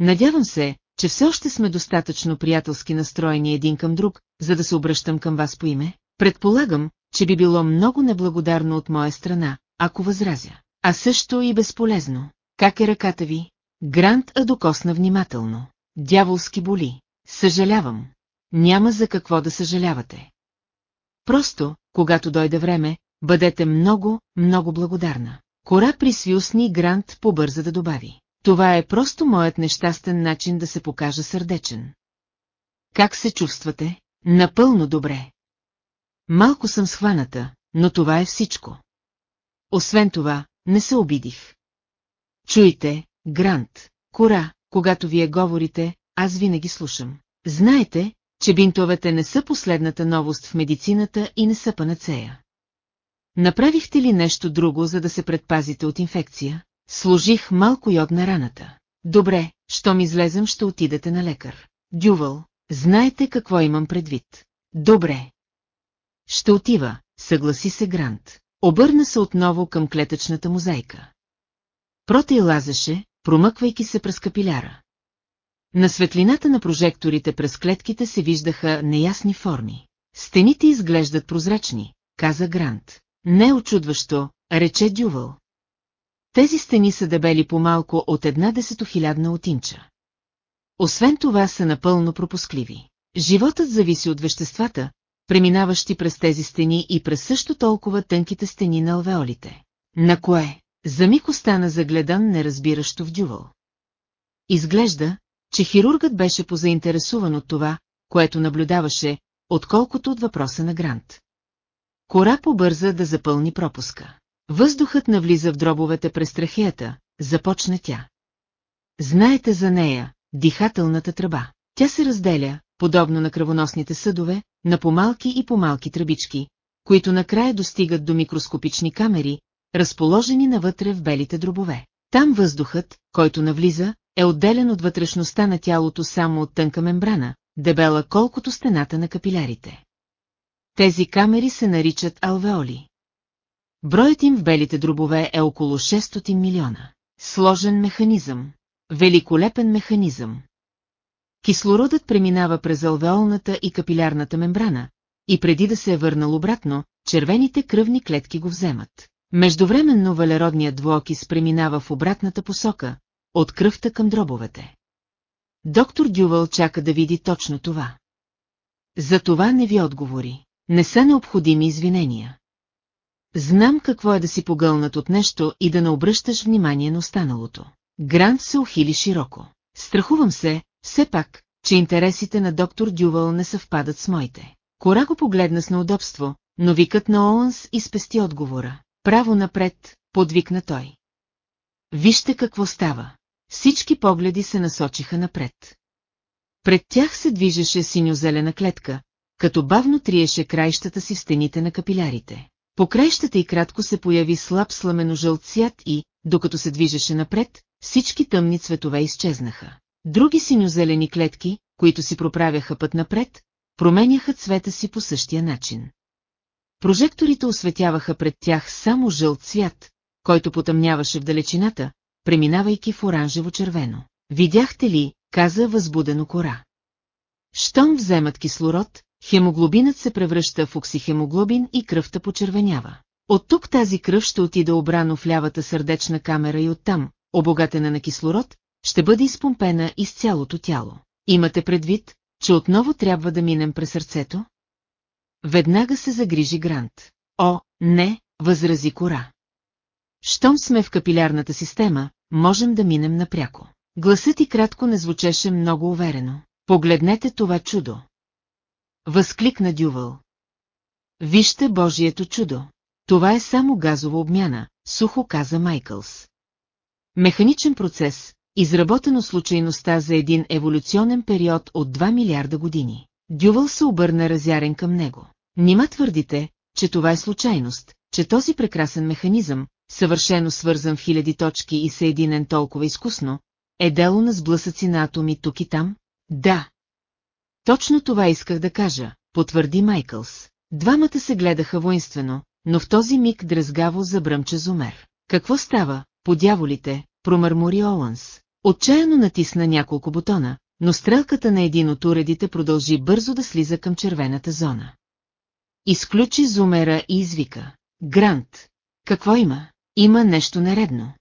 Надявам се, че все още сме достатъчно приятелски настроени един към друг, за да се обръщам към вас по име. Предполагам, че би било много неблагодарно от моя страна, ако възразя. А също и безполезно. Как е ръката ви? Грант а докосна внимателно. Дяволски боли. Съжалявам. Няма за какво да съжалявате. Просто, когато дойде време, бъдете много, много благодарна. Кора присви устни и Грант побърза да добави. Това е просто моят нещастен начин да се покажа сърдечен. Как се чувствате? Напълно добре. Малко съм схваната, но това е всичко. Освен това, не се обидих. Чуйте, Грант, кора, когато вие говорите, аз винаги слушам. Знаете, че бинтовете не са последната новост в медицината и не са панацея. Направихте ли нещо друго, за да се предпазите от инфекция? Сложих малко йод на раната. Добре, щом излезем, ще отидете на лекар. Дювал, знаете какво имам предвид. Добре. Ще отива, съгласи се Грант. Обърна се отново към клетъчната мозайка. Протей лазеше, промъквайки се през капиляра. На светлината на прожекторите през клетките се виждаха неясни форми. Стените изглеждат прозрачни, каза Грант. Не очудващо, рече Дювал. Тези стени са дебели по-малко от една десетохилядна отинча. Освен това са напълно пропускливи. Животът зависи от веществата, преминаващи през тези стени и през също толкова тънките стени на алвеолите. На кое? За миг остана загледан неразбиращо в дювал. Изглежда, че хирургът беше позаинтересуван от това, което наблюдаваше, отколкото от въпроса на Грант. Кора побърза да запълни пропуска. Въздухът навлиза в дробовете през трахеята, започна тя. Знаете за нея, дихателната тръба. Тя се разделя, подобно на кръвоносните съдове, на помалки и помалки тръбички, които накрая достигат до микроскопични камери, разположени навътре в белите дробове. Там въздухът, който навлиза, е отделен от вътрешността на тялото само от тънка мембрана, дебела колкото стената на капилярите. Тези камери се наричат алвеоли. Броят им в белите дробове е около 600 милиона. Сложен механизъм. Великолепен механизъм. Кислородът преминава през алвеолната и капилярната мембрана, и преди да се е върнал обратно, червените кръвни клетки го вземат. Междувременно валеродният двуокис преминава в обратната посока, от кръвта към дробовете. Доктор Дювал чака да види точно това. За това не ви отговори. Не са необходими извинения. Знам какво е да си погълнат от нещо и да не обръщаш внимание на останалото. Грант се ухили широко. Страхувам се, все пак, че интересите на доктор Дювал не съвпадат с моите. Кора го погледна с неудобство, но викът на Оуънс изпести отговора. Право напред, подвикна той. Вижте какво става. Всички погледи се насочиха напред. Пред тях се движеше синьо-зелена клетка, като бавно триеше краищата си в стените на капилярите. По краищата и кратко се появи слаб сламено-жълт цвят и, докато се движеше напред, всички тъмни цветове изчезнаха. Други синьо-зелени клетки, които си проправяха път напред, променяха цвета си по същия начин. Прожекторите осветяваха пред тях само жълт цвят, който потъмняваше в далечината, преминавайки в оранжево-червено. Видяхте ли, каза възбудено кора. Щом вземат кислород, хемоглобинът се превръща в оксихемоглобин и кръвта почервенява. От тук тази кръв ще отида обрано в лявата сърдечна камера и оттам, обогатена на кислород, ще бъде изпомпена из цялото тяло. Имате предвид, че отново трябва да минем през сърцето? Веднага се загрижи Грант. О, не, възрази кора. Щом сме в капилярната система, можем да минем напряко. Гласът и кратко не звучеше много уверено. Погледнете това чудо. Възкликна Дювал. Вижте Божието чудо. Това е само газова обмяна, сухо каза Майкълс. Механичен процес, изработено случайността за един еволюционен период от 2 милиарда години. Дювал се обърна разярен към него. Нима твърдите, че това е случайност, че този прекрасен механизъм, съвършено свързан в хиляди точки и съединен толкова изкусно, е дело на сблъсъци на атоми тук и там? Да. Точно това исках да кажа, потвърди Майкълс. Двамата се гледаха воинствено, но в този миг дрезгаво забръмча Зумер. Какво става, по дяволите, промърмори Оуънс. Отчаяно натисна няколко бутона, но стрелката на един от уредите продължи бързо да слиза към червената зона. Изключи зумера и извика. Грант. Какво има? Има нещо нередно.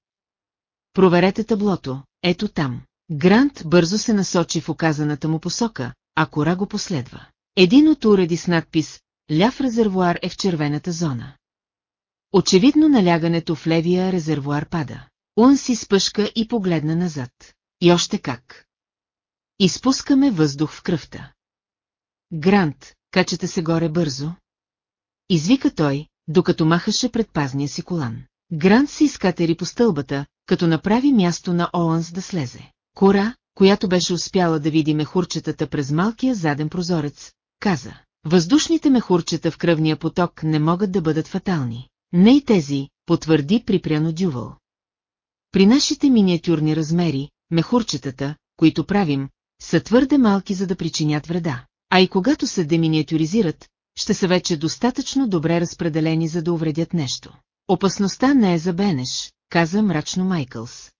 Проверете таблото, ето там. Грант бързо се насочи в оказаната му посока, а кора го последва. Един от уреди с надпис ляв резервуар е в червената зона. Очевидно налягането в левия резервуар пада. Он си спъшка и погледна назад. И още как. Изпускаме въздух в кръвта. Грант, качате се горе бързо. Извика той, докато махаше предпазния си колан. Грант се изкатери по стълбата, като направи място на Оанс да слезе. Кора, която беше успяла да види мехурчетата през малкия заден прозорец, каза. Въздушните мехурчета в кръвния поток не могат да бъдат фатални. Не и тези, потвърди припряно Дювал. При нашите миниатюрни размери, мехурчетата, които правим, са твърде малки за да причинят вреда. А и когато се деминиатюризират, ще са вече достатъчно добре разпределени за да увредят нещо. Опасността не е за Бенеш, каза мрачно Майкълс.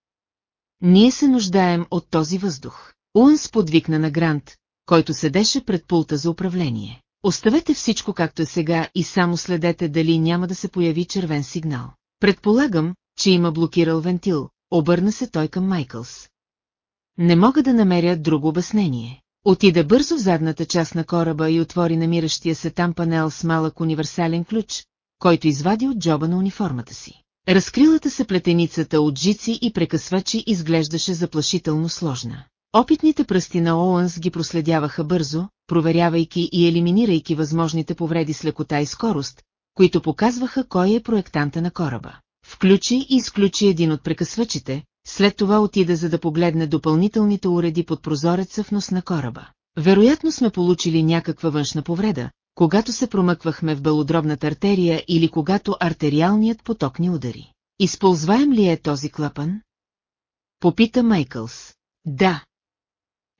Ние се нуждаем от този въздух. Уанс подвикна на Грант, който седеше пред пулта за управление. Оставете всичко както е сега и само следете дали няма да се появи червен сигнал. Предполагам, че има блокирал вентил, обърна се той към Майкълс. Не мога да намеря друго обяснение. Отида бързо в задната част на кораба и отвори намиращия се там панел с малък универсален ключ, който извади от джоба на униформата си. Разкрилата се плетеницата от жици и прекъсвачи изглеждаше заплашително сложна. Опитните пръсти на Оуънс ги проследяваха бързо, проверявайки и елиминирайки възможните повреди с лекота и скорост, които показваха кой е проектанта на кораба. Включи и изключи един от прекъсвачите, след това отида за да погледне допълнителните уреди под прозореца в нос на кораба. Вероятно сме получили някаква външна повреда, когато се промъквахме в белодробната артерия или когато артериалният поток ни удари. Използваем ли е този клапан? Попита Майкълс. Да.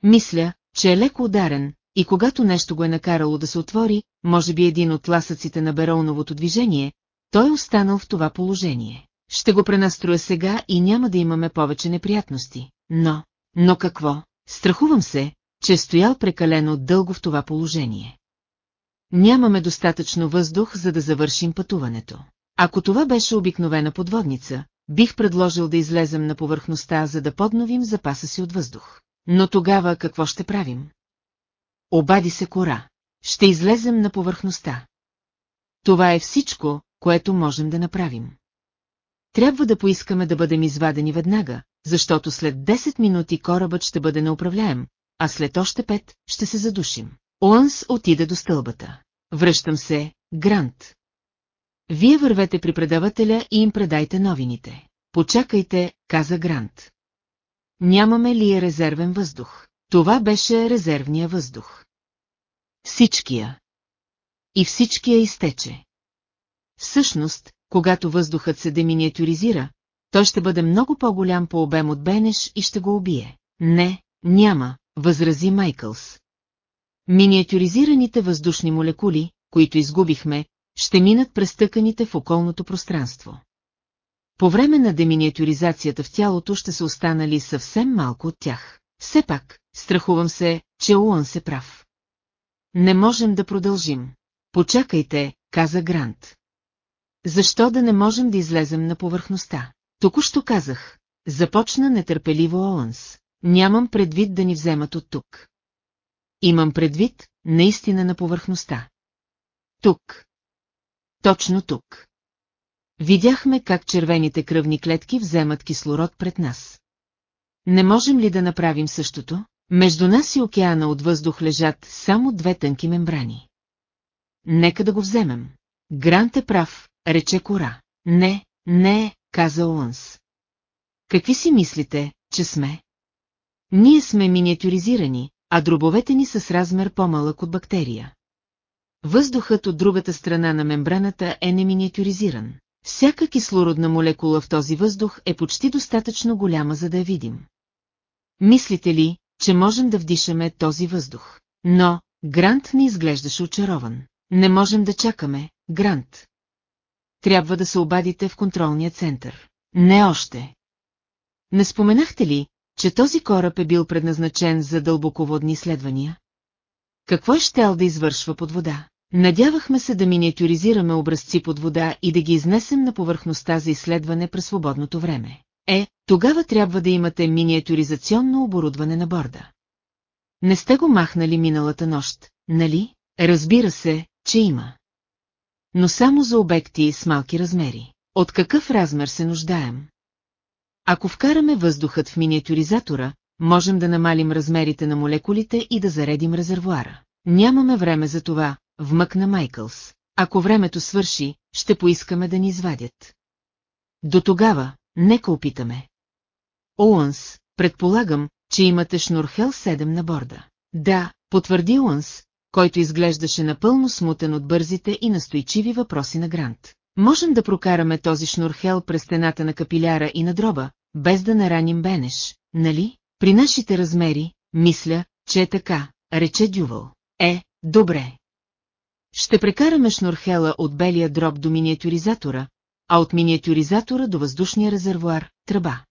Мисля, че е леко ударен, и когато нещо го е накарало да се отвори, може би един от ласъците на Бероуновото движение, той е останал в това положение. Ще го пренастроя сега и няма да имаме повече неприятности. Но, но какво? Страхувам се, че е стоял прекалено дълго в това положение. Нямаме достатъчно въздух, за да завършим пътуването. Ако това беше обикновена подводница, бих предложил да излезем на повърхността, за да подновим запаса си от въздух. Но тогава какво ще правим? Обади се кора. Ще излезем на повърхността. Това е всичко, което можем да направим. Трябва да поискаме да бъдем извадени веднага, защото след 10 минути корабът ще бъде неуправляем, а след още 5 ще се задушим. Оънс отида до стълбата. Връщам се, Грант. Вие вървете при предавателя и им предайте новините. Почакайте, каза Грант. Нямаме ли е резервен въздух? Това беше резервния въздух. Всичкия. И всичкия изтече. Всъщност, когато въздухът се деминиатюризира, той ще бъде много по-голям по обем от Бенеш и ще го убие. Не, няма, възрази Майкълс. Миниатюризираните въздушни молекули, които изгубихме, ще минат през тъканите в околното пространство. По време на деминиатюризацията в тялото ще са останали съвсем малко от тях. Все пак, страхувам се, че Уан се прав. Не можем да продължим. Почакайте, каза Грант. Защо да не можем да излезем на повърхността? Току-що казах. Започна нетърпеливо Оуънс. Нямам предвид да ни вземат от тук. Имам предвид, наистина на повърхността. Тук. Точно тук. Видяхме как червените кръвни клетки вземат кислород пред нас. Не можем ли да направим същото? Между нас и океана от въздух лежат само две тънки мембрани. Нека да го вземем. Грант е прав, рече Кора. Не, не, каза Уанс. Какви си мислите, че сме? Ние сме миниатюризирани, а дробовете ни са с размер по-малък от бактерия. Въздухът от другата страна на мембраната е неминиатюризиран. Всяка кислородна молекула в този въздух е почти достатъчно голяма, за да я видим. Мислите ли, че можем да вдишаме този въздух? Но, Грант не изглеждаше очарован. Не можем да чакаме, Грант. Трябва да се обадите в контролния център. Не още. Не споменахте ли, че този кораб е бил предназначен за дълбоководни изследвания? Какво е щел да извършва под вода? Надявахме се да миниатюризираме образци под вода и да ги изнесем на повърхността за изследване през свободното време. Е, тогава трябва да имате миниатюризационно оборудване на борда. Не сте го махнали миналата нощ, нали? Разбира се, че има. но само за обекти с малки размери. От какъв размер се нуждаем? Ако вкараме въздухът в миниатюризатора, можем да намалим размерите на молекулите и да заредим резервуара. Нямаме време за това, вмъкна Майкълс. Ако времето свърши, ще поискаме да ни извадят. До тогава, нека опитаме. Оуънс, предполагам, че имате шнурхел 7 на борда. Да, потвърди Уънс, който изглеждаше напълно смутен от бързите и настойчиви въпроси на Грант. Можем да прокараме този шнурхел през стената на капиляра и на дроба, без да нараним Бенеш, нали? При нашите размери, мисля, че е така, рече Дювал. Е, добре. Ще прекараме шнурхела от белия дроб до миниатюризатора, а от миниатюризатора до въздушния резервуар – тръба.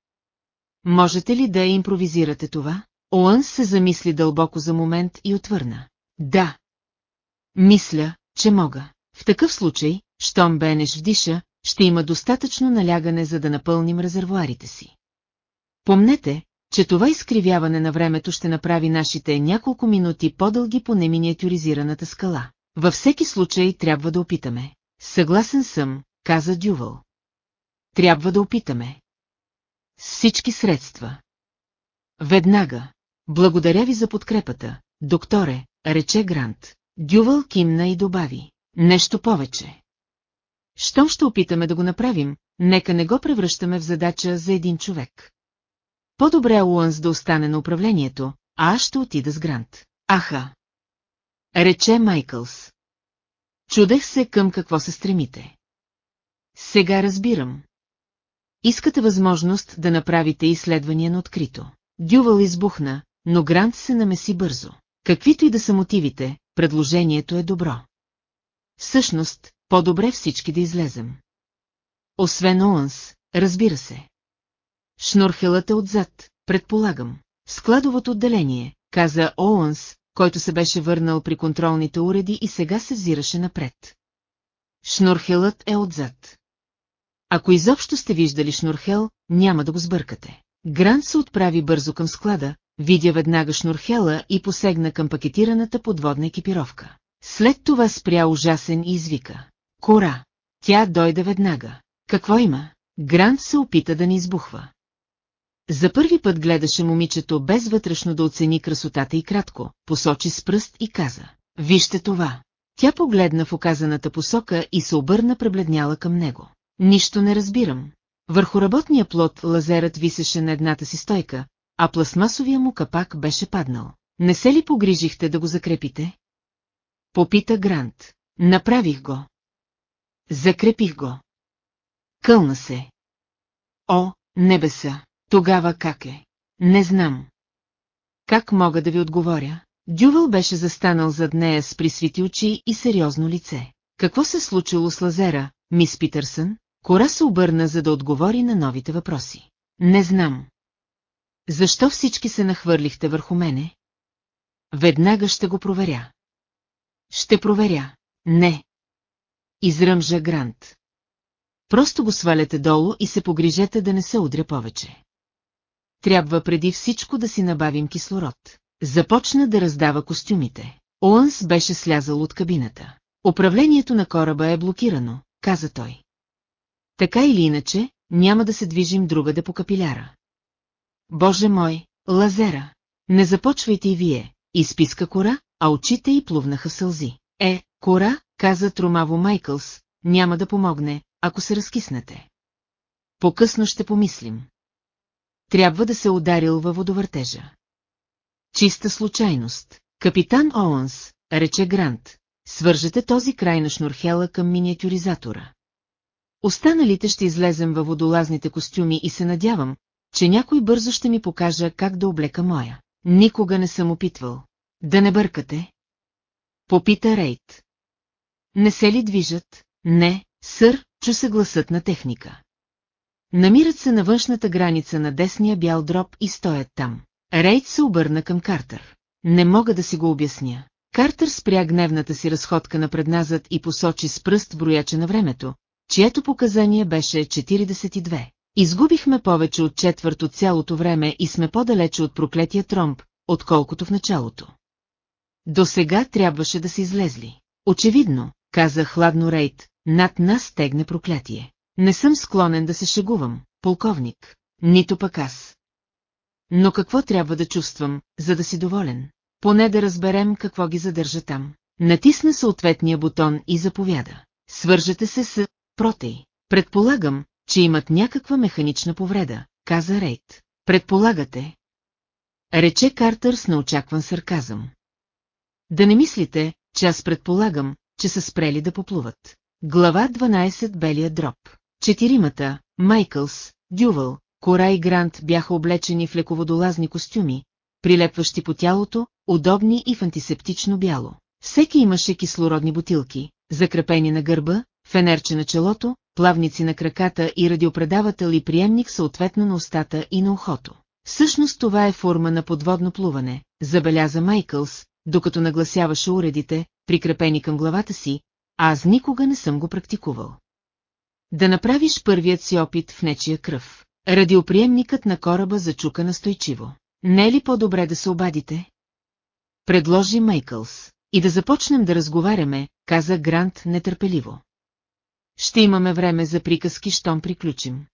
Можете ли да импровизирате това? Оънс се замисли дълбоко за момент и отвърна. Да. Мисля, че мога. В такъв случай, щом Бенеш вдиша, ще има достатъчно налягане за да напълним резервуарите си. Помнете, че това изкривяване на времето ще направи нашите няколко минути по-дълги по неминиатюризираната скала. Във всеки случай трябва да опитаме. Съгласен съм, каза Дювал. Трябва да опитаме. С всички средства. Веднага. Благодаря ви за подкрепата, докторе, рече Грант. Дювал кимна и добави. Нещо повече. Щом ще опитаме да го направим, нека не го превръщаме в задача за един човек. По-добре Уънс да остане на управлението, а аз ще отида с Грант. Аха! Рече Майкълс. Чудех се към какво се стремите. Сега разбирам. Искате възможност да направите изследвания на открито. Дювал избухна, но Грант се намеси бързо. Каквито и да са мотивите, предложението е добро. Всъщност, по-добре всички да излезем. Освен Оуънс, разбира се. Шнурхелът е отзад, предполагам. В складовото отделение, каза Оуънс, който се беше върнал при контролните уреди и сега се взираше напред. Шнурхелът е отзад. Ако изобщо сте виждали шнурхел, няма да го сбъркате. Грант се отправи бързо към склада, видя веднага шнурхела и посегна към пакетираната подводна екипировка. След това спря ужасен и извика. Кора! Тя дойде веднага. Какво има? Грант се опита да ни избухва. За първи път гледаше момичето без вътрешно да оцени красотата и кратко, посочи с пръст и каза. Вижте това. Тя погледна в оказаната посока и се обърна пребледняла към него. Нищо не разбирам. Върху работния плод лазерът висеше на едната си стойка, а пластмасовия му капак беше паднал. Не се ли погрижихте да го закрепите? Попита Грант. Направих го. Закрепих го. Кълна се. О, небеса, тогава как е? Не знам. Как мога да ви отговоря? Дювал беше застанал зад нея с присвити очи и сериозно лице. Какво се случило с лазера, мис Питърсън? Кора се обърна, за да отговори на новите въпроси. Не знам. Защо всички се нахвърлихте върху мене? Веднага ще го проверя. Ще проверя. Не. Изръмжа Грант. Просто го сваляте долу и се погрижете да не се удря повече. Трябва преди всичко да си набавим кислород. Започна да раздава костюмите. Оънс беше слязал от кабината. Управлението на кораба е блокирано, каза той. Така или иначе, няма да се движим другаде по капиляра. Боже мой, лазера! Не започвайте и вие, изписка кора, а очите й плувнаха сълзи. Е, кора, каза Тромаво Майкълс, няма да помогне, ако се разкиснете. По-късно ще помислим. Трябва да се ударил във водовъртежа. Чиста случайност. Капитан Оуънс, рече Грант, свържете този край на шнурхела към миниатюризатора. Останалите ще излезем във водолазните костюми и се надявам, че някой бързо ще ми покажа как да облека моя. Никога не съм опитвал. Да не бъркате? Попита Рейт. Не се ли движат? Не, сър, чу се гласът на техника. Намират се на външната граница на десния бял дроб и стоят там. Рейт се обърна към Картер. Не мога да си го обясня. Картер спря гневната си разходка на предназът и посочи с пръст брояча на времето, чието показание беше 42. Изгубихме повече от четвърт от цялото време и сме по-далече от проклетия тромб, отколкото в началото. До сега трябваше да се излезли. Очевидно, каза хладно Рейд, над нас тегне проклятие. Не съм склонен да се шегувам, полковник. Нито пък аз. Но какво трябва да чувствам, за да си доволен? Поне да разберем какво ги задържа там. Натисна съответния бутон и заповяда. Свържете се с протей. Предполагам, че имат някаква механична повреда, каза Рейд. Предполагате. Рече Картер с неочакван сарказъм. Да не мислите, че аз предполагам, че са спрели да поплуват. Глава 12 Белия дроб. Четиримата, Майкълс, Дювал, Кора и Грант бяха облечени в леководолазни костюми, прилепващи по тялото, удобни и в антисептично бяло. Всеки имаше кислородни бутилки, закрепени на гърба, фенерче на челото, плавници на краката и радиопредавател и приемник съответно на устата и на ухото. Всъщност това е форма на подводно плуване, забеляза Майкълс, докато нагласяваше уредите, прикрепени към главата си, а аз никога не съм го практикувал. Да направиш първият си опит в нечия кръв. Радиоприемникът на кораба зачука настойчиво. Не е ли по-добре да се обадите? Предложи Майкълс. И да започнем да разговаряме, каза Грант нетърпеливо. Ще имаме време за приказки, щом приключим.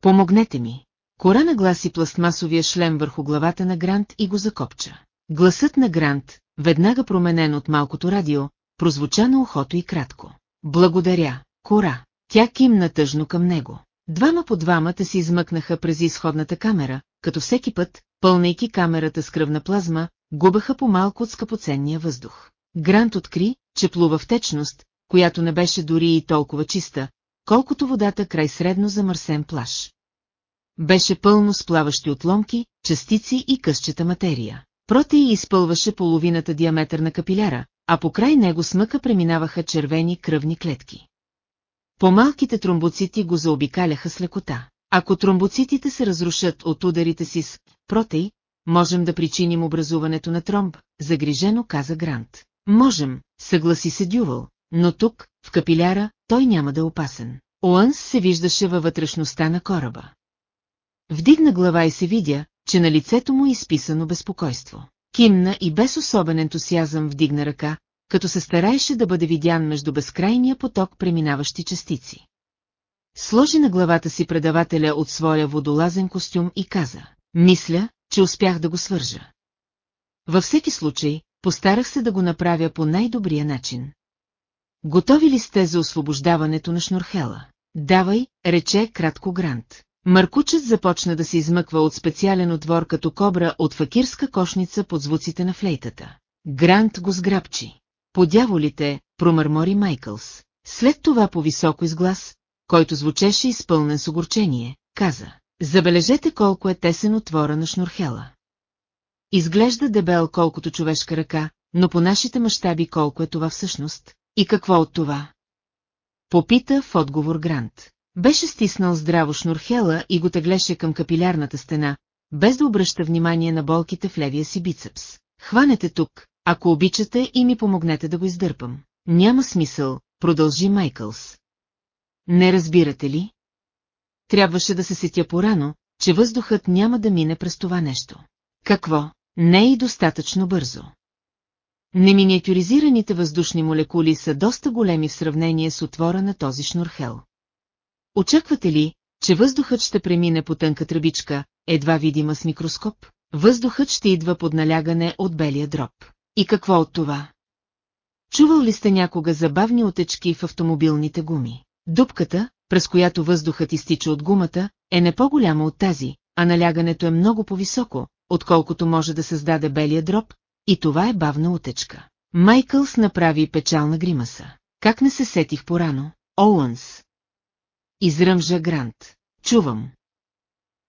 Помогнете ми. Кора нагласи пластмасовия шлем върху главата на Грант и го закопча. Гласът на Грант, веднага променен от малкото радио, прозвуча на ухото и кратко. Благодаря, Кора. Тя кимна тъжно към него. Двама по двамата се измъкнаха през изходната камера, като всеки път, пълнейки камерата с кръвна плазма, губаха по малко от скъпоценния въздух. Грант откри, че плува в течност, която не беше дори и толкова чиста, колкото водата край средно замърсен плаж. Беше пълно с плаващи отломки, частици и късчета материя. Протей изпълваше половината диаметър на капиляра, а по край него смъка преминаваха червени кръвни клетки. По-малките тромбоцити го заобикаляха с лекота. Ако тромбоцитите се разрушат от ударите си с протей, можем да причиним образуването на тромб, загрижено каза Грант. Можем, съгласи се Дювал, но тук, в капиляра, той няма да е опасен. Оънс се виждаше във вътрешността на кораба. Вдигна глава и се видя, че на лицето му е изписано безпокойство. Кимна и без особен ентусиазъм вдигна ръка, като се стараеше да бъде видян между безкрайния поток преминаващи частици. Сложи на главата си предавателя от своя водолазен костюм и каза, мисля, че успях да го свържа. Във всеки случай, постарах се да го направя по най-добрия начин. Готови ли сте за освобождаването на Шнурхела? Давай, рече кратко Грант. Маркучът започна да се измъква от специален отвор като кобра от факирска кошница под звуците на флейтата. Грант го сграбчи. По дяволите, промърмори Майкълс. След това по-високо изглас, който звучеше изпълнен с огорчение, каза. Забележете колко е тесен отвора на шнурхела. Изглежда дебел колкото човешка ръка, но по нашите мащаби колко е това всъщност, и какво от това? Попита в отговор Грант. Беше стиснал здраво шнурхела и го теглеше към капилярната стена, без да обръща внимание на болките в левия си бицепс. Хванете тук, ако обичате и ми помогнете да го издърпам. Няма смисъл, продължи Майкълс. Не разбирате ли? Трябваше да се сетя порано, че въздухът няма да мине през това нещо. Какво? Не и достатъчно бързо. Неминиатюризираните въздушни молекули са доста големи в сравнение с отвора на този шнурхел. Очаквате ли, че въздухът ще премине по тънка тръбичка, едва видима с микроскоп? Въздухът ще идва под налягане от белия дроб. И какво от това? Чувал ли сте някога забавни отечки в автомобилните гуми? Дупката, през която въздухът изтича от гумата, е не по-голяма от тази, а налягането е много по-високо, отколкото може да създаде белия дроб, и това е бавна утечка. Майкълс направи печална гримаса. Как не се сетих порано? Оуънс. Изръмжа Грант. Чувам.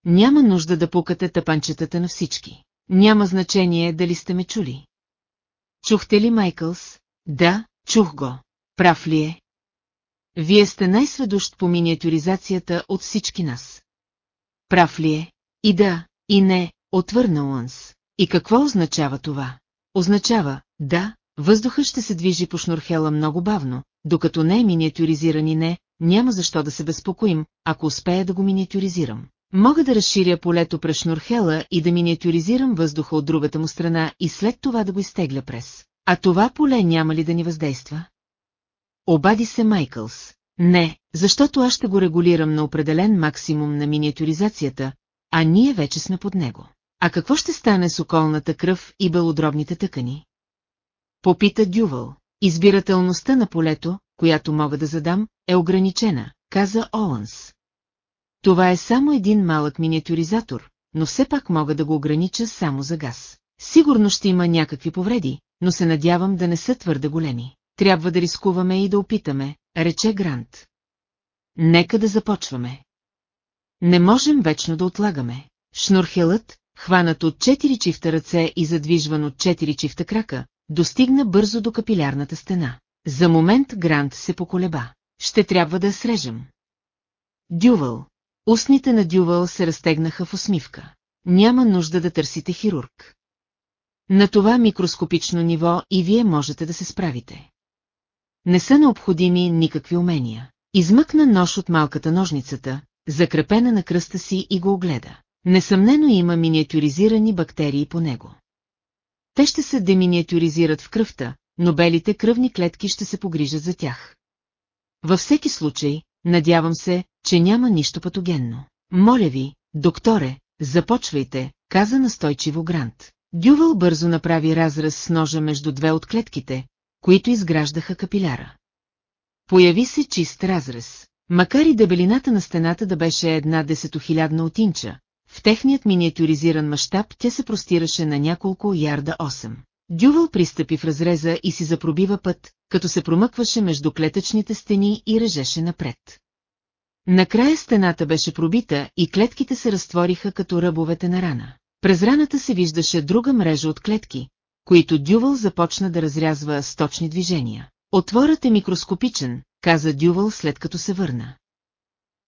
Няма нужда да пукате тъпанчетата на всички. Няма значение дали сте ме чули. Чухте ли Майкълс? Да, чух го. Прав ли е? Вие сте най-сведущ по миниатюризацията от всички нас. Прав ли е? И да, и не, отвърна Уанс. И какво означава това? Означава, да, въздухът ще се движи по шнурхела много бавно, докато не е миниатюризиран и не, няма защо да се безпокоим, ако успея да го миниатюризирам. Мога да разширя полето през шнурхела и да миниатюризирам въздуха от другата му страна и след това да го изтегля през. А това поле няма ли да ни въздейства? Обади се Майкълс. Не, защото аз ще го регулирам на определен максимум на миниатюризацията, а ние вече сме под него. А какво ще стане с околната кръв и белодробните тъкани? Попита Дювал. Избирателността на полето, която мога да задам, е ограничена, каза Оланс. Това е само един малък миниатюризатор, но все пак мога да го огранича само за газ. Сигурно ще има някакви повреди, но се надявам да не са твърде големи. Трябва да рискуваме и да опитаме, рече Грант. Нека да започваме. Не можем вечно да отлагаме. Шнурхелът, хванат от четири чифта ръце и задвижван от четири чифта крака, достигна бързо до капилярната стена. За момент Грант се поколеба. Ще трябва да срежем. Дювал. Устните на Дювал се разтегнаха в усмивка. Няма нужда да търсите хирург. На това микроскопично ниво и вие можете да се справите. Не са необходими никакви умения. Измъкна нож от малката ножницата, закрепена на кръста си и го огледа. Несъмнено има миниатюризирани бактерии по него. Те ще се деминиатюризират в кръвта, но белите кръвни клетки ще се погрижат за тях. Във всеки случай, надявам се, че няма нищо патогенно. Моля ви, докторе, започвайте, каза настойчиво Грант. Дювал бързо направи разраз с ножа между две от клетките, които изграждаха капиляра. Появи се чист разрез. Макар и дебелината на стената да беше една десетохилядна отинча, в техният миниатюризиран мащаб тя се простираше на няколко ярда 8. Дювал пристъпи в разреза и си запробива път, като се промъкваше между клетъчните стени и режеше напред. Накрая стената беше пробита и клетките се разтвориха като ръбовете на рана. През раната се виждаше друга мрежа от клетки, които Дювал започна да разрязва с точни движения. Отворът е микроскопичен, каза Дювал след като се върна.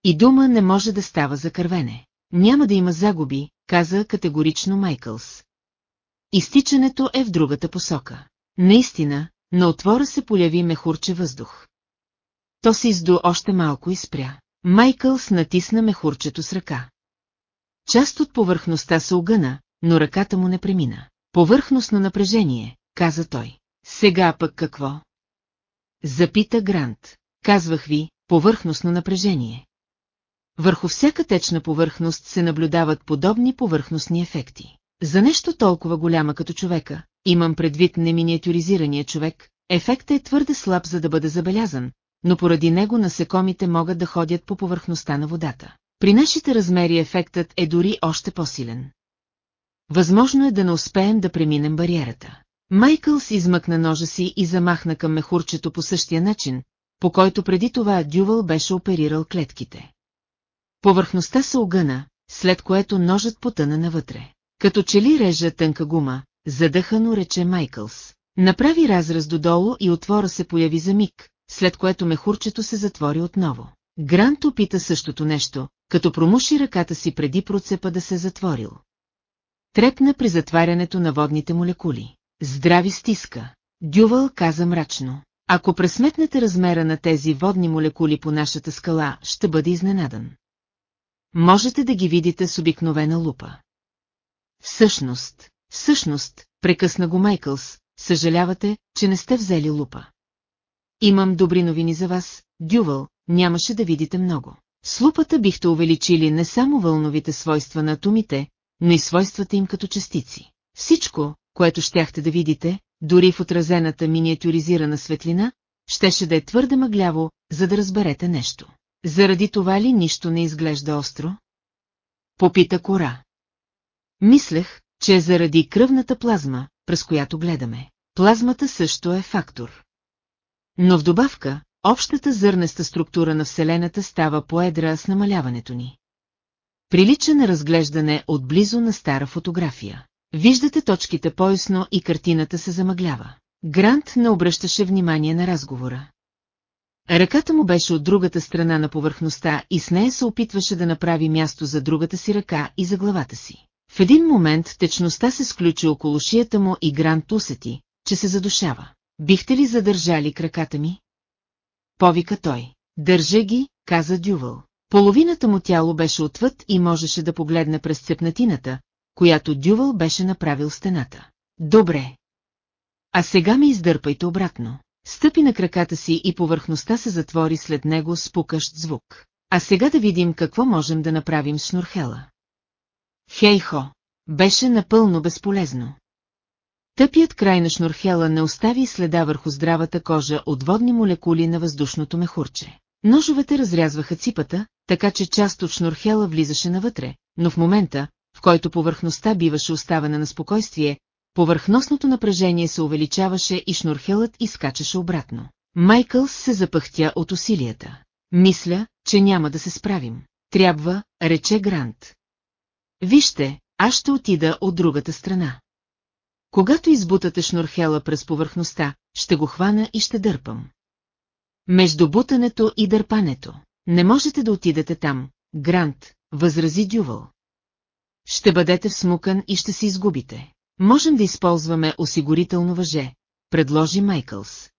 И дума не може да става за кървене. Няма да има загуби, каза категорично Майкълс. Изтичането е в другата посока. Наистина, на отвора се поляви мехурче въздух. То се издо още малко и спря. Майкълс натисна мехурчето с ръка. Част от повърхността се огъна, но ръката му не премина. Повърхностно напрежение, каза той. Сега пък какво? Запита Грант. Казвах ви, повърхностно напрежение. Върху всяка течна повърхност се наблюдават подобни повърхностни ефекти. За нещо толкова голяма като човека, имам предвид неминиатюризирания човек, ефектът е твърде слаб за да бъде забелязан, но поради него насекомите могат да ходят по повърхността на водата. При нашите размери ефектът е дори още по-силен. Възможно е да не успеем да преминем бариерата. Майкълс измъкна ножа си и замахна към мехурчето по същия начин, по който преди това Дювал беше оперирал клетките. Повърхността се огъна, след което ножът потъна навътре. Като че ли режа тънка гума, задъхано рече Майкълс. Направи разраз додолу и отвора се появи за миг, след което мехурчето се затвори отново. Грант опита същото нещо, като промуши ръката си преди процепа да се затворил. Трепна при затварянето на водните молекули. Здрави стиска. Дювал каза мрачно. Ако пресметнете размера на тези водни молекули по нашата скала, ще бъде изненадан. Можете да ги видите с обикновена лупа. Всъщност, всъщност, прекъсна го Майкълс, съжалявате, че не сте взели лупа. Имам добри новини за вас, Дювал, нямаше да видите много. С лупата бихте увеличили не само вълновите свойства на атомите, но и свойствата им като частици. Всичко, което щяхте да видите, дори в отразената миниатюризирана светлина, щеше да е твърде мъгляво, за да разберете нещо. Заради това ли нищо не изглежда остро? Попита Кора. Мислех, че е заради кръвната плазма, през която гледаме. Плазмата също е фактор. Но в добавка, общата зърнеста структура на Вселената става поедра с намаляването ни. Прилича на разглеждане отблизо на стара фотография. Виждате точките поясно и картината се замъглява. Грант не обръщаше внимание на разговора. Ръката му беше от другата страна на повърхността и с нея се опитваше да направи място за другата си ръка и за главата си. В един момент течността се сключи около шията му и Грант усети, че се задушава. Бихте ли задържали краката ми? Повика той. Държа ги, каза Дювал. Половината му тяло беше отвъд и можеше да погледне през цепнатината, която Дювал беше направил стената. Добре. А сега ме издърпайте обратно. стъпи на краката си и повърхността се затвори след него с пукащ звук. А сега да видим какво можем да направим с шнурхела. Хей-хо! Беше напълно безполезно. Тъпият край на шнурхела не остави следа върху здравата кожа от водни молекули на въздушното мехурче. Ножовете разрязваха ципата, така че част от шнурхела влизаше навътре, но в момента, в който повърхността биваше оставена на спокойствие, повърхностното напрежение се увеличаваше и шнурхелът изкачаше обратно. Майкълс се запъхтя от усилията. Мисля, че няма да се справим. Трябва, рече Грант. Вижте, аз ще отида от другата страна. Когато избутате шнурхела през повърхността, ще го хвана и ще дърпам. Между бутането и дърпането. Не можете да отидете там, Грант, възрази Дювал. Ще бъдете всмукан и ще се изгубите. Можем да използваме осигурително въже, предложи Майкълс.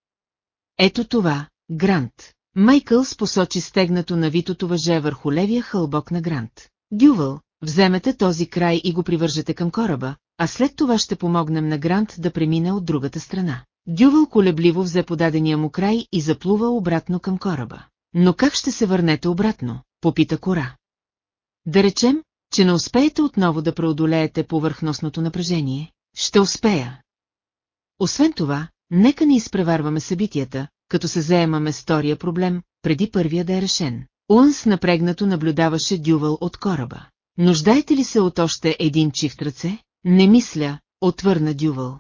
Ето това, Грант. Майкълс посочи стегнато на витото въже върху левия хълбок на Грант. Дювал, вземете този край и го привържете към кораба, а след това ще помогнем на Грант да премине от другата страна. Дювал колебливо взе подадения му край и заплува обратно към кораба. Но как ще се върнете обратно? Попита Кора. Да речем, че не успеете отново да преодолеете повърхностното напрежение. Ще успея. Освен това, нека не изпреварваме събитията, като се заемаме с втория проблем, преди първия да е решен. Унс напрегнато наблюдаваше дювал от кораба. Нуждаете ли се от още един чифт ръце? Не мисля, отвърна дювал.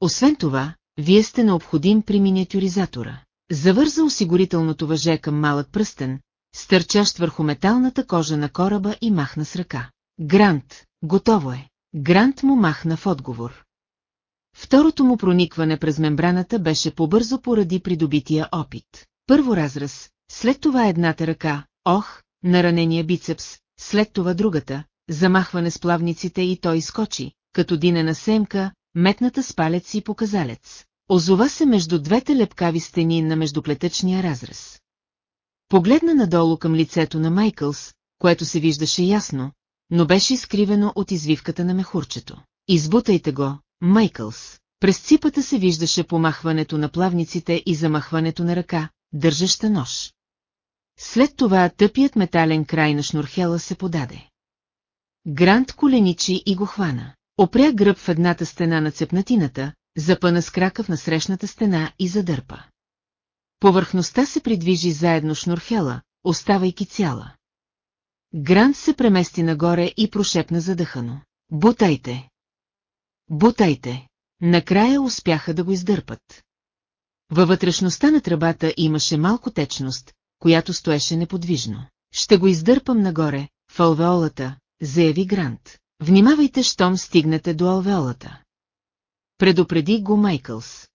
Освен това, вие сте необходим при миниатюризатора. Завърза осигурителното въже към малък пръстен, стърчащ върху металната кожа на кораба и махна с ръка. Грант, готово е. Грант му махна в отговор. Второто му проникване през мембраната беше побързо поради придобития опит. Първо разраз, след това едната ръка, ох, наранения бицепс, след това другата, замахване с плавниците и той изкочи, като динена семка, метната с палец и показалец. Озова се между двете лепкави стени на междуплетъчния разрез. Погледна надолу към лицето на Майкълс, което се виждаше ясно, но беше изкривено от извивката на мехурчето. Избутайте го, Майкълс. През ципата се виждаше помахването на плавниците и замахването на ръка, държаща нож. След това тъпият метален край на шнурхела се подаде. Грант коленичи и го хвана. Опря гръб в едната стена на цепнатината, запъна с крака в насрещната стена и задърпа. Повърхността се придвижи заедно шнурхела, оставайки цяла. Грант се премести нагоре и прошепна задъхано. Бутайте! Бутайте! Накрая успяха да го издърпат. Във вътрешността на тръбата имаше малко течност, която стоеше неподвижно. Ще го издърпам нагоре, в алвеолата, заяви Грант. Внимавайте, щом стигнете до алвеолата. Предупреди го Майкълс.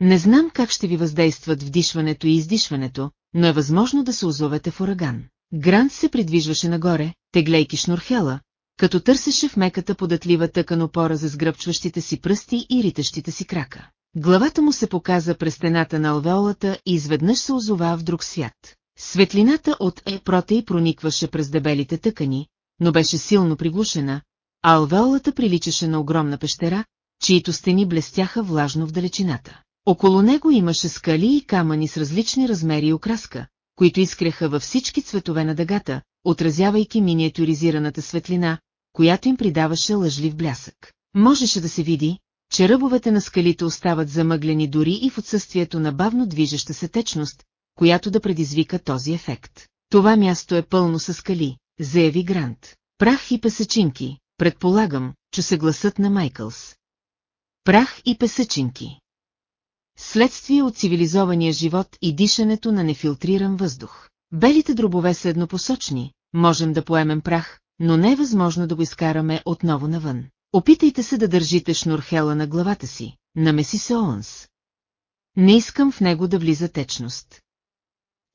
Не знам как ще ви въздействат вдишването и издишването, но е възможно да се озовете в ураган. Грант се придвижваше нагоре, теглейки шнурхела, като търсеше в меката податлива тъкан опора за сгръбчващите си пръсти и ритащите си крака. Главата му се показа през стената на алвеолата и изведнъж се озова в друг свят. Светлината от Епротей проникваше през дебелите тъкани, но беше силно приглушена, а алвеолата приличаше на огромна пещера, чието стени блестяха влажно в далечината. Около него имаше скали и камъни с различни размери и окраска, които изкреха във всички цветове на дъгата, отразявайки миниатюризираната светлина, която им придаваше лъжлив блясък. Можеше да се види, че ръбовете на скалите остават замъглени дори и в отсъствието на бавно движеща се течност, която да предизвика този ефект. Това място е пълно с скали, заяви Грант. Прах и песъчинки, предполагам, че се гласът на Майкълс. Прах и песъчинки. Следствие от цивилизования живот и дишането на нефилтриран въздух. Белите дробове са еднопосочни, можем да поемем прах, но не е възможно да го изкараме отново навън. Опитайте се да държите шнурхела на главата си, намеси се Оънс. Не искам в него да влиза течност.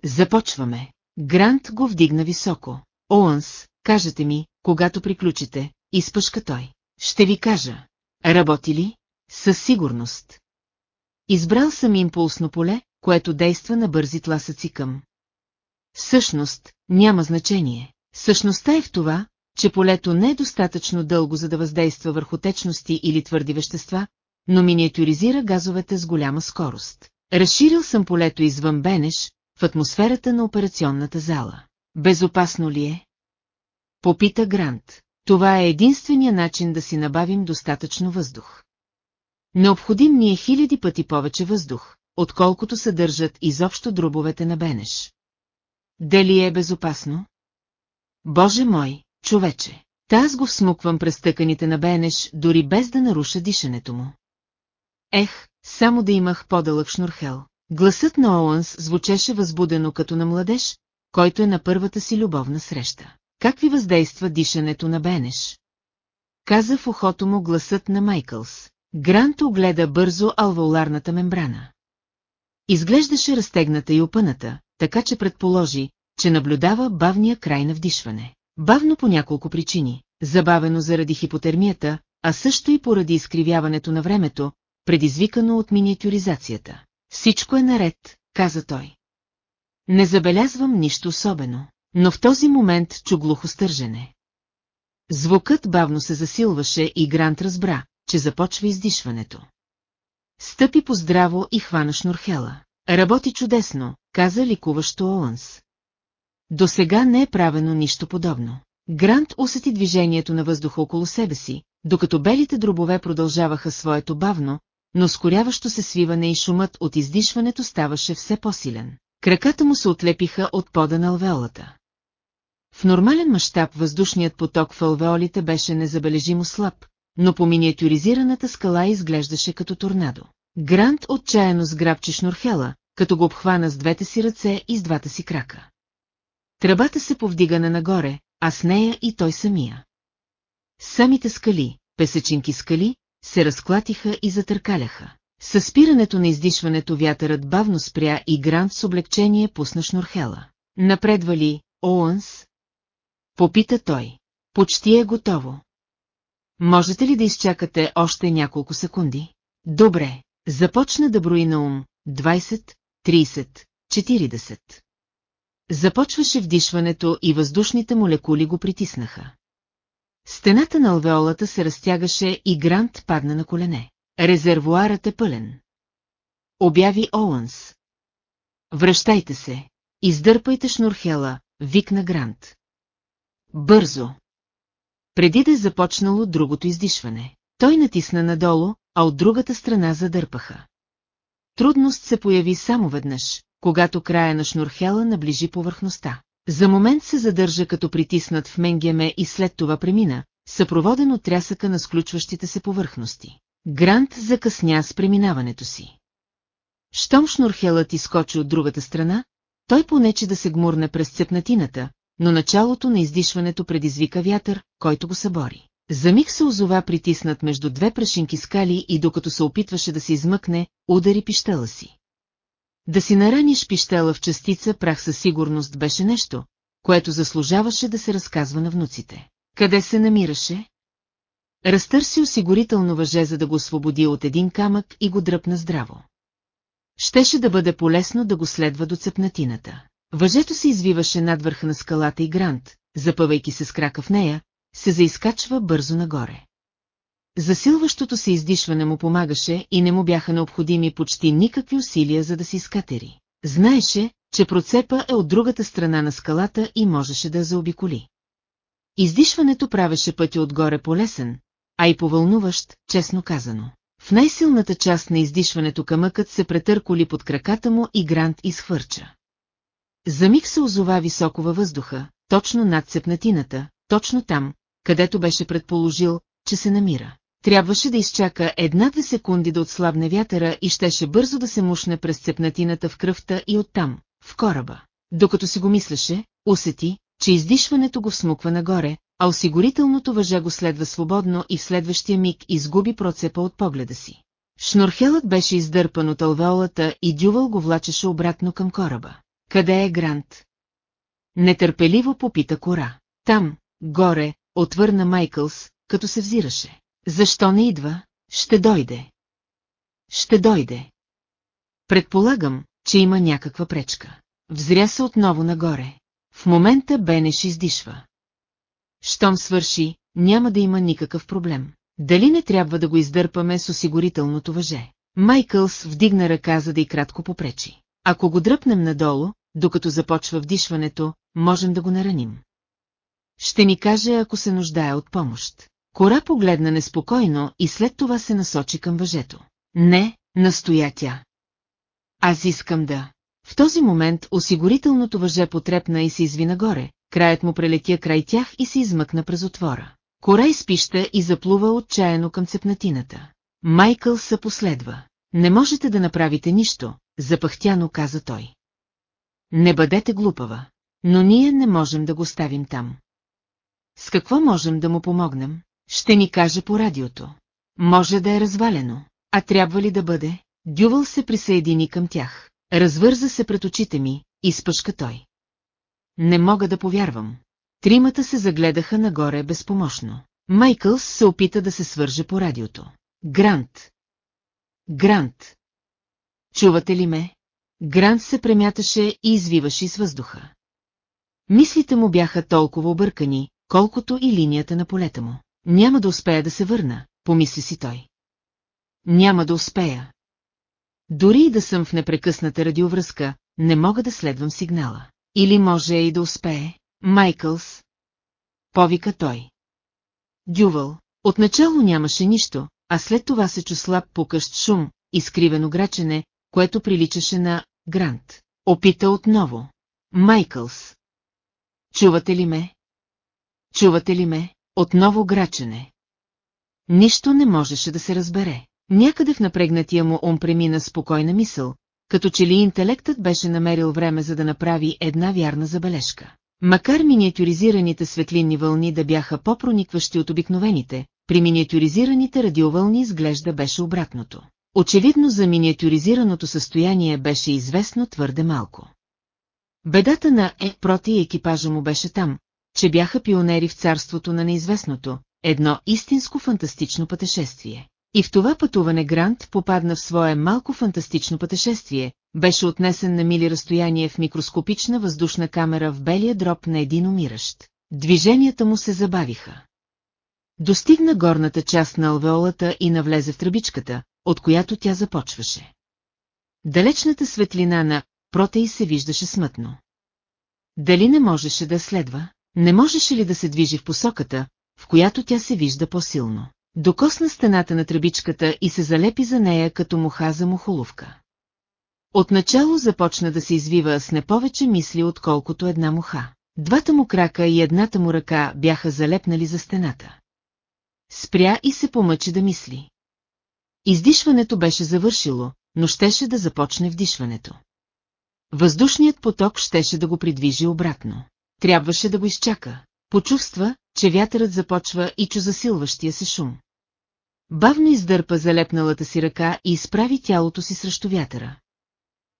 Започваме. Грант го вдигна високо. Оънс, кажете ми, когато приключите, изпъшка той. Ще ви кажа. Работи ли? Със сигурност. Избрал съм импулсно поле, което действа на бързи тласъци към. Същност, няма значение. Същността е в това, че полето не е достатъчно дълго за да въздейства върху течности или твърди вещества, но миниатюризира газовете с голяма скорост. Разширил съм полето извън Бенеш, в атмосферата на операционната зала. Безопасно ли е? Попита Грант. Това е единствения начин да си набавим достатъчно въздух. Необходим ни е хиляди пъти повече въздух, отколкото съдържат изобщо дробовете на Бенеш. Дали е безопасно? Боже мой, човече! Та аз го всмуквам през тъканите на Бенеш, дори без да наруша дишането му. Ех, само да имах по-дълъг шнурхел. Гласът на Оуънс звучеше възбудено като на младеж, който е на първата си любовна среща. Как ви въздейства дишането на Бенеш? Каза в ухото му гласът на Майкълс. Грант огледа бързо алвеоларната мембрана. Изглеждаше разтегната и опъната, така че предположи, че наблюдава бавния край на вдишване. Бавно по няколко причини, забавено заради хипотермията, а също и поради изкривяването на времето, предизвикано от миниатюризацията. Всичко е наред, каза той. Не забелязвам нищо особено, но в този момент чу глухо стържене. Звукът бавно се засилваше и Грант разбра, че започва издишването. Стъпи поздраво и хвана шнурхела. Работи чудесно, каза ликуващо Оуънс. До сега не е правено нищо подобно. Грант усети движението на въздуха около себе си, докато белите дробове продължаваха своето бавно, но скоряващо се свиване и шумът от издишването ставаше все по-силен. Краката му се отлепиха от пода на алвеолата. В нормален мащаб въздушният поток в алвеолите беше незабележимо слаб, но по миниатюризираната скала изглеждаше като торнадо. Грант отчаяно сграбчи шнурхела, като го обхвана с двете си ръце и с двата си крака. Тръбата се повдигана нагоре, а с нея и той самия. Самите скали, песечинки скали, се разклатиха и затъркаляха. Със спирането на издишването вятърът бавно спря и Грант с облегчение пусна шнурхела. Напредва ли, Оуънс? Попита той. Почти е готово. Можете ли да изчакате още няколко секунди? Добре, започна да брои на ум. 20, 30, 40. Започваше вдишването и въздушните молекули го притиснаха. Стената на алвеолата се разтягаше и Грант падна на колене. Резервуарът е пълен. Обяви Оуънс. Връщайте се. Издърпайте шнурхела, викна Грант. Бързо. Преди да е започнало другото издишване. Той натисна надолу, а от другата страна задърпаха. Трудност се появи само веднъж, когато края на шнурхела наближи повърхността. За момент се задържа като притиснат в менгеме и след това премина, съпроводен от трясъка на сключващите се повърхности. Грант закъсня с преминаването си. Щом шнурхелът изкочи от другата страна, той понече да се гмурне през цепнатината, но началото на издишването предизвика вятър, който го събори. За миг се озова притиснат между две прашинки скали и докато се опитваше да се измъкне, удари пищела си. Да си нараниш пищела в частица прах със сигурност беше нещо, което заслужаваше да се разказва на внуците. Къде се намираше? Разтърси осигурително въже, за да го освободи от един камък и го дръпна здраво. Щеше да бъде полезно да го следва до цепнатината. Въжето се извиваше над върха на скалата и Грант, запъвайки се с крака в нея, се заискачва бързо нагоре. Засилващото се издишване му помагаше и не му бяха необходими почти никакви усилия за да си скатери. Знаеше, че процепа е от другата страна на скалата и можеше да заобиколи. Издишването правеше пътя отгоре полесен, а и повълнуващ, честно казано. В най-силната част на издишването камъкът се претърколи под краката му и Грант изхвърча. За миг се озова високо във въздуха, точно над цепнатината, точно там, където беше предположил, че се намира. Трябваше да изчака една-две секунди да отслабне вятъра и щеше бързо да се мушне през цепнатината в кръвта и оттам, в кораба. Докато си го мислеше, усети, че издишването го всмуква нагоре, а осигурителното въже го следва свободно и в следващия миг изгуби процепа от погледа си. Шнурхелът беше издърпан от алвеолата и Дювал го влачеше обратно към кораба. Къде е Грант? Нетърпеливо попита Кора. Там, горе, отвърна Майкълс, като се взираше. Защо не идва? Ще дойде. Ще дойде. Предполагам, че има някаква пречка. Взря се отново нагоре. В момента Бенеш издишва. Щом свърши, няма да има никакъв проблем. Дали не трябва да го издърпаме с осигурителното въже? Майкълс вдигна ръка, за да и кратко попречи. Ако го дръпнем надолу, докато започва вдишването, можем да го нараним. Ще ни каже, ако се нуждае от помощ. Кора погледна неспокойно и след това се насочи към въжето. Не, настоя тя. Аз искам да. В този момент осигурителното въже потрепна и се изви нагоре, краят му прелетя край тях и се измъкна през отвора. Кора изпища и заплува отчаяно към цепнатината. Майкъл се последва. Не можете да направите нищо, запахтяно каза той. Не бъдете глупава, но ние не можем да го ставим там. С какво можем да му помогнем? Ще ни каже по радиото. Може да е развалено. А трябва ли да бъде? Дювал се присъедини към тях. Развърза се пред очите ми, изпъшка той. Не мога да повярвам. Тримата се загледаха нагоре безпомощно. Майкълс се опита да се свърже по радиото. Грант. Грант. Чувате ли ме? Грант се премяташе и извиваше из въздуха. Мислите му бяха толкова объркани, колкото и линията на полета му. Няма да успея да се върна, помисли си той. Няма да успея. Дори и да съм в непрекъсната радиовръзка, не мога да следвам сигнала. Или може и да успее, Майкълс. Повика той. Дювал, отначало нямаше нищо, а след това се чу слаб покъщ шум, изкривено грачене, което приличаше на Грант. Опита отново. Майкълс. Чувате ли ме? Чувате ли ме? Отново грачене. Нищо не можеше да се разбере. Някъде в напрегнатия му ум премина спокойна мисъл, като че ли интелектът беше намерил време за да направи една вярна забележка. Макар миниатюризираните светлинни вълни да бяха по-проникващи от обикновените, при миниатюризираните радиовълни изглежда беше обратното. Очевидно за миниатюризираното състояние беше известно твърде малко. Бедата на Е проти екипажа му беше там, че бяха пионери в царството на неизвестното, едно истинско фантастично пътешествие. И в това пътуване Грант попадна в свое малко фантастично пътешествие, беше отнесен на мили разстояние в микроскопична въздушна камера в белия дроб на един умиращ. Движенията му се забавиха. Достигна горната част на алвеолата и навлезе в тръбичката, от която тя започваше. Далечната светлина на протеи се виждаше смътно. Дали не можеше да следва? Не можеше ли да се движи в посоката, в която тя се вижда по-силно? Докосна стената на тръбичката и се залепи за нея като муха за мухоловка. Отначало започна да се извива с не повече мисли, отколкото една муха. Двата му крака и едната му ръка бяха залепнали за стената. Спря и се помъчи да мисли. Издишването беше завършило, но щеше да започне вдишването. Въздушният поток щеше да го придвижи обратно. Трябваше да го изчака. Почувства, че вятърът започва и чу засилващия се шум. Бавно издърпа залепналата си ръка и изправи тялото си срещу вятъра.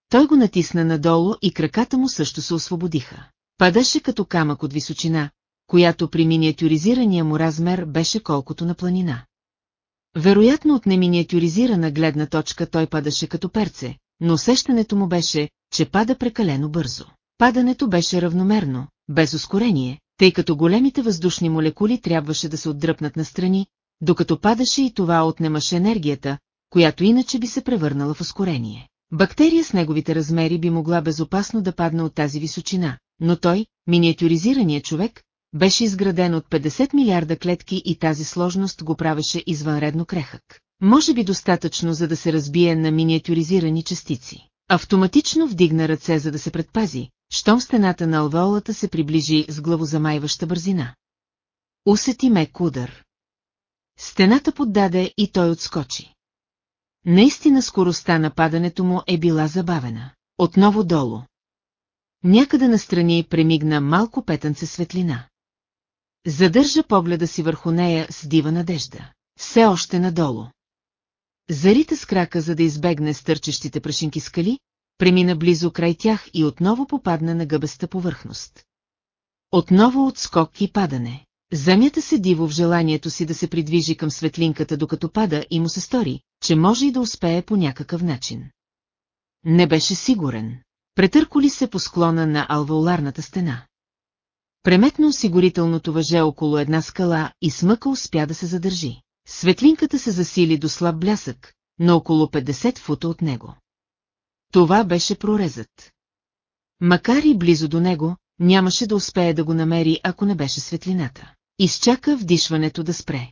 Той го натисна надолу и краката му също се освободиха. Падаше като камък от височина, която при миниатюризирания му размер беше колкото на планина. Вероятно от неминиатюризирана гледна точка той падаше като перце, но усещането му беше, че пада прекалено бързо. Падането беше равномерно, без ускорение, тъй като големите въздушни молекули трябваше да се отдръпнат настрани, докато падаше и това отнемаше енергията, която иначе би се превърнала в ускорение. Бактерия с неговите размери би могла безопасно да падне от тази височина, но той, миниатюризираният човек, беше изграден от 50 милиарда клетки и тази сложност го правеше извънредно крехък. Може би достатъчно, за да се разбие на миниатюризирани частици. Автоматично вдигна ръце, за да се предпази, щом стената на алвеолата се приближи с главозамайваща бързина. Усети мек удар. Стената поддаде и той отскочи. Наистина скоростта на падането му е била забавена. Отново долу. Някъде настрани премигна малко петънце светлина. Задържа погледа си върху нея с дива надежда. Все още надолу. Зарита с крака, за да избегне стърчещите прашинки скали, премина близо край тях и отново попадна на гъбеста повърхност. Отново отскок и падане. Земята се диво в желанието си да се придвижи към светлинката докато пада и му се стори, че може и да успее по някакъв начин. Не беше сигурен. Претърколи се по склона на алвеоларната стена. Преметна осигурителното въже около една скала и смъка успя да се задържи. Светлинката се засили до слаб блясък, на около 50 фута от него. Това беше прорезът. Макар и близо до него, нямаше да успее да го намери, ако не беше светлината. Изчака вдишването да спре.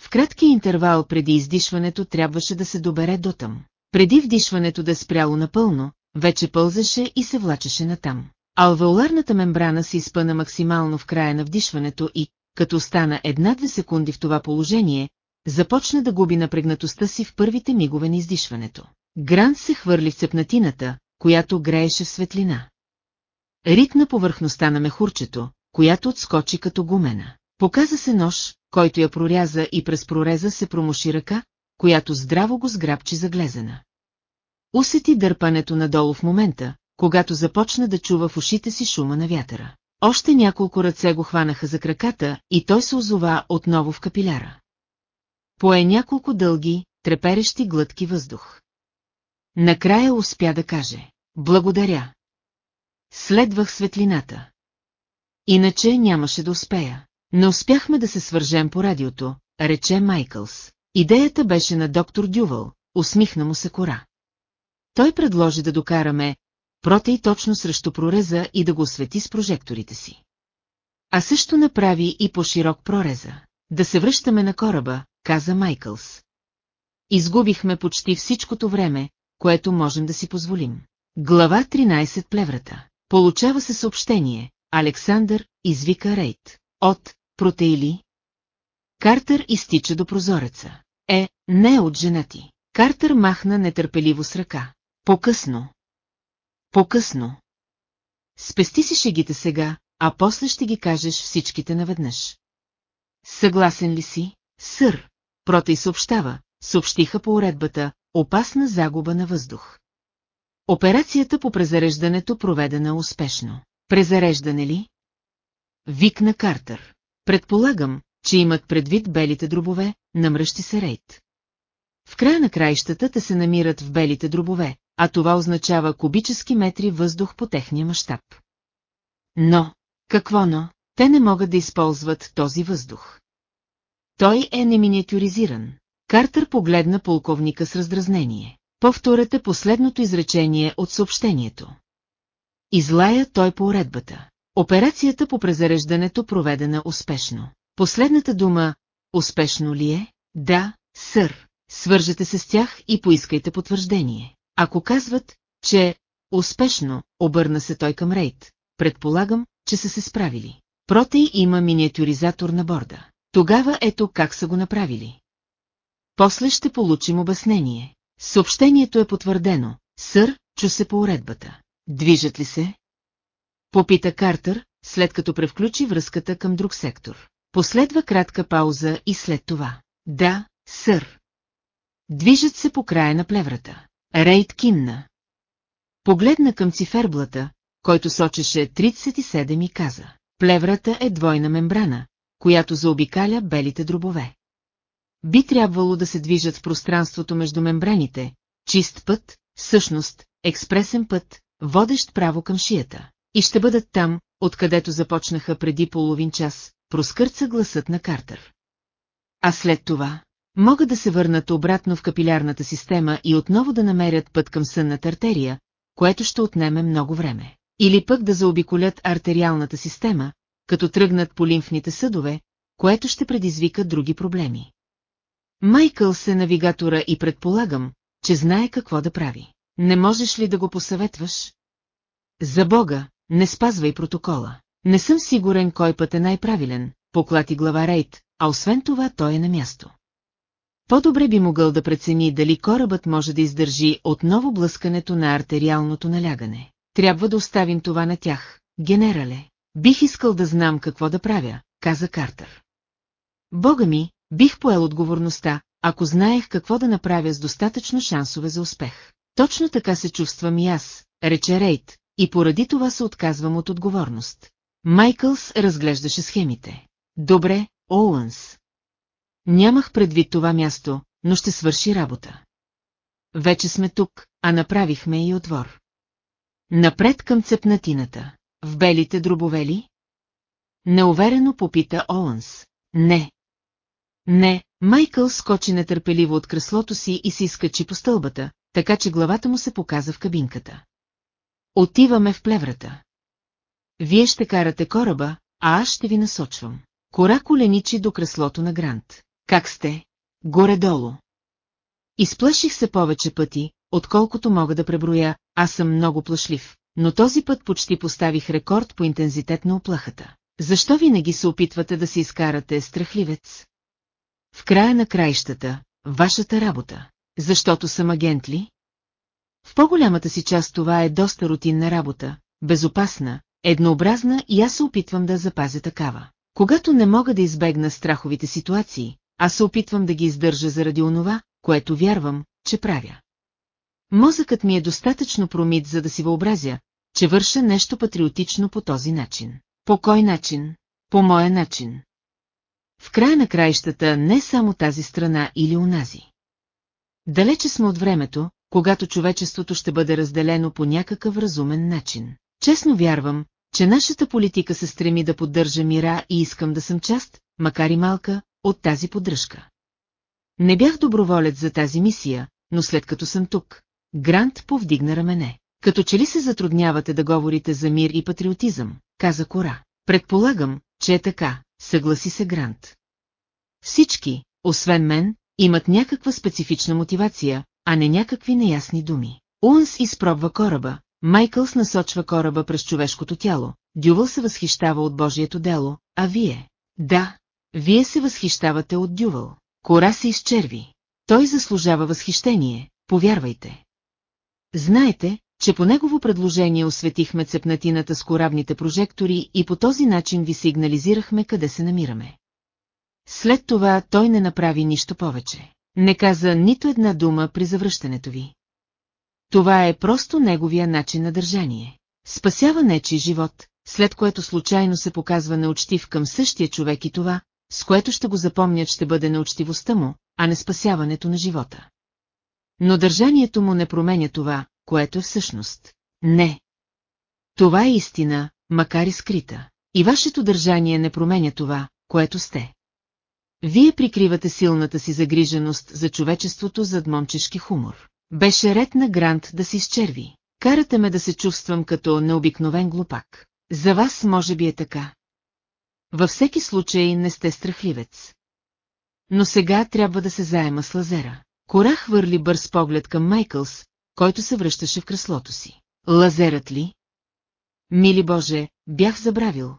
В краткия интервал преди издишването трябваше да се добере дотъм. Преди вдишването да спряло напълно, вече пълзаше и се влачеше натам. Алвеоларната мембрана се изпъна максимално в края на вдишването и, като стана една-две секунди в това положение, започна да губи напрегнатостта си в първите мигове на издишването. Грант се хвърли в цепнатината, която грееше в светлина. Ритна повърхността на мехурчето, която отскочи като гумена. Показа се нож, който я проряза и през прореза се промуши ръка, която здраво го сграбчи заглезена. Усети дърпането надолу в момента, когато започна да чува в ушите си шума на вятъра. Още няколко ръце го хванаха за краката и той се озова отново в капиляра. Пое няколко дълги, треперещи глътки въздух. Накрая успя да каже «Благодаря». Следвах светлината. Иначе нямаше да успея. Не успяхме да се свържем по радиото, рече Майкълс. Идеята беше на доктор Дювал, усмихна му се кора. Той предложи да докараме протей точно срещу прореза и да го освети с прожекторите си. А също направи и по-широк прореза. Да се връщаме на кораба, каза Майкълс. Изгубихме почти всичкото време, което можем да си позволим. Глава 13 плеврата. Получава се съобщение. Александър извика Рейд. От протеили. Картер изтича до прозореца. Е, не от жена ти. Картер махна нетърпеливо с ръка. По-късно. По-късно. Спести си шегите сега, а после ще ги кажеш всичките наведнъж. Съгласен ли си, сър? Протей съобщава, съобщиха по уредбата, опасна загуба на въздух. Операцията по презареждането проведена успешно. Презареждане ли? Викна Картер. Предполагам, че имат предвид белите дробове, намръщи се Рейд. В края на краищата те се намират в белите дробове, а това означава кубически метри въздух по техния мащаб. Но, какво но, те не могат да използват този въздух. Той е неминиатюризиран. Картер погледна полковника с раздразнение. Повторете последното изречение от съобщението. Излая той по уредбата. Операцията по презареждането проведена успешно. Последната дума «Успешно ли е?» Да, сър. Свържете се с тях и поискайте потвърждение. Ако казват, че успешно, обърна се той към Рейд, предполагам, че са се справили. Протей има миниатюризатор на борда. Тогава ето как са го направили. После ще получим обяснение. Съобщението е потвърдено. Сър, чу се по уредбата. Движат ли се? Попита Картер, след като превключи връзката към друг сектор. Последва кратка пауза и след това. Да, сър. Движат се по края на плеврата. Рейд кимна. Погледна към циферблата, който сочеше 37 и каза. Плеврата е двойна мембрана, която заобикаля белите дробове. Би трябвало да се движат в пространството между мембраните, чист път, всъщност, експресен път, водещ право към шията. И ще бъдат там, откъдето започнаха преди половин час, проскърца гласът на Картер. А след това, могат да се върнат обратно в капилярната система и отново да намерят път към сънната артерия, което ще отнеме много време. Или пък да заобиколят артериалната система, като тръгнат по лимфните съдове, което ще предизвика други проблеми. Майкъл се навигатора и предполагам, че знае какво да прави. Не можеш ли да го посъветваш? За Бога, не спазвай протокола. Не съм сигурен кой път е най-правилен, поклати глава Рейд, а освен това той е на място. По-добре би могъл да прецени дали корабът може да издържи отново блъскането на артериалното налягане. Трябва да оставим това на тях, генерале. Бих искал да знам какво да правя, каза Картер. Бога ми, бих поел отговорността, ако знаех какво да направя с достатъчно шансове за успех. Точно така се чувствам и аз, рече Рейд, и поради това се отказвам от отговорност. Майкълс разглеждаше схемите. Добре, Оуънс. Нямах предвид това място, но ще свърши работа. Вече сме тук, а направихме и отвор. Напред към цепнатината. В белите дробове ли? Неуверено попита Оуънс. Не. Не, Майкъл скочи нетърпеливо от креслото си и се изкачи по стълбата, така че главата му се показа в кабинката. Отиваме в плеврата. Вие ще карате кораба, а аз ще ви насочвам. Кора коленичи до креслото на Грант. Как сте? Горе-долу. Изплаших се повече пъти, отколкото мога да преброя, аз съм много плашлив, но този път почти поставих рекорд по интензитет на оплахата. Защо винаги се опитвате да се изкарате страхливец? В края на краищата, вашата работа. Защото съм агент ли? В по-голямата си част това е доста рутинна работа, безопасна, еднообразна и аз се опитвам да запазя такава. Когато не мога да избегна страховите ситуации, аз се опитвам да ги издържа заради онова, което вярвам, че правя. Мозъкът ми е достатъчно промит, за да си въобразя, че върша нещо патриотично по този начин. По кой начин? По моя начин. В края на краищата не само тази страна или унази. Далече сме от времето, когато човечеството ще бъде разделено по някакъв разумен начин. Честно вярвам, че нашата политика се стреми да поддържа мира и искам да съм част, макар и малка, от тази поддръжка. Не бях доброволец за тази мисия, но след като съм тук, Грант повдигна рамене. Като че ли се затруднявате да говорите за мир и патриотизъм, каза Кора. Предполагам, че е така, съгласи се Грант. Всички, освен мен, имат някаква специфична мотивация, а не някакви неясни думи. Унс изпробва кораба, Майкълс насочва кораба през човешкото тяло, Дювъл се възхищава от Божието дело, а вие? Да, вие се възхищавате от Дювъл. Кора се изчерви. Той заслужава възхищение, повярвайте. Знаете, че по негово предложение осветихме цепнатината с корабните прожектори и по този начин ви сигнализирахме къде се намираме. След това той не направи нищо повече. Не каза нито една дума при завръщането ви. Това е просто неговия начин на държание. Спасява нечи живот, след което случайно се показва неучтив към същия човек и това, с което ще го запомнят ще бъде неучтивостта му, а не спасяването на живота. Но държанието му не променя това, което е всъщност. Не. Това е истина, макар и скрита. И вашето държание не променя това, което сте. Вие прикривате силната си загриженост за човечеството зад момчешки хумор. Беше ред на Грант да се изчерви. Карате ме да се чувствам като необикновен глупак. За вас може би е така. Във всеки случай не сте страхливец. Но сега трябва да се заема с лазера. Кора хвърли бърз поглед към Майкълс, който се връщаше в креслото си. Лазерът ли? Мили Боже, бях забравил.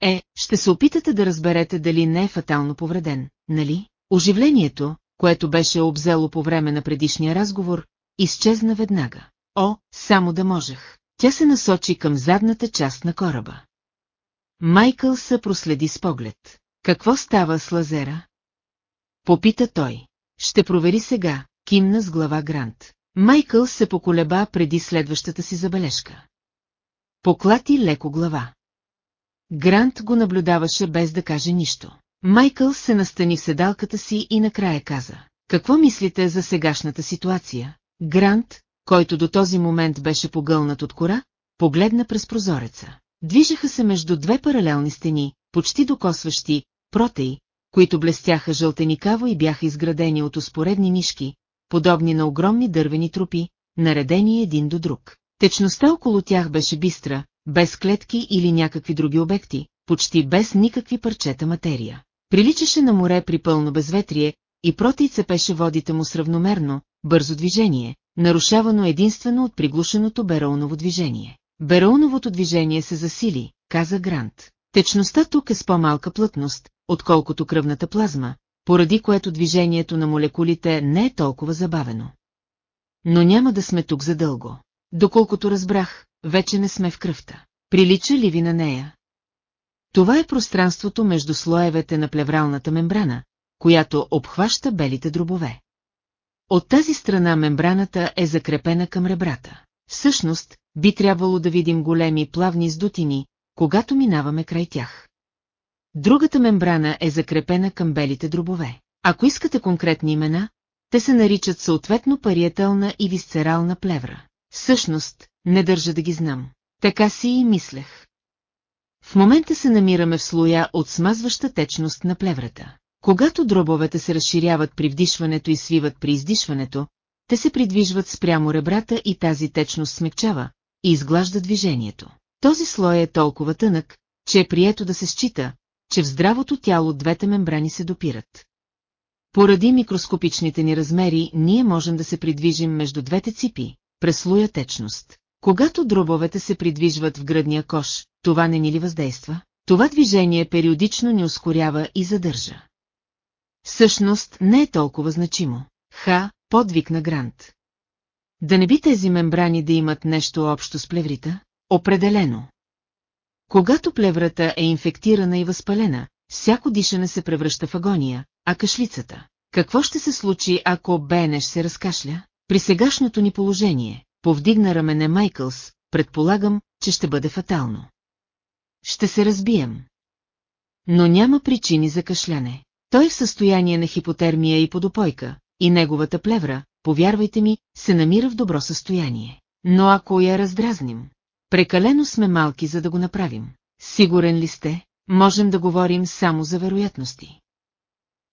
Е, ще се опитате да разберете дали не е фатално повреден, нали? Оживлението, което беше обзело по време на предишния разговор, изчезна веднага. О, само да можех. Тя се насочи към задната част на кораба. Майкъл се проследи с поглед. Какво става с лазера? Попита той. Ще провери сега, кимна с глава Грант. Майкъл се поколеба преди следващата си забележка. Поклати леко глава. Грант го наблюдаваше без да каже нищо. Майкъл се настани в седалката си и накрая каза. Какво мислите за сегашната ситуация? Грант, който до този момент беше погълнат от кора, погледна през прозореца. Движеха се между две паралелни стени, почти докосващи, протеи, които блестяха жълтеникаво и бяха изградени от успоредни нишки, подобни на огромни дървени трупи, наредени един до друг. Течността около тях беше бистра, без клетки или някакви други обекти, почти без никакви парчета материя. Приличаше на море при пълно безветрие, и протей цепеше водите му с равномерно, бързо движение, нарушавано единствено от приглушеното Бероуново движение. Бероуновото движение се засили, каза Грант. Течността тук е с по-малка плътност, отколкото кръвната плазма, поради което движението на молекулите не е толкова забавено. Но няма да сме тук задълго. Доколкото разбрах, вече не сме в кръвта. Прилича ли ви на нея? Това е пространството между слоевете на плевралната мембрана, която обхваща белите дробове. От тази страна мембраната е закрепена към ребрата. Всъщност, би трябвало да видим големи плавни издутини, когато минаваме край тях. Другата мембрана е закрепена към белите дробове. Ако искате конкретни имена, те се наричат съответно париетална и висцерална плевра. Всъщност, не държа да ги знам. Така си и мислех. В момента се намираме в слоя от смазваща течност на плеврата. Когато дробовете се разширяват при вдишването и свиват при издишването, те се придвижват спрямо ребрата и тази течност смекчава и изглажда движението. Този слой е толкова тънък, че е прието да се счита, че в здравото тяло двете мембрани се допират. Поради микроскопичните ни размери, ние можем да се придвижим между двете ципи, през течност. Когато дробовете се придвижват в гръдния кош, това не ни ли въздейства? Това движение периодично ни ускорява и задържа. Всъщност не е толкова значимо. Ха, подвиг на Грант. Да не би тези мембрани да имат нещо общо с плеврита? Определено. Когато плеврата е инфектирана и възпалена, всяко дишане се превръща в агония, а кашлицата. Какво ще се случи, ако Бенеш се разкашля? При сегашното ни положение, повдигна рамене Майкълс, предполагам, че ще бъде фатално. Ще се разбием. Но няма причини за кашляне. Той е в състояние на хипотермия и подопойка, и неговата плевра, повярвайте ми, се намира в добро състояние. Но ако я раздразним, прекалено сме малки за да го направим. Сигурен ли сте, можем да говорим само за вероятности.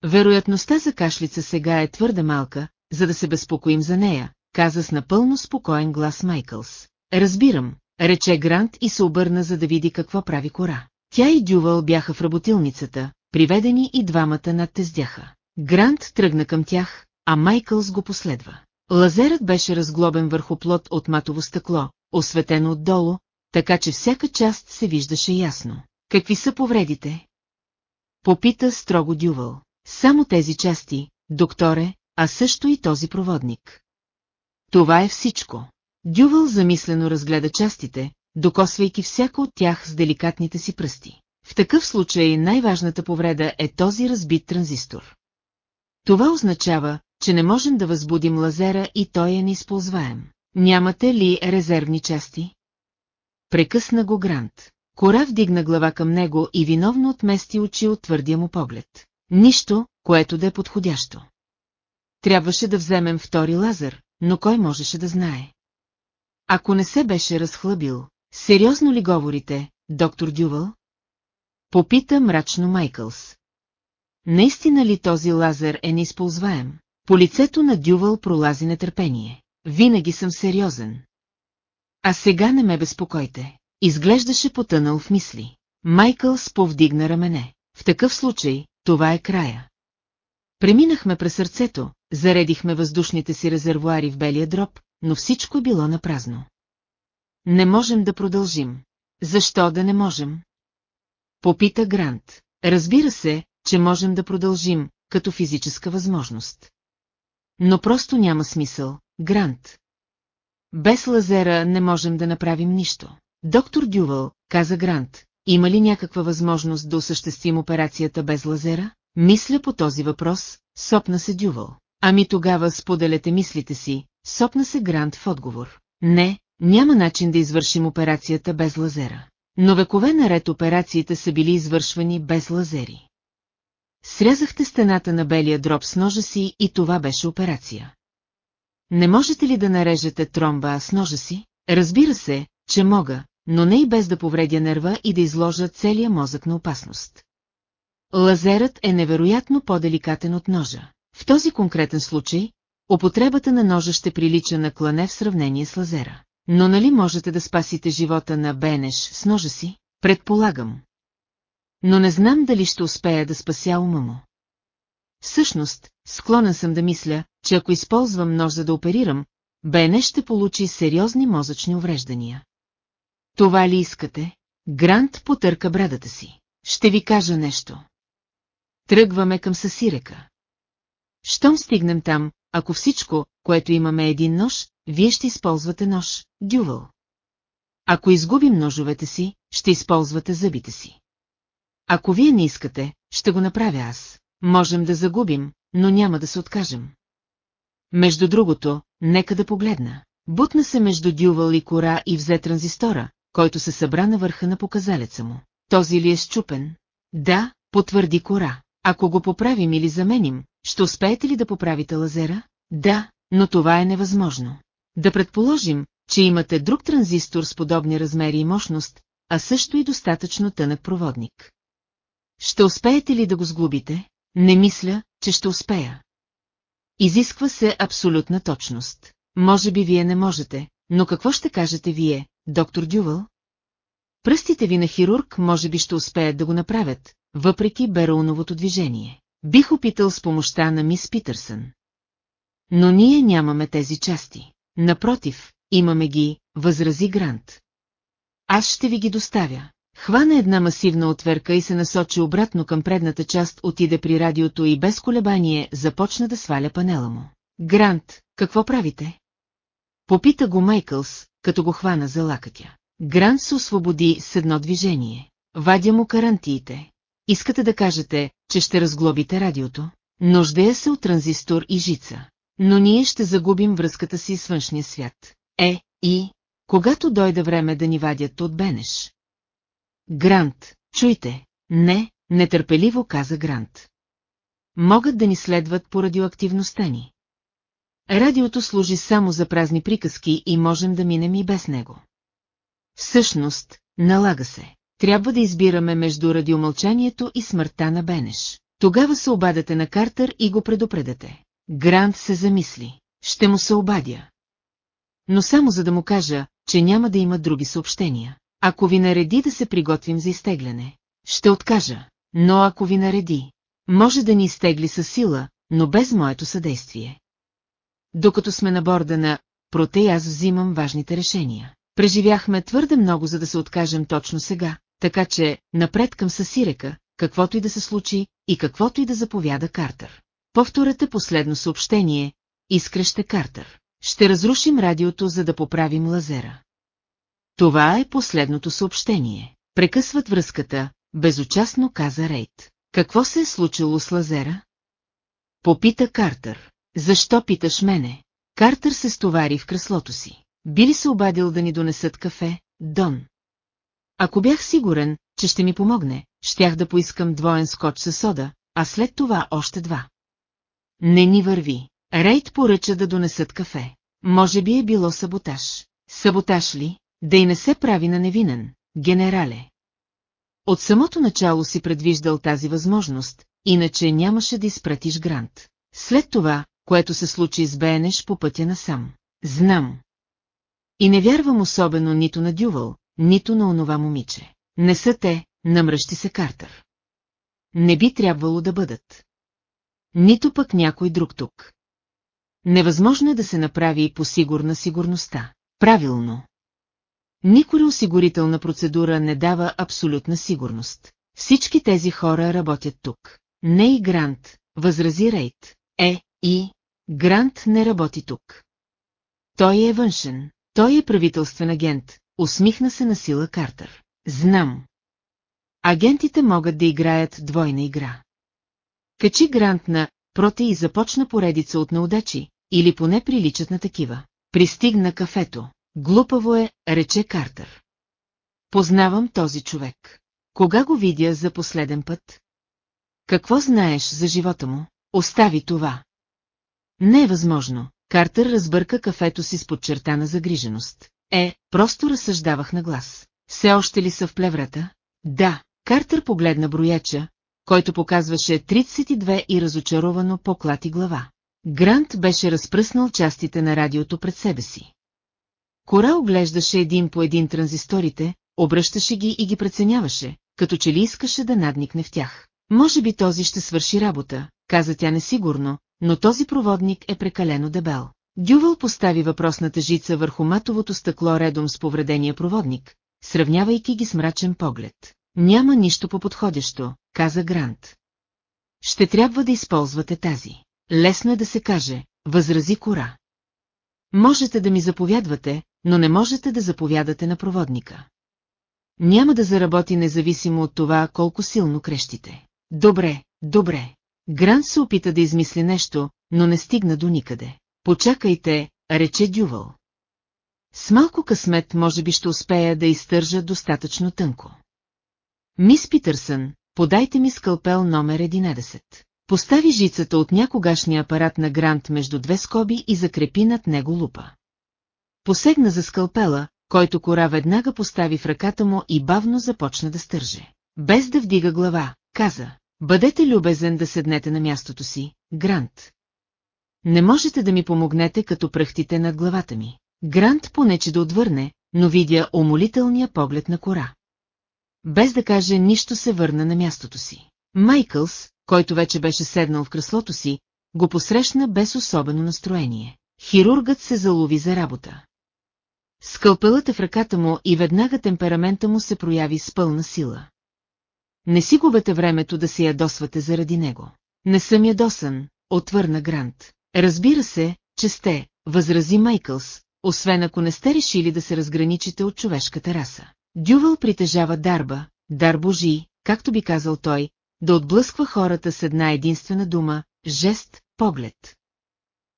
Вероятността за кашлица сега е твърде малка, за да се безпокоим за нея, каза с напълно спокоен глас Майкълс. Разбирам, рече Грант и се обърна за да види какво прави кора. Тя и Дювал бяха в работилницата, приведени и двамата надтездяха. Грант тръгна към тях, а Майкълс го последва. Лазерът беше разглобен върху плот от матово стъкло, осветено отдолу, така че всяка част се виждаше ясно. Какви са повредите? Попита строго Дювал. Само тези части, докторе, а също и този проводник. Това е всичко. Дювал замислено разгледа частите, докосвайки всяка от тях с деликатните си пръсти. В такъв случай най-важната повреда е този разбит транзистор. Това означава, че не можем да възбудим лазера и той е неизползваем. Нямате ли резервни части? Прекъсна го Грант. Кора вдигна глава към него и виновно отмести очи от твърдия му поглед. Нищо, което да е подходящо. Трябваше да вземем втори лазер, но кой можеше да знае? Ако не се беше разхлъбил, сериозно ли говорите, доктор Дювал? Попита мрачно Майкълс. Наистина ли този лазер е неизползваем? По лицето на Дювал пролази нетърпение. Винаги съм сериозен. А сега не ме безпокойте. Изглеждаше потънал в мисли. Майкълс повдигна рамене. В такъв случай, това е края. Преминахме през сърцето, заредихме въздушните си резервуари в белия дроб, но всичко било на празно. Не можем да продължим. Защо да не можем? Попита Грант. Разбира се, че можем да продължим, като физическа възможност. Но просто няма смисъл, Грант. Без лазера не можем да направим нищо. Доктор Дювал, каза Грант, има ли някаква възможност да осъществим операцията без лазера? Мисля по този въпрос, сопна се Дювал. Ами тогава споделете мислите си, сопна се Грант в отговор. Не, няма начин да извършим операцията без лазера. Но векове наред операциите са били извършвани без лазери. Срязахте стената на белия дроб с ножа си и това беше операция. Не можете ли да нарежете тромба с ножа си? Разбира се, че мога, но не и без да повредя нерва и да изложа целия мозък на опасност. Лазерът е невероятно по-деликатен от ножа. В този конкретен случай, употребата на ножа ще прилича на клане в сравнение с лазера. Но нали можете да спасите живота на Бенеш с ножа си? Предполагам. Но не знам дали ще успея да спася ума му. Всъщност, склонен съм да мисля, че ако използвам нож за да оперирам, Бенеш ще получи сериозни мозъчни увреждания. Това ли искате? Грант потърка брадата си. Ще ви кажа нещо. Тръгваме към Сасирека. Щом стигнем там, ако всичко, което имаме е един нож, вие ще използвате нож, дювал. Ако изгубим ножовете си, ще използвате зъбите си. Ако вие не искате, ще го направя аз. Можем да загубим, но няма да се откажем. Между другото, нека да погледна. Бутна се между дювал и кора и взе транзистора, който се събра на върха на показалеца му. Този ли е щупен? Да, потвърди кора. Ако го поправим или заменим, ще успеете ли да поправите лазера? Да, но това е невъзможно. Да предположим, че имате друг транзистор с подобни размери и мощност, а също и достатъчно тънък проводник. Ще успеете ли да го сглобите? Не мисля, че ще успея. Изисква се абсолютна точност. Може би вие не можете, но какво ще кажете вие, доктор Дювал? Пръстите ви на хирург може би ще успеят да го направят, въпреки Бероуновото движение. Бих опитал с помощта на мис Питърсън. Но ние нямаме тези части. Напротив, имаме ги, възрази Грант. Аз ще ви ги доставя. Хвана една масивна отверка и се насочи обратно към предната част, отиде при радиото и без колебание започна да сваля панела му. Грант, какво правите? Попита го Майкълс, като го хвана за лакътя. Грант се освободи с едно движение. Вадя му карантиите. Искате да кажете, че ще разглобите радиото? Нуждая се от транзистор и жица. Но ние ще загубим връзката си с външния свят. Е, и, когато дойде време да ни вадят от Бенеш. Грант, чуйте, не, нетърпеливо каза Грант. Могат да ни следват по радиоактивността ни. Радиото служи само за празни приказки и можем да минем и без него. Всъщност, налага се. Трябва да избираме между радиомълчанието и смъртта на Бенеш. Тогава се обадете на Картер и го предупредете. Грант се замисли. Ще му се обадя. Но само за да му кажа, че няма да има други съобщения. Ако ви нареди да се приготвим за изтегляне, ще откажа. Но ако ви нареди, може да ни изтегли със сила, но без моето съдействие. Докато сме на борда на Протей, аз взимам важните решения. Преживяхме твърде много, за да се откажем точно сега, така че напред към Сасирека, каквото и да се случи и каквото и да заповяда Картер. Повторете последно съобщение, изкреща Картер. Ще разрушим радиото, за да поправим лазера. Това е последното съобщение. Прекъсват връзката, безучастно каза Рейд. Какво се е случило с лазера? Попита Картер. Защо питаш мене? Картер се стовари в креслото си. Би ли се обадил да ни донесат кафе, Дон? Ако бях сигурен, че ще ми помогне, щях да поискам двоен скоч със сода, а след това още два. Не ни върви. Рейд поръча да донесат кафе. Може би е било саботаж. Саботаж ли? Да и не се прави на невинен, генерале. От самото начало си предвиждал тази възможност, иначе нямаше да изпратиш грант. След това, което се случи с Бенеш по пътя насам. Знам. И не вярвам особено нито на Дювал, нито на онова момиче. Не са те, намръщи се Картер. Не би трябвало да бъдат. Нито пък някой друг тук. Невъзможно е да се направи по сигурна сигурността. Правилно. Никоя осигурителна процедура не дава абсолютна сигурност. Всички тези хора работят тук. Не и Грант, възрази Рейт. Е, и... Грант не работи тук. Той е външен. Той е правителствен агент, усмихна се на сила Картер. Знам. Агентите могат да играят двойна игра. Качи Грант на проте и започна поредица от неудачи, или поне приличат на такива. Пристигна кафето. Глупаво е, рече Картер. Познавам този човек. Кога го видя за последен път? Какво знаеш за живота му? Остави това. Не е възможно. Картер разбърка кафето си с подчертана загриженост. Е, просто разсъждавах на глас. Все още ли са в плеврата? Да. Картер погледна брояча, който показваше 32 и разочаровано поклати глава. Грант беше разпръснал частите на радиото пред себе си. Кора оглеждаше един по един транзисторите, обръщаше ги и ги преценяваше, като че ли искаше да надникне в тях. Може би този ще свърши работа, каза тя несигурно, но този проводник е прекалено дебел. Дювал постави въпросната жица върху матовото стъкло редом с повредения проводник, сравнявайки ги с мрачен поглед. Няма нищо по-подходящо, каза Грант. Ще трябва да използвате тази. Лесно е да се каже, възрази Кора. Можете да ми заповядвате, но не можете да заповядате на проводника. Няма да заработи независимо от това колко силно крещите. Добре, добре. Грант се опита да измисли нещо, но не стигна до никъде. Почакайте, рече Дювал. С малко късмет може би ще успея да изтържа достатъчно тънко. Мис Питърсън, подайте ми скалпел номер 11. Постави жицата от някогашния апарат на Грант между две скоби и закрепи над него лупа. Посегна за скалпела, който кора веднага постави в ръката му и бавно започна да стърже. Без да вдига глава, каза, Бъдете любезен да седнете на мястото си, Грант. Не можете да ми помогнете, като пръхтите над главата ми. Грант понече да отвърне, но видя умолителния поглед на кора. Без да каже нищо се върна на мястото си. Майкълс, който вече беше седнал в креслото си, го посрещна без особено настроение. Хирургът се залови за работа. Скълпелът е в ръката му и веднага темперамента му се прояви с пълна сила. Не си губете времето да се ядосвате заради него. Не съм ядосан, отвърна Грант. Разбира се, че сте, възрази Майкълс, освен ако не сте решили да се разграничите от човешката раса. Дювал притежава дарба, дар божи, както би казал той, да отблъсква хората с една единствена дума, жест, поглед.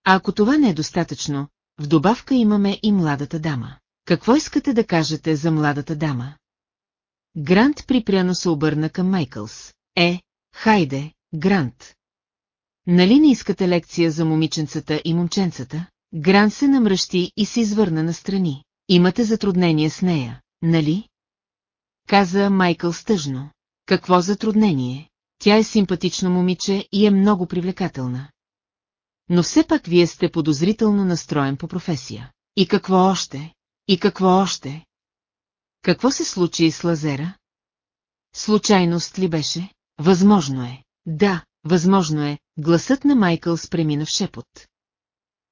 А ако това не е достатъчно, в добавка имаме и младата дама. Какво искате да кажете за младата дама? Грант припряно се обърна към Майкълс. Е, хайде, Грант. Нали не искате лекция за момиченцата и момченцата? Грант се намръщи и се извърна настрани. Имате затруднение с нея, нали? Каза Майкъл стъжно. Какво затруднение? Тя е симпатично момиче и е много привлекателна. Но все пак вие сте подозрително настроен по професия. И какво още? И какво още? Какво се случи с Лазера? Случайност ли беше? Възможно е. Да, възможно е, гласът на Майкъл спремина в шепот.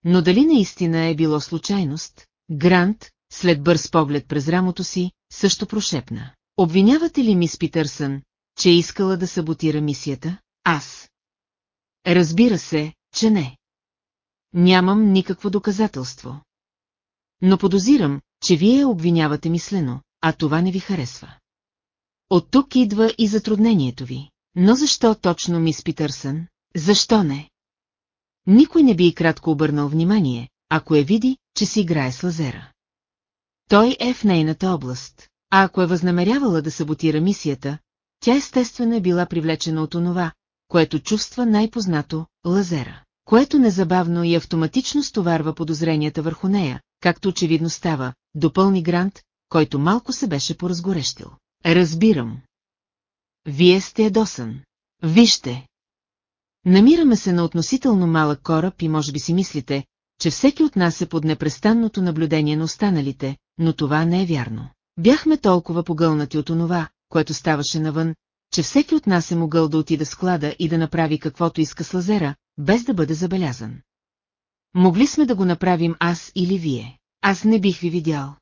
Но дали наистина е било случайност? Грант, след бърз поглед през рамото си, също прошепна. Обвинявате ли мис Питърсън, че е искала да саботира мисията? Аз. Разбира се, че не. Нямам никакво доказателство. Но подозирам, че вие обвинявате мислено, а това не ви харесва. От тук идва и затруднението ви. Но защо точно мис Питърсън? Защо не? Никой не би и кратко обърнал внимание, ако я види, че си играе с лазера. Той е в нейната област, а ако е възнамерявала да саботира мисията, тя естествено е била привлечена от онова, което чувства най-познато – лазера, което незабавно и автоматично стоварва подозренията върху нея, както очевидно става, допълни Грант, който малко се беше поразгорещил. Разбирам. Вие сте ядосан. Вижте. Намираме се на относително малък кораб и може би си мислите, че всеки от нас е под непрестанното наблюдение на останалите, но това не е вярно. Бяхме толкова погълнати от онова, което ставаше навън, че всеки от нас е могъл да отида склада и да направи каквото иска с лазера, без да бъде забелязан. Могли сме да го направим аз или вие. Аз не бих ви видял.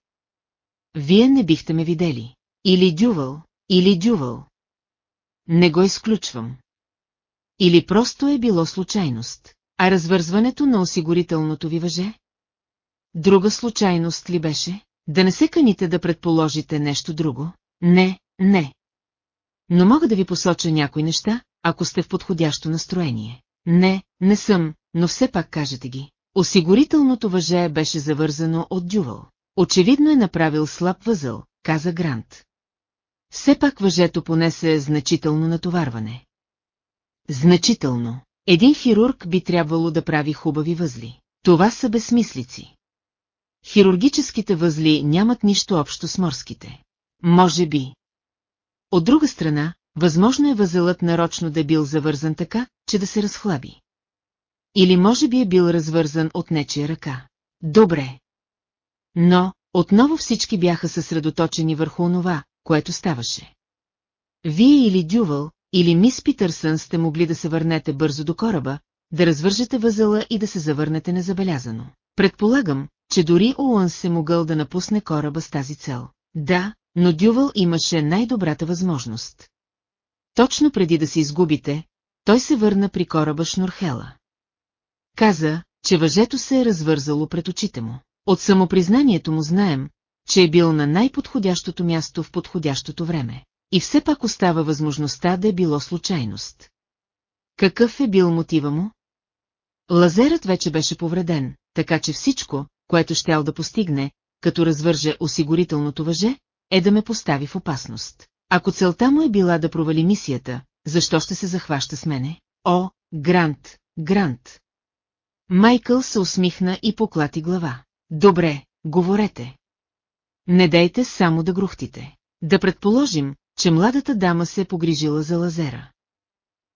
Вие не бихте ме видели. Или дювал, или дювал. Не го изключвам. Или просто е било случайност. А развързването на осигурителното ви въже? Друга случайност ли беше? Да не се каните да предположите нещо друго? Не, не. Но мога да ви посоча някои неща, ако сте в подходящо настроение. Не, не съм, но все пак кажете ги. Осигурителното въже беше завързано от дювал. Очевидно е направил слаб възъл, каза Грант. Все пак въжето понесе значително натоварване. Значително. Един хирург би трябвало да прави хубави възли. Това са безсмислици. Хирургическите възли нямат нищо общо с морските. Може би. От друга страна, възможно е възелът нарочно да е бил завързан така, че да се разхлаби. Или може би е бил развързан от нечия ръка. Добре. Но, отново всички бяха съсредоточени върху онова, което ставаше. Вие или Дювал, или мис Питърсън сте могли да се върнете бързо до кораба, да развържете възела и да се завърнете незабелязано. Предполагам, че дори Уън се могъл да напусне кораба с тази цел. Да, но Дювал имаше най-добрата възможност. Точно преди да се изгубите, той се върна при кораба Шнурхела. Каза, че въжето се е развързало пред очите му. От самопризнанието му знаем, че е бил на най-подходящото място в подходящото време. И все пак остава възможността да е било случайност. Какъв е бил мотива му? Лазерът вече беше повреден, така че всичко, което щял да постигне, като развърже осигурителното въже, е да ме постави в опасност. Ако целта му е била да провали мисията, защо ще се захваща с мене? О, Грант, Грант! Майкъл се усмихна и поклати глава. Добре, говорете. Не дайте само да грухтите. Да предположим, че младата дама се е погрижила за лазера.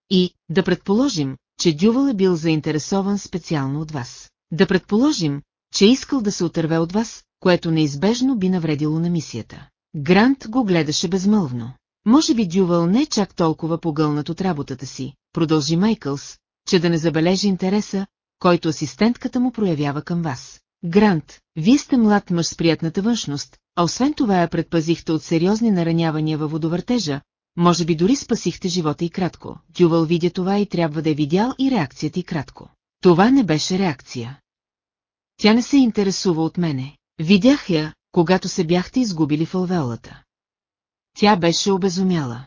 И, да предположим, че Дювал е бил заинтересован специално от вас. Да предположим, че е искал да се отърве от вас, което неизбежно би навредило на мисията. Грант го гледаше безмълвно. Може би Дювал не е чак толкова погълнат от работата си, продължи Майкълс, че да не забележи интереса, който асистентката му проявява към вас. Грант, вие сте млад мъж с приятната външност, а освен това я предпазихте от сериозни наранявания във водовъртежа, може би дори спасихте живота и кратко. Дювал видя това и трябва да е видял и реакцията и кратко. Това не беше реакция. Тя не се интересува от мене. Видях я, когато се бяхте изгубили в алвеолата. Тя беше обезумяла.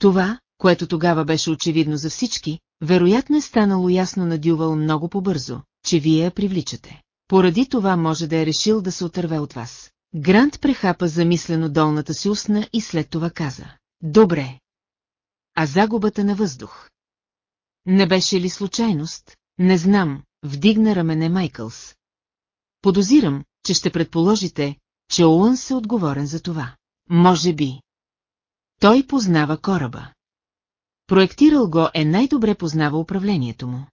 Това, което тогава беше очевидно за всички, вероятно е станало ясно на Дювал много по-бързо, че вие я привличате. Поради това може да е решил да се отърве от вас. Грант прехапа замислено долната си устна и след това каза. Добре. А загубата на въздух? Не беше ли случайност? Не знам, вдигна рамене Майкълс. Подозирам, че ще предположите, че Оуънс е отговорен за това. Може би. Той познава кораба. Проектирал го е най-добре познава управлението му.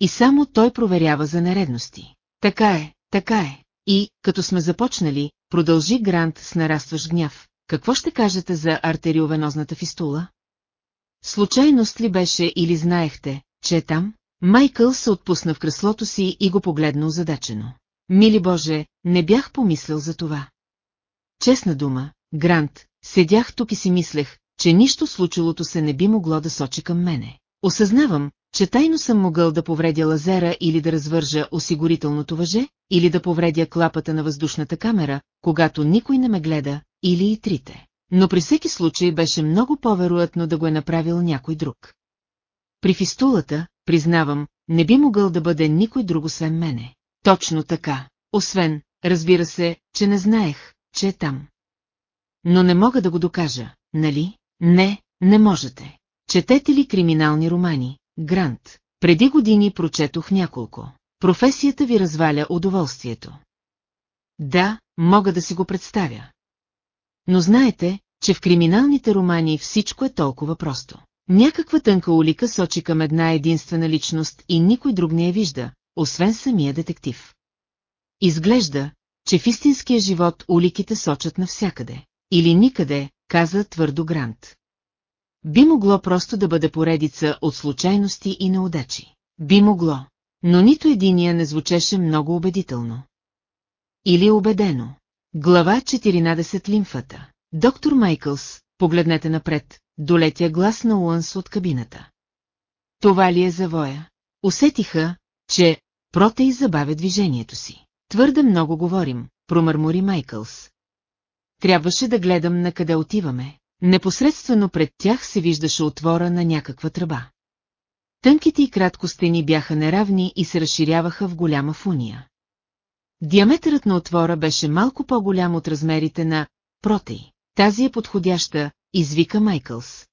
И само той проверява за нередности. Така е, така е. И, като сме започнали, продължи Грант с нарастващ гняв. Какво ще кажете за артериовенозната фистула? Случайност ли беше или знаехте, че е там? Майкъл се отпусна в креслото си и го погледна озадачено. Мили Боже, не бях помислил за това. Честна дума, Грант, седях тук и си мислех, че нищо случилото се не би могло да сочи към мене. Осъзнавам, че тайно съм могъл да повредя лазера или да развържа осигурителното въже, или да повредя клапата на въздушната камера, когато никой не ме гледа, или и трите. Но при всеки случай беше много по-вероятно да го е направил някой друг. При фистулата, признавам, не би могъл да бъде никой друг освен мене. Точно така. Освен, разбира се, че не знаех, че е там. Но не мога да го докажа, нали? Не, не можете. Четете ли криминални романи, Грант? Преди години прочетох няколко. Професията ви разваля удоволствието. Да, мога да си го представя. Но знаете, че в криминалните романи всичко е толкова просто. Някаква тънка улика сочи към една единствена личност и никой друг не я вижда, освен самия детектив. Изглежда, че в истинския живот уликите сочат навсякъде. Или никъде, каза твърдо Грант. Би могло просто да бъде поредица от случайности и неудачи. Би могло, но нито единия не звучеше много убедително. Или убедено. Глава 14 Лимфата. Доктор Майкълс, погледнете напред, долетя глас на Уънс от кабината. Това ли е завоя? Усетиха, че протей забавя движението си. Твърде много говорим, промърмори Майкълс. Трябваше да гледам на къде отиваме. Непосредствено пред тях се виждаше отвора на някаква тръба. Тънките и кратко стени бяха неравни и се разширяваха в голяма фуния. Диаметърът на отвора беше малко по-голям от размерите на протей. Тази е подходяща, извика Майкълс.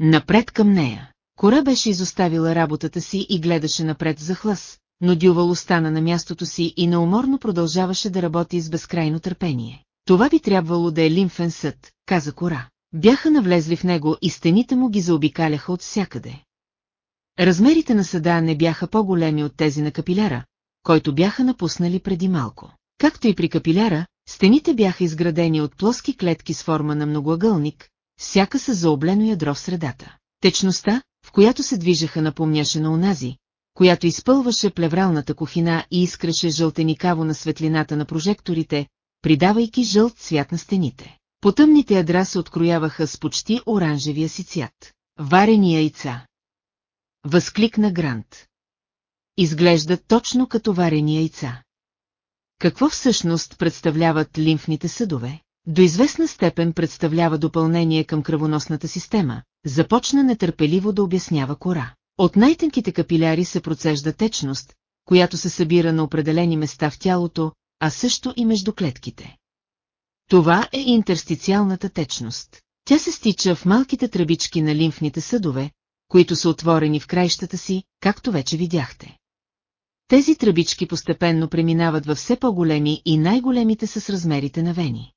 Напред към нея. Кора беше изоставила работата си и гледаше напред за хлъс, но Дювал остана на мястото си и неуморно продължаваше да работи с безкрайно търпение. Това би трябвало да е лимфен съд, каза Кора. Бяха навлезли в него и стените му ги заобикаляха от всякъде. Размерите на съда не бяха по-големи от тези на капиляра, който бяха напуснали преди малко. Както и при капиляра, стените бяха изградени от плоски клетки с форма на многоъгълник, всяка с заоблено ядро в средата. Течността, която се движеха напомняше на унази, която изпълваше плевралната кухина и изкреше жълтеникаво на светлината на прожекторите, придавайки жълт цвят на стените. Потъмните ядра се открояваха с почти оранжевия си цвят. Варени яйца. Възкликна Грант. Изглеждат точно като варени яйца. Какво всъщност представляват лимфните съдове? До известна степен представлява допълнение към кръвоносната система, започна нетърпеливо да обяснява кора. От най-тънките капиляри се процежда течност, която се събира на определени места в тялото, а също и между клетките. Това е интерстициалната течност. Тя се стича в малките тръбички на лимфните съдове, които са отворени в краищата си, както вече видяхте. Тези тръбички постепенно преминават във все по-големи и най-големите са с размерите на вени.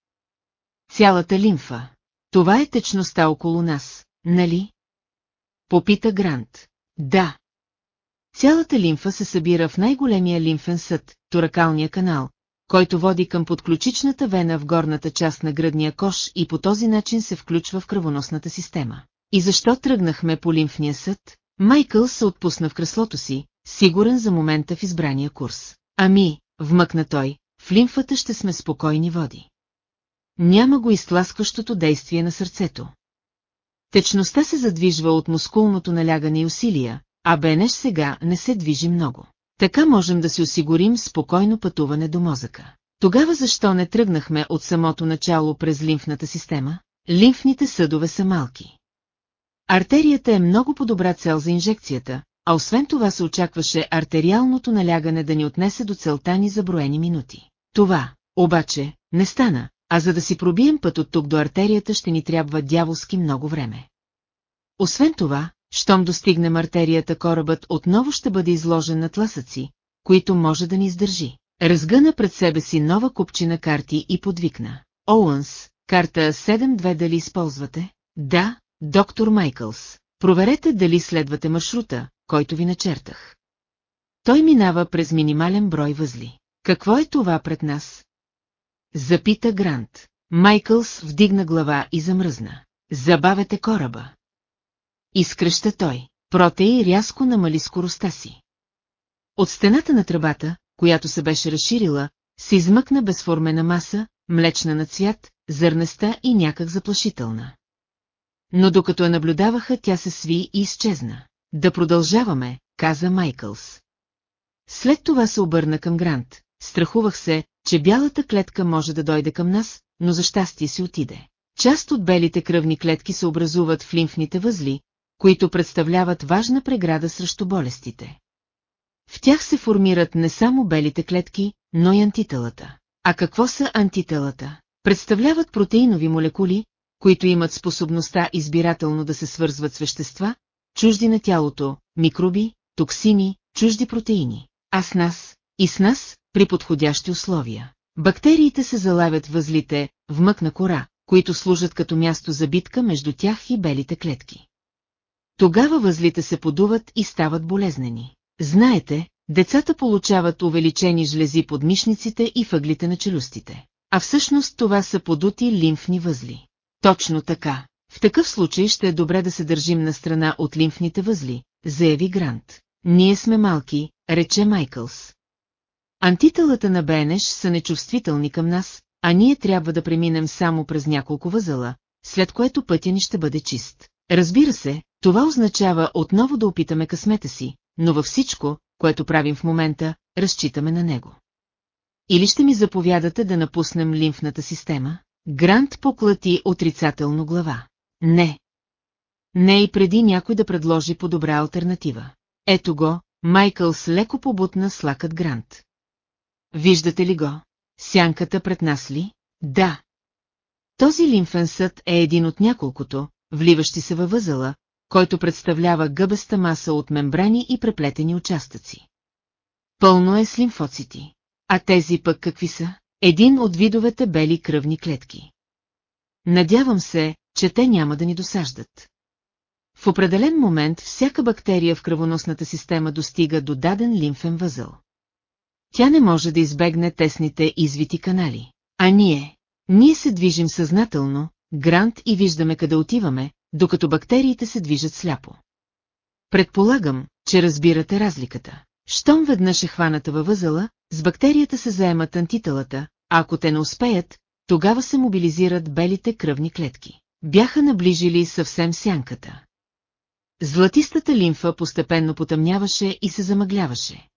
Цялата лимфа. Това е течността около нас, нали? Попита Грант. Да. Цялата лимфа се събира в най-големия лимфен съд, торакалния канал, който води към подключичната вена в горната част на гръдния кош и по този начин се включва в кръвоносната система. И защо тръгнахме по лимфния съд? Майкъл се отпусна в креслото си, сигурен за момента в избрания курс. Ами, вмъкна той, в лимфата ще сме спокойни води. Няма го изтласкващото действие на сърцето. Течността се задвижва от мускулното налягане и усилия, а Бенеш сега не се движи много. Така можем да си осигурим спокойно пътуване до мозъка. Тогава защо не тръгнахме от самото начало през лимфната система? Лимфните съдове са малки. Артерията е много по-добра цел за инжекцията, а освен това се очакваше артериалното налягане да ни отнесе до целта ни за броени минути. Това, обаче, не стана, а за да си пробием път от тук до артерията ще ни трябва дяволски много време. Освен това, щом достигнем артерията корабът отново ще бъде изложен на тласъци, които може да ни издържи. Разгъна пред себе си нова купчина карти и подвикна. Оуънс, карта 7-2 дали използвате? Да, доктор Майкълс. Проверете дали следвате маршрута, който ви начертах. Той минава през минимален брой възли. Какво е това пред нас? Запита Грант. Майкълс вдигна глава и замръзна. Забавете кораба. Изкръща той. Протей рязко намали скоростта си. От стената на тръбата, която се беше разширила, се измъкна безформена маса, млечна на цвят, зърнеста и някак заплашителна. Но докато я наблюдаваха, тя се сви и изчезна. Да продължаваме, каза Майкълс. След това се обърна към Грант. Страхувах се, че бялата клетка може да дойде към нас, но за щастие си отиде. Част от белите кръвни клетки се образуват в лимфните възли, които представляват важна преграда срещу болестите. В тях се формират не само белите клетки, но и антителата. А какво са антителата? Представляват протеинови молекули, които имат способността избирателно да се свързват с вещества, чужди на тялото, микроби, токсини, чужди протеини, а с нас, и с нас, при подходящи условия. Бактериите се залавят възлите, в мъкна кора, които служат като място за битка между тях и белите клетки. Тогава възлите се подуват и стават болезнени. Знаете, децата получават увеличени жлези под мишниците и въглите на челюстите. А всъщност това са подути лимфни възли. Точно така. В такъв случай ще е добре да се държим на страна от лимфните възли, заяви Грант. Ние сме малки, рече Майкълс. Антителата на Бенеш са нечувствителни към нас, а ние трябва да преминем само през няколко възела, след което пътя ни ще бъде чист. Разбира се, това означава отново да опитаме късмета си, но във всичко, което правим в момента, разчитаме на него. Или ще ми заповядате да напуснем лимфната система? Грант поклати отрицателно глава. Не. Не и преди някой да предложи по-добра альтернатива. Ето го, Майкъл с леко побутна слакът Грант. Виждате ли го? Сянката пред нас ли? Да. Този лимфен съд е един от няколкото, вливащи се във възела, който представлява гъбеста маса от мембрани и преплетени участъци. Пълно е с лимфоцити. А тези пък какви са? Един от видовете бели кръвни клетки. Надявам се, че те няма да ни досаждат. В определен момент всяка бактерия в кръвоносната система достига до даден лимфен възъл. Тя не може да избегне тесните извити канали. А ние? Ние се движим съзнателно, грант и виждаме къде отиваме, докато бактериите се движат сляпо. Предполагам, че разбирате разликата. Щом веднъж е хваната във възела, с бактерията се заемат антителата, а ако те не успеят, тогава се мобилизират белите кръвни клетки. Бяха наближили съвсем сянката. Златистата лимфа постепенно потъмняваше и се замъгляваше.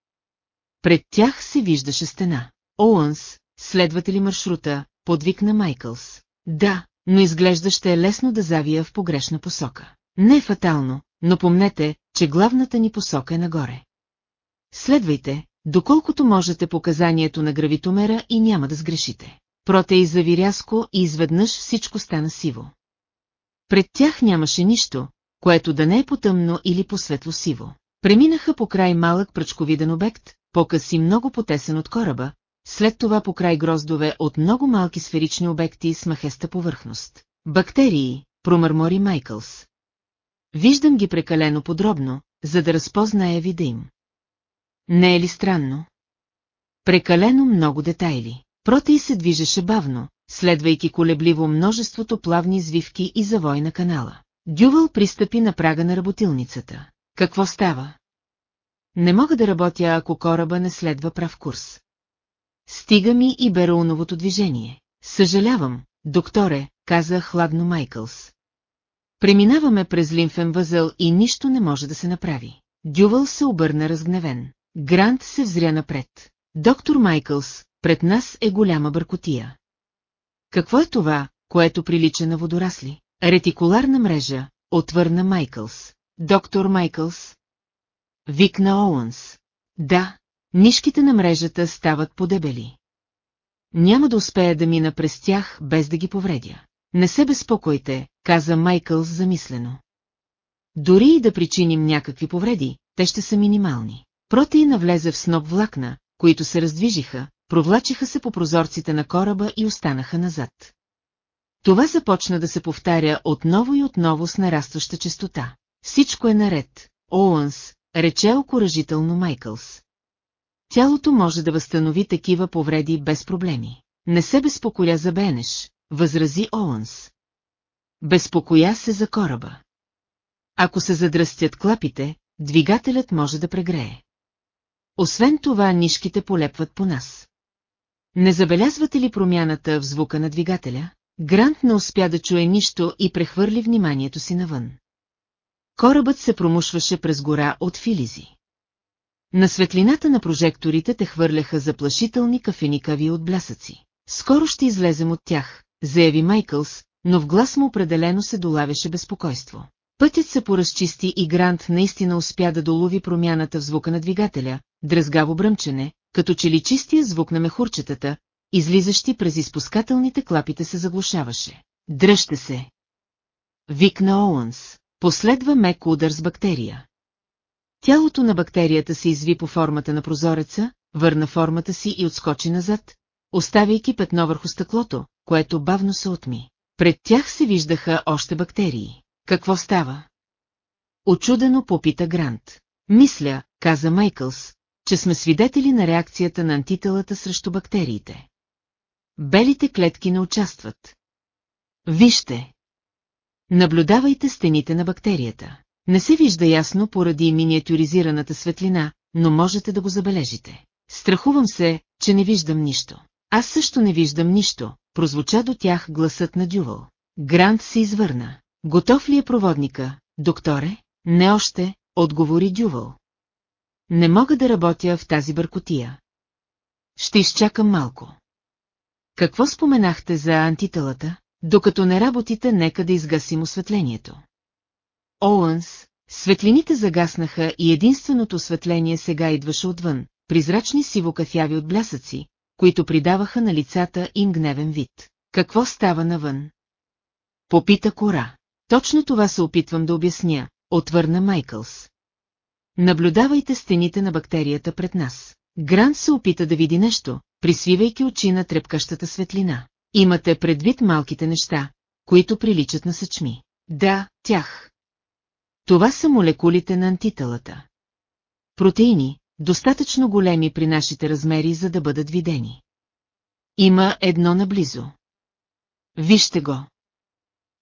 Пред тях се виждаше стена. Оуънс, следвате ли маршрута, подвикна Майкълс. Да, но изглежда ще е лесно да завия в погрешна посока. Не е фатално, но помнете, че главната ни посока е нагоре. Следвайте, доколкото можете показанието на гравитомера и няма да сгрешите. Протей зави рязко и изведнъж всичко стана сиво. Пред тях нямаше нищо, което да не е потъмно или по-светло сиво. Преминаха по край малък пръчковиден обект, по-къси много потесен от кораба, след това по край гроздове от много малки сферични обекти с махеста повърхност. Бактерии, промърмори Майкълс. Виждам ги прекалено подробно, за да разпозная вида им. Не е ли странно? Прекалено много детайли. Протей се движеше бавно, следвайки колебливо множеството плавни извивки и завой на канала. Дювал пристъпи на прага на работилницата. Какво става? Не мога да работя, ако кораба не следва прав курс. Стига ми и Бероуновото движение. Съжалявам, докторе, каза хладно Майкълс. Преминаваме през лимфен възел и нищо не може да се направи. Дювал се обърна разгневен. Грант се взря напред. Доктор Майкълс, пред нас е голяма бъркотия. Какво е това, което прилича на водорасли? Ретикуларна мрежа, отвърна Майкълс. Доктор Майкълс? Викна Оуънс. Да, нишките на мрежата стават подебели. Няма да успея да мина през тях, без да ги повредя. Не се безпокойте, каза Майкълс замислено. Дори и да причиним някакви повреди, те ще са минимални. Протеина влезе в сноп влакна, които се раздвижиха, провлачиха се по прозорците на кораба и останаха назад. Това започна да се повтаря отново и отново с нарастваща частота. Всичко е наред, Оуънс, рече окоръжително Майкълс. Тялото може да възстанови такива повреди без проблеми. Не се безпокоя за Бенеш, възрази Оуънс. Безпокоя се за кораба. Ако се задръстят клапите, двигателят може да прегрее. Освен това, нишките полепват по нас. Не забелязвате ли промяната в звука на двигателя? Грант не успя да чуе нищо и прехвърли вниманието си навън. Корабът се промушваше през гора от филизи. На светлината на прожекторите те хвърляха заплашителни кафеникави от блясъци. Скоро ще излезем от тях, заяви Майкълс, но в глас му определено се долавяше безпокойство. Пътят се поразчисти и Грант наистина успя да долови промяната в звука на двигателя, дръзгаво бръмчене, като че ли чистия звук на мехурчетата, излизащи през изпускателните клапите се заглушаваше. Дръжте се! Викна Оуънс. Последва мек удар с бактерия. Тялото на бактерията се изви по формата на прозореца, върна формата си и отскочи назад, оставяйки петно върху стъклото, което бавно се отми. Пред тях се виждаха още бактерии. Какво става? Очудено попита Грант. Мисля, каза Майкълс, че сме свидетели на реакцията на антителата срещу бактериите. Белите клетки не участват. Вижте! Наблюдавайте стените на бактерията. Не се вижда ясно поради миниатюризираната светлина, но можете да го забележите. Страхувам се, че не виждам нищо. Аз също не виждам нищо, прозвуча до тях гласът на Дювал. Грант се извърна. Готов ли е проводника, докторе? Не още, отговори Дювал. Не мога да работя в тази бъркотия. Ще изчакам малко. Какво споменахте за антителата? Докато не работите, нека да изгасим осветлението. Оуънс, светлините загаснаха и единственото осветление сега идваше отвън, призрачни сивокафяви от блясъци, които придаваха на лицата им гневен вид. Какво става навън? Попита Кора. Точно това се опитвам да обясня, отвърна Майкълс. Наблюдавайте стените на бактерията пред нас. Грант се опита да види нещо, присвивайки очи на трепкащата светлина. Имате предвид малките неща, които приличат на съчми. Да, тях. Това са молекулите на антителата. Протеини, достатъчно големи при нашите размери, за да бъдат видени. Има едно наблизо. Вижте го.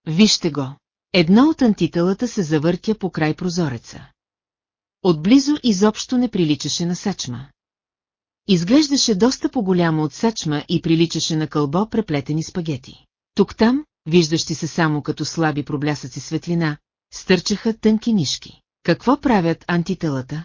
Вижте го. Едно от антителата се завъртя по край прозореца. Отблизо изобщо не приличаше на сачма. Изглеждаше доста по-голямо от сачма и приличаше на кълбо преплетени спагети. Тук-там, виждащи се само като слаби проблясъци светлина, стърчаха тънки нишки. Какво правят антителата?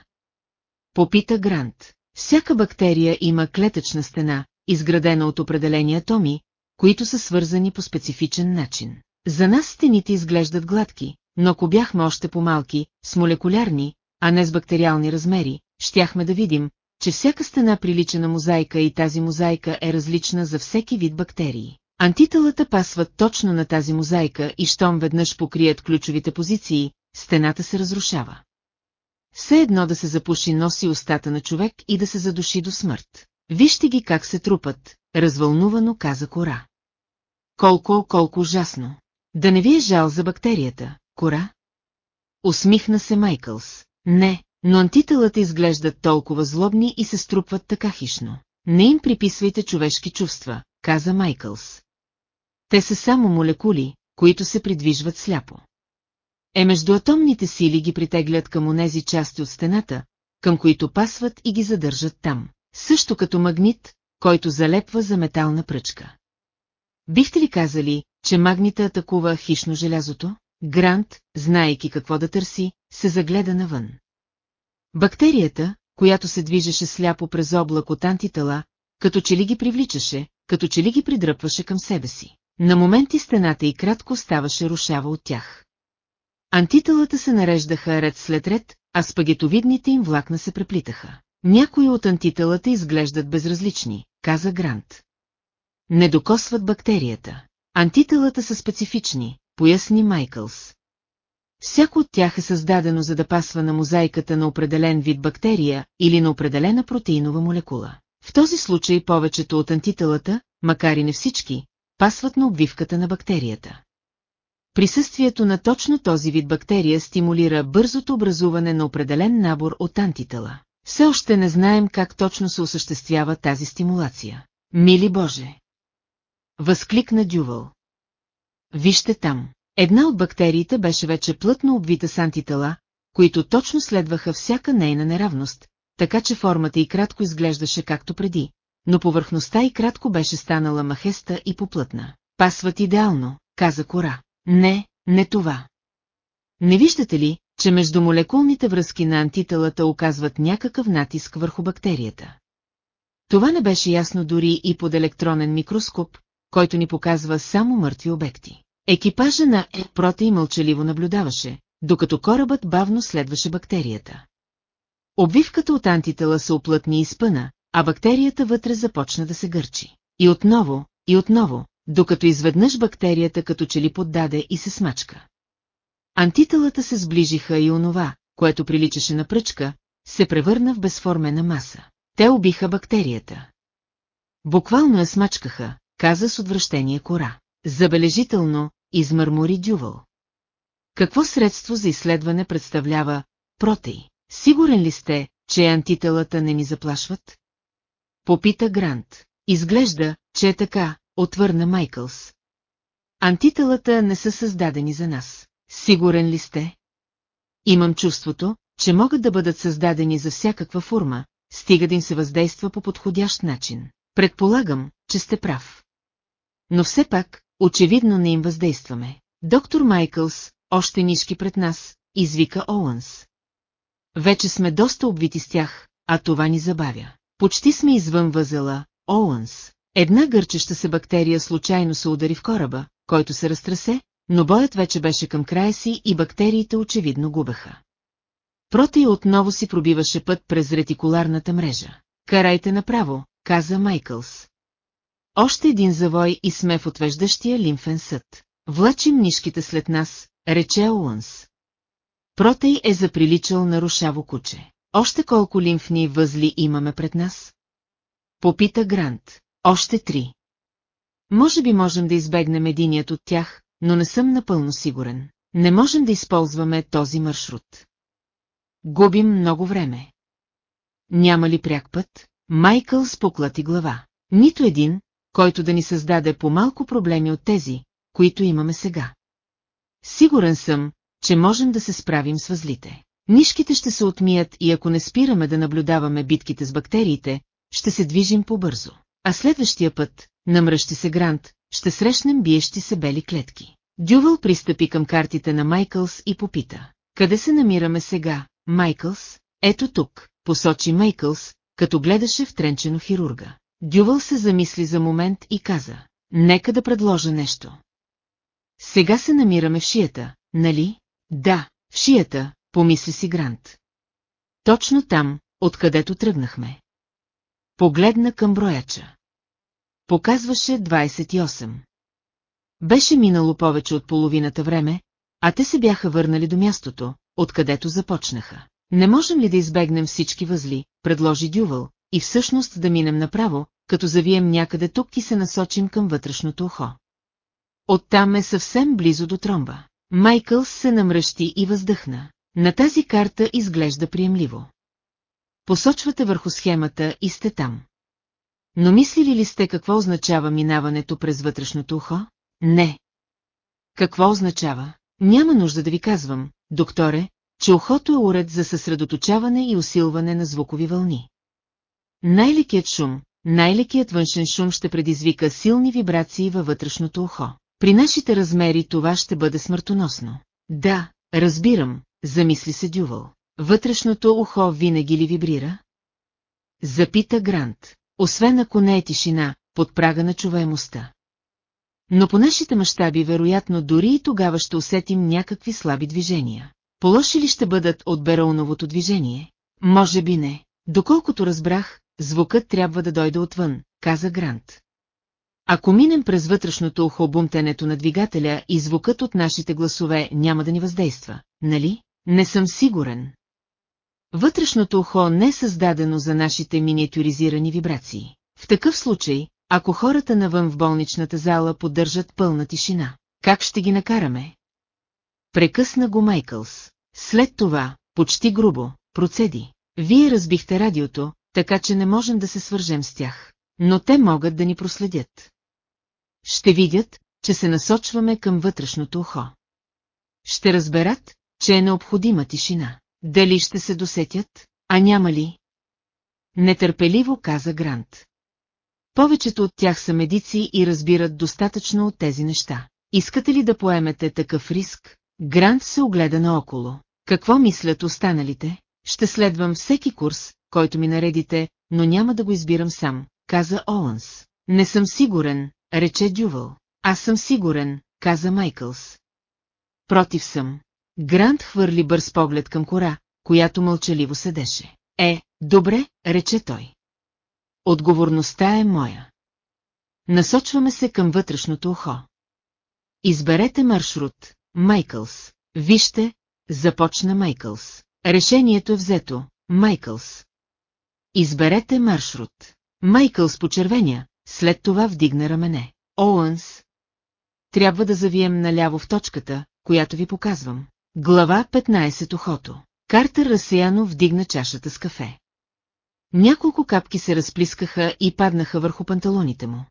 Попита Грант. Всяка бактерия има клетъчна стена, изградена от определени атоми, които са свързани по специфичен начин. За нас стените изглеждат гладки, но ако бяхме още по-малки, с молекулярни, а не с бактериални размери, щяхме да видим, че всяка стена прилича на мозайка и тази мозайка е различна за всеки вид бактерии. Антителата пасват точно на тази мозайка и щом веднъж покрият ключовите позиции, стената се разрушава. Все едно да се запуши носи устата на човек и да се задуши до смърт. Вижте ги как се трупат, развълнувано каза Кора. Колко, колко ужасно. Да не ви е жал за бактерията, Кора? Усмихна се Майкълс. Не, но антителата изглеждат толкова злобни и се струпват така хищно. Не им приписвайте човешки чувства, каза Майкълс. Те са само молекули, които се придвижват сляпо. Е междуатомните сили ги притеглят към онези части от стената, към които пасват и ги задържат там. Също като магнит, който залепва за метална пръчка. Бихте ли казали, че магнита атакува хищно желязото? Грант, знаейки какво да търси, се загледа навън. Бактерията, която се движеше сляпо през облак от антитела, като че ли ги привличаше, като че ли ги придръпваше към себе си. На моменти стената и кратко ставаше рушава от тях. Антителата се нареждаха ред след ред, а спагетовидните им влакна се преплитаха. Някои от антителата изглеждат безразлични, каза Грант. Не докосват бактерията. Антителата са специфични, поясни Майкълс. Всяко от тях е създадено за да пасва на мозайката на определен вид бактерия или на определена протеинова молекула. В този случай повечето от антителата, макар и не всички, пасват на обвивката на бактерията. Присъствието на точно този вид бактерия стимулира бързото образуване на определен набор от антитела. Все още не знаем как точно се осъществява тази стимулация. Мили Боже! Възкликна Дювал. Вижте там. Една от бактериите беше вече плътно обвита с антитела, които точно следваха всяка нейна неравност, така че формата и кратко изглеждаше както преди, но повърхността и кратко беше станала махеста и поплътна. Пасват идеално, каза Кора. Не, не това. Не виждате ли, че междумолекулните връзки на антителата оказват някакъв натиск върху бактерията? Това не беше ясно дори и под електронен микроскоп, който ни показва само мъртви обекти. Екипажа на Е-Проте мълчаливо наблюдаваше, докато корабът бавно следваше бактерията. Обвивката от антитела се оплътни и спъна, а бактерията вътре започна да се гърчи. И отново, и отново, докато изведнъж бактерията като че ли поддаде и се смачка. Антителата се сближиха и онова, което приличаше на пръчка, се превърна в безформена маса. Те убиха бактерията. Буквално я смачкаха, каза с отвращение кора. Забележително, измърмори Дювал. Какво средство за изследване представлява протей? Сигурен ли сте, че антителата не ни заплашват? Попита Грант. Изглежда, че е така, отвърна Майкълс. Антителата не са създадени за нас. Сигурен ли сте? Имам чувството, че могат да бъдат създадени за всякаква форма, стига да им се въздейства по подходящ начин. Предполагам, че сте прав. Но все пак, очевидно не им въздействаме. Доктор Майкълс, още нишки пред нас, извика Оуънс. Вече сме доста обвити с тях, а това ни забавя. Почти сме извън възела, Оуънс. Една гърчеща се бактерия случайно се удари в кораба, който се разтресе, но боят вече беше към края си и бактериите очевидно губеха. Протей отново си пробиваше път през ретикуларната мрежа. Карайте направо, каза Майкълс. Още един завой и сме в отвеждащия лимфен съд. Влачим нишките след нас, рече Оуънс. Протей е заприличал на рушаво куче. Още колко лимфни възли имаме пред нас? Попита Грант. Още три. Може би можем да избегнем единият от тях, но не съм напълно сигурен. Не можем да използваме този маршрут. Губим много време. Няма ли пряк път? Майкъл споклати глава. Нито един, който да ни създаде по-малко проблеми от тези, които имаме сега. Сигурен съм, че можем да се справим с възлите. Нишките ще се отмият и ако не спираме да наблюдаваме битките с бактериите, ще се движим по-бързо. А следващия път, намръщи се Грант, ще срещнем биещи се бели клетки. Дювал пристъпи към картите на Майкълс и попита. Къде се намираме сега, Майкълс? Ето тук, посочи Майкълс, като гледаше втренчено хирурга. Дювал се замисли за момент и каза. Нека да предложа нещо. Сега се намираме в шията, нали? Да, в шията, помисли си Грант. Точно там, откъдето тръгнахме. Погледна към брояча. Показваше 28. Беше минало повече от половината време, а те се бяха върнали до мястото, откъдето започнаха. Не можем ли да избегнем всички възли, предложи Дювал, и всъщност да минем направо, като завием някъде тук и се насочим към вътрешното ухо. Оттам е съвсем близо до тромба. Майкъл се намръщи и въздъхна. На тази карта изглежда приемливо. Посочвате върху схемата и сте там. Но мислили ли сте какво означава минаването през вътрешното ухо? Не. Какво означава? Няма нужда да ви казвам, докторе, че ухото е уред за съсредоточаване и усилване на звукови вълни. Най-лекият шум, най-лекият външен шум ще предизвика силни вибрации във вътрешното ухо. При нашите размери това ще бъде смъртоносно. Да, разбирам, замисли се Дювал. Вътрешното ухо винаги ли вибрира? Запита Грант. Освен ако не е тишина, под прага на чуваемостта. Но по нашите мащаби вероятно дори и тогава ще усетим някакви слаби движения. Полоши ли ще бъдат от Бероуновото движение? Може би не. Доколкото разбрах, звукът трябва да дойде отвън, каза Грант. Ако минем през вътрешното ухо бумтенето на двигателя и звукът от нашите гласове няма да ни въздейства, нали? Не съм сигурен. Вътрешното ухо не е създадено за нашите миниатюризирани вибрации. В такъв случай, ако хората навън в болничната зала поддържат пълна тишина, как ще ги накараме? Прекъсна го Майкълс. След това, почти грубо, процеди. Вие разбихте радиото, така че не можем да се свържем с тях. Но те могат да ни проследят. Ще видят, че се насочваме към вътрешното ухо. Ще разберат, че е необходима тишина. Дали ще се досетят, а няма ли? Нетърпеливо каза Грант. Повечето от тях са медици и разбират достатъчно от тези неща. Искате ли да поемете такъв риск? Грант се огледа наоколо. Какво мислят останалите? Ще следвам всеки курс, който ми наредите, но няма да го избирам сам, каза Оуънс. Не съм сигурен, рече Дювал. Аз съм сигурен, каза Майкълс. Против съм. Грант хвърли бърз поглед към кора, която мълчаливо седеше. Е, добре, рече той. Отговорността е моя. Насочваме се към вътрешното ухо. Изберете маршрут, Майкълс. Вижте, започна Майкълс. Решението е взето, Майкълс. Изберете маршрут. Майкълс почервеня, след това вдигна рамене. Оуънс. Трябва да завием наляво в точката, която ви показвам. Глава 15 Ухото. Картер разсеяно вдигна чашата с кафе. Няколко капки се разплискаха и паднаха върху панталоните му.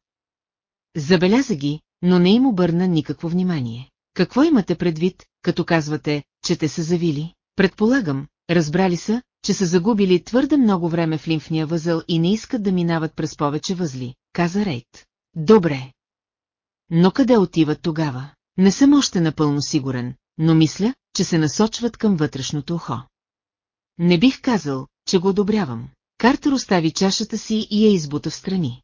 Забеляза ги, но не им обърна никакво внимание. Какво имате предвид, като казвате, че те са завили? Предполагам, разбрали са, че са загубили твърде много време в лимфния възъл и не искат да минават през повече възли, каза Рейт. Добре. Но къде отиват тогава? Не съм още напълно сигурен, но мисля, че се насочват към вътрешното ухо. Не бих казал, че го одобрявам. Картер остави чашата си и я избута в страни.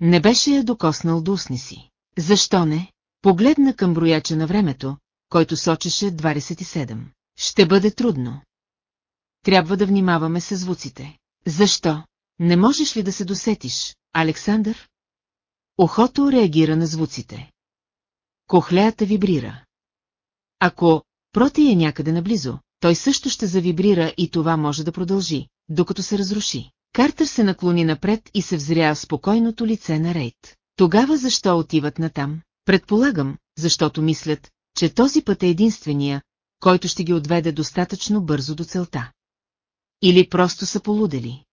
Не беше я докоснал до устни си. Защо не? Погледна към брояча на времето, който сочеше 27. Ще бъде трудно. Трябва да внимаваме с звуците. Защо? Не можеш ли да се досетиш, Александър? Охото реагира на звуците. Кохлеята вибрира. Ако проти е някъде наблизо, той също ще завибрира и това може да продължи, докато се разруши. Картер се наклони напред и се взря в спокойното лице на Рейд. Тогава защо отиват натам? Предполагам, защото мислят, че този път е единствения, който ще ги отведе достатъчно бързо до целта. Или просто са полудели.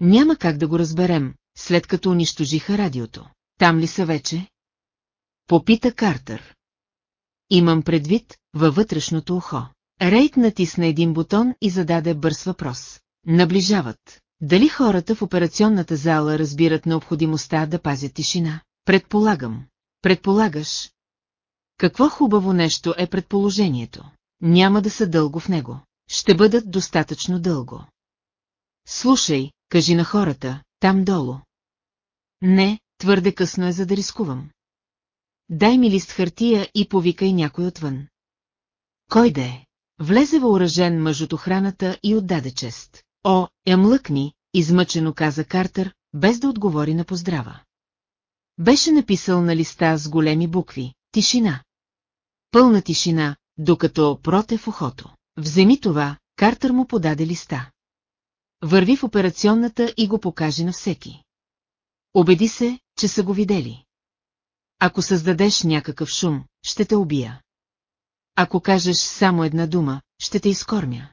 Няма как да го разберем, след като унищожиха радиото. Там ли са вече? Попита Картер. Имам предвид, във вътрешното ухо. Рейд натисна един бутон и зададе бърз въпрос. Наближават. Дали хората в операционната зала разбират необходимостта да пазят тишина? Предполагам. Предполагаш. Какво хубаво нещо е предположението. Няма да са дълго в него. Ще бъдат достатъчно дълго. Слушай, кажи на хората, там долу. Не, твърде късно е за да рискувам. Дай ми лист хартия и повикай някой отвън. Кой да е? Влезе въоръжен мъж от охраната и отдаде чест. О, я млъкни, измъчено каза Картер, без да отговори на поздрава. Беше написал на листа с големи букви. Тишина. Пълна тишина, докато проте в ухото. Вземи това, Картер му подаде листа. Върви в операционната и го покаже на всеки. Обеди се, че са го видели. Ако създадеш някакъв шум, ще те убия. Ако кажеш само една дума, ще те изкормя.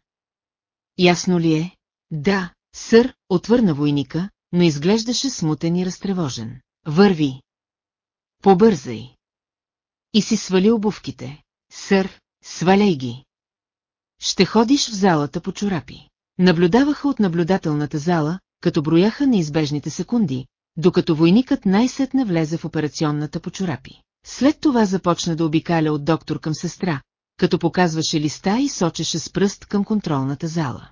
Ясно ли е? Да, сър, отвърна войника, но изглеждаше смутен и разтревожен. Върви. Побързай. И си свали обувките. Сър, сваляй ги. Ще ходиш в залата по чорапи. Наблюдаваха от наблюдателната зала, като брояха неизбежните секунди, докато войникът най-сетне влезе в операционната по чорапи. След това започна да обикаля от доктор към сестра, като показваше листа и сочеше с пръст към контролната зала.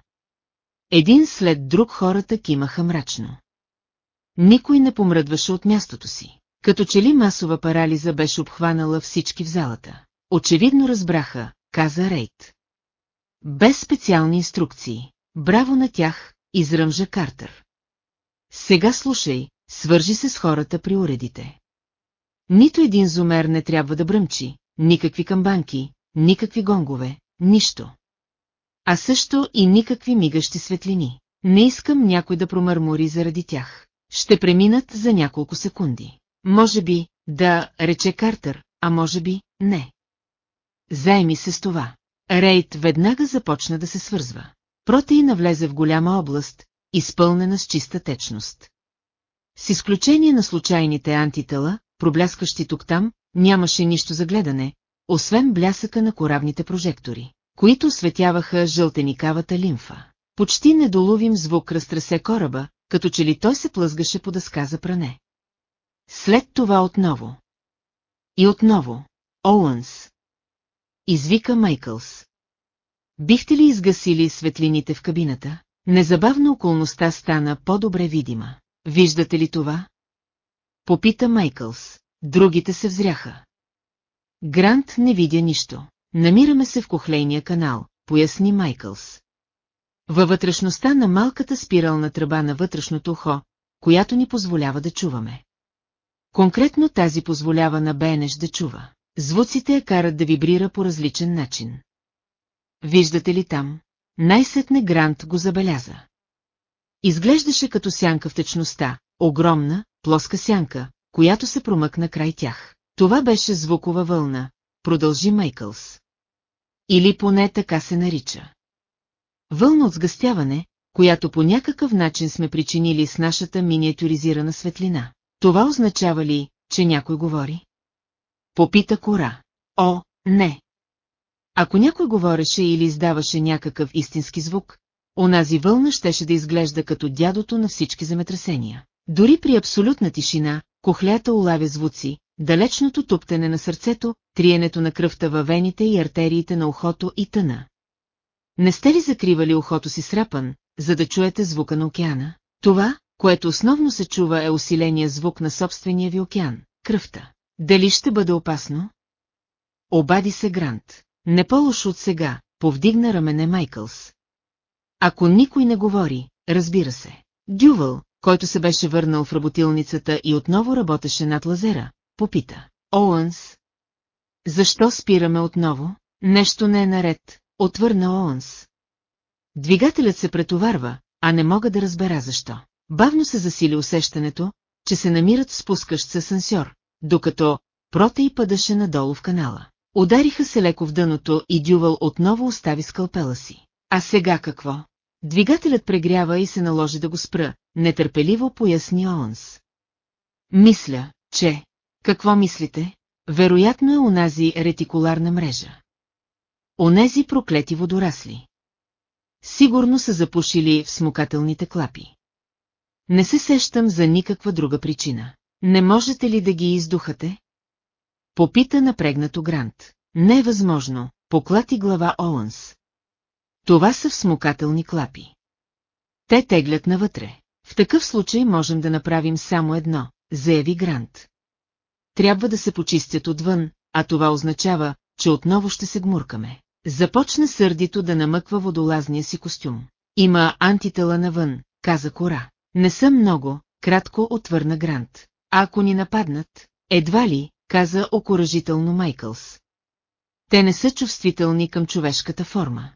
Един след друг хората кимаха мрачно. Никой не помръдваше от мястото си. Като че ли масова парализа беше обхванала всички в залата. Очевидно разбраха, каза Рейд. Без специални инструкции. Браво на тях, изръмжа Картер. Сега слушай, свържи се с хората при уредите. Нито един зумер не трябва да бръмчи, никакви камбанки, никакви гонгове, нищо. А също и никакви мигащи светлини. Не искам някой да промърмори заради тях. Ще преминат за няколко секунди. Може би, да, рече Картер, а може би, не. Займи се с това. Рейд веднага започна да се свързва. Протеина влезе в голяма област, изпълнена с чиста течност. С изключение на случайните антитела, пробляскащи тук-там, нямаше нищо за гледане, освен блясъка на коравните прожектори, които светяваха жълтеникавата лимфа. Почти недоловим звук разтресе кораба, като че ли той се плъзгаше по дъска за пране. След това отново. И отново. Оуънс. Извика Майкълс. Бихте ли изгасили светлините в кабината? Незабавно околността стана по-добре видима. Виждате ли това? Попита Майкълс. Другите се взряха. Грант не видя нищо. Намираме се в кохлейния канал, поясни Майкълс. Във вътрешността на малката спирална тръба на вътрешното ухо, която ни позволява да чуваме. Конкретно тази позволява на Бенеш да чува. Звуците я карат да вибрира по различен начин. Виждате ли там? Най-сетне Грант го забеляза. Изглеждаше като сянка в течността, огромна, плоска сянка, която се промъкна край тях. Това беше звукова вълна, продължи Майкълс. Или поне така се нарича. Вълна от сгъстяване, която по някакъв начин сме причинили с нашата миниатюризирана светлина. Това означава ли, че някой говори? Попита Кора. О, не. Ако някой говореше или издаваше някакъв истински звук, онази вълна щеше да изглежда като дядото на всички земетресения. Дори при абсолютна тишина, кохлята улавя звуци, далечното туптене на сърцето, триенето на кръвта във вените и артериите на ухото и тъна. Не сте ли закривали ухото си срапан, за да чуете звука на океана? Това, което основно се чува е усиления звук на собствения ви океан, кръвта. Дали ще бъде опасно? Обади се Грант. Не по-лошо от сега, повдигна рамене Майкълс. Ако никой не говори, разбира се. Дювъл, който се беше върнал в работилницата и отново работеше над лазера, попита. Оуънс. Защо спираме отново? Нещо не е наред, отвърна Оуънс. Двигателят се претоварва, а не мога да разбера защо. Бавно се засили усещането, че се намират спускащ се асансьор, докато Протей падаше надолу в канала. Удариха се леко в дъното и Дювал отново остави скалпела си. А сега какво? Двигателят прегрява и се наложи да го спра, нетърпеливо поясни Оънс. Мисля, че... Какво мислите? Вероятно е онази ретикуларна мрежа. Онези проклети водорасли. Сигурно са запушили в смукателните клапи. Не се сещам за никаква друга причина. Не можете ли да ги издухате? Попита напрегнато Грант. Не е поклати глава Оланс. Това са всмукателни клапи. Те теглят навътре. В такъв случай можем да направим само едно, заяви Грант. Трябва да се почистят отвън, а това означава, че отново ще се гмуркаме. Започна сърдито да намъква водолазния си костюм. Има антитела навън, каза Кора. Не съм много, кратко отвърна Грант. А ако ни нападнат, едва ли, каза окоръжително Майкълс. Те не са чувствителни към човешката форма.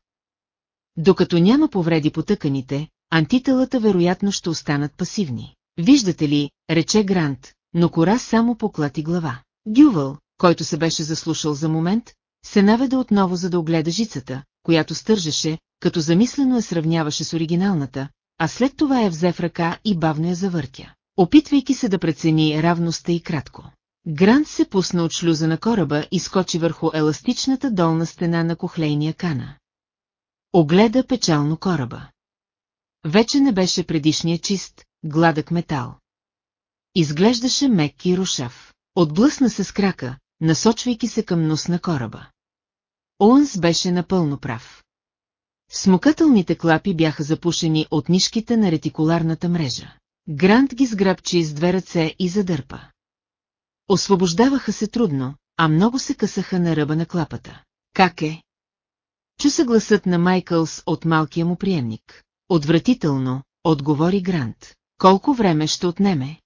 Докато няма повреди по тъканите, антителата вероятно ще останат пасивни. Виждате ли, рече Грант, но Кора само поклати глава. Дювал, който се беше заслушал за момент, се наведа отново за да огледа жицата, която стържеше, като замислено я сравняваше с оригиналната, а след това я взе в ръка и бавно я завъртя, опитвайки се да прецени равността и кратко. Грант се пусна от шлюза на кораба и скочи върху еластичната долна стена на кохлейния кана. Огледа печално кораба. Вече не беше предишния чист, гладък метал. Изглеждаше мек и рушав. Отблъсна се с крака, насочвайки се към нос на кораба. Оуънс беше напълно прав. Смокателните клапи бяха запушени от нишките на ретикуларната мрежа. Грант ги сграбчи с две ръце и задърпа. Освобождаваха се трудно, а много се късаха на ръба на клапата. Как е? Чу се гласът на Майкълс от малкия му приемник. Отвратително, отговори Грант. Колко време ще отнеме?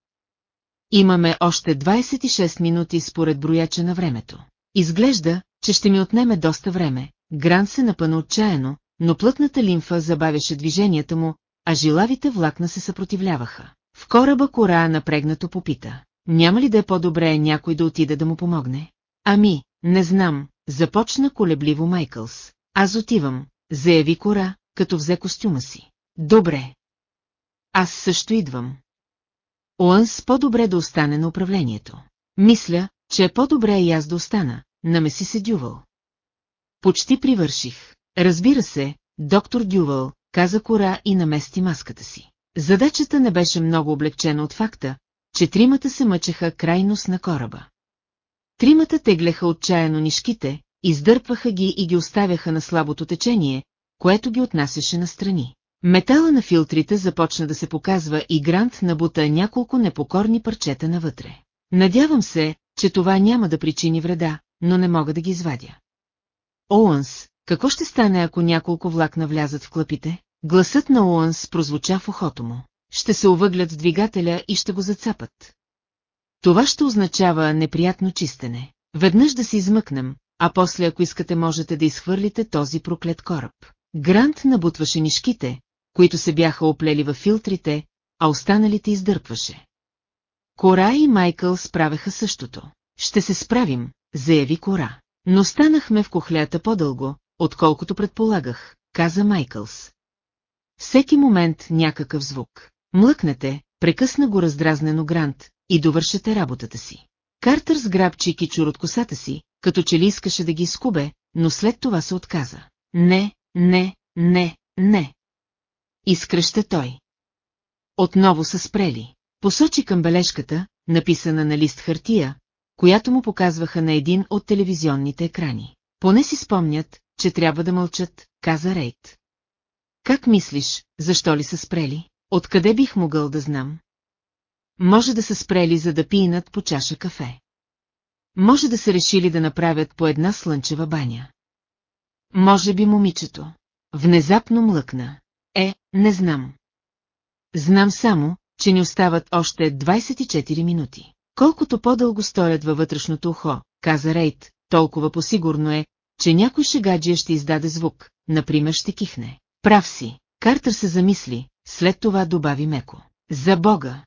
Имаме още 26 минути според брояча на времето. Изглежда, че ще ми отнеме доста време. Грант се напъна отчаяно, но плътната лимфа забавяше движенията му, а жилавите влакна се съпротивляваха. В кораба кора напрегнато попита. Няма ли да е по-добре някой да отида да му помогне? Ами, не знам, започна колебливо Майкълс. Аз отивам, заяви кора, като взе костюма си. Добре. Аз също идвам. Оънс по-добре да остане на управлението. Мисля, че е по-добре и аз да остана, намеси се Дювал. Почти привърших. Разбира се, доктор Дювал, каза Кора и намести маската си. Задачата не беше много облегчена от факта, че тримата се мъчеха крайност на кораба. Тримата теглеха отчаяно нишките, издърпваха ги и ги оставяха на слабото течение, което ги отнасяше настрани. Метала на филтрите започна да се показва и Грант набута няколко непокорни парчета навътре. Надявам се, че това няма да причини вреда, но не мога да ги извадя. Оуънс, какво ще стане, ако няколко влакна влязат в клъпите? Гласът на Оуънс прозвуча в ухото му. Ще се увъглят в двигателя и ще го зацапат. Това ще означава неприятно чистене. Веднъж да се измъкнем, а после ако искате можете да изхвърлите този проклет кораб. Грант набутваше нишките, които се бяха оплели във филтрите, а останалите издърпваше. Кора и Майкъл справяха същото. Ще се справим, заяви Кора. Но станахме в кохлята по-дълго, отколкото предполагах, каза Майкълс. Всеки момент някакъв звук. Млъкнете, прекъсна го раздразнено Грант, и довършете работата си. Картер сграбчи кичур от косата си, като че ли искаше да ги изкубе, но след това се отказа. Не, не, не, не. Изкръща той. Отново са спрели. Посочи към бележката, написана на лист хартия, която му показваха на един от телевизионните екрани. Поне си спомнят, че трябва да мълчат, каза Рейт. Как мислиш, защо ли са спрели? Откъде бих могъл да знам? Може да са спрели, за да пинат по чаша кафе. Може да са решили да направят по една слънчева баня. Може би момичето. Внезапно млъкна. Е, не знам. Знам само, че ни остават още 24 минути. Колкото по-дълго сторят във вътрешното ухо, каза Рейт, толкова посигурно е, че някой шегаджия ще издаде звук, например ще кихне. Прав си, Картер се замисли, след това добави меко. За Бога!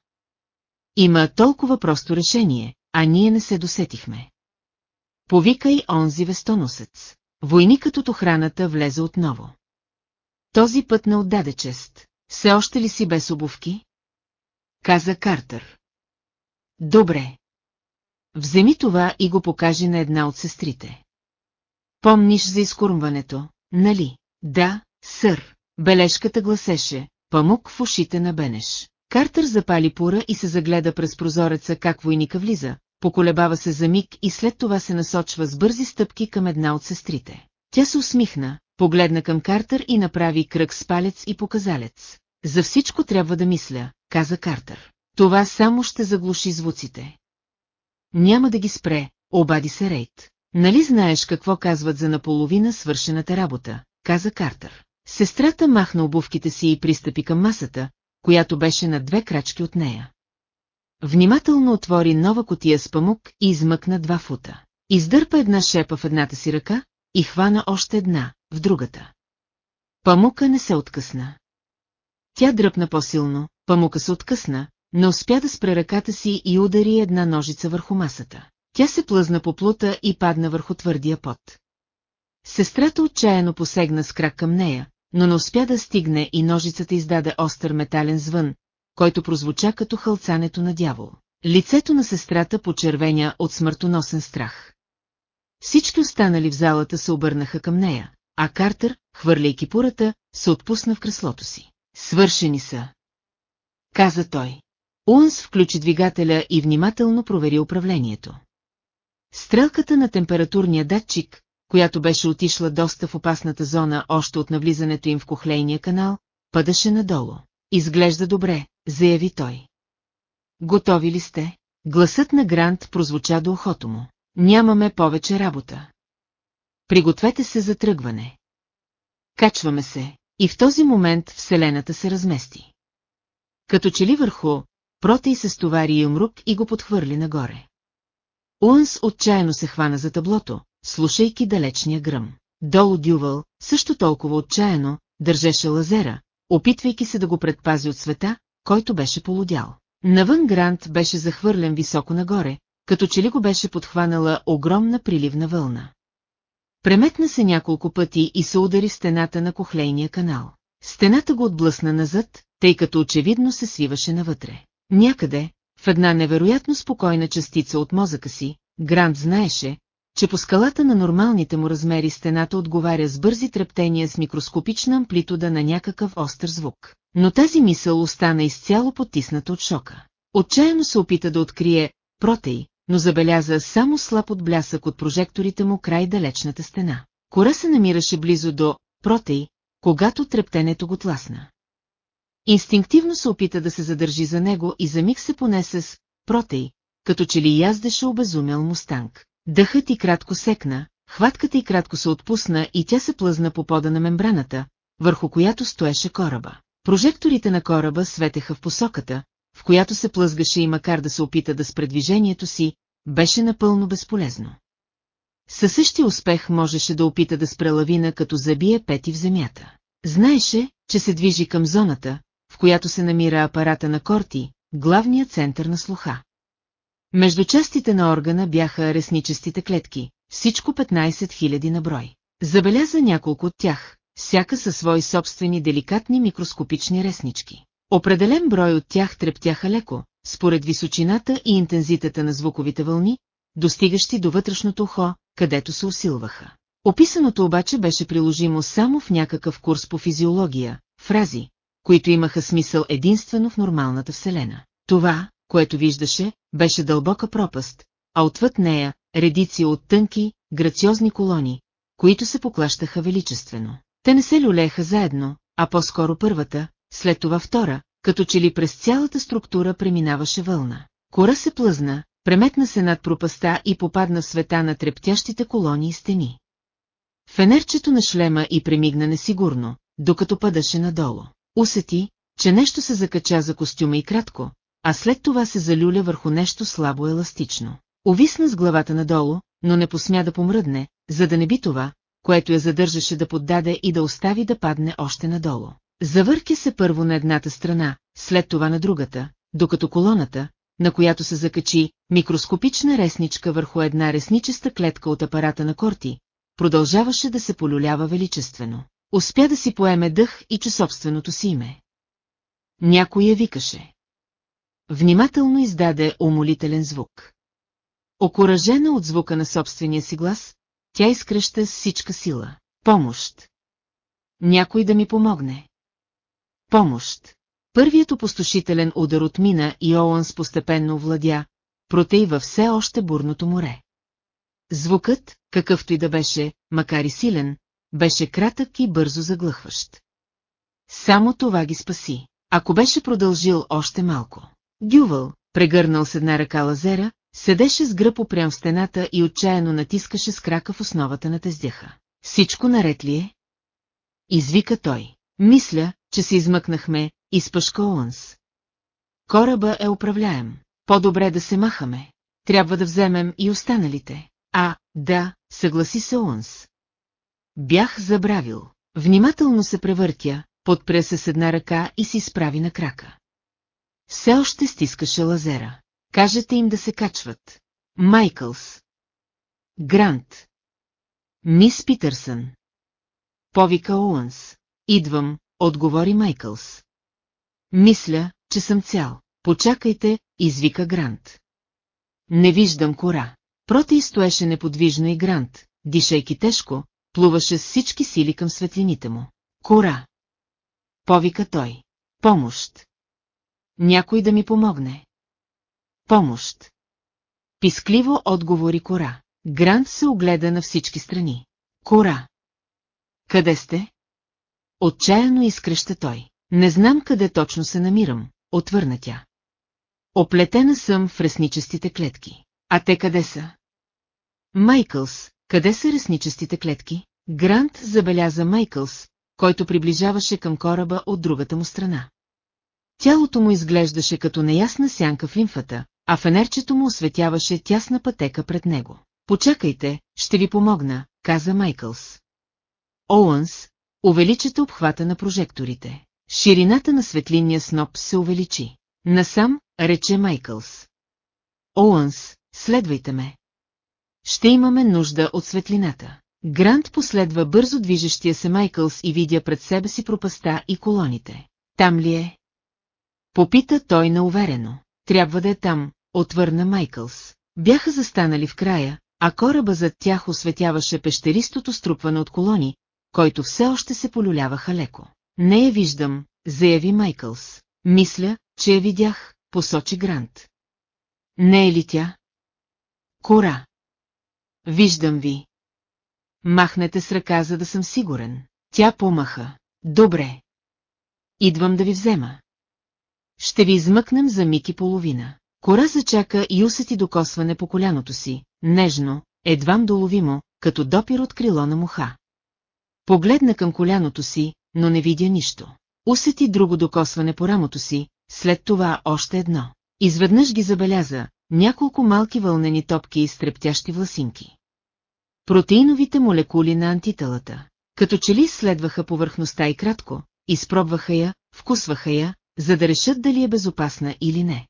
Има толкова просто решение, а ние не се досетихме. Повикай онзи вестоносец. Войникът от охраната влезе отново. Този път не отдаде чест. Все още ли си без обувки? Каза Картер. Добре. Вземи това и го покажи на една от сестрите. Помниш за изкурмването, нали? Да, сър. Бележката гласеше, памук в ушите на Бенеш. Картер запали пура и се загледа през прозореца как войника влиза, поколебава се за миг и след това се насочва с бързи стъпки към една от сестрите. Тя се усмихна, погледна към Картер и направи кръг с палец и показалец. За всичко трябва да мисля, каза Картер. Това само ще заглуши звуците. Няма да ги спре, обади се Рейт. Нали знаеш какво казват за наполовина свършената работа, каза Картер. Сестрата махна обувките си и пристъпи към масата, която беше на две крачки от нея. Внимателно отвори нова котия с памук и измъкна два фута. Издърпа една шепа в едната си ръка и хвана още една, в другата. Памука не се откъсна. Тя дръпна по-силно, памука се откъсна, не успя да спре ръката си и удари една ножица върху масата. Тя се плъзна по плута и падна върху твърдия пот. Сестрата отчаяно посегна с крак към нея, но не успя да стигне и ножицата издаде остър метален звън, който прозвуча като хълцането на дявол. Лицето на сестрата почервеня от смъртоносен страх. Всички останали в залата се обърнаха към нея, а Картер, хвърляйки пурата, се отпусна в креслото си. Свършени са. Каза той. Уанс включи двигателя и внимателно провери управлението. Стрелката на температурния датчик, която беше отишла доста в опасната зона още от навлизането им в кохлейния канал, падаше надолу. Изглежда добре, заяви той. Готови ли сте? Гласът на Грант прозвуча до ухото му. Нямаме повече работа. Пригответе се за тръгване. Качваме се, и в този момент Вселената се размести. Като че ли върху, Протей се стовари умрук и го подхвърли нагоре. Уанс отчаяно се хвана за таблото, слушайки далечния гръм. Долу Дювал, също толкова отчаяно, държеше лазера, опитвайки се да го предпази от света, който беше полудял. Навън Грант беше захвърлен високо нагоре, като че ли го беше подхванала огромна приливна вълна. Преметна се няколко пъти и се удари стената на кохлейния канал. Стената го отблъсна назад, тъй като очевидно се свиваше навътре. Някъде, в една невероятно спокойна частица от мозъка си, Грант знаеше, че по скалата на нормалните му размери стената отговаря с бързи трептения с микроскопична амплитуда на някакъв остър звук. Но тази мисъл остана изцяло потисната от шока. Отчаяно се опита да открие протей, но забеляза само слаб отблясък от прожекторите му край далечната стена. Кора се намираше близо до протей, когато трептенето го тласна. Инстинктивно се опита да се задържи за него и за миг се понесе с протей, като че ли яздеше обезумел мустанг. Дъхът и кратко секна, хватката и кратко се отпусна и тя се плъзна по пода на мембраната, върху която стоеше кораба. Прожекторите на кораба светеха в посоката, в която се плъзгаше и макар да се опита да спре движението си, беше напълно безполезно. Със същия успех можеше да опита да спре лавина, като забие пети в земята. Знаеше, че се движи към зоната, в която се намира апарата на Корти, главният център на слуха. Между частите на органа бяха ресничестите клетки, всичко 15 000 на брой. Забеляза няколко от тях, всяка със свои собствени деликатни микроскопични реснички. Определен брой от тях трептяха леко, според височината и интензитета на звуковите вълни, достигащи до вътрешното ухо, където се усилваха. Описаното обаче беше приложимо само в някакъв курс по физиология, фрази, които имаха смисъл единствено в нормалната вселена. Това, което виждаше, беше дълбока пропаст, а отвъд нея редици от тънки, грациозни колони, които се поклащаха величествено. Те не се люлееха заедно, а по-скоро първата, след това втора, като че ли през цялата структура преминаваше вълна. Кора се плъзна, преметна се над пропаста и попадна в света на трептящите колони и стени. Фенерчето на шлема и премигна несигурно, докато падаше надолу. Усети, че нещо се закача за костюма и кратко, а след това се залюля върху нещо слабо еластично. Овисна с главата надолу, но не посмя да помръдне, за да не би това, което я задържаше да поддаде и да остави да падне още надолу. Завърки се първо на едната страна, след това на другата, докато колоната, на която се закачи микроскопична ресничка върху една ресничеста клетка от апарата на Корти, продължаваше да се полюлява величествено. Успя да си поеме дъх и че собственото си име. Някой я викаше. Внимателно издаде умолителен звук. Окоръжена от звука на собствения си глас, тя изкръща с всичка сила. Помощ! Някой да ми помогне. Помощ! Първият опустошителен удар отмина и Оуънс постепенно овладя, протей във все още бурното море. Звукът, какъвто и да беше, макар и силен, беше кратък и бързо заглъхващ. Само това ги спаси. Ако беше продължил още малко. Дювал, прегърнал с една ръка лазера, седеше с гръб опрям в стената и отчаяно натискаше с крака в основата на тездяха. Всичко наред ли е? Извика той. Мисля, че се измъкнахме, изпъшка Оуънс. Кораба е управляем. По-добре да се махаме. Трябва да вземем и останалите. А, да, съгласи се Оуънс. Бях забравил. Внимателно се превъртя, подпря се с една ръка и си справи на крака. Все още стискаше лазера. Кажете им да се качват. Майкълс. Грант. Мис Питърсън. Повика Оуънс. Идвам, отговори Майкълс. Мисля, че съм цял. Почакайте, извика Грант. Не виждам кора. Проти стоеше неподвижно и Грант, дишайки тежко, плуваше с всички сили към светлините му. Кора! Повика той. Помощ! Някой да ми помогне. Помощ! Пискливо отговори Кора. Грант се огледа на всички страни. Кора! Къде сте? Отчаяно изкръща той. Не знам къде точно се намирам, отвърна тя. Оплетена съм в ресничестите клетки. А те къде са? Майкълс, къде са ресничестите клетки? Грант забеляза Майкълс, който приближаваше към кораба от другата му страна. Тялото му изглеждаше като неясна сянка в лимфата, а фенерчето му осветяваше тясна пътека пред него. Почакайте, ще ви помогна, каза Майкълс. Оуънс, увеличете обхвата на прожекторите. Ширината на светлинния сноп се увеличи. Насам, рече Майкълс. Оуънс, следвайте ме. Ще имаме нужда от светлината. Грант последва бързо движещия се Майкълс и видя пред себе си пропаста и колоните. Там ли е? Попита той науверено. Трябва да е там, отвърна Майкълс. Бяха застанали в края, а кораба зад тях осветяваше пещеристото струпване от колони, който все още се полюляваха леко. Не я виждам, заяви Майкълс. Мисля, че я видях, посочи Грант. Не е ли тя? Кора. Виждам ви. Махнете с ръка, за да съм сигурен. Тя помаха. Добре. Идвам да ви взема. Ще ви измъкнем за миг и половина. Кора зачака и усети докосване по коляното си, нежно, едвам доловимо, като допир от крило на муха. Погледна към коляното си, но не видя нищо. Усети друго докосване по рамото си, след това още едно. Изведнъж ги забеляза, няколко малки вълнени топки и стрептящи власинки. Протеиновите молекули на антителата. Като че ли следваха повърхността и кратко, изпробваха я, вкусваха я, за да решат дали е безопасна или не.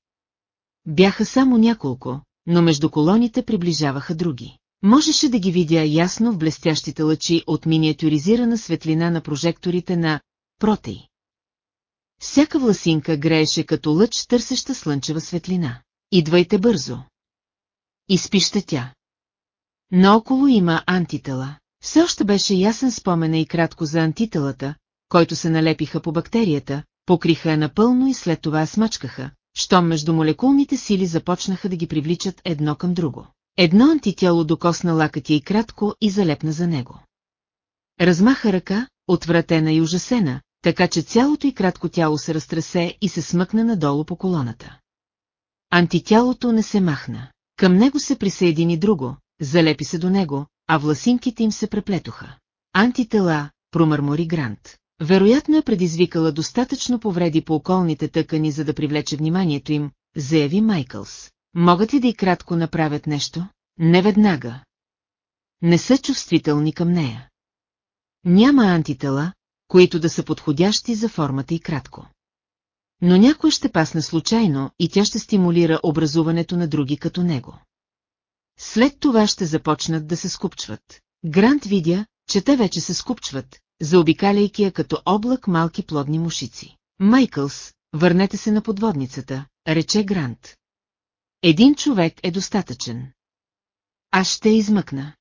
Бяха само няколко, но между колоните приближаваха други. Можеше да ги видя ясно в блестящите лъчи от миниатюризирана светлина на прожекторите на протей. Всяка власинка грееше като лъч, търсеща слънчева светлина. Идвайте бързо. Изпища тя. Наоколо има антитела. Все още беше ясен спомена и кратко за антителата, който се налепиха по бактерията, покриха я напълно и след това смачкаха, щом между молекулните сили започнаха да ги привличат едно към друго. Едно антитяло докосна лакътя и кратко и залепна за него. Размаха ръка, отвратена и ужасена, така че цялото и кратко тяло се разтресе и се смъкна надолу по колоната. Антитялото не се махна. Към него се присъедини друго, залепи се до него, а власинките им се преплетоха. Антитела, промърмори Грант. Вероятно е предизвикала достатъчно повреди по околните тъкани, за да привлече вниманието им, заяви Майкълс. Могат ли да и кратко направят нещо? Не веднага. Не са чувствителни към нея. Няма антитела, които да са подходящи за формата и кратко. Но някой ще пасне случайно и тя ще стимулира образуването на други като него. След това ще започнат да се скупчват. Грант видя, че те вече се скупчват, заобикаляйки я като облак малки плодни мушици. Майкълс, върнете се на подводницата, рече Грант. Един човек е достатъчен. Аз ще измъкна.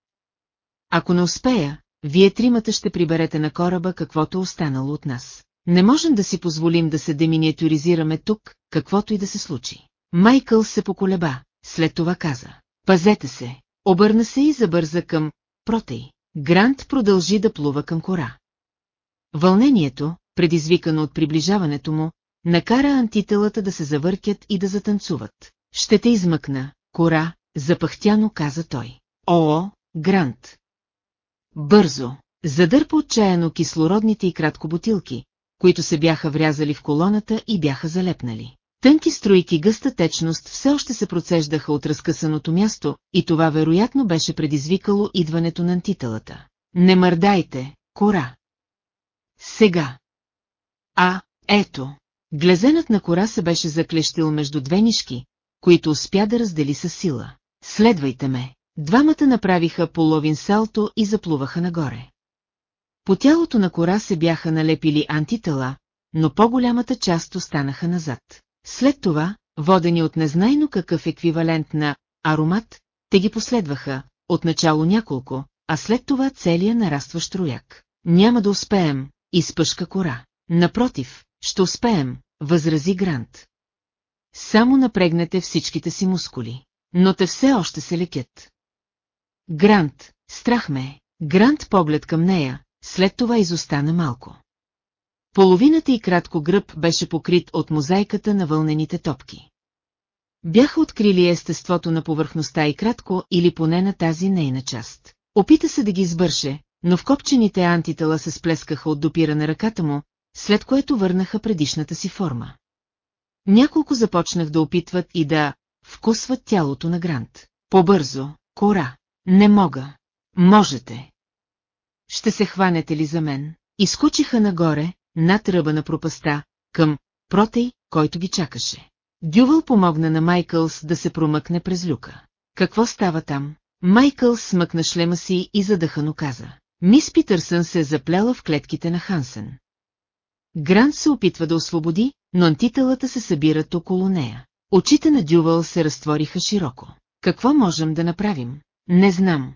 Ако не успея, вие тримата ще приберете на кораба каквото е останало от нас. Не можем да си позволим да се деминиатюризираме тук, каквото и да се случи. Майкъл се поколеба, след това каза. Пазете се. Обърна се и забърза към Протей. Грант продължи да плува към кора. Вълнението, предизвикано от приближаването му, накара антителата да се завъркят и да затанцуват. Ще те измъкна, кора, запахтяно каза той. О, Грант! Бързо! Задърпа отчаяно кислородните и кратко бутилки, които се бяха врязали в колоната и бяха залепнали. Тънки строики гъста течност все още се процеждаха от разкъсаното място и това вероятно беше предизвикало идването на антителата. Не мърдайте, кора! Сега! А, ето! Глезенът на кора се беше заклещил между две нишки, които успя да раздели със сила. Следвайте ме! Двамата направиха половин салто и заплуваха нагоре. По тялото на кора се бяха налепили антитела, но по-голямата част останаха назад. След това, водени от незнайно какъв еквивалент на аромат, те ги последваха, отначало няколко, а след това целия нарастващ рояк. Няма да успеем, изпъшка кора. Напротив, ще успеем, възрази Грант. Само напрегнете всичките си мускули. Но те все още се лекят. Грант, страх ме. Грант поглед към нея, след това изостана малко. Половината и кратко гръб беше покрит от мозайката на вълнените топки. Бяха открили естеството на повърхността и кратко или поне на тази нейна част. Опита се да ги избърше, но в копчените антитела се сплескаха от допира на ръката му, след което върнаха предишната си форма. Няколко започнах да опитват и да вкусват тялото на Грант. Побързо, кора. Не мога. Можете. Ще се хванете ли за мен? Изкучиха нагоре, над ръба на пропаста, към Протей, който ги чакаше. Дювал помогна на Майкълс да се промъкне през люка. Какво става там? Майкълс смъкна шлема си и задъхано каза. Мис Питърсън се е заплела в клетките на Хансен. Грант се опитва да освободи, но антителата се събират около нея. Очите на Дювал се разтвориха широко. Какво можем да направим? Не знам.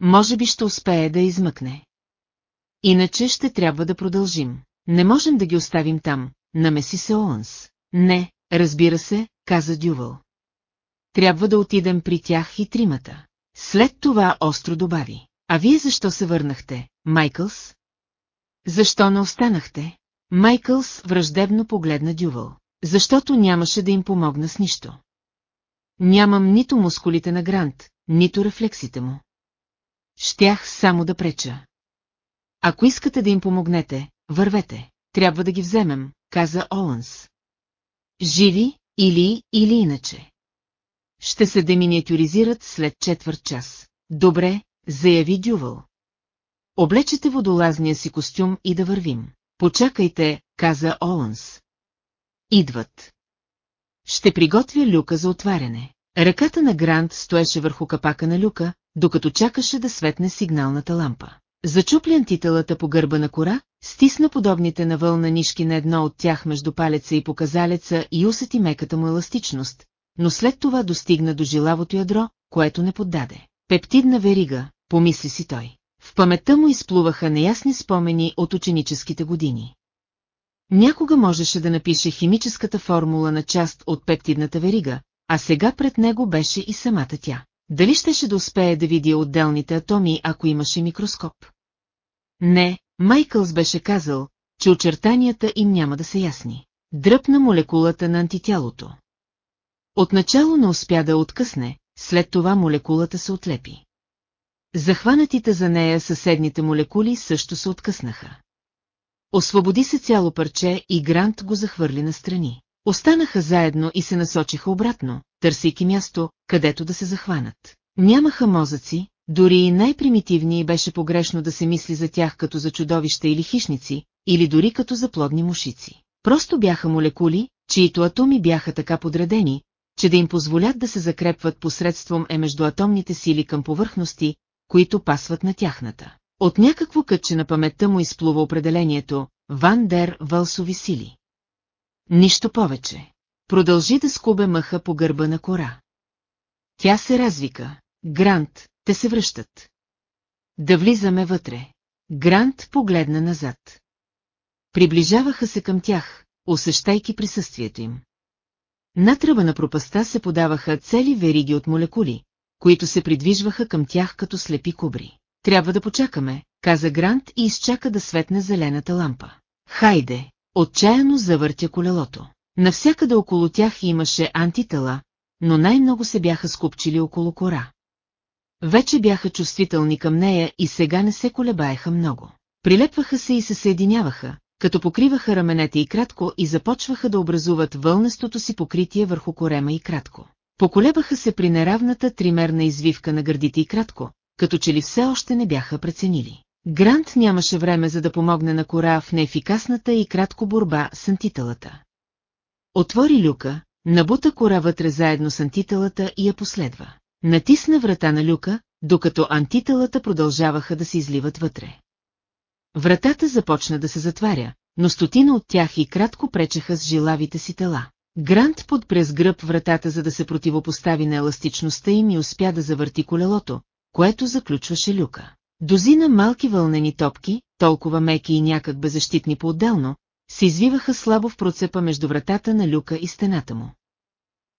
Може би ще успее да измъкне. Иначе ще трябва да продължим. Не можем да ги оставим там, намеси се Оънс. Не, разбира се, каза Дювал. Трябва да отидем при тях и тримата. След това остро добави. А вие защо се върнахте, Майкълс? Защо не останахте? Майкълс враждебно погледна Дювал. Защото нямаше да им помогна с нищо. Нямам нито мускулите на Грант, нито рефлексите му. Щях само да преча. Ако искате да им помогнете, вървете. Трябва да ги вземем, каза Оланс. Живи, или, или иначе. Ще се деминиатюризират след четвърт час. Добре, заяви Дювал. Облечете водолазния си костюм и да вървим. Почакайте, каза Оланс. Идват. Ще приготвя люка за отваряне. Ръката на Грант стоеше върху капака на люка, докато чакаше да светне сигналната лампа. Зачупли антителата по гърба на кора, стисна подобните на вълна нишки на едно от тях между палеца и показалеца и усети меката му еластичност, но след това достигна до жилавото ядро, което не поддаде. Пептидна верига, помисли си той. В паметта му изплуваха неясни спомени от ученическите години. Някога можеше да напише химическата формула на част от пептидната верига, а сега пред него беше и самата тя. Дали щеше да успее да види отделните атоми, ако имаше микроскоп? Не, Майкълс беше казал, че очертанията им няма да са ясни. Дръпна молекулата на антитялото. Отначало не успя да откъсне, след това молекулата се отлепи. Захванатите за нея съседните молекули също се откъснаха. Освободи се цяло парче и Грант го захвърли настрани. Останаха заедно и се насочиха обратно, търсейки място, където да се захванат. Нямаха мозъци, дори и най-примитивни беше погрешно да се мисли за тях като за чудовища или хищници, или дори като за плодни мушици. Просто бяха молекули, чието атоми бяха така подредени, че да им позволят да се закрепват посредством е междуатомните сили към повърхности, които пасват на тяхната. От някакво кътче на паметта му изплува определението «Ван дер Вълсови сили». Нищо повече. Продължи да скубе мъха по гърба на кора. Тя се развика. Грант, те се връщат. Да влизаме вътре. Грант погледна назад. Приближаваха се към тях, усещайки присъствието им. На тръба на пропаста се подаваха цели вериги от молекули, които се придвижваха към тях като слепи кубри. Трябва да почакаме, каза Грант и изчака да светне зелената лампа. Хайде, отчаяно завъртя колелото. Навсякъде около тях имаше антитела, но най-много се бяха скупчили около кора. Вече бяха чувствителни към нея и сега не се колебаеха много. Прилепваха се и се съединяваха, като покриваха раменете и кратко и започваха да образуват вълнестото си покритие върху корема и кратко. Поколебаха се при неравната тримерна извивка на гърдите и кратко, като че ли все още не бяха преценили. Грант нямаше време за да помогне на кора в неефикасната и кратко борба с антителата. Отвори люка, набута кора вътре заедно с антителата и я последва. натисна врата на люка, докато антителата продължаваха да се изливат вътре. Вратата започна да се затваря, но стотина от тях и кратко пречеха с жилавите си тела. Грант подпре с гръб вратата, за да се противопостави на еластичността им и успя да завърти колелото, което заключваше люка. Дозина малки вълнени топки, толкова меки и някак беззащитни по-отделно, се извиваха слабо в процепа между вратата на люка и стената му.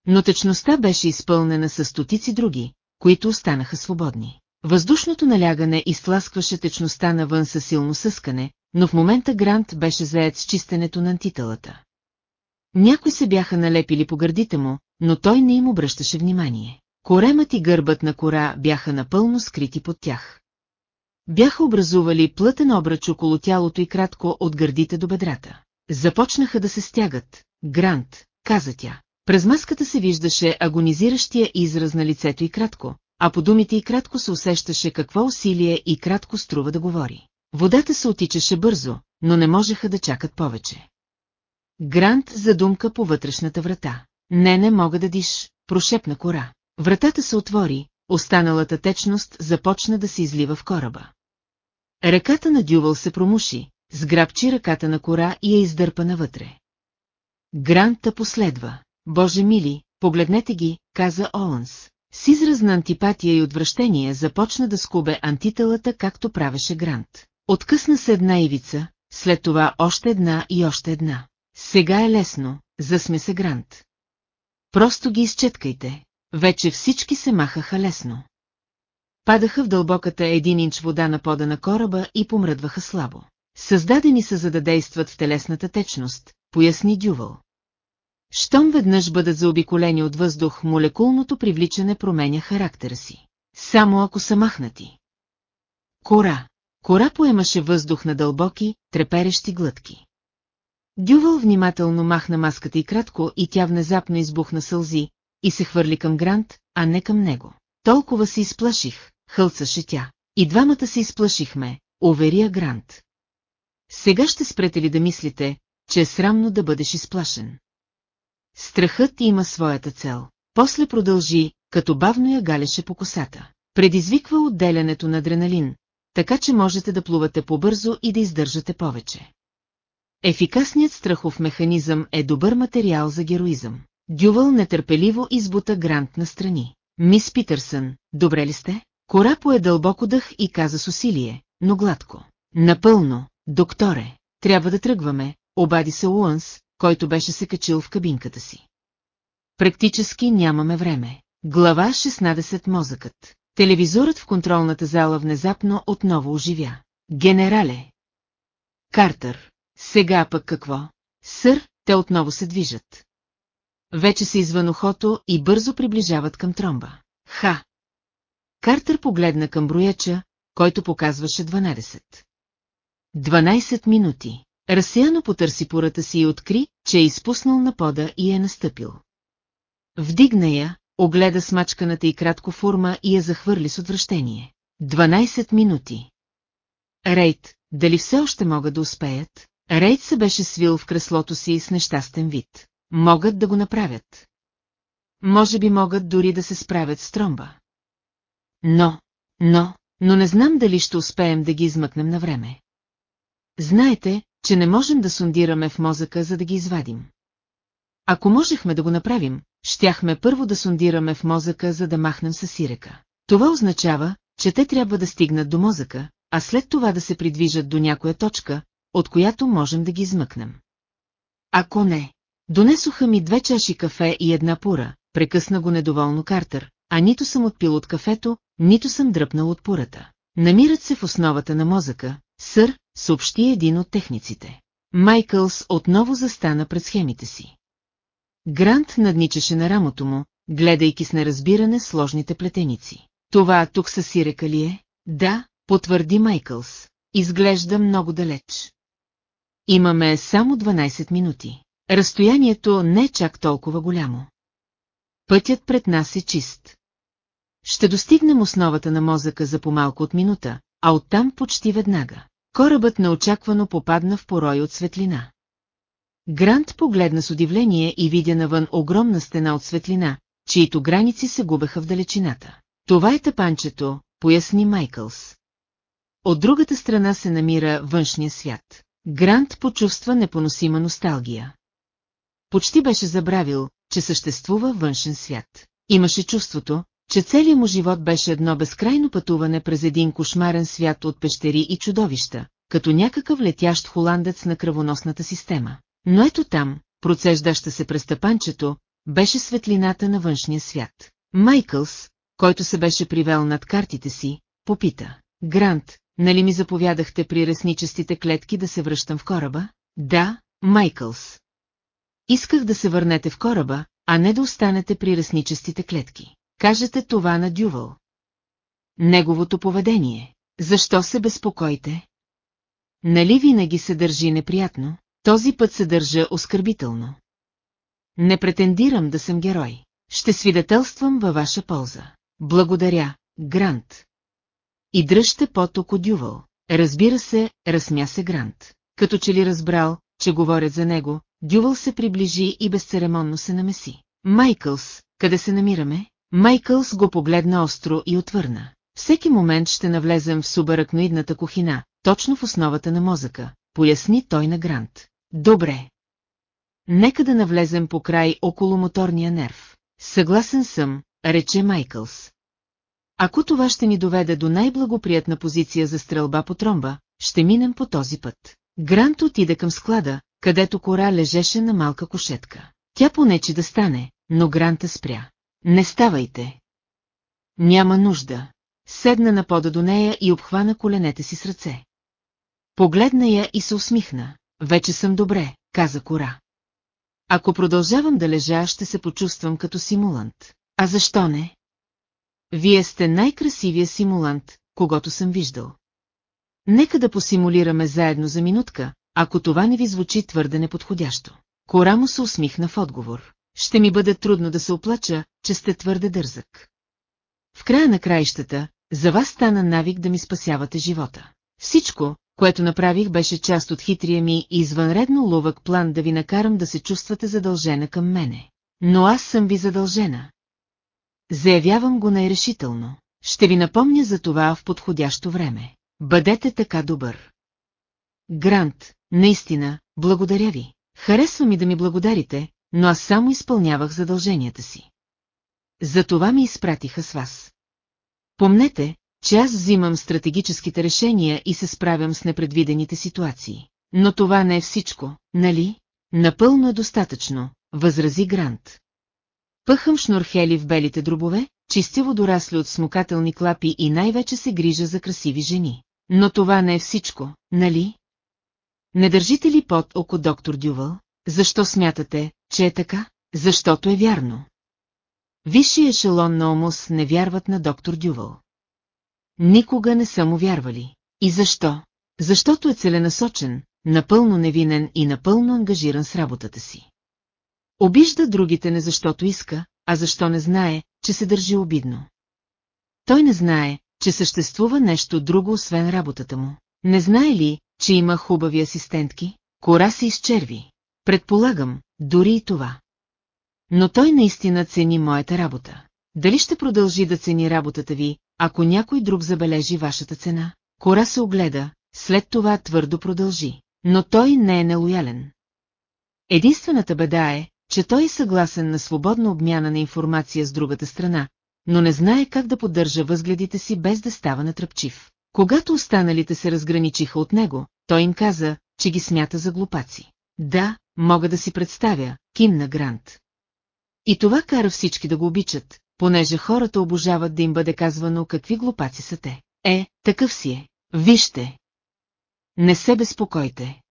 Но течността беше изпълнена с стотици други, които останаха свободни. Въздушното налягане изтласкваше течността навън със силно съскане, но в момента Грант беше заед с чистенето на антителата. Някои се бяха налепили по гърдите му, но той не им обръщаше внимание. Коремът и гърбът на кора бяха напълно скрити под тях. Бяха образували плътен обръч около тялото и кратко от гърдите до бедрата. Започнаха да се стягат. Грант, каза тя. През маската се виждаше агонизиращия израз на лицето и кратко, а по думите и кратко се усещаше какво усилие и кратко струва да говори. Водата се отичаше бързо, но не можеха да чакат повече. Грант задумка по вътрешната врата. Не, не мога да диш, прошепна кора. Вратата се отвори, останалата течност започна да се излива в кораба. Ръката на Дювал се промуши, сграбчи ръката на кора и я издърпа навътре. Гранта последва. Боже мили, погледнете ги, каза Оланс. С израз на антипатия и отвращение започна да скубе антителата, както правеше Грант. Откъсна се една ивица, след това още една и още една. Сега е лесно, засме се Грант. Просто ги изчеткайте. Вече всички се махаха лесно. Падаха в дълбоката един инч вода на пода на кораба и помръдваха слабо. Създадени са за да действат в телесната течност, поясни Дювал. Щом веднъж бъдат заобиколени от въздух, молекулното привличане променя характера си. Само ако са махнати. Кора. Кора поемаше въздух на дълбоки, треперещи глътки. Дювал внимателно махна маската и кратко и тя внезапно избухна сълзи и се хвърли към Грант, а не към него. Толкова се изплаших, хълцаше тя. И двамата се изплашихме, уверия Грант. Сега ще спрете ли да мислите, че е срамно да бъдеш изплашен? Страхът има своята цел. После продължи, като бавно я галеше по косата. Предизвиква отделянето на адреналин, така че можете да плувате по-бързо и да издържате повече. Ефикасният страхов механизъм е добър материал за героизъм. Дювал нетърпеливо избута Грант на страни. Мис Питърсън, добре ли сте? Кора пое дълбоко дъх и каза с усилие, но гладко. Напълно, докторе, трябва да тръгваме, обади се Уънс, който беше се качил в кабинката си. Практически нямаме време. Глава 16 Мозъкът. Телевизорът в контролната зала внезапно отново оживя. Генерале! Картер! Сега пък какво? Сър, те отново се движат. Вече са извън ухото и бързо приближават към тромба. Ха! Картер погледна към брояча, който показваше 12. 12 минути. Разсеяно потърси пората си и откри, че е изпуснал на пода и е настъпил. Вдигна я, огледа смачканата и кратко форма и я захвърли с отвращение. 12 минути. Рейд, дали все още могат да успеят? Рейд се беше свил в креслото си с нещастен вид. Могат да го направят. Може би могат дори да се справят с тромба. Но, но, но не знам дали ще успеем да ги измъкнем на време. Знаете, че не можем да сондираме в мозъка, за да ги извадим. Ако можехме да го направим, щяхме първо да сондираме в мозъка, за да махнем със сирека. Това означава, че те трябва да стигнат до мозъка, а след това да се придвижат до някоя точка, от която можем да ги измъкнем. Ако не, донесоха ми две чаши кафе и една пура, прекъсна го недоволно Картер, а нито съм отпил от кафето, нито съм дръпнал от пурата. Намират се в основата на мозъка, сър, съобщи един от техниците. Майкълс отново застана пред схемите си. Грант надничаше на рамото му, гледайки с неразбиране сложните плетеници. Това тук са сирека ли е? Да, потвърди Майкълс. Изглежда много далеч. Имаме само 12 минути. Разстоянието не е чак толкова голямо. Пътят пред нас е чист. Ще достигнем основата на мозъка за по-малко от минута, а оттам почти веднага. Корабът неочаквано попадна в порой от светлина. Грант погледна с удивление и видя навън огромна стена от светлина, чието граници се губеха в далечината. Това е тъпанчето, поясни Майкълс. От другата страна се намира външния свят. Грант почувства непоносима носталгия. Почти беше забравил, че съществува външен свят. Имаше чувството, че целият му живот беше едно безкрайно пътуване през един кошмарен свят от пещери и чудовища, като някакъв летящ холандец на кръвоносната система. Но ето там, процеждаща се през тъпанчето, беше светлината на външния свят. Майкълс, който се беше привел над картите си, попита. Грант, нали ми заповядахте при ресничестите клетки да се връщам в кораба? Да, Майкълс. Исках да се върнете в кораба, а не да останете при ресничестите клетки. Кажете това на Дювал. Неговото поведение. Защо се безпокоите? Нали винаги се държи неприятно? Този път се държа оскърбително. Не претендирам да съм герой. Ще свидетелствам във ваша полза. Благодаря, Грант. И дръжте поток от Дювал. Разбира се, разсмя се Грант. Като че ли разбрал, че говорят за него, Дювал се приближи и безцеремонно се намеси. Майкълс, къде се намираме? Майкълс го погледна остро и отвърна. Всеки момент ще навлезем в субаракноидната кухина, точно в основата на мозъка, поясни той на Грант. Добре. Нека да навлезем по край около моторния нерв. Съгласен съм, рече Майкълс. Ако това ще ни доведе до най-благоприятна позиция за стрелба по тромба, ще минем по този път. Грант отиде към склада, където кора лежеше на малка кошетка. Тя понечи да стане, но Гранта спря. Не ставайте. Няма нужда. Седна на пода до нея и обхвана коленете си с ръце. Погледна я и се усмихна. Вече съм добре, каза Кора. Ако продължавам да лежа, ще се почувствам като симулант. А защо не? Вие сте най-красивия симулант, когато съм виждал. Нека да посимулираме заедно за минутка, ако това не ви звучи твърде неподходящо. Кора му се усмихна в отговор. Ще ми бъде трудно да се оплача, че сте твърде дързък. В края на краищата, за вас стана навик да ми спасявате живота. Всичко, което направих беше част от хитрия ми и извънредно ловък план да ви накарам да се чувствате задължена към мене. Но аз съм ви задължена. Заявявам го най-решително. Ще ви напомня за това в подходящо време. Бъдете така добър. Грант, наистина, благодаря ви. Харесва ми да ми благодарите, но аз само изпълнявах задълженията си. За това ми изпратиха с вас. Помнете, че аз взимам стратегическите решения и се справям с непредвидените ситуации. Но това не е всичко, нали? Напълно е достатъчно, възрази Грант. Пъхам шнурхели в белите дробове, чистиво дорасли от смукателни клапи и най-вече се грижа за красиви жени. Но това не е всичко, нали? Не държите ли под око доктор Дювал? Защо смятате, че е така? Защото е вярно. Висши ешелон на Омус не вярват на доктор Дювал. Никога не са му вярвали. И защо? Защото е целенасочен, напълно невинен и напълно ангажиран с работата си. Обижда другите не защото иска, а защо не знае, че се държи обидно. Той не знае, че съществува нещо друго освен работата му. Не знае ли, че има хубави асистентки? Кора се изчерви. Предполагам, дори и това. Но той наистина цени моята работа. Дали ще продължи да цени работата ви, ако някой друг забележи вашата цена? Кора се огледа, след това твърдо продължи. Но той не е нелоялен. Единствената беда е, че той е съгласен на свободна обмяна на информация с другата страна, но не знае как да поддържа възгледите си без да става натръпчив. Когато останалите се разграничиха от него, той им каза, че ги смята за глупаци. Да, мога да си представя, кимна Грант. И това кара всички да го обичат, понеже хората обожават да им бъде казвано какви глупаци са те. Е, такъв си е. Вижте. Не се безпокойте.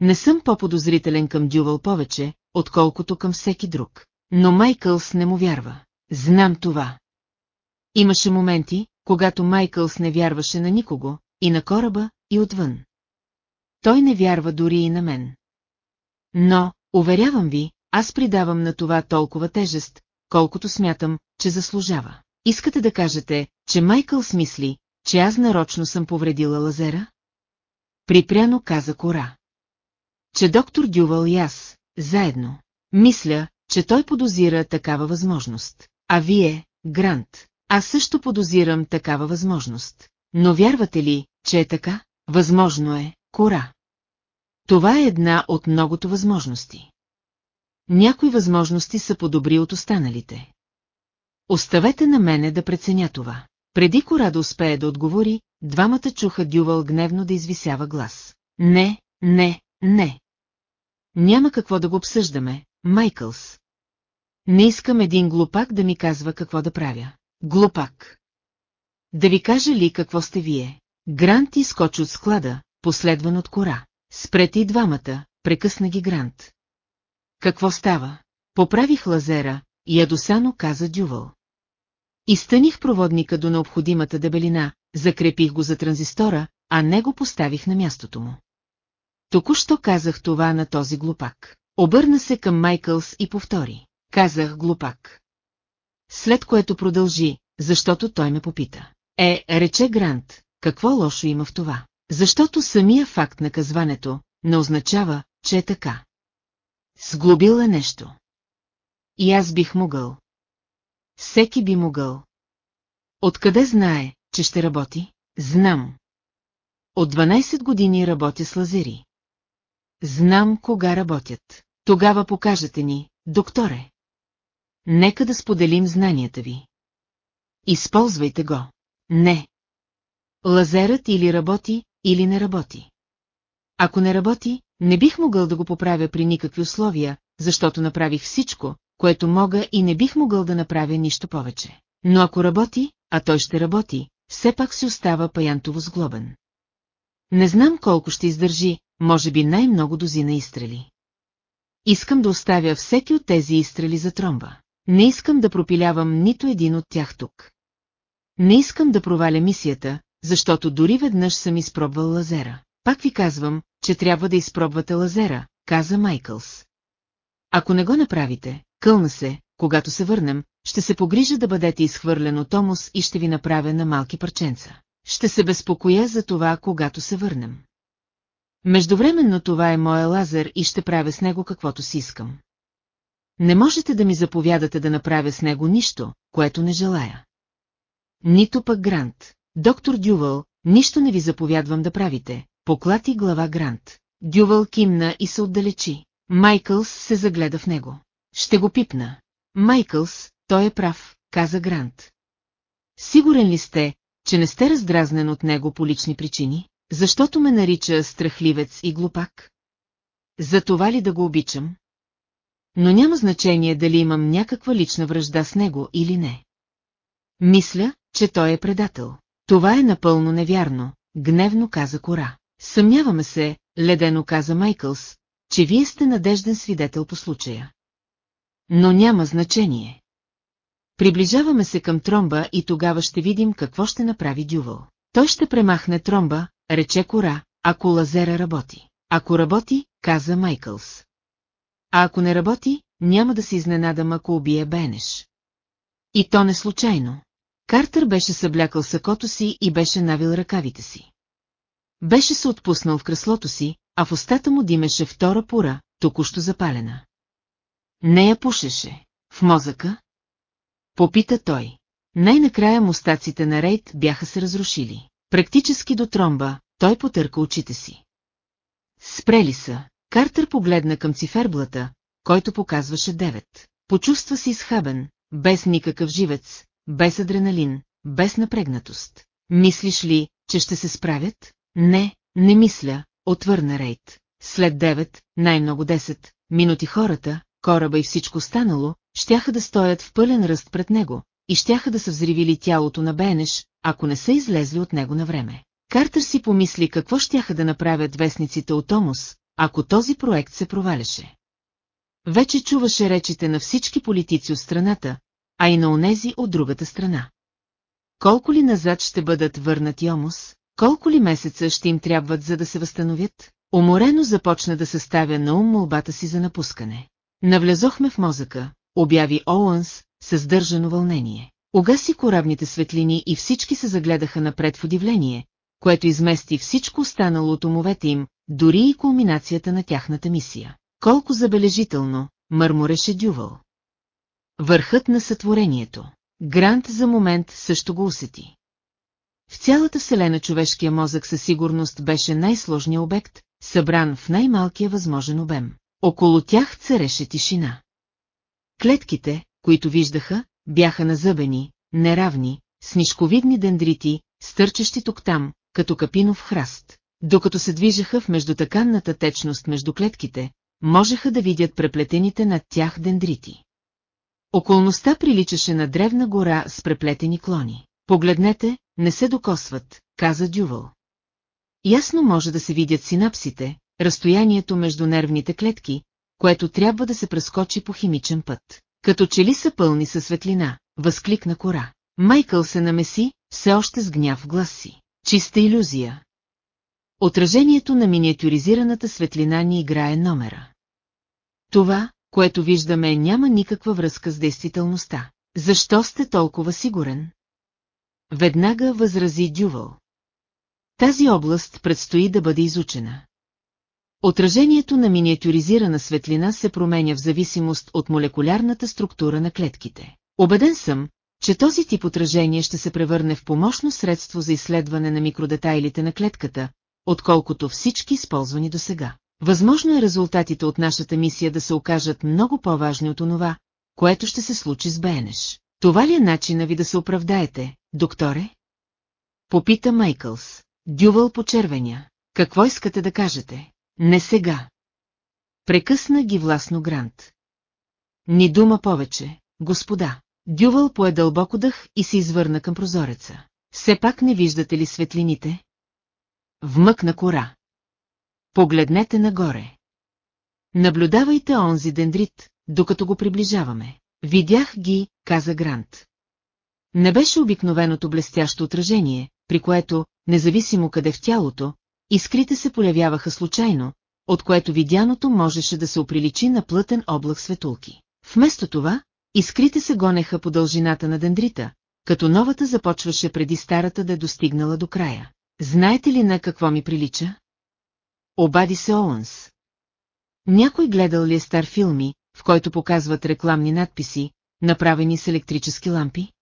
Не съм по-подозрителен към Дювал повече, отколкото към всеки друг. Но Майкълс не му вярва. Знам това. Имаше моменти, когато Майкълс не вярваше на никого, и на кораба, и отвън. Той не вярва дори и на мен. Но, уверявам ви, аз придавам на това толкова тежест, колкото смятам, че заслужава. Искате да кажете, че Майкъл смисли, че аз нарочно съм повредила лазера? Припряно каза Кора. Че доктор Дювал и аз, заедно. Мисля, че той подозира такава възможност. А вие, Грант, аз също подозирам такава възможност. Но вярвате ли, че е така? Възможно е, кора. Това е една от многото възможности. Някои възможности са по-добри от останалите. Оставете на мене да преценя това. Преди Кора да успее да отговори, двамата чуха Дювал гневно да извисява глас. Не, не, не. Няма какво да го обсъждаме, Майкълс. Не искам един глупак да ми казва какво да правя. Глупак. Да ви кажа ли какво сте вие? Грант изкочи от склада, последван от кора. Спрете и двамата, прекъсна ги Грант. Какво става? Поправих лазера, ядосано каза Дювал. Изтъних проводника до необходимата дебелина, закрепих го за транзистора, а не го поставих на мястото му. Току-що казах това на този глупак. Обърна се към Майкълс и повтори. Казах глупак. След което продължи, защото той ме попита. Е, рече Грант, какво лошо има в това? Защото самия факт на казването не означава, че е така. Сглобил е нещо. И аз бих могъл. Всеки би могъл. Откъде знае, че ще работи? Знам. От 12 години работя с лазери. Знам кога работят. Тогава покажете ни, докторе. Нека да споделим знанията ви. Използвайте го. Не. Лазерът или работи, или не работи. Ако не работи, не бих могъл да го поправя при никакви условия, защото направих всичко, което мога и не бих могъл да направя нищо повече. Но ако работи, а той ще работи, все пак си остава паянтово сглобен. Не знам колко ще издържи, може би най-много дозина изстрели. Искам да оставя всеки от тези изстрели за тромба. Не искам да пропилявам нито един от тях тук. Не искам да проваля мисията, защото дори веднъж съм изпробвал лазера. Пак ви казвам, че трябва да изпробвате лазера, каза Майкълс. Ако не го направите, кълна се, когато се върнем, ще се погрижа да бъдете изхвърлен от Томус и ще ви направя на малки парченца. Ще се безпокоя за това, когато се върнем. Междувременно това е моя лазер и ще правя с него каквото си искам. Не можете да ми заповядате да направя с него нищо, което не желая. Нито пък Грант. Доктор Дювал, нищо не ви заповядвам да правите, поклати глава Грант. Дювал кимна и се отдалечи. Майкълс се загледа в него. Ще го пипна. Майкълс, той е прав, каза Грант. Сигурен ли сте, че не сте раздразнен от него по лични причини? Защото ме нарича страхливец и глупак? За това ли да го обичам? Но няма значение дали имам някаква лична връжда с него или не. Мисля, че той е предател. Това е напълно невярно, гневно каза Кора. Съмняваме се, ледено каза Майкълс, че вие сте надежден свидетел по случая. Но няма значение. Приближаваме се към тромба и тогава ще видим какво ще направи Дювал. Той ще премахне тромба, рече Кора, ако лазера работи. Ако работи, каза Майкълс. А ако не работи, няма да се изненадам, ако убие Бенеш. И то не случайно. Картер беше съблякал сакото си и беше навил ръкавите си. Беше се отпуснал в креслото си, а в устата му димеше втора пора, току-що запалена. Не я пушеше. В мозъка? Попита той. Най-накрая мустаците на Рейд бяха се разрушили. Практически до тромба, той потърка очите си. Спрели са. Картер погледна към циферблата, който показваше 9. Почувства се изхабен, без никакъв живец, без адреналин, без напрегнатост. Мислиш ли, че ще се справят? Не, не мисля, отвърна Рейд. След 9, най-много 10, минути хората, кораба и всичко станало, щяха да стоят в пълен ръст пред него, и щяха да са взривили тялото на Бенеш, ако не са излезли от него на време. Картер си помисли какво щяха да направят вестниците от Томус, ако този проект се проваляше. Вече чуваше речите на всички политици от страната, а и на онези от другата страна. Колко ли назад ще бъдат върнати Омус? Колко ли месеца ще им трябват за да се възстановят? Уморено започна да съставя на ум молбата си за напускане. Навлезохме в мозъка, обяви Оуънс, с държано вълнение. Огаси корабните светлини и всички се загледаха напред в удивление, което измести всичко останало от умовете им, дори и кулминацията на тяхната мисия. Колко забележително, мърмореше Дювал. Върхът на сътворението. Грант за момент също го усети. В цялата вселена човешкия мозък със сигурност беше най-сложният обект, събран в най-малкия възможен обем. Около тях цареше тишина. Клетките, които виждаха, бяха назъбени, неравни, с нишковидни дендрити, стърчащи тук-там, като капинов храст. Докато се движеха в междутаканната течност между клетките, можеха да видят преплетените над тях дендрити. Околността приличаше на древна гора с преплетени клони. Погледнете, не се докосват, каза Дювал. Ясно може да се видят синапсите, разстоянието между нервните клетки, което трябва да се прескочи по химичен път. Като че ли са пълни със светлина, възкликна кора. Майкъл се намеси, все още с гняв в глас си. Чиста иллюзия. Отражението на миниатюризираната светлина ни играе номера. Това, което виждаме, няма никаква връзка с действителността. Защо сте толкова сигурен? Веднага възрази Дювал. Тази област предстои да бъде изучена. Отражението на миниатюризирана светлина се променя в зависимост от молекулярната структура на клетките. Обеден съм, че този тип отражение ще се превърне в помощно средство за изследване на микродетайлите на клетката, отколкото всички използвани до сега. Възможно е резултатите от нашата мисия да се окажат много по-важни от онова, което ще се случи с Бенеш. Това ли е начина ви да се оправдаете, докторе? Попита Майкълс. Дювал по червения. Какво искате да кажете? Не сега. Прекъсна ги властно Грант. Ни дума повече, господа. Дювал пое дълбоко дъх и се извърна към прозореца. Все пак не виждате ли светлините? Вмъкна кора. Погледнете нагоре. Наблюдавайте онзи дендрит, докато го приближаваме. Видях ги, каза Грант. Не беше обикновеното блестящо отражение, при което, независимо къде в тялото, искрите се полявяваха случайно, от което видяното можеше да се оприличи на плътен облак светулки. Вместо това, искрите се гонеха по дължината на дендрита, като новата започваше преди старата да е достигнала до края. Знаете ли на какво ми прилича? Обади се Оуънс. Някой гледал ли е стар филми, в който показват рекламни надписи, направени с електрически лампи?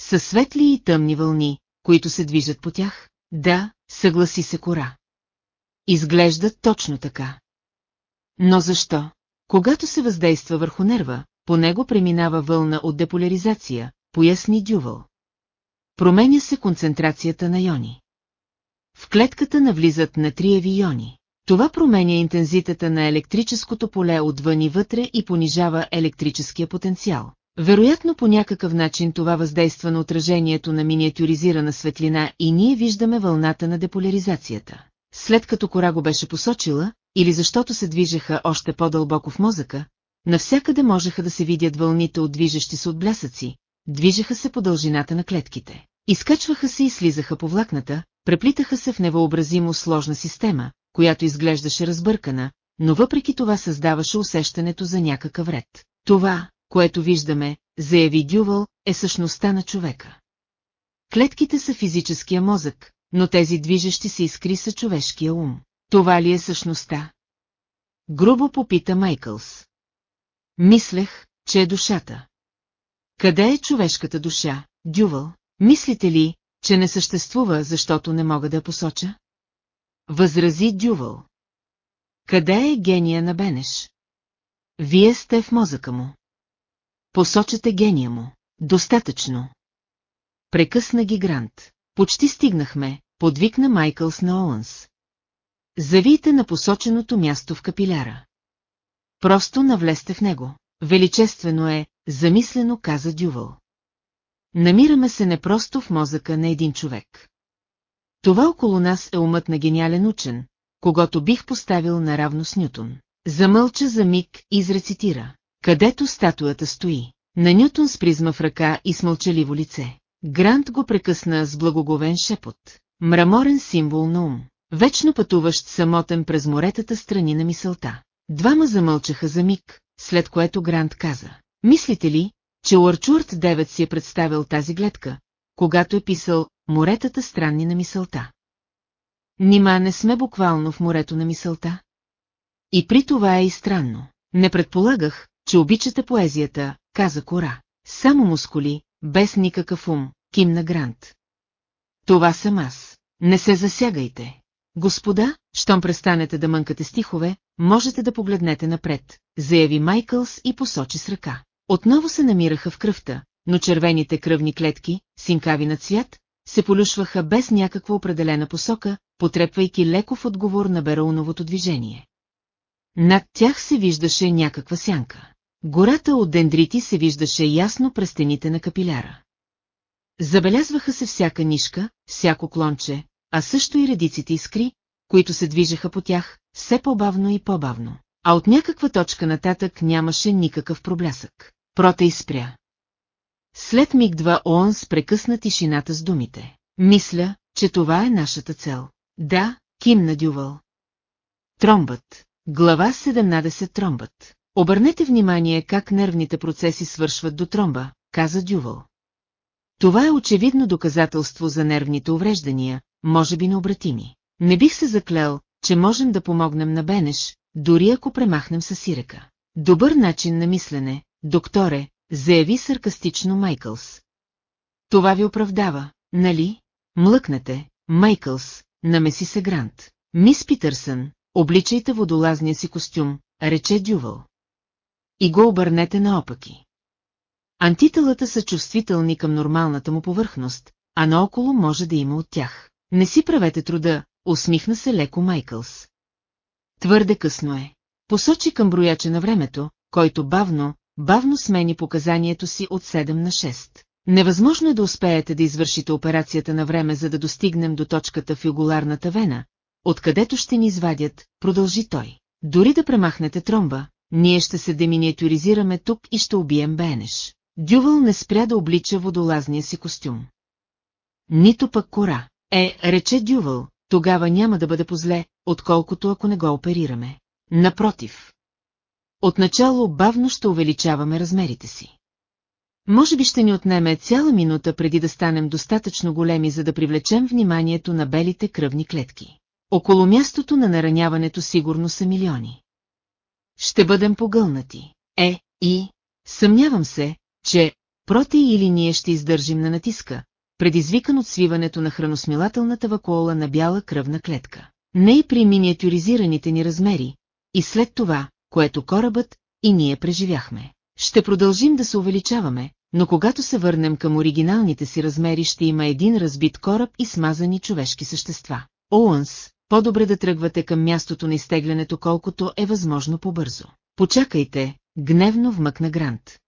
Със светли и тъмни вълни, които се движат по тях? Да, съгласи се кора. Изглежда точно така. Но защо? Когато се въздейства върху нерва, по него преминава вълна от деполяризация, поясни Дювал. Променя се концентрацията на йони. В клетката навлизат натриеви иони. Това променя интензитета на електрическото поле отвън и вътре и понижава електрическия потенциал. Вероятно по някакъв начин това въздейства на отражението на миниатюризирана светлина и ние виждаме вълната на деполяризацията. След като кора го беше посочила, или защото се движеха още по-дълбоко в мозъка, навсякъде можеха да се видят вълните от движещи се от блясъци, движеха се по дължината на клетките. Изкачваха се и слизаха по влакната, преплитаха се в невъобразимо сложна система, която изглеждаше разбъркана, но въпреки това създаваше усещането за някакъв ред. Това, което виждаме, заяви Дювал, е същността на човека. Клетките са физическия мозък, но тези движещи се искри са човешкия ум. Това ли е същността? Грубо попита Майкълс. Мислех, че е душата. Къде е човешката душа, Дювал? Мислите ли, че не съществува, защото не мога да я посоча? Възрази Дювал. Къде е гения на Бенеш? Вие сте в мозъка му. Посочете гения му. Достатъчно. Прекъсна ги Грант. Почти стигнахме, подвикна Майкълс на Оуънс. Завийте на посоченото място в капиляра. Просто навлезте в него. Величествено е, замислено каза Дювал. Намираме се не просто в мозъка на един човек. Това около нас е умът на гениален учен, когато бих поставил наравно с Нютон. Замълча за миг и изрецитира. Където статуята стои. На Нютон с призма в ръка и с мълчаливо лице. Грант го прекъсна с благоговен шепот. Мраморен символ на ум. Вечно пътуващ самотен през моретата страни на мисълта. Двама замълчаха за миг, след което Грант каза. Мислите ли, че Уарчурт Девет си е представил тази гледка, когато е писал «Моретата странни на мисълта». Нима не сме буквално в морето на мисълта? И при това е и странно. Не предполагах, че обичате поезията, каза Кора. Само мускули, без никакъв ум, кимна Грант. Това съм аз. Не се засягайте. Господа, щом престанете да мънкате стихове, можете да погледнете напред, заяви Майкълс и посочи с ръка. Отново се намираха в кръвта, но червените кръвни клетки, синкави на цвят, се полюшваха без някаква определена посока, потрепвайки леко в отговор на Бероуновото движение. Над тях се виждаше някаква сянка. Гората от дендрити се виждаше ясно през стените на капиляра. Забелязваха се всяка нишка, всяко клонче, а също и редиците искри, които се движеха по тях, все по-бавно и по-бавно. А от някаква точка нататък нямаше никакъв проблясък. Проте изпря. След миг-два Оънс прекъсна тишината с думите. Мисля, че това е нашата цел. Да, кимна Дювал. Тромбът. Глава 17 Тромбът. Обърнете внимание как нервните процеси свършват до тромба, каза Дювал. Това е очевидно доказателство за нервните увреждания, може би необратими. Не бих се заклел, че можем да помогнем на Бенеш, дори ако премахнем със сирека. Добър начин на мислене, докторе, заяви саркастично Майкълс. Това ви оправдава, нали? Млъкнете, Майкълс, намеси се Грант. Мис Питърсън, обличайте водолазния си костюм, рече Дювал. И го обърнете наопаки. Антителата са чувствителни към нормалната му повърхност, а наоколо може да има от тях. Не си правете труда, усмихна се леко Майкълс. Твърде късно е. Посочи към брояча на времето, който бавно, бавно смени показанието си от 7 на 6. Невъзможно е да успеете да извършите операцията на време, за да достигнем до точката в югуларната вена, откъдето ще ни извадят, продължи той. Дори да премахнете тромба, ние ще се деминиатюризираме тук и ще убием Бенеш. Дювал не спря да облича водолазния си костюм. Нито пък кора. Е, рече Дювал, тогава няма да бъде позле, отколкото ако не го оперираме. Напротив. Отначало бавно ще увеличаваме размерите си. Може би ще ни отнеме цяла минута преди да станем достатъчно големи, за да привлечем вниманието на белите кръвни клетки. Около мястото на нараняването сигурно са милиони. Ще бъдем погълнати. Е, и... Съмнявам се, че проти или ние ще издържим на натиска, предизвикан от свиването на храносмилателната вакуола на бяла кръвна клетка. Не и при миниатюризираните ни размери, и след това, което корабът и ние преживяхме. Ще продължим да се увеличаваме, но когато се върнем към оригиналните си размери ще има един разбит кораб и смазани човешки същества. Оуънс, по-добре да тръгвате към мястото на изтеглянето колкото е възможно по-бързо. Почакайте, гневно вмъкна Грант.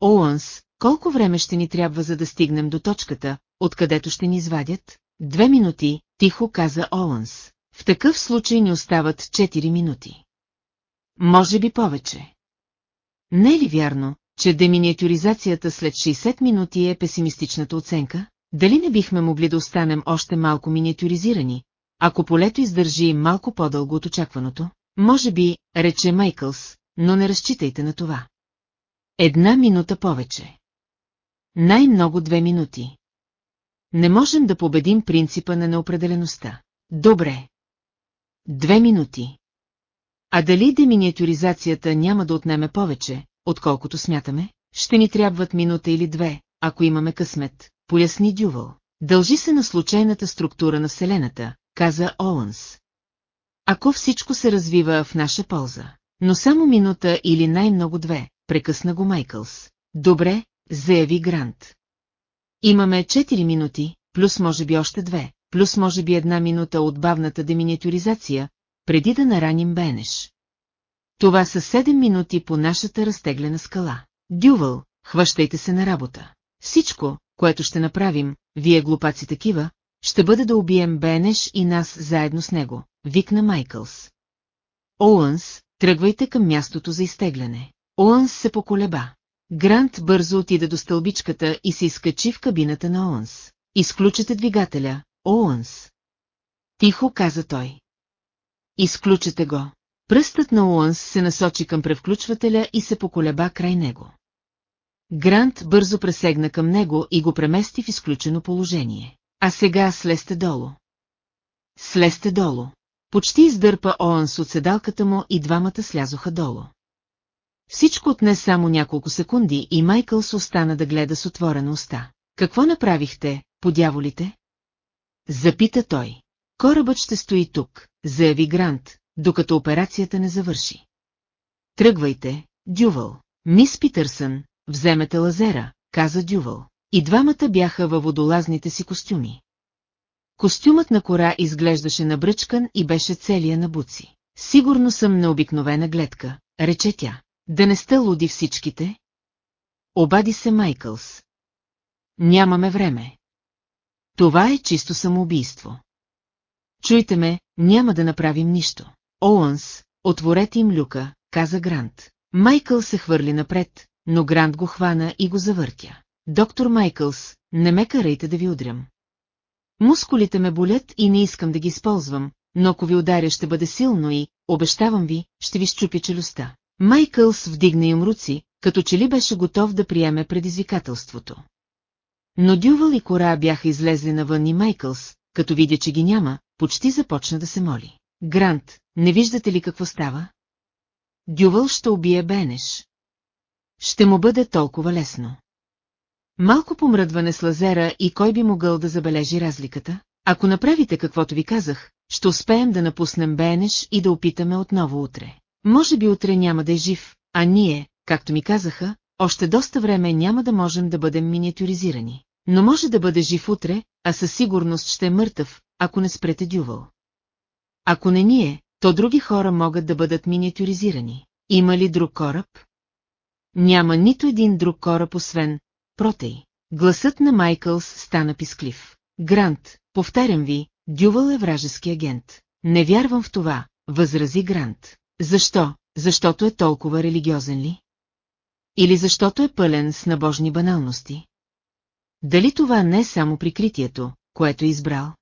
Оуънс, колко време ще ни трябва за да стигнем до точката, откъдето ще ни извадят? Две минути, тихо каза Оуънс. В такъв случай ни остават 4 минути. Може би повече. Не е ли вярно, че деминиатюризацията след 60 минути е песимистичната оценка? Дали не бихме могли да останем още малко миниатюризирани, ако полето издържи малко по-дълго от очакваното? Може би, рече Майкълс, но не разчитайте на това. Една минута повече. Най-много две минути. Не можем да победим принципа на неопределеността. Добре. Две минути. А дали деминиатюризацията няма да отнеме повече, отколкото смятаме? Ще ни трябват минута или две, ако имаме късмет, поясни Дювал. Дължи се на случайната структура на Вселената, каза Оуънс. Ако всичко се развива в наша полза, но само минута или най-много две, прекъсна го Майкълс. Добре, заяви Грант. Имаме 4 минути, плюс може би още две, плюс може би една минута от бавната деминиатюризация, преди да нараним Бенеш. Това са 7 минути по нашата разтеглена скала. Дювал, хващайте се на работа. Всичко, което ще направим, вие глупаци такива, ще бъде да убием Бенеш и нас заедно с него, викна Майкълс. Оуънс, тръгвайте към мястото за изтегляне. Оуънс се поколеба. Грант бързо отида до стълбичката и се изкачи в кабината на Оуънс. Изключете двигателя, Оуънс. Тихо каза той. Изключете го. Пръстът на Уънс се насочи към превключвателя и се поколеба край него. Грант бързо пресегна към него и го премести в изключено положение. А сега слезте долу. Слезте долу. Почти издърпа Оънс от седалката му и двамата слязоха долу. Всичко отне само няколко секунди и Майкълс остана да гледа с отворена уста. Какво направихте, подяволите? Запита той. Корабът ще стои тук, заяви Грант, докато операцията не завърши. Тръгвайте, Дювал. Мис Питърсън, вземете лазера, каза Дювал. И двамата бяха във водолазните си костюми. Костюмът на кора изглеждаше набръчкан и беше целия на буци. Сигурно съм необикновена гледка, рече тя. Да не сте луди всичките? Обади се Майкълс. Нямаме време. Това е чисто самоубийство. Чуйте ме, няма да направим нищо. Оуънс, отворете им люка, каза Грант. Майкъл се хвърли напред, но Грант го хвана и го завъртя. Доктор Майкълс, не ме карайте да ви удрям. Мускулите ме болят и не искам да ги използвам, но ако ви ударя ще бъде силно и, обещавам ви, ще ви щупи челюстта. Майкълс вдигна им руци, като че ли беше готов да приеме предизвикателството. Но Дювал и Кора бяха излезли навън и Майкълс, като видя, че ги няма, почти започна да се моли. Грант, не виждате ли какво става? Дювал ще убие Бенеш. Ще му бъде толкова лесно. Малко помръдване с лазера и кой би могъл да забележи разликата? Ако направите каквото ви казах, ще успеем да напуснем Бенеш и да опитаме отново утре. Може би утре няма да е жив, а ние, както ми казаха, още доста време няма да можем да бъдем миниатюризирани. Но може да бъде жив утре, а със сигурност ще е мъртъв, ако не спрете дювал. Ако не ние, то други хора могат да бъдат миниатюризирани. Има ли друг кораб? Няма нито един друг кораб, освен Протей. Гласът на Майкълс стана писклив. Грант, повтарям ви, Дювал е вражески агент. Не вярвам в това, възрази Грант. Защо? Защото е толкова религиозен ли? Или защото е пълен с набожни баналности? Дали това не е само прикритието, което е избрал?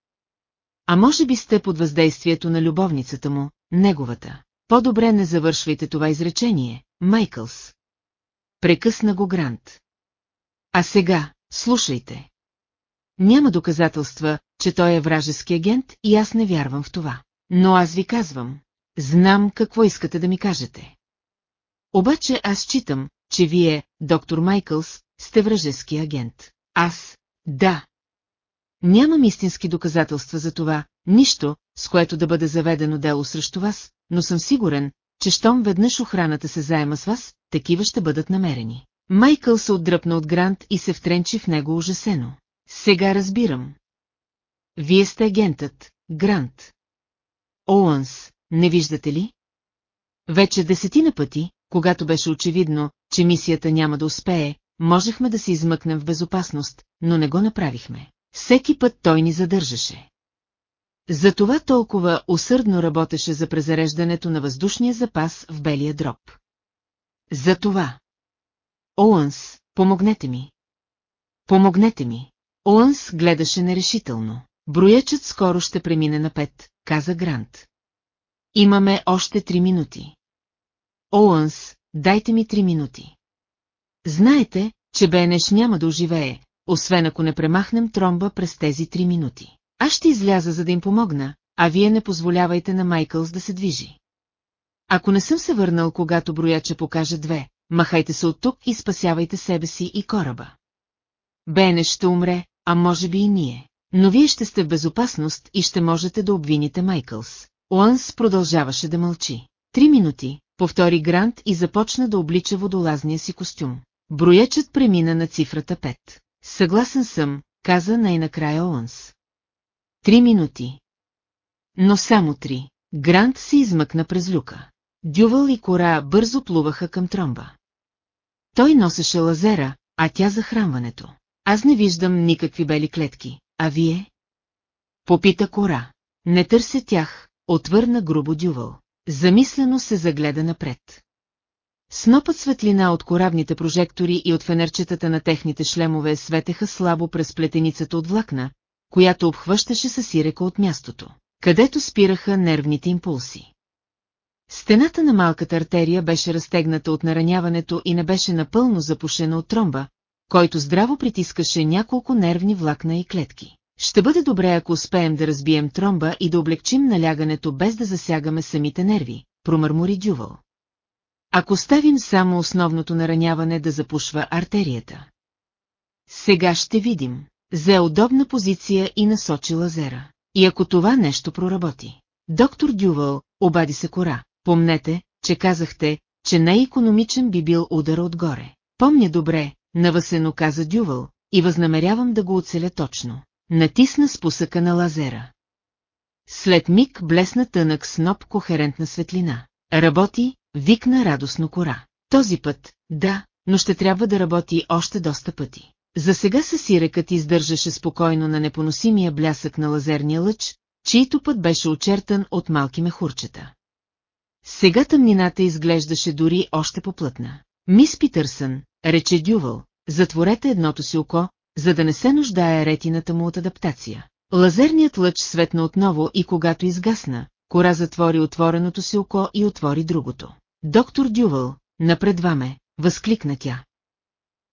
А може би сте под въздействието на любовницата му, неговата. По-добре не завършвайте това изречение, Майкълс. Прекъсна го Грант. А сега, слушайте. Няма доказателства, че той е вражески агент и аз не вярвам в това. Но аз ви казвам, знам какво искате да ми кажете. Обаче аз читам, че вие, доктор Майкълс, сте вражески агент. Аз, да. Нямам истински доказателства за това, нищо, с което да бъде заведено дело срещу вас, но съм сигурен, че щом веднъж охраната се заема с вас, такива ще бъдат намерени. Майкъл се отдръпна от Грант и се втренчи в него ужасено. Сега разбирам. Вие сте агентът, Грант. Оуънс, не виждате ли? Вече десетина пъти, когато беше очевидно, че мисията няма да успее, можехме да се измъкнем в безопасност, но не го направихме. Всеки път той ни задържаше. Затова толкова усърдно работеше за презареждането на въздушния запас в белия дроб. Затова. Оуънс, помогнете ми. Помогнете ми. Оуънс гледаше нерешително. Броячът скоро ще премине на пет, каза Грант. Имаме още три минути. Оуънс, дайте ми три минути. Знаете, че Бенеш няма да оживее, освен ако не премахнем тромба през тези три минути. Аз ще изляза, за да им помогна, а вие не позволявайте на Майкълс да се движи. Ако не съм се върнал, когато брояча покаже две, махайте се от тук и спасявайте себе си и кораба. Бенеш ще умре, а може би и ние. Но вие ще сте в безопасност и ще можете да обвините Майкълс. Уанс продължаваше да мълчи. Три минути, повтори Грант и започна да облича водолазния си костюм. Броячът премина на цифрата 5. Съгласен съм, каза най-накрая Оуънс. Три минути. Но само три. Грант се измъкна през люка. Дювал и Кора бързо плуваха към тромба. Той носеше лазера, а тя захранването. Аз не виждам никакви бели клетки, а вие? Попита Кора. Не търся тях, отвърна грубо Дювал. Замислено се загледа напред. Снопът светлина от коравните прожектори и от фенерчетата на техните шлемове светеха слабо през плетеницата от влакна, която обхващаше със сирека от мястото, където спираха нервните импулси. Стената на малката артерия беше разтегната от нараняването и не беше напълно запушена от тромба, който здраво притискаше няколко нервни влакна и клетки. Ще бъде добре, ако успеем да разбием тромба и да облегчим налягането без да засягаме самите нерви, промърмори Дювал. Ако ставим само основното нараняване да запушва артерията. Сега ще видим. За удобна позиция и насочи лазера. И ако това нещо проработи. Доктор Дювал, обади се кора. Помнете, че казахте, че най-економичен би бил удар отгоре. Помня добре, навъсено каза Дювал, и възнамерявам да го оцеля точно. Натисна спусъка на лазера. След миг блесна тънък сноп кохерентна светлина. Работи, викна радостно кора. Този път, да, но ще трябва да работи още доста пъти. За сега съсирекът издържаше спокойно на непоносимия блясък на лазерния лъч, чийто път беше очертан от малки мехурчета. Сега тъмнината изглеждаше дори още поплътна. Мис Питърсън, рече Дювал, затворете едното си око, за да не се нуждае ретината му от адаптация. Лазерният лъч светна отново и когато изгасна, кора затвори отвореното си око и отвори другото. Доктор Дювал, напред ваме, възкликна тя.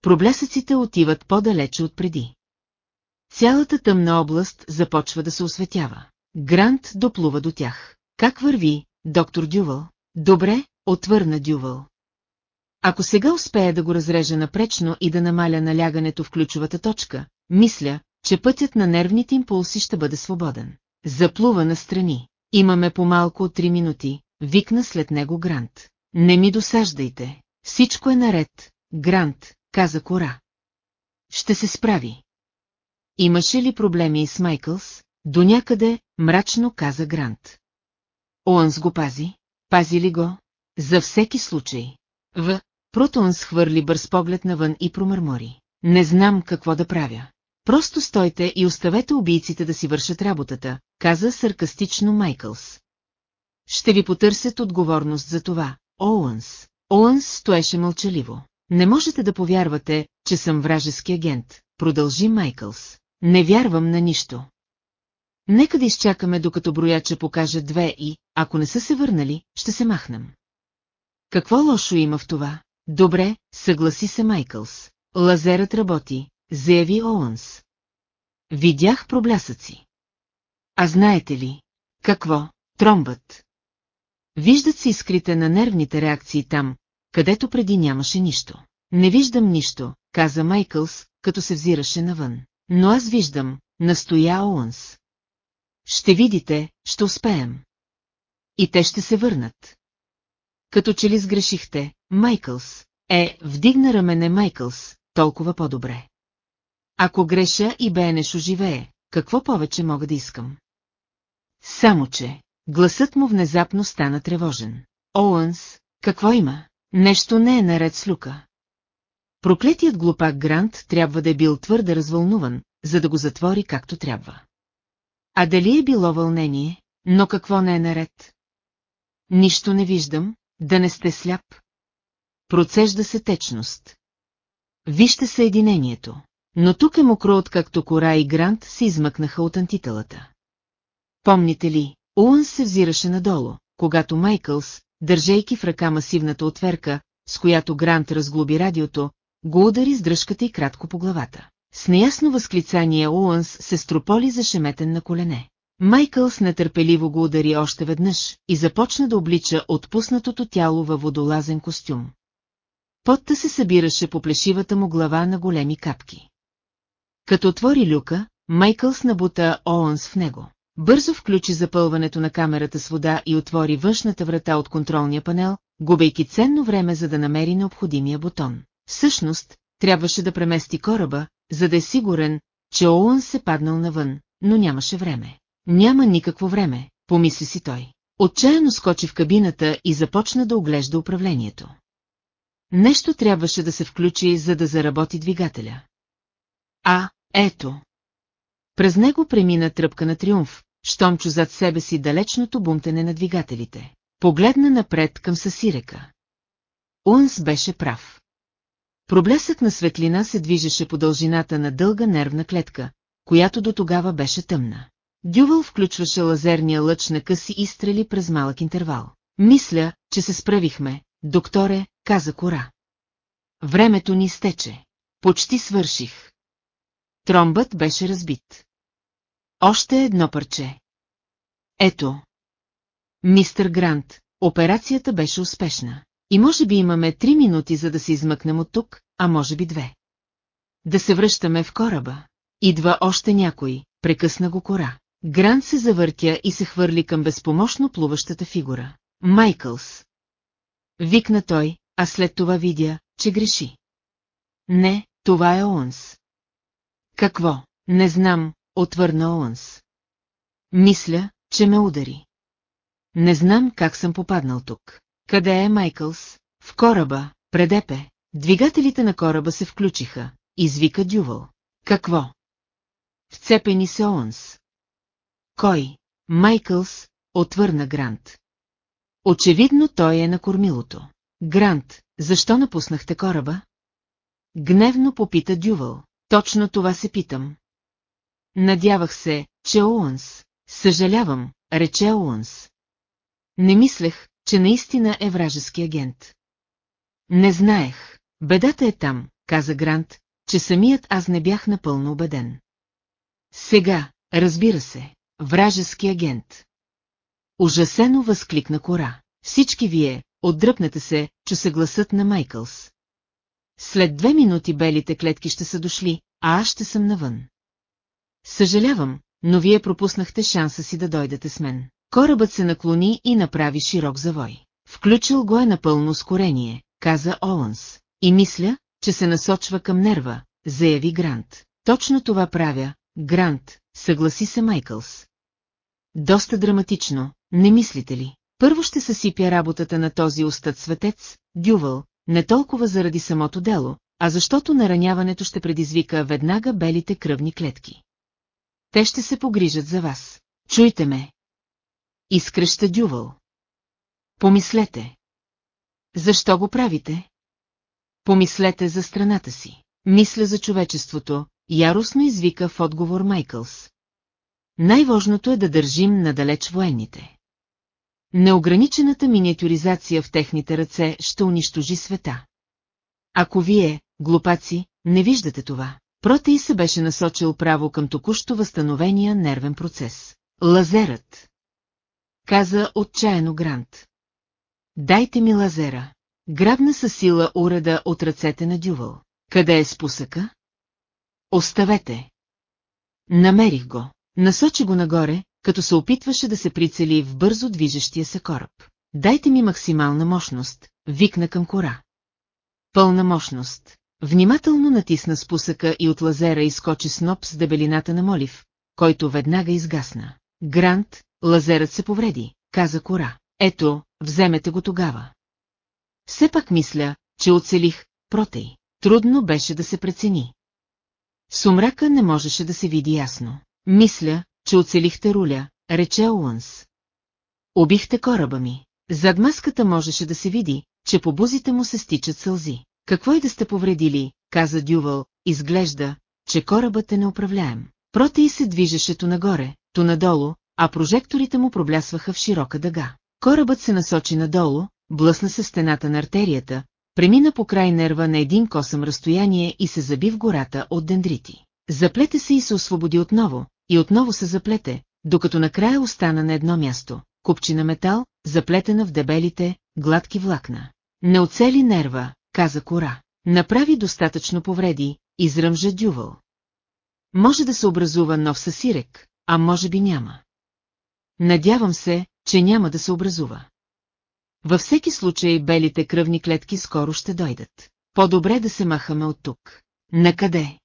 Проблесъците отиват по-далече от преди. Цялата тъмна област започва да се осветява. Грант доплува до тях. Как върви, доктор Дювал? Добре, отвърна Дювал. Ако сега успея да го разрежа напречно и да намаля налягането в ключовата точка, мисля, че пътят на нервните импулси ще бъде свободен. Заплува на страни. Имаме по-малко от три минути, викна след него Грант. Не ми досаждайте. Всичко е наред, Грант, каза Кора. Ще се справи. Имаше ли проблеми с Майкълс? До някъде, мрачно каза Грант. Оънс го пази? Пази ли го? За всеки случай. В. Протонс хвърли бърз поглед навън и промърмори. Не знам какво да правя. Просто стойте и оставете убийците да си вършат работата, каза саркастично Майкълс. Ще ви потърсят отговорност за това, Оуънс. Оуънс стоеше мълчаливо. Не можете да повярвате, че съм вражески агент, продължи Майкълс. Не вярвам на нищо. Нека да изчакаме докато брояча покаже две и, ако не са се върнали, ще се махнем. Какво лошо има в това? Добре, съгласи се Майкълс. Лазерът работи, заяви Оуънс. Видях проблясъци. А знаете ли, какво, тромбът? Виждат се искрите на нервните реакции там, където преди нямаше нищо. Не виждам нищо, каза Майкълс, като се взираше навън. Но аз виждам, настоя Оуънс. Ще видите, ще успеем. И те ще се върнат. Като че ли сгрешихте, Майкълс, е, вдигна рамене Майкълс, толкова по-добре. Ако греша и Бенеш оживее, какво повече мога да искам? Само че, гласът му внезапно стана тревожен. Оуънс, какво има? Нещо не е наред с Люка. Проклетият глупак Грант трябва да е бил твърде развълнуван, за да го затвори както трябва. А дали е било вълнение, но какво не е наред? Нищо не виждам, да не сте сляп. Процежда се течност. Вижте съединението. Но тук е мокро, откакто Кора и Грант се измъкнаха от антителата. Помните ли, Уън се взираше надолу, когато Майкълс, държейки в ръка масивната отверка, с която Грант разглоби радиото, го удари с дръжката и кратко по главата. С неясно възклицание Уънс се строполи зашеметен на колене. Майкълс нетърпеливо го удари още веднъж и започна да облича отпуснатото тяло във водолазен костюм. Потта се събираше по плешивата му глава на големи капки. Като отвори люка, Майкълс набута Оуънс в него. Бързо включи запълването на камерата с вода и отвори външната врата от контролния панел, губейки ценно време за да намери необходимия бутон. Всъщност, трябваше да премести кораба, за да е сигурен, че Оуън се паднал навън, но нямаше време. Няма никакво време, помисли си той. Отчаяно скочи в кабината и започна да оглежда управлението. Нещо трябваше да се включи, за да заработи двигателя. А, ето. През него премина тръпка на триумф, щом чу зад себе си далечното бумтене на двигателите. Погледна напред към Сасирека. Унс беше прав. Проблесък на светлина се движеше по дължината на дълга нервна клетка, която до тогава беше тъмна. Дювал включваше лазерния лъч на къси изстрели през малък интервал. Мисля, че се справихме, докторе, каза Кора. Времето ни стече. Почти свърших. Тромбът беше разбит. Още едно парче. Ето. Мистер Грант, операцията беше успешна. И може би имаме три минути, за да се измъкнем от тук, а може би две. Да се връщаме в кораба. Идва още някой, прекъсна го кора. Грант се завъртя и се хвърли към безпомощно плуващата фигура. Майкълс. Викна той, а след това видя, че греши. Не, това е Оуънс. Какво? Не знам, отвърна Оуънс. Мисля, че ме удари. Не знам как съм попаднал тук. Къде е Майкълс? В кораба, предепе. Двигателите на кораба се включиха. Извика Дювал. Какво? Вцепени се Оуънс. Кой? Майкълс, отвърна Грант. Очевидно той е на кормилото. Грант, защо напуснахте кораба? Гневно попита Дювал. Точно това се питам. Надявах се, че Оуънс. Съжалявам, рече Оуънс. Не мислех, че наистина е вражески агент. Не знаех. Бедата е там, каза Грант, че самият аз не бях напълно убеден. Сега, разбира се, вражески агент. Ужасено възкликна кора. Всички вие, отдръпнете се, че се гласът на Майкълс. След две минути белите клетки ще са дошли, а аз ще съм навън. Съжалявам, но вие пропуснахте шанса си да дойдете с мен. Корабът се наклони и направи широк завой. Включил го е напълно ускорение, каза Оланс. И мисля, че се насочва към нерва, заяви Грант. Точно това правя, Грант, съгласи се Майкълс. Доста драматично, не мислите ли? Първо ще съсипя работата на този устът светец, Дювал, не толкова заради самото дело, а защото нараняването ще предизвика веднага белите кръвни клетки. Те ще се погрижат за вас. Чуйте ме. Изкръща Дювал. Помислете. Защо го правите? Помислете за страната си. Мисля за човечеството, яростно извика в отговор Майкълс. Най-важното е да държим надалеч военните. Неограничената миниатюризация в техните ръце ще унищожи света. Ако вие, глупаци, не виждате това, Протей се беше насочил право към току-що възстановения нервен процес. Лазерът. Каза отчаяно Грант. Дайте ми лазера. Грабна със сила уреда от ръцете на Дювал. Къде е спусъка? Оставете. Намерих го. Насочи го нагоре, като се опитваше да се прицели в бързо движещия се кораб. Дайте ми максимална мощност, викна към кора. Пълна мощност. Внимателно натисна спусъка и от лазера изкочи сноп с дебелината на молив, който веднага изгасна. Грант, лазерът се повреди, каза кора. Ето, вземете го тогава. Все пак мисля, че оцелих, протей. Трудно беше да се прецени. Сумрака не можеше да се види ясно. Мисля, че оцелихте руля, рече Уънс. Убихте кораба ми. Зад маската можеше да се види, че по бузите му се стичат сълзи. Какво и да сте повредили, каза Дювал, изглежда, че корабът е неуправляем. Протей се движеше то нагоре, то надолу, а прожекторите му проблясваха в широка дъга. Корабът се насочи надолу, блъсна се в стената на артерията, премина по край нерва на един косъм разстояние и се заби в гората от дендрити. Заплете се и се освободи отново, и отново се заплете, докато накрая остана на едно място, купчина метал, заплетена в дебелите, гладки влакна. Не оцели нерва, каза Кора. Направи достатъчно повреди, изръмжа Дювал. Може да се образува нов съсирек, а може би няма. Надявам се, че няма да се образува. Във всеки случай белите кръвни клетки скоро ще дойдат. По-добре да се махаме от тук. Накъде?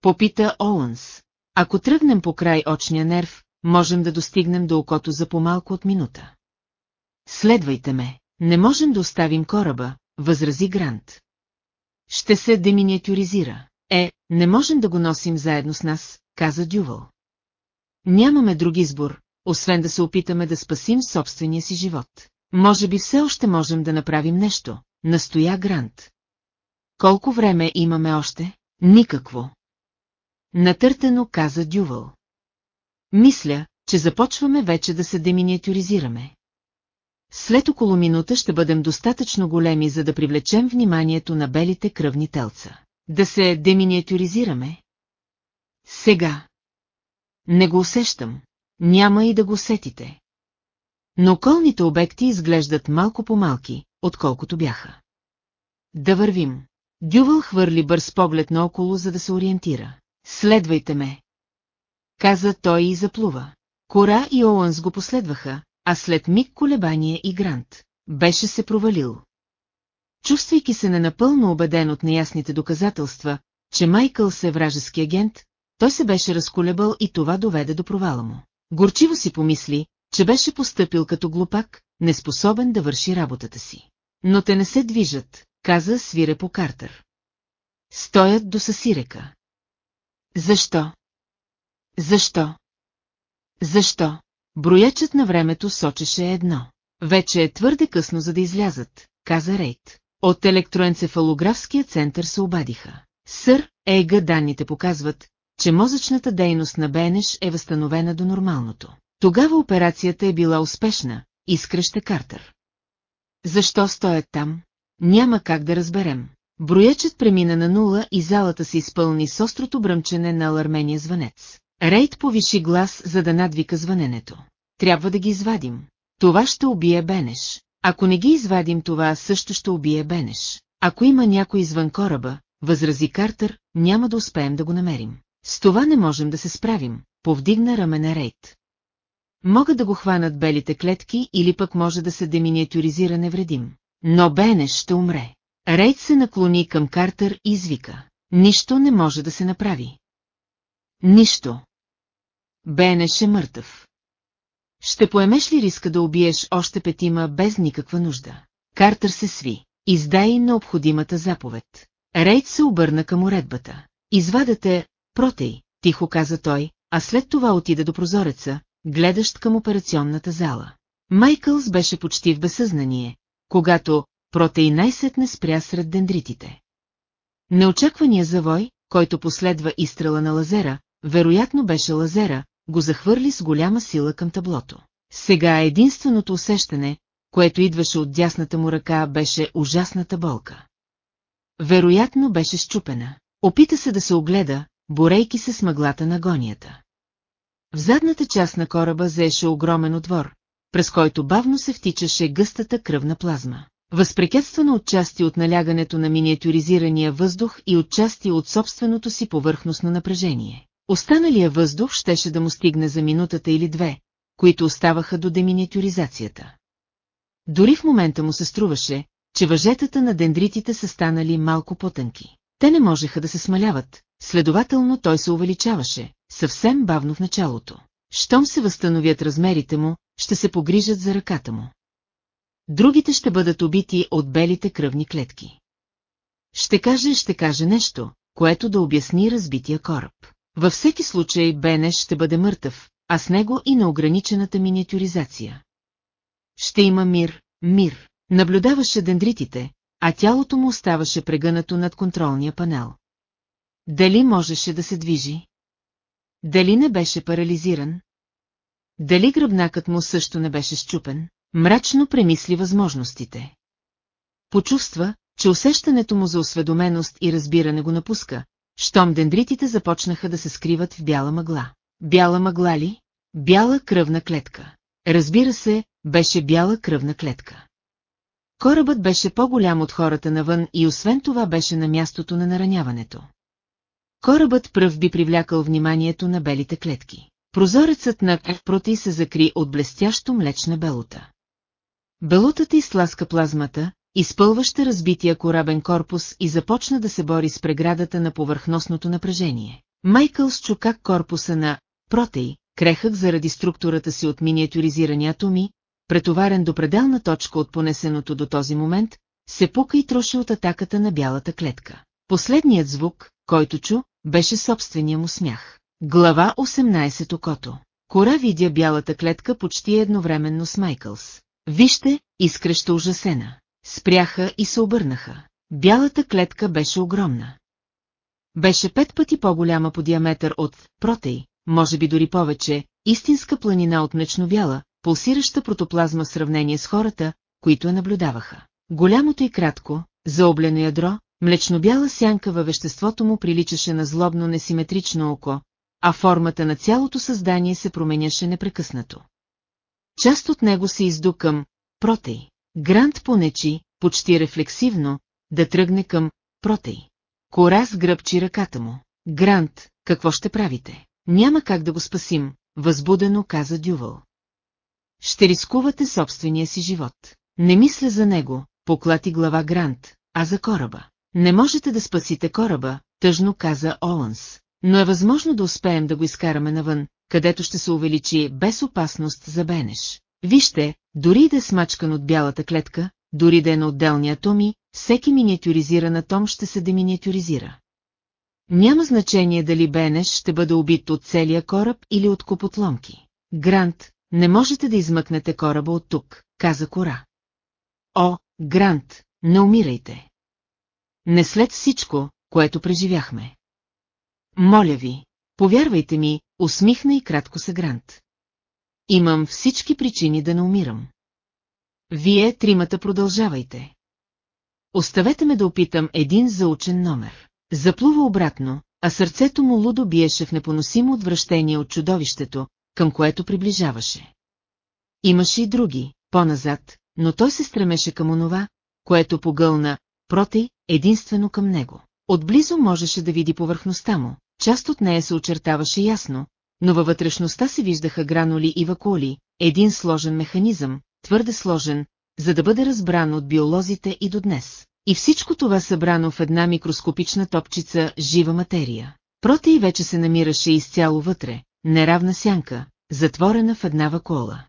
Попита Оуънс. Ако тръгнем по край очния нерв, можем да достигнем до окото за по-малко от минута. Следвайте ме. Не можем да оставим кораба, възрази Грант. Ще се деминиатюризира. Е, не можем да го носим заедно с нас, каза Дювал. Нямаме друг избор, освен да се опитаме да спасим собствения си живот. Може би все още можем да направим нещо, настоя Грант. Колко време имаме още? Никакво. Натъртено каза Дювал. Мисля, че започваме вече да се деминиатюризираме. След около минута ще бъдем достатъчно големи, за да привлечем вниманието на белите кръвни телца. Да се деминиатюризираме? Сега. Не го усещам. Няма и да го усетите. но околните обекти изглеждат малко по-малки, отколкото бяха. Да вървим. Дювал хвърли бърз поглед наоколо, за да се ориентира. Следвайте ме. Каза той и заплува. Кора и Оуънс го последваха, а след миг колебание и Грант. Беше се провалил. Чувствайки се ненапълно убеден от неясните доказателства, че Майкъл се е вражески агент, той се беше разколебал и това доведе до провала му. Горчиво си помисли, че беше постъпил като глупак, неспособен да върши работата си. Но те не се движат, каза свире по Картер. Стоят до съсирека. Защо? Защо? Защо? Броячът на времето сочеше едно. Вече е твърде късно за да излязат, каза Рейт. От електроенцефалографския център се обадиха. Сър, ЕГ данните показват, че мозъчната дейност на Бенеш е възстановена до нормалното. Тогава операцията е била успешна, изкръща Картер. Защо стоят там? Няма как да разберем. Броячът премина на нула и залата се изпълни с острото бръмчене на алармения звънец. Рейд повиши глас, за да надвика звъненето. Трябва да ги извадим. Това ще убие Бенеш. Ако не ги извадим, това също ще убие Бенеш. Ако има някой извън кораба, възрази Картер, няма да успеем да го намерим. С това не можем да се справим, повдигна рамене Рейд. Могат да го хванат белите клетки или пък може да се деминиатюризира невредим. Но Бенеш ще умре. Рейд се наклони към Картер и извика. Нищо не може да се направи. Нищо. Бенеш е мъртъв. Ще поемеш ли риска да убиеш още петима без никаква нужда? Картер се сви. Издай необходимата заповед. Рейд се обърна към уредбата. Извадате протей, тихо каза той, а след това отида до прозореца, гледащ към операционната зала. Майкълс беше почти в безсъзнание, когато протей най-сетне спря сред дендритите. Неочаквания завой, който последва изстрела на лазера, вероятно беше лазера, го захвърли с голяма сила към таблото. Сега единственото усещане, което идваше от дясната му ръка, беше ужасната болка. Вероятно беше щупена. Опита се да се огледа, борейки се с мъглата на гонията. В задната част на кораба заеше огромен отвор, през който бавно се втичаше гъстата кръвна плазма. Възпрекетствана отчасти от налягането на миниатюризирания въздух и отчасти от собственото си повърхностно напрежение. Останалия въздух щеше да му стигне за минутата или две, които оставаха до деминиатюризацията. Дори в момента му се струваше, че въжетата на дендритите са станали малко по-тънки. Те не можеха да се смаляват, следователно той се увеличаваше, съвсем бавно в началото. Щом се възстановят размерите му, ще се погрижат за ръката му. Другите ще бъдат убити от белите кръвни клетки. Ще каже, ще каже нещо, което да обясни разбития кораб. Във всеки случай Бенеш ще бъде мъртъв, а с него и неограничената миниатюризация. Ще има мир, мир. Наблюдаваше дендритите, а тялото му оставаше прегънато над контролния панел. Дали можеше да се движи? Дали не беше парализиран? Дали гръбнакът му също не беше щупен? Мрачно премисли възможностите. Почувства, че усещането му за осведоменост и разбиране го напуска, щом дендритите започнаха да се скриват в бяла мъгла. Бяла мъгла ли? Бяла кръвна клетка. Разбира се, беше бяла кръвна клетка. Корабът беше по-голям от хората навън и освен това беше на мястото на нараняването. Корабът пръв би привлякал вниманието на белите клетки. Прозорецът на Проти се закри от блестящо млечна белота. Белутата изтласка плазмата, изпълваща разбития корабен корпус и започна да се бори с преградата на повърхностното напрежение. Майкъл счу как корпуса на Протей, крехък заради структурата си от миниатюризирани атоми, претоварен до пределна точка от понесеното до този момент, се пука и троши от атаката на бялата клетка. Последният звук, който чу, беше собствения му смях. Глава 18 Окото. Кора видя бялата клетка почти едновременно с Майкълс. Вижте, изкреща ужасена. Спряха и се обърнаха. Бялата клетка беше огромна. Беше пет пъти по-голяма по диаметър от протей, може би дори повече, истинска планина от млечно бяла, пулсираща протоплазма в сравнение с хората, които я наблюдаваха. Голямото и кратко, заоблено ядро, млечно-бяла сянка във веществото му приличаше на злобно несиметрично око, а формата на цялото създание се променяше непрекъснато. Част от него се изду към Протей. Грант понечи, почти рефлексивно, да тръгне към Протей. Кора сгръбчи ръката му. Грант, какво ще правите? Няма как да го спасим, възбудено каза Дювал. Ще рискувате собствения си живот. Не мисля за него, поклати глава Грант, а за кораба. Не можете да спасите кораба, тъжно каза Оланс, но е възможно да успеем да го изкараме навън, където ще се увеличи без опасност за бенеш. Вижте, дори да е смачкан от бялата клетка, дори да е на отделни атоми, всеки миниатюризиран атом ще се деминиатюризира. Няма значение дали Бенеш ще бъде убит от целия кораб или от купотломки. Грант, не можете да измъкнете кораба от тук, каза Кора. О, Грант, не умирайте. Не след всичко, което преживяхме. Моля ви, повярвайте ми, усмихна и кратко се Грант. Имам всички причини да не умирам. Вие тримата продължавайте. Оставете ме да опитам един заучен номер. Заплува обратно, а сърцето му лудо биеше в непоносимо отвращение от чудовището, към което приближаваше. Имаше и други, по-назад, но той се стремеше към онова, което погълна, протей, единствено към него. Отблизо можеше да види повърхността му, част от нея се очертаваше ясно, но във вътрешността се виждаха гранули и вакуоли, един сложен механизъм, твърде сложен, за да бъде разбран от биолозите и до днес. И всичко това събрано в една микроскопична топчица жива материя. Протей вече се намираше изцяло вътре, неравна сянка, затворена в една вакуола.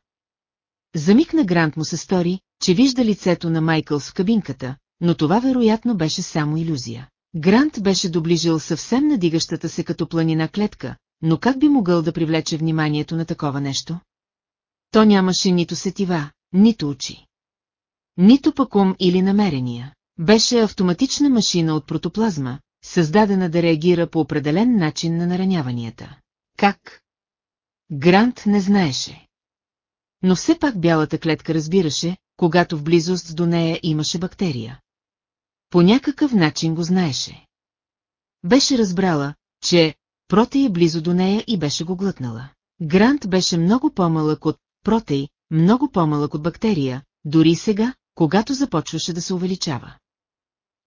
За миг на Грант му се стори, че вижда лицето на Майкълс в кабинката, но това вероятно беше само иллюзия. Грант беше доближил съвсем надигащата се като планина клетка, но как би могъл да привлече вниманието на такова нещо? То нямаше нито сетива, нито очи. Нито пък ум или намерения. Беше автоматична машина от протоплазма, създадена да реагира по определен начин на нараняванията. Как? Грант не знаеше. Но все пак бялата клетка разбираше, когато в близост до нея имаше бактерия. По някакъв начин го знаеше. Беше разбрала, че Протей е близо до нея и беше го глътнала. Грант беше много по-малък от Протей, много по-малък от бактерия, дори сега, когато започваше да се увеличава.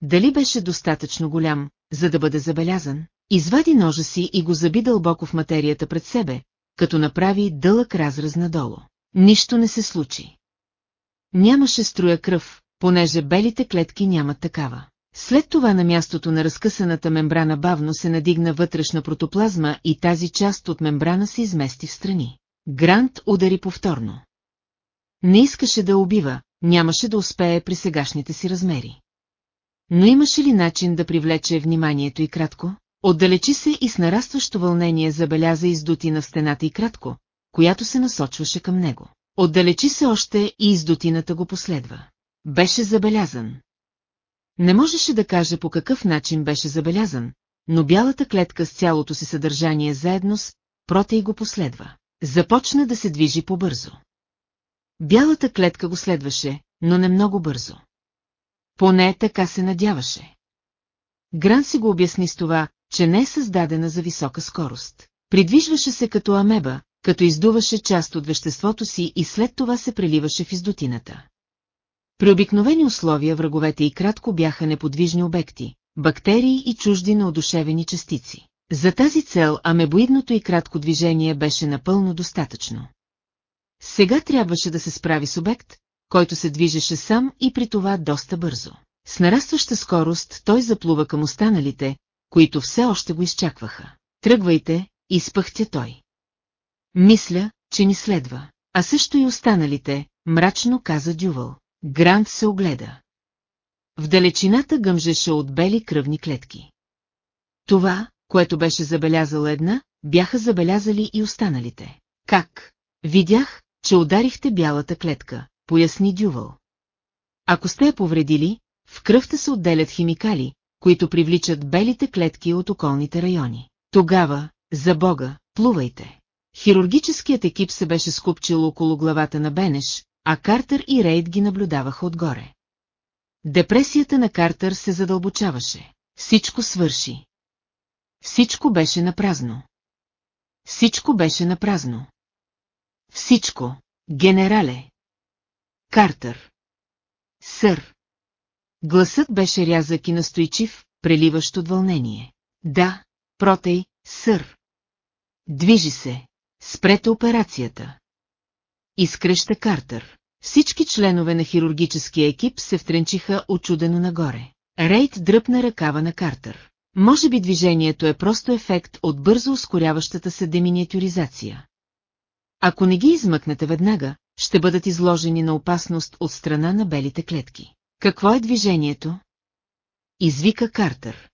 Дали беше достатъчно голям, за да бъде забелязан? Извади ножа си и го заби дълбоко в материята пред себе, като направи дълъг разраз надолу. Нищо не се случи. Нямаше струя кръв, понеже белите клетки нямат такава. След това на мястото на разкъсаната мембрана бавно се надигна вътрешна протоплазма и тази част от мембрана се измести в страни. Грант удари повторно. Не искаше да убива, нямаше да успее при сегашните си размери. Но имаше ли начин да привлече вниманието и кратко? Отдалечи се и с нарастващо вълнение забеляза издутина в стената и кратко, която се насочваше към него. Отдалечи се още и издутината го последва. Беше забелязан. Не можеше да каже по какъв начин беше забелязан, но бялата клетка с цялото си съдържание заедно с протей го последва. Започна да се движи по-бързо. Бялата клетка го следваше, но не много бързо. Поне така се надяваше. Гран си го обясни с това, че не е създадена за висока скорост. Придвижваше се като амеба, като издуваше част от веществото си и след това се преливаше в издутината. При обикновени условия враговете и кратко бяха неподвижни обекти, бактерии и чужди на одушевени частици. За тази цел амебоидното и кратко движение беше напълно достатъчно. Сега трябваше да се справи с обект, който се движеше сам и при това доста бързо. С нарастваща скорост той заплува към останалите, които все още го изчакваха. Тръгвайте, изпъхтя той. Мисля, че ни следва. А също и останалите, мрачно каза Дювал. Грант се огледа. В далечината гъмжеше от бели кръвни клетки. Това, което беше забелязала една, бяха забелязали и останалите. Как? Видях, че ударихте бялата клетка, поясни Дювал. Ако сте я повредили, в кръвта се отделят химикали, които привличат белите клетки от околните райони. Тогава, за Бога, плувайте. Хирургическият екип се беше скупчил около главата на Бенеш, а Картер и Рейд ги наблюдаваха отгоре. Депресията на Картер се задълбочаваше. Всичко свърши. Всичко беше напразно. Всичко беше напразно. Всичко. Генерале. Картер. Сър. Гласът беше рязък и настойчив, преливащ от вълнение. Да, протей, сър. Движи се. Спрете операцията. Изкръща Картер. Всички членове на хирургическия екип се втренчиха очудено нагоре. Рейд дръпна ръкава на Картер. Може би движението е просто ефект от бързо ускоряващата се деминиатюризация. Ако не ги измъкнете веднага, ще бъдат изложени на опасност от страна на белите клетки. Какво е движението? Извика Картер.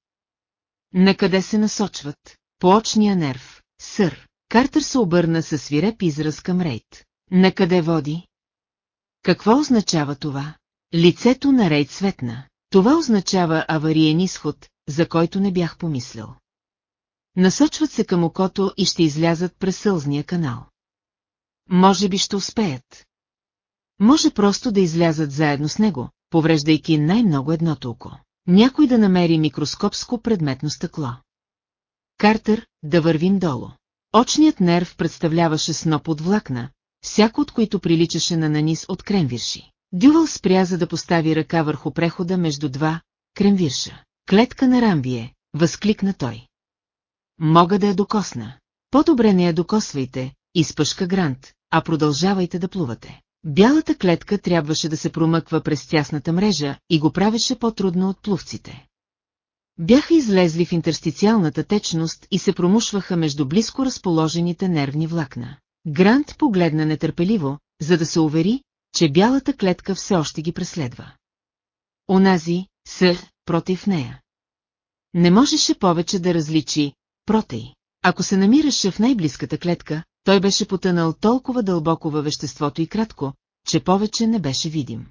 Накъде се насочват? По нерв, сър. Картер се обърна със свиреп израз към Рейд. Накъде води? Какво означава това? Лицето на Рейд светна. Това означава авариен изход, за който не бях помислял. Насочват се към окото и ще излязат през сълзния канал. Може би ще успеят. Може просто да излязат заедно с него, повреждайки най-много едното око. Някой да намери микроскопско предметно стъкло. Картер, да вървим долу. Очният нерв представляваше сноп от влакна, всяко от които приличаше на нанис от кремвирши. Дювал спря за да постави ръка върху прехода между два кремвирша. Клетка на рамбие, възкликна той. Мога да я докосна. По-добре не я докосвайте, изпъшка Грант, а продължавайте да плувате. Бялата клетка трябваше да се промъква през тясната мрежа и го правеше по-трудно от плувците. Бяха излезли в интерстициалната течност и се промушваха между близко разположените нервни влакна. Грант погледна нетърпеливо, за да се увери, че бялата клетка все още ги преследва. Онази, сър, против нея. Не можеше повече да различи протей. Ако се намираше в най-близката клетка, той беше потънал толкова дълбоко във веществото и кратко, че повече не беше видим.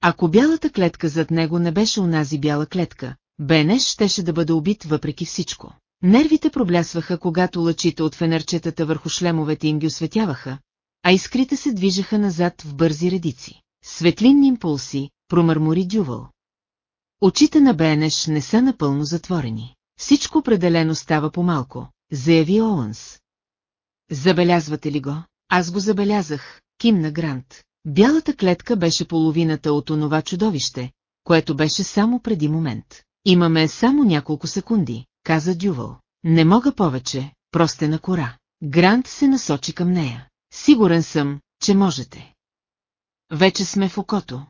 Ако бялата клетка зад него не беше онази бяла клетка, Бенеш щеше да бъде убит въпреки всичко. Нервите проблясваха, когато лъчите от фенерчетата върху шлемовете им ги осветяваха, а искрите се движеха назад в бързи редици. Светлинни импулси, промърмори Дювал. Очите на Бенеш не са напълно затворени. Всичко определено става по-малко, заяви Оуънс. Забелязвате ли го? Аз го забелязах, кимна Грант. Бялата клетка беше половината от онова чудовище, което беше само преди момент. Имаме само няколко секунди, каза Дювал. Не мога повече, просте на кора. Грант се насочи към нея. Сигурен съм, че можете. Вече сме в окото.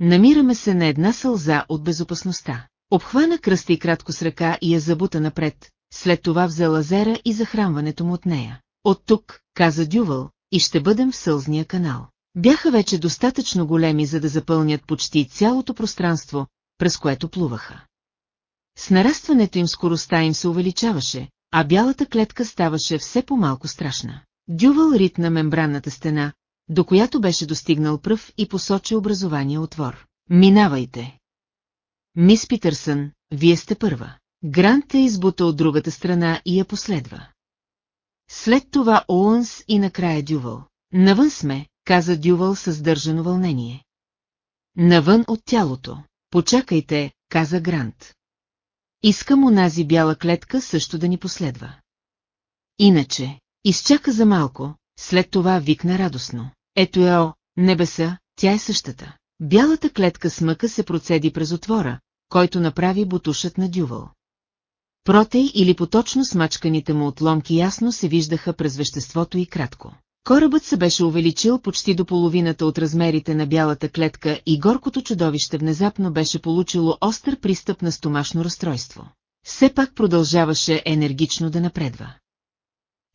Намираме се на една сълза от безопасността. Обхвана кръста и кратко с ръка и я забута напред, след това взе лазера и захранването му от нея. От тук, каза Дювал, и ще бъдем в сълзния канал. Бяха вече достатъчно големи, за да запълнят почти цялото пространство, през което плуваха. С нарастването им скоростта им се увеличаваше, а бялата клетка ставаше все по-малко страшна. Дювал ритна мембранната стена, до която беше достигнал пръв и посочи образование отвор. Минавайте. Мис Питърсън, вие сте първа. Грант е избута от другата страна и я последва. След това Оуънс и накрая Дювал. Навън сме, каза Дювал с държано вълнение. Навън от тялото. Почакайте, каза Грант. Искам онази бяла клетка също да ни последва. Иначе, изчака за малко, след това викна радостно. Ето е о, небеса, тя е същата. Бялата клетка с мъка се процеди през отвора, който направи бутушът на дювал. Протей или поточно смачканите му отломки ясно се виждаха през веществото и кратко. Корабът се беше увеличил почти до половината от размерите на бялата клетка и горкото чудовище внезапно беше получило остър пристъп на стомашно разстройство. Все пак продължаваше енергично да напредва.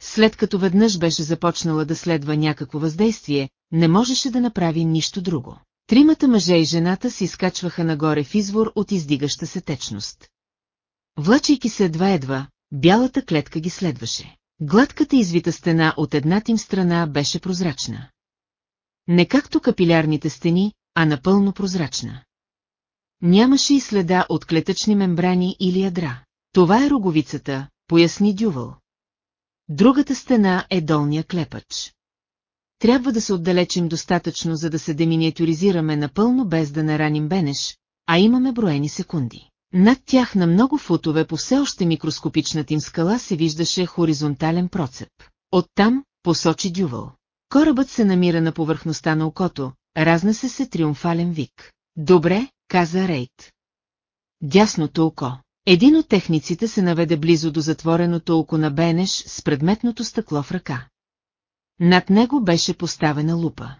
След като веднъж беше започнала да следва някакво въздействие, не можеше да направи нищо друго. Тримата мъже и жената се изкачваха нагоре в извор от издигаща се течност. Влачайки се едва-едва, бялата клетка ги следваше. Гладката извита стена от едната им страна беше прозрачна. Не както капилярните стени, а напълно прозрачна. Нямаше и следа от клетъчни мембрани или ядра. Това е роговицата, поясни Дювал. Другата стена е долния клепач. Трябва да се отдалечим достатъчно, за да се деминиатюризираме напълно без да нараним Бенеш, а имаме броени секунди. Над тях на много футове по все още микроскопичната им скала се виждаше хоризонтален процеп. Оттам посочи Дювал. Корабът се намира на повърхността на окото, разнесе се триумфален вик. Добре, каза Рейд. Дясното око. Един от техниците се наведе близо до затвореното око на Бенеш с предметното стъкло в ръка. Над него беше поставена лупа.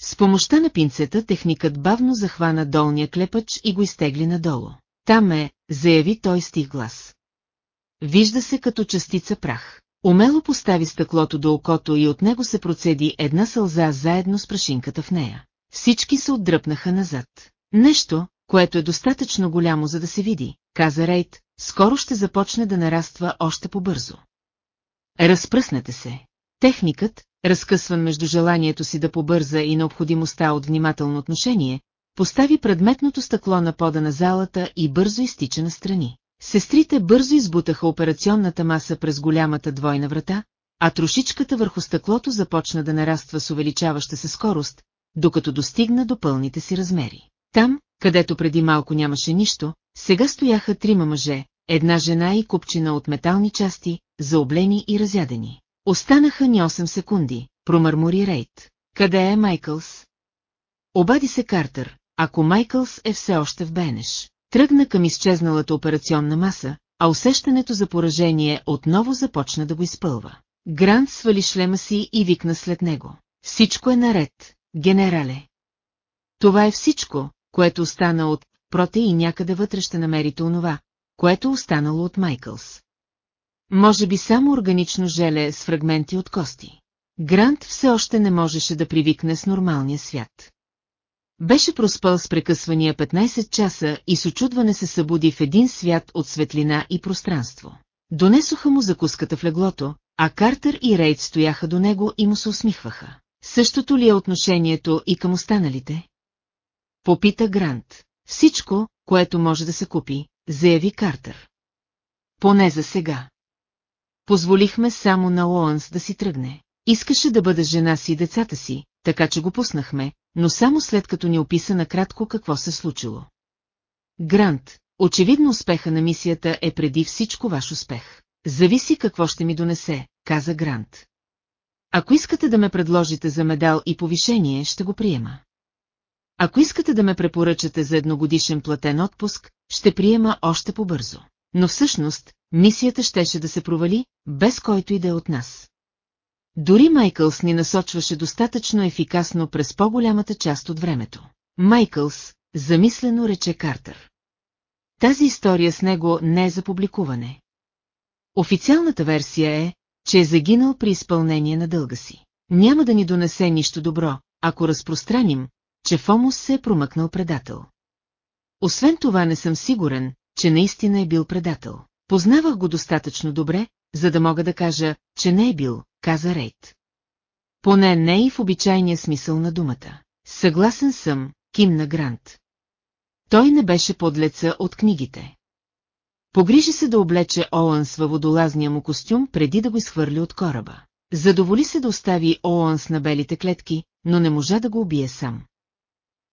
С помощта на пинцета техникът бавно захвана долния клепач и го изтегли надолу. Там е, заяви той стих глас. Вижда се като частица прах. Умело постави стъклото до окото и от него се процеди една сълза заедно с прашинката в нея. Всички се отдръпнаха назад. Нещо, което е достатъчно голямо за да се види, каза Рейд, скоро ще започне да нараства още по-бързо. Разпръснете се. Техникът, разкъсван между желанието си да побърза и необходимостта от внимателно отношение, постави предметното стъкло на пода на залата и бързо изтича на страни. Сестрите бързо избутаха операционната маса през голямата двойна врата, а трошичката върху стъклото започна да нараства с увеличаваща се скорост, докато достигна до пълните си размери. Там, където преди малко нямаше нищо, сега стояха трима мъже, една жена и купчина от метални части, заоблени и разядени. Останаха ни 8 секунди, промърмори Рейд. Къде е Майкълс? Обади се Картер, ако Майкълс е все още в Бенеш. Тръгна към изчезналата операционна маса, а усещането за поражение отново започна да го изпълва. Грант свали шлема си и викна след него. Всичко е наред, генерале. Това е всичко, което остана от проте и някъде вътре ще намерите онова, което останало от Майкълс. Може би само органично желе с фрагменти от кости. Грант все още не можеше да привикне с нормалния свят. Беше проспал с прекъсвания 15 часа и с очудване се събуди в един свят от светлина и пространство. Донесоха му закуската в леглото, а Картер и Рейд стояха до него и му се усмихваха. Същото ли е отношението и към останалите? Попита Грант. Всичко, което може да се купи, заяви Картер. Поне за сега. Позволихме само на Оанс да си тръгне. Искаше да бъде жена си и децата си, така че го пуснахме, но само след като ни описа накратко какво се случило. Грант, очевидно успеха на мисията е преди всичко ваш успех. Зависи какво ще ми донесе, каза Грант. Ако искате да ме предложите за медал и повишение, ще го приема. Ако искате да ме препоръчате за едногодишен платен отпуск, ще приема още по-бързо. Но всъщност, мисията щеше да се провали, без който и да е от нас. Дори Майкълс ни насочваше достатъчно ефикасно през по-голямата част от времето. Майкълс, замислено рече Картер. Тази история с него не е за публикуване. Официалната версия е, че е загинал при изпълнение на дълга си. Няма да ни донесе нищо добро, ако разпространим, че Фомус се е промъкнал предател. Освен това не съм сигурен, че наистина е бил предател. Познавах го достатъчно добре, за да мога да кажа, че не е бил, каза Рейд. Поне не и в обичайния смисъл на думата. Съгласен съм, кимна Грант. Той не беше подлеца от книгите. Погрижи се да облече Оуънс във водолазния му костюм преди да го изхвърли от кораба. Задоволи се да остави Оуънс на белите клетки, но не можа да го убие сам.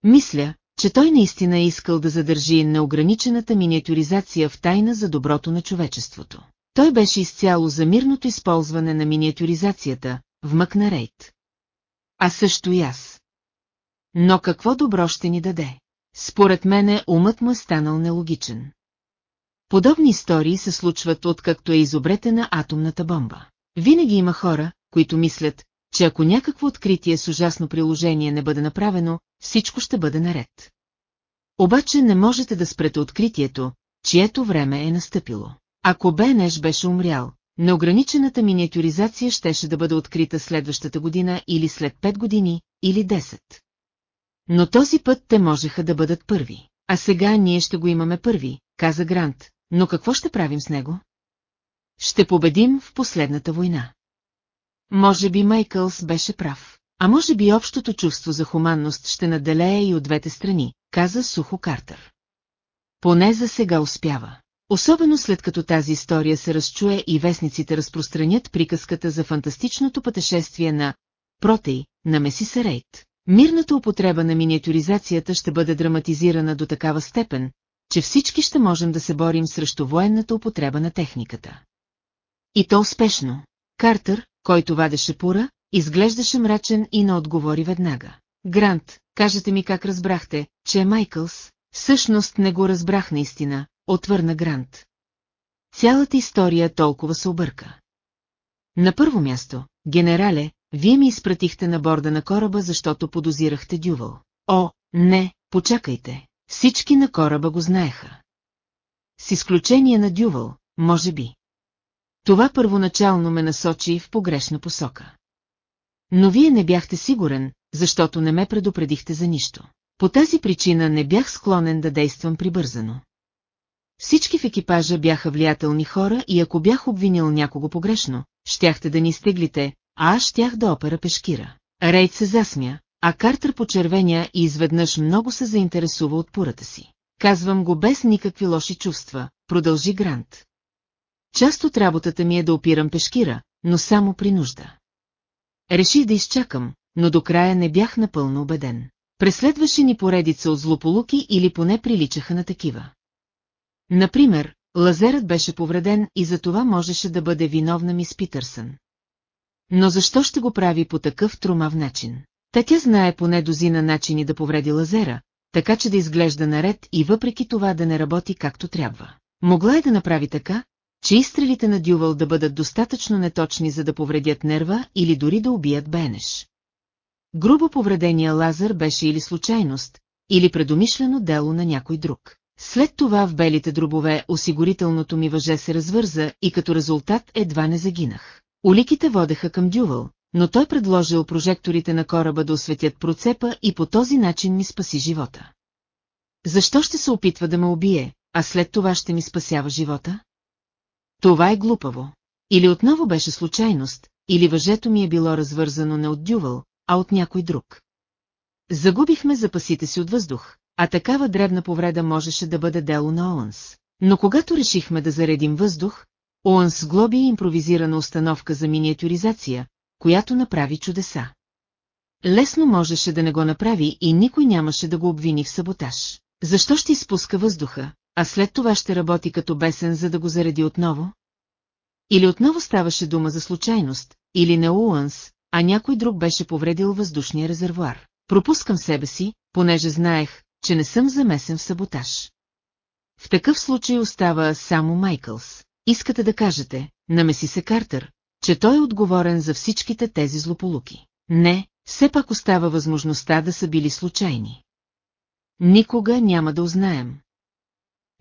Мисля, че той наистина е искал да задържи неограничената миниатюризация в тайна за доброто на човечеството. Той беше изцяло за мирното използване на миниатюризацията, вмъкна Рейд. А също и аз. Но какво добро ще ни даде? Според мене умът му е станал нелогичен. Подобни истории се случват откакто е изобретена атомната бомба. Винаги има хора, които мислят, че ако някакво откритие с ужасно приложение не бъде направено, всичко ще бъде наред. Обаче не можете да спрете откритието, чието време е настъпило. Ако Бенеш беше умрял, неограничената миниатюризация щеше да бъде открита следващата година или след 5 години, или 10. Но този път те можеха да бъдат първи. А сега ние ще го имаме първи, каза Грант, но какво ще правим с него? Ще победим в последната война. Може би Майкълс беше прав. А може би общото чувство за хуманност ще наделее и от двете страни, каза сухо Картер. Поне за сега успява. Особено след като тази история се разчуе и вестниците разпространят приказката за фантастичното пътешествие на Протей, на Месиса Рейт. Мирната употреба на миниатюризацията ще бъде драматизирана до такава степен, че всички ще можем да се борим срещу военната употреба на техниката. И то успешно. Картер, който вадеше пура, изглеждаше мрачен и не отговори веднага. Грант, кажете ми как разбрахте, че е Майкълс? Всъщност не го разбрах наистина, отвърна Грант. Цялата история толкова се обърка. На първо място, генерале, вие ми изпратихте на борда на кораба, защото подозирахте Дювал. О, не, почакайте. Всички на кораба го знаеха. С изключение на Дювал, може би. Това първоначално ме насочи в погрешна посока. Но вие не бяхте сигурен, защото не ме предупредихте за нищо. По тази причина не бях склонен да действам прибързано. Всички в екипажа бяха влиятелни хора и ако бях обвинил някого погрешно, щяхте да ни стеглите, а аз щях да опера пешкира. Рейд се засмя, а Картер почервеня и изведнъж много се заинтересува от пурата си. Казвам го без никакви лоши чувства, продължи Грант. Част от работата ми е да опирам пешкира, но само при нужда. Реших да изчакам, но до края не бях напълно убеден. Преследваше ни поредица от злополуки или поне приличаха на такива. Например, лазерът беше повреден и за това можеше да бъде виновна мис Питърсън. Но защо ще го прави по такъв тромав начин? Та тя знае поне дозина начини да повреди лазера, така че да изглежда наред и въпреки това да не работи както трябва. Могла е да направи така, че изстрелите на Дювал да бъдат достатъчно неточни за да повредят нерва или дори да убият Бенеш. Грубо повредения лазер беше или случайност, или предумишлено дело на някой друг. След това в белите дробове осигурителното ми въже се развърза и като резултат едва не загинах. Уликите водеха към Дювал, но той предложил прожекторите на кораба да осветят процепа и по този начин ми спаси живота. Защо ще се опитва да ме убие, а след това ще ми спасява живота? Това е глупаво. Или отново беше случайност, или въжето ми е било развързано не от Дювал, а от някой друг. Загубихме запасите си от въздух, а такава дребна повреда можеше да бъде дело на Оуънс. Но когато решихме да заредим въздух, Оуънс глоби импровизирана установка за миниатюризация, която направи чудеса. Лесно можеше да не го направи и никой нямаше да го обвини в саботаж. Защо ще изпуска въздуха, а след това ще работи като бесен, за да го зареди отново? Или отново ставаше дума за случайност, или на Уанс, а някой друг беше повредил въздушния резервуар. Пропускам себе си, понеже знаех, че не съм замесен в саботаж. В такъв случай остава само Майкълс. Искате да кажете, намеси се Картер, че той е отговорен за всичките тези злополуки. Не, все пак остава възможността да са били случайни. Никога няма да узнаем.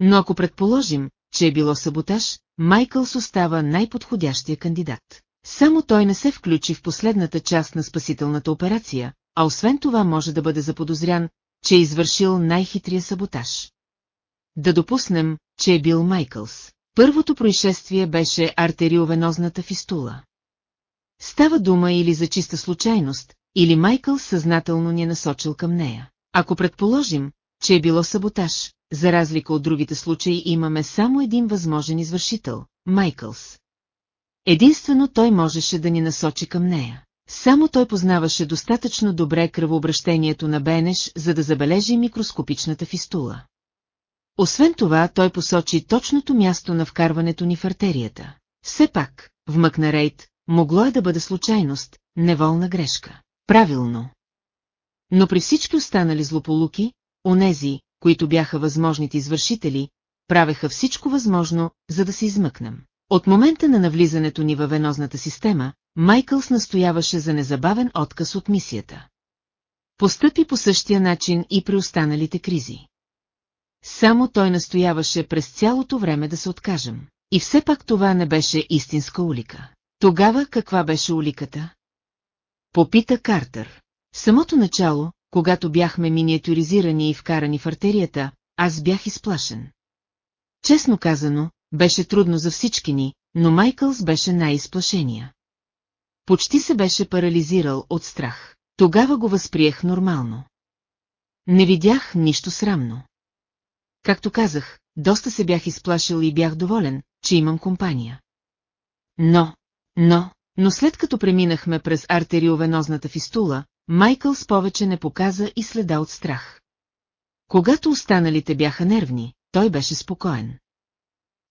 Но ако предположим, че е било саботаж, Майкълс остава най-подходящия кандидат. Само той не се включи в последната част на спасителната операция, а освен това може да бъде заподозрян, че е извършил най-хитрия саботаж. Да допуснем, че е бил Майкълс. Първото происшествие беше артериовенозната фистула. Става дума или за чиста случайност, или Майкъл съзнателно ни е насочил към нея. Ако предположим, че е било саботаж, за разлика от другите случаи имаме само един възможен извършител – Майкълс. Единствено той можеше да ни насочи към нея. Само той познаваше достатъчно добре кръвообращението на Бенеш, за да забележи микроскопичната фистула. Освен това, той посочи точното място на вкарването ни в артерията. Все пак, вмъкна Рейд, могло е да бъде случайност, неволна грешка. Правилно. Но при всички останали злополуки, онези, които бяха възможните извършители, правеха всичко възможно, за да се измъкнем. От момента на навлизането ни във венозната система, Майкълс настояваше за незабавен отказ от мисията. Постъпи по същия начин и при останалите кризи. Само той настояваше през цялото време да се откажем. И все пак това не беше истинска улика. Тогава каква беше уликата? Попита Картер. В самото начало, когато бяхме миниатюризирани и вкарани в артерията, аз бях изплашен. Честно казано, беше трудно за всички ни, но Майкълс беше най-изплашения. Почти се беше парализирал от страх. Тогава го възприех нормално. Не видях нищо срамно. Както казах, доста се бях изплашил и бях доволен, че имам компания. Но, но, но след като преминахме през артериовенозната фистула, Майкълс повече не показа и следа от страх. Когато останалите бяха нервни, той беше спокоен.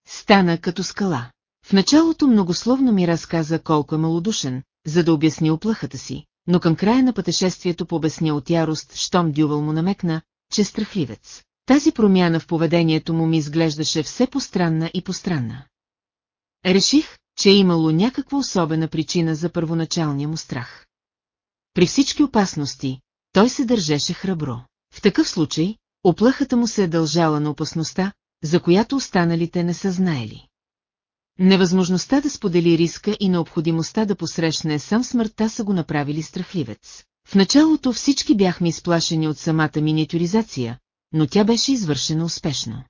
Стана като скала. В началото многословно ми разказа колко е малодушен, за да обясни оплахата си, но към края на пътешествието пообясня от ярост, щом Дювал му намекна, че е страхливец. Тази промяна в поведението му ми изглеждаше все постранна и постранна. Реших, че е имало някаква особена причина за първоначалния му страх. При всички опасности, той се държеше храбро. В такъв случай, оплахата му се е дължала на опасността, за която останалите не са знаели. Невъзможността да сподели риска и необходимостта да посрещне сам смъртта са го направили страхливец. В началото всички бяхме изплашени от самата миниатюризация, но тя беше извършена успешно.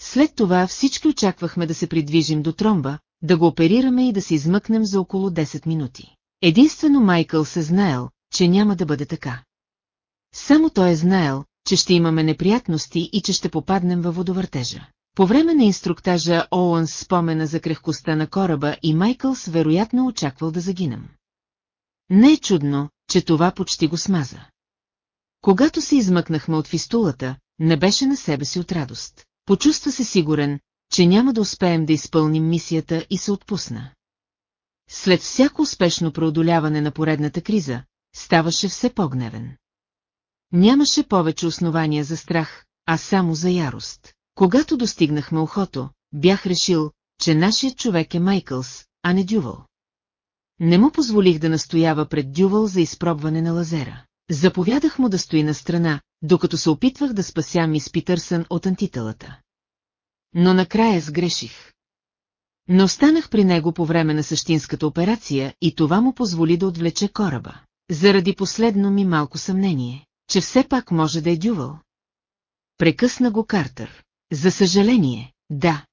След това всички очаквахме да се придвижим до тромба, да го оперираме и да се измъкнем за около 10 минути. Единствено Майкъл се знаел, че няма да бъде така. Само той е знаел, че ще имаме неприятности и че ще попаднем във водовъртежа. По време на инструктажа Оуънс спомена за крехкостта на кораба и Майкълс вероятно очаквал да загинем. Не е чудно, че това почти го смаза. Когато се измъкнахме от фистулата, не беше на себе си от радост. Почувства се сигурен, че няма да успеем да изпълним мисията и се отпусна. След всяко успешно преодоляване на поредната криза, ставаше все по-гневен. Нямаше повече основания за страх, а само за ярост. Когато достигнахме ухото, бях решил, че нашият човек е Майкълс, а не Дювал. Не му позволих да настоява пред Дювал за изпробване на лазера. Заповядах му да стои на страна, докато се опитвах да спася мис Питърсън от антителата. Но накрая сгреших. Но останах при него по време на същинската операция и това му позволи да отвлече кораба. Заради последно ми малко съмнение, че все пак може да е дювал. Прекъсна го Картер. За съжаление, да.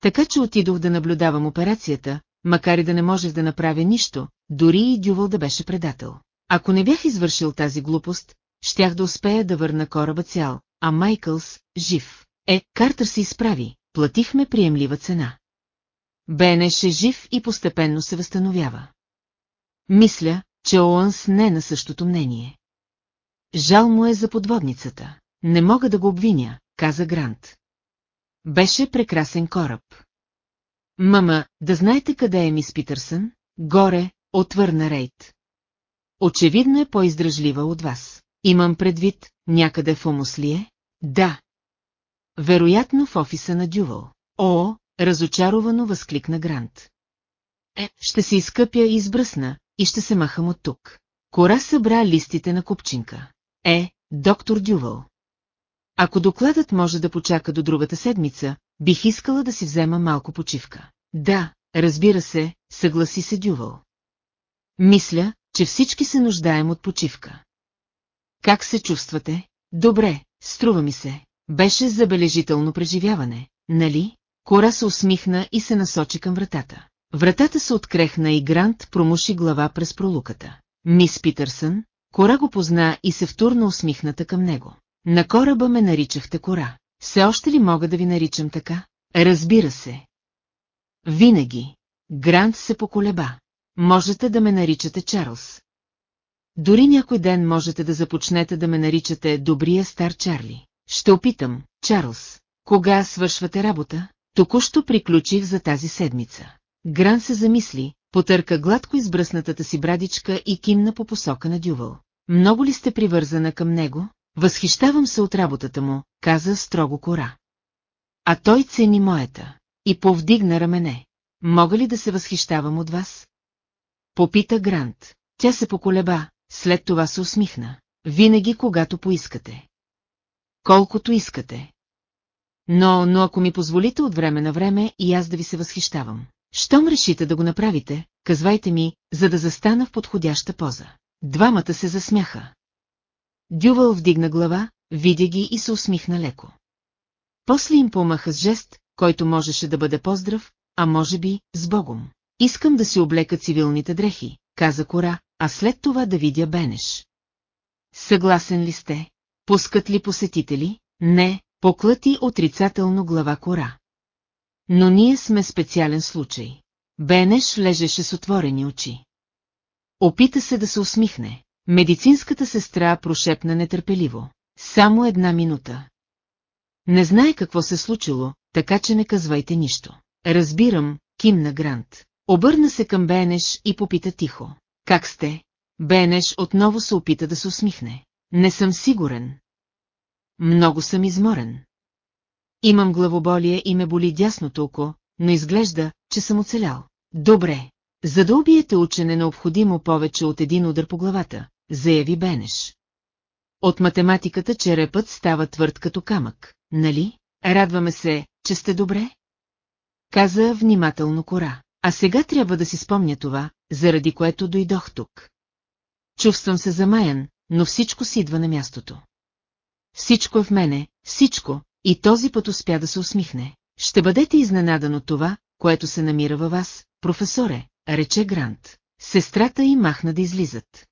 Така че отидох да наблюдавам операцията, макар и да не можех да направя нищо, дори и Дювал да беше предател. Ако не бях извършил тази глупост, щях да успея да върна кораба цял, а Майкълс – жив. Е, Картер се изправи, платихме приемлива цена. Бенеш е жив и постепенно се възстановява. Мисля, че Оънс не е на същото мнение. Жал му е за подводницата. Не мога да го обвиня, каза Грант. Беше прекрасен кораб. Мама, да знаете къде е мис Питърсън? Горе, отвърна Рейд. Очевидно е по-издръжлива от вас. Имам предвид, някъде в Омус е? Да. Вероятно в офиса на Дювал. О, разочаровано възкликна Грант. Е, ще се изкъпя и избръсна, и ще се махам от тук. Кора събра листите на купчинка. Е, доктор Дювал. Ако докладът може да почака до другата седмица, бих искала да си взема малко почивка. Да, разбира се, съгласи се Дювал. Мисля, че всички се нуждаем от почивка. Как се чувствате? Добре, струва ми се. Беше забележително преживяване, нали? Кора се усмихна и се насочи към вратата. Вратата се открехна и Грант промуши глава през пролуката. Мис Питърсън, Кора го позна и се втурна усмихната към него. На кораба ме наричахте Кора. Все още ли мога да ви наричам така? Разбира се. Винаги. Грант се поколеба. Можете да ме наричате Чарлз. Дори някой ден можете да започнете да ме наричате добрия стар Чарли. Ще опитам, Чарлз. Кога свършвате работа? Току-що приключих за тази седмица. Гран се замисли, потърка гладко избръснатата си брадичка и кимна по посока на Дювал. Много ли сте привързана към него? Възхищавам се от работата му, каза строго кора. А той цени моята. И повдигна рамене. Мога ли да се възхищавам от вас? Попита Грант. Тя се поколеба, след това се усмихна. Винаги, когато поискате. Колкото искате. Но, но ако ми позволите от време на време и аз да ви се възхищавам. Щом решите да го направите, казвайте ми, за да застана в подходяща поза. Двамата се засмяха. Дювал вдигна глава, видя ги и се усмихна леко. После им помаха с жест, който можеше да бъде поздрав, а може би с Богом. Искам да си облека цивилните дрехи, каза Кора, а след това да видя Бенеш. Съгласен ли сте? Пускат ли посетители? Не, поклати отрицателно глава Кора. Но ние сме специален случай. Бенеш лежеше с отворени очи. Опита се да се усмихне. Медицинската сестра прошепна нетърпеливо. Само една минута. Не знае какво се случило, така че не казвайте нищо. Разбирам, кимна Грант. Обърна се към Бенеш и попита тихо. Как сте? Бенеш отново се опита да се усмихне. Не съм сигурен. Много съм изморен. Имам главоболие и ме боли дясното око, но изглежда, че съм оцелял. Добре. За да убиете учен е необходимо повече от един удар по главата, заяви Бенеш. От математиката черепът става твърд като камък, нали? Радваме се, че сте добре? Каза внимателно кора. А сега трябва да си спомня това, заради което дойдох тук. Чувствам се замаян, но всичко си идва на мястото. Всичко е в мене, всичко, и този път успя да се усмихне. Ще бъдете изненадан от това, което се намира във вас, професоре, рече Грант. Сестрата и махна да излизат.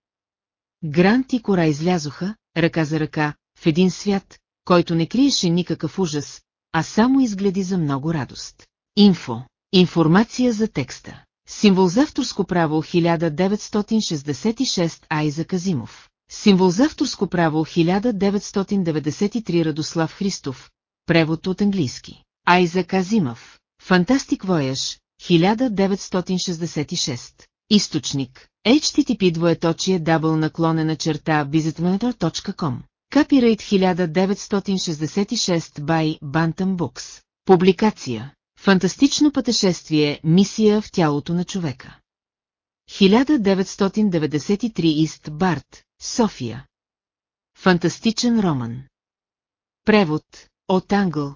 Грант и Кора излязоха, ръка за ръка, в един свят, който не криеше никакъв ужас, а само изгледи за много радост. Инфо. Информация за текста. Символ за авторско право 1966 Айза Казимов. Символ за авторско право 1993 Радослав Христов. Превод от английски. Айза Казимов. Фантастик Вояж 1966. Източник. HTTP двоеточие дабл наклонена черта visitmonitor.com. Копирайт 1966 by Bantam Books. Публикация. Фантастично пътешествие, мисия в тялото на човека. 1993 Ист Барт, София. Фантастичен роман. Превод от Англ.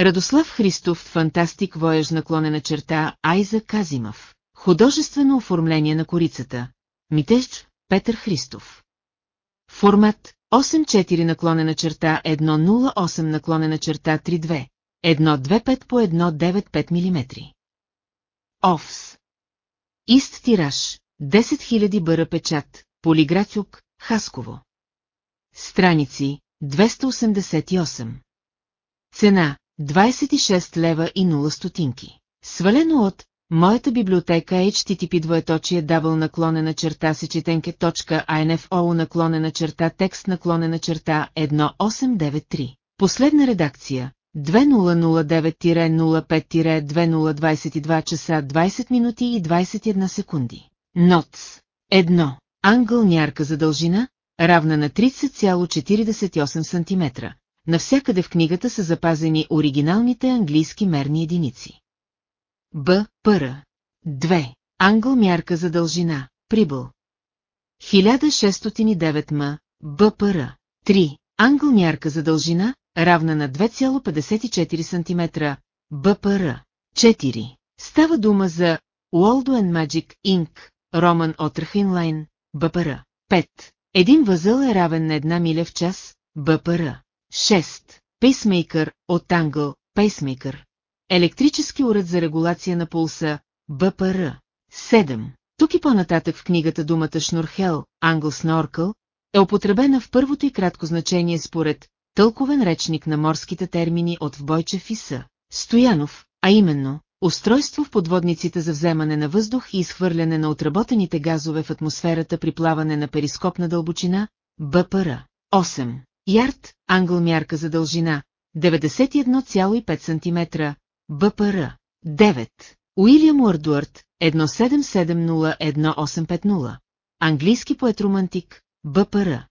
Радослав Христов, фантастик воеж наклонена черта, Айза Казимов. Художествено оформление на корицата. Митеж, Петър Христов. Формат 8.4 наклонена черта 1.08 наклонена черта 3.2. 1.25 по 1.95 мм. Овс. Ист тираж. 10 000 бъра печат. Полиграфюк, Хасково. Страници 288. Цена 26 лева и 0 стотинки. Свалено от Моята библиотека HTTP двоеточие дабл наклонена черта сечетенке.info наклонена черта текст наклонена черта 1893. Последна редакция 2009-05-2022 часа 20 минути и 21 секунди. Ноц. 1. Ангъл мярка за дължина, равна на 30,48 см. Навсякъде в книгата са запазени оригиналните английски мерни единици. Б. Пъра. 2. Англ мярка за дължина. Прибъл. 1609 м. Б. Пъра. 3. Англ мярка за дължина, равна на 2,54 см. Б. Пъра. 4. Става дума за Waldo and Magic Inc. Роман от Рахинлайн. БПР. 5. Един възъл е равен на една миля в час. БПР. 6. Пейсмейкър от Англ. Пейсмейкър. Електрически уред за регулация на пулса, БПР. 7. Тук и по-нататък в книгата думата шнурхел, англ сноркъл, е употребена в първото и кратко значение според тълковен речник на морските термини от Вбойчев и С. Стоянов, а именно, устройство в подводниците за вземане на въздух и изхвърляне на отработените газове в атмосферата при плаване на перископна дълбочина, БПР. 8. Ярд, англ мярка за дължина, 91,5 см, БПР. 9. Уилям Уърдуарт, 17701850. Английски поет-романтик, БПР.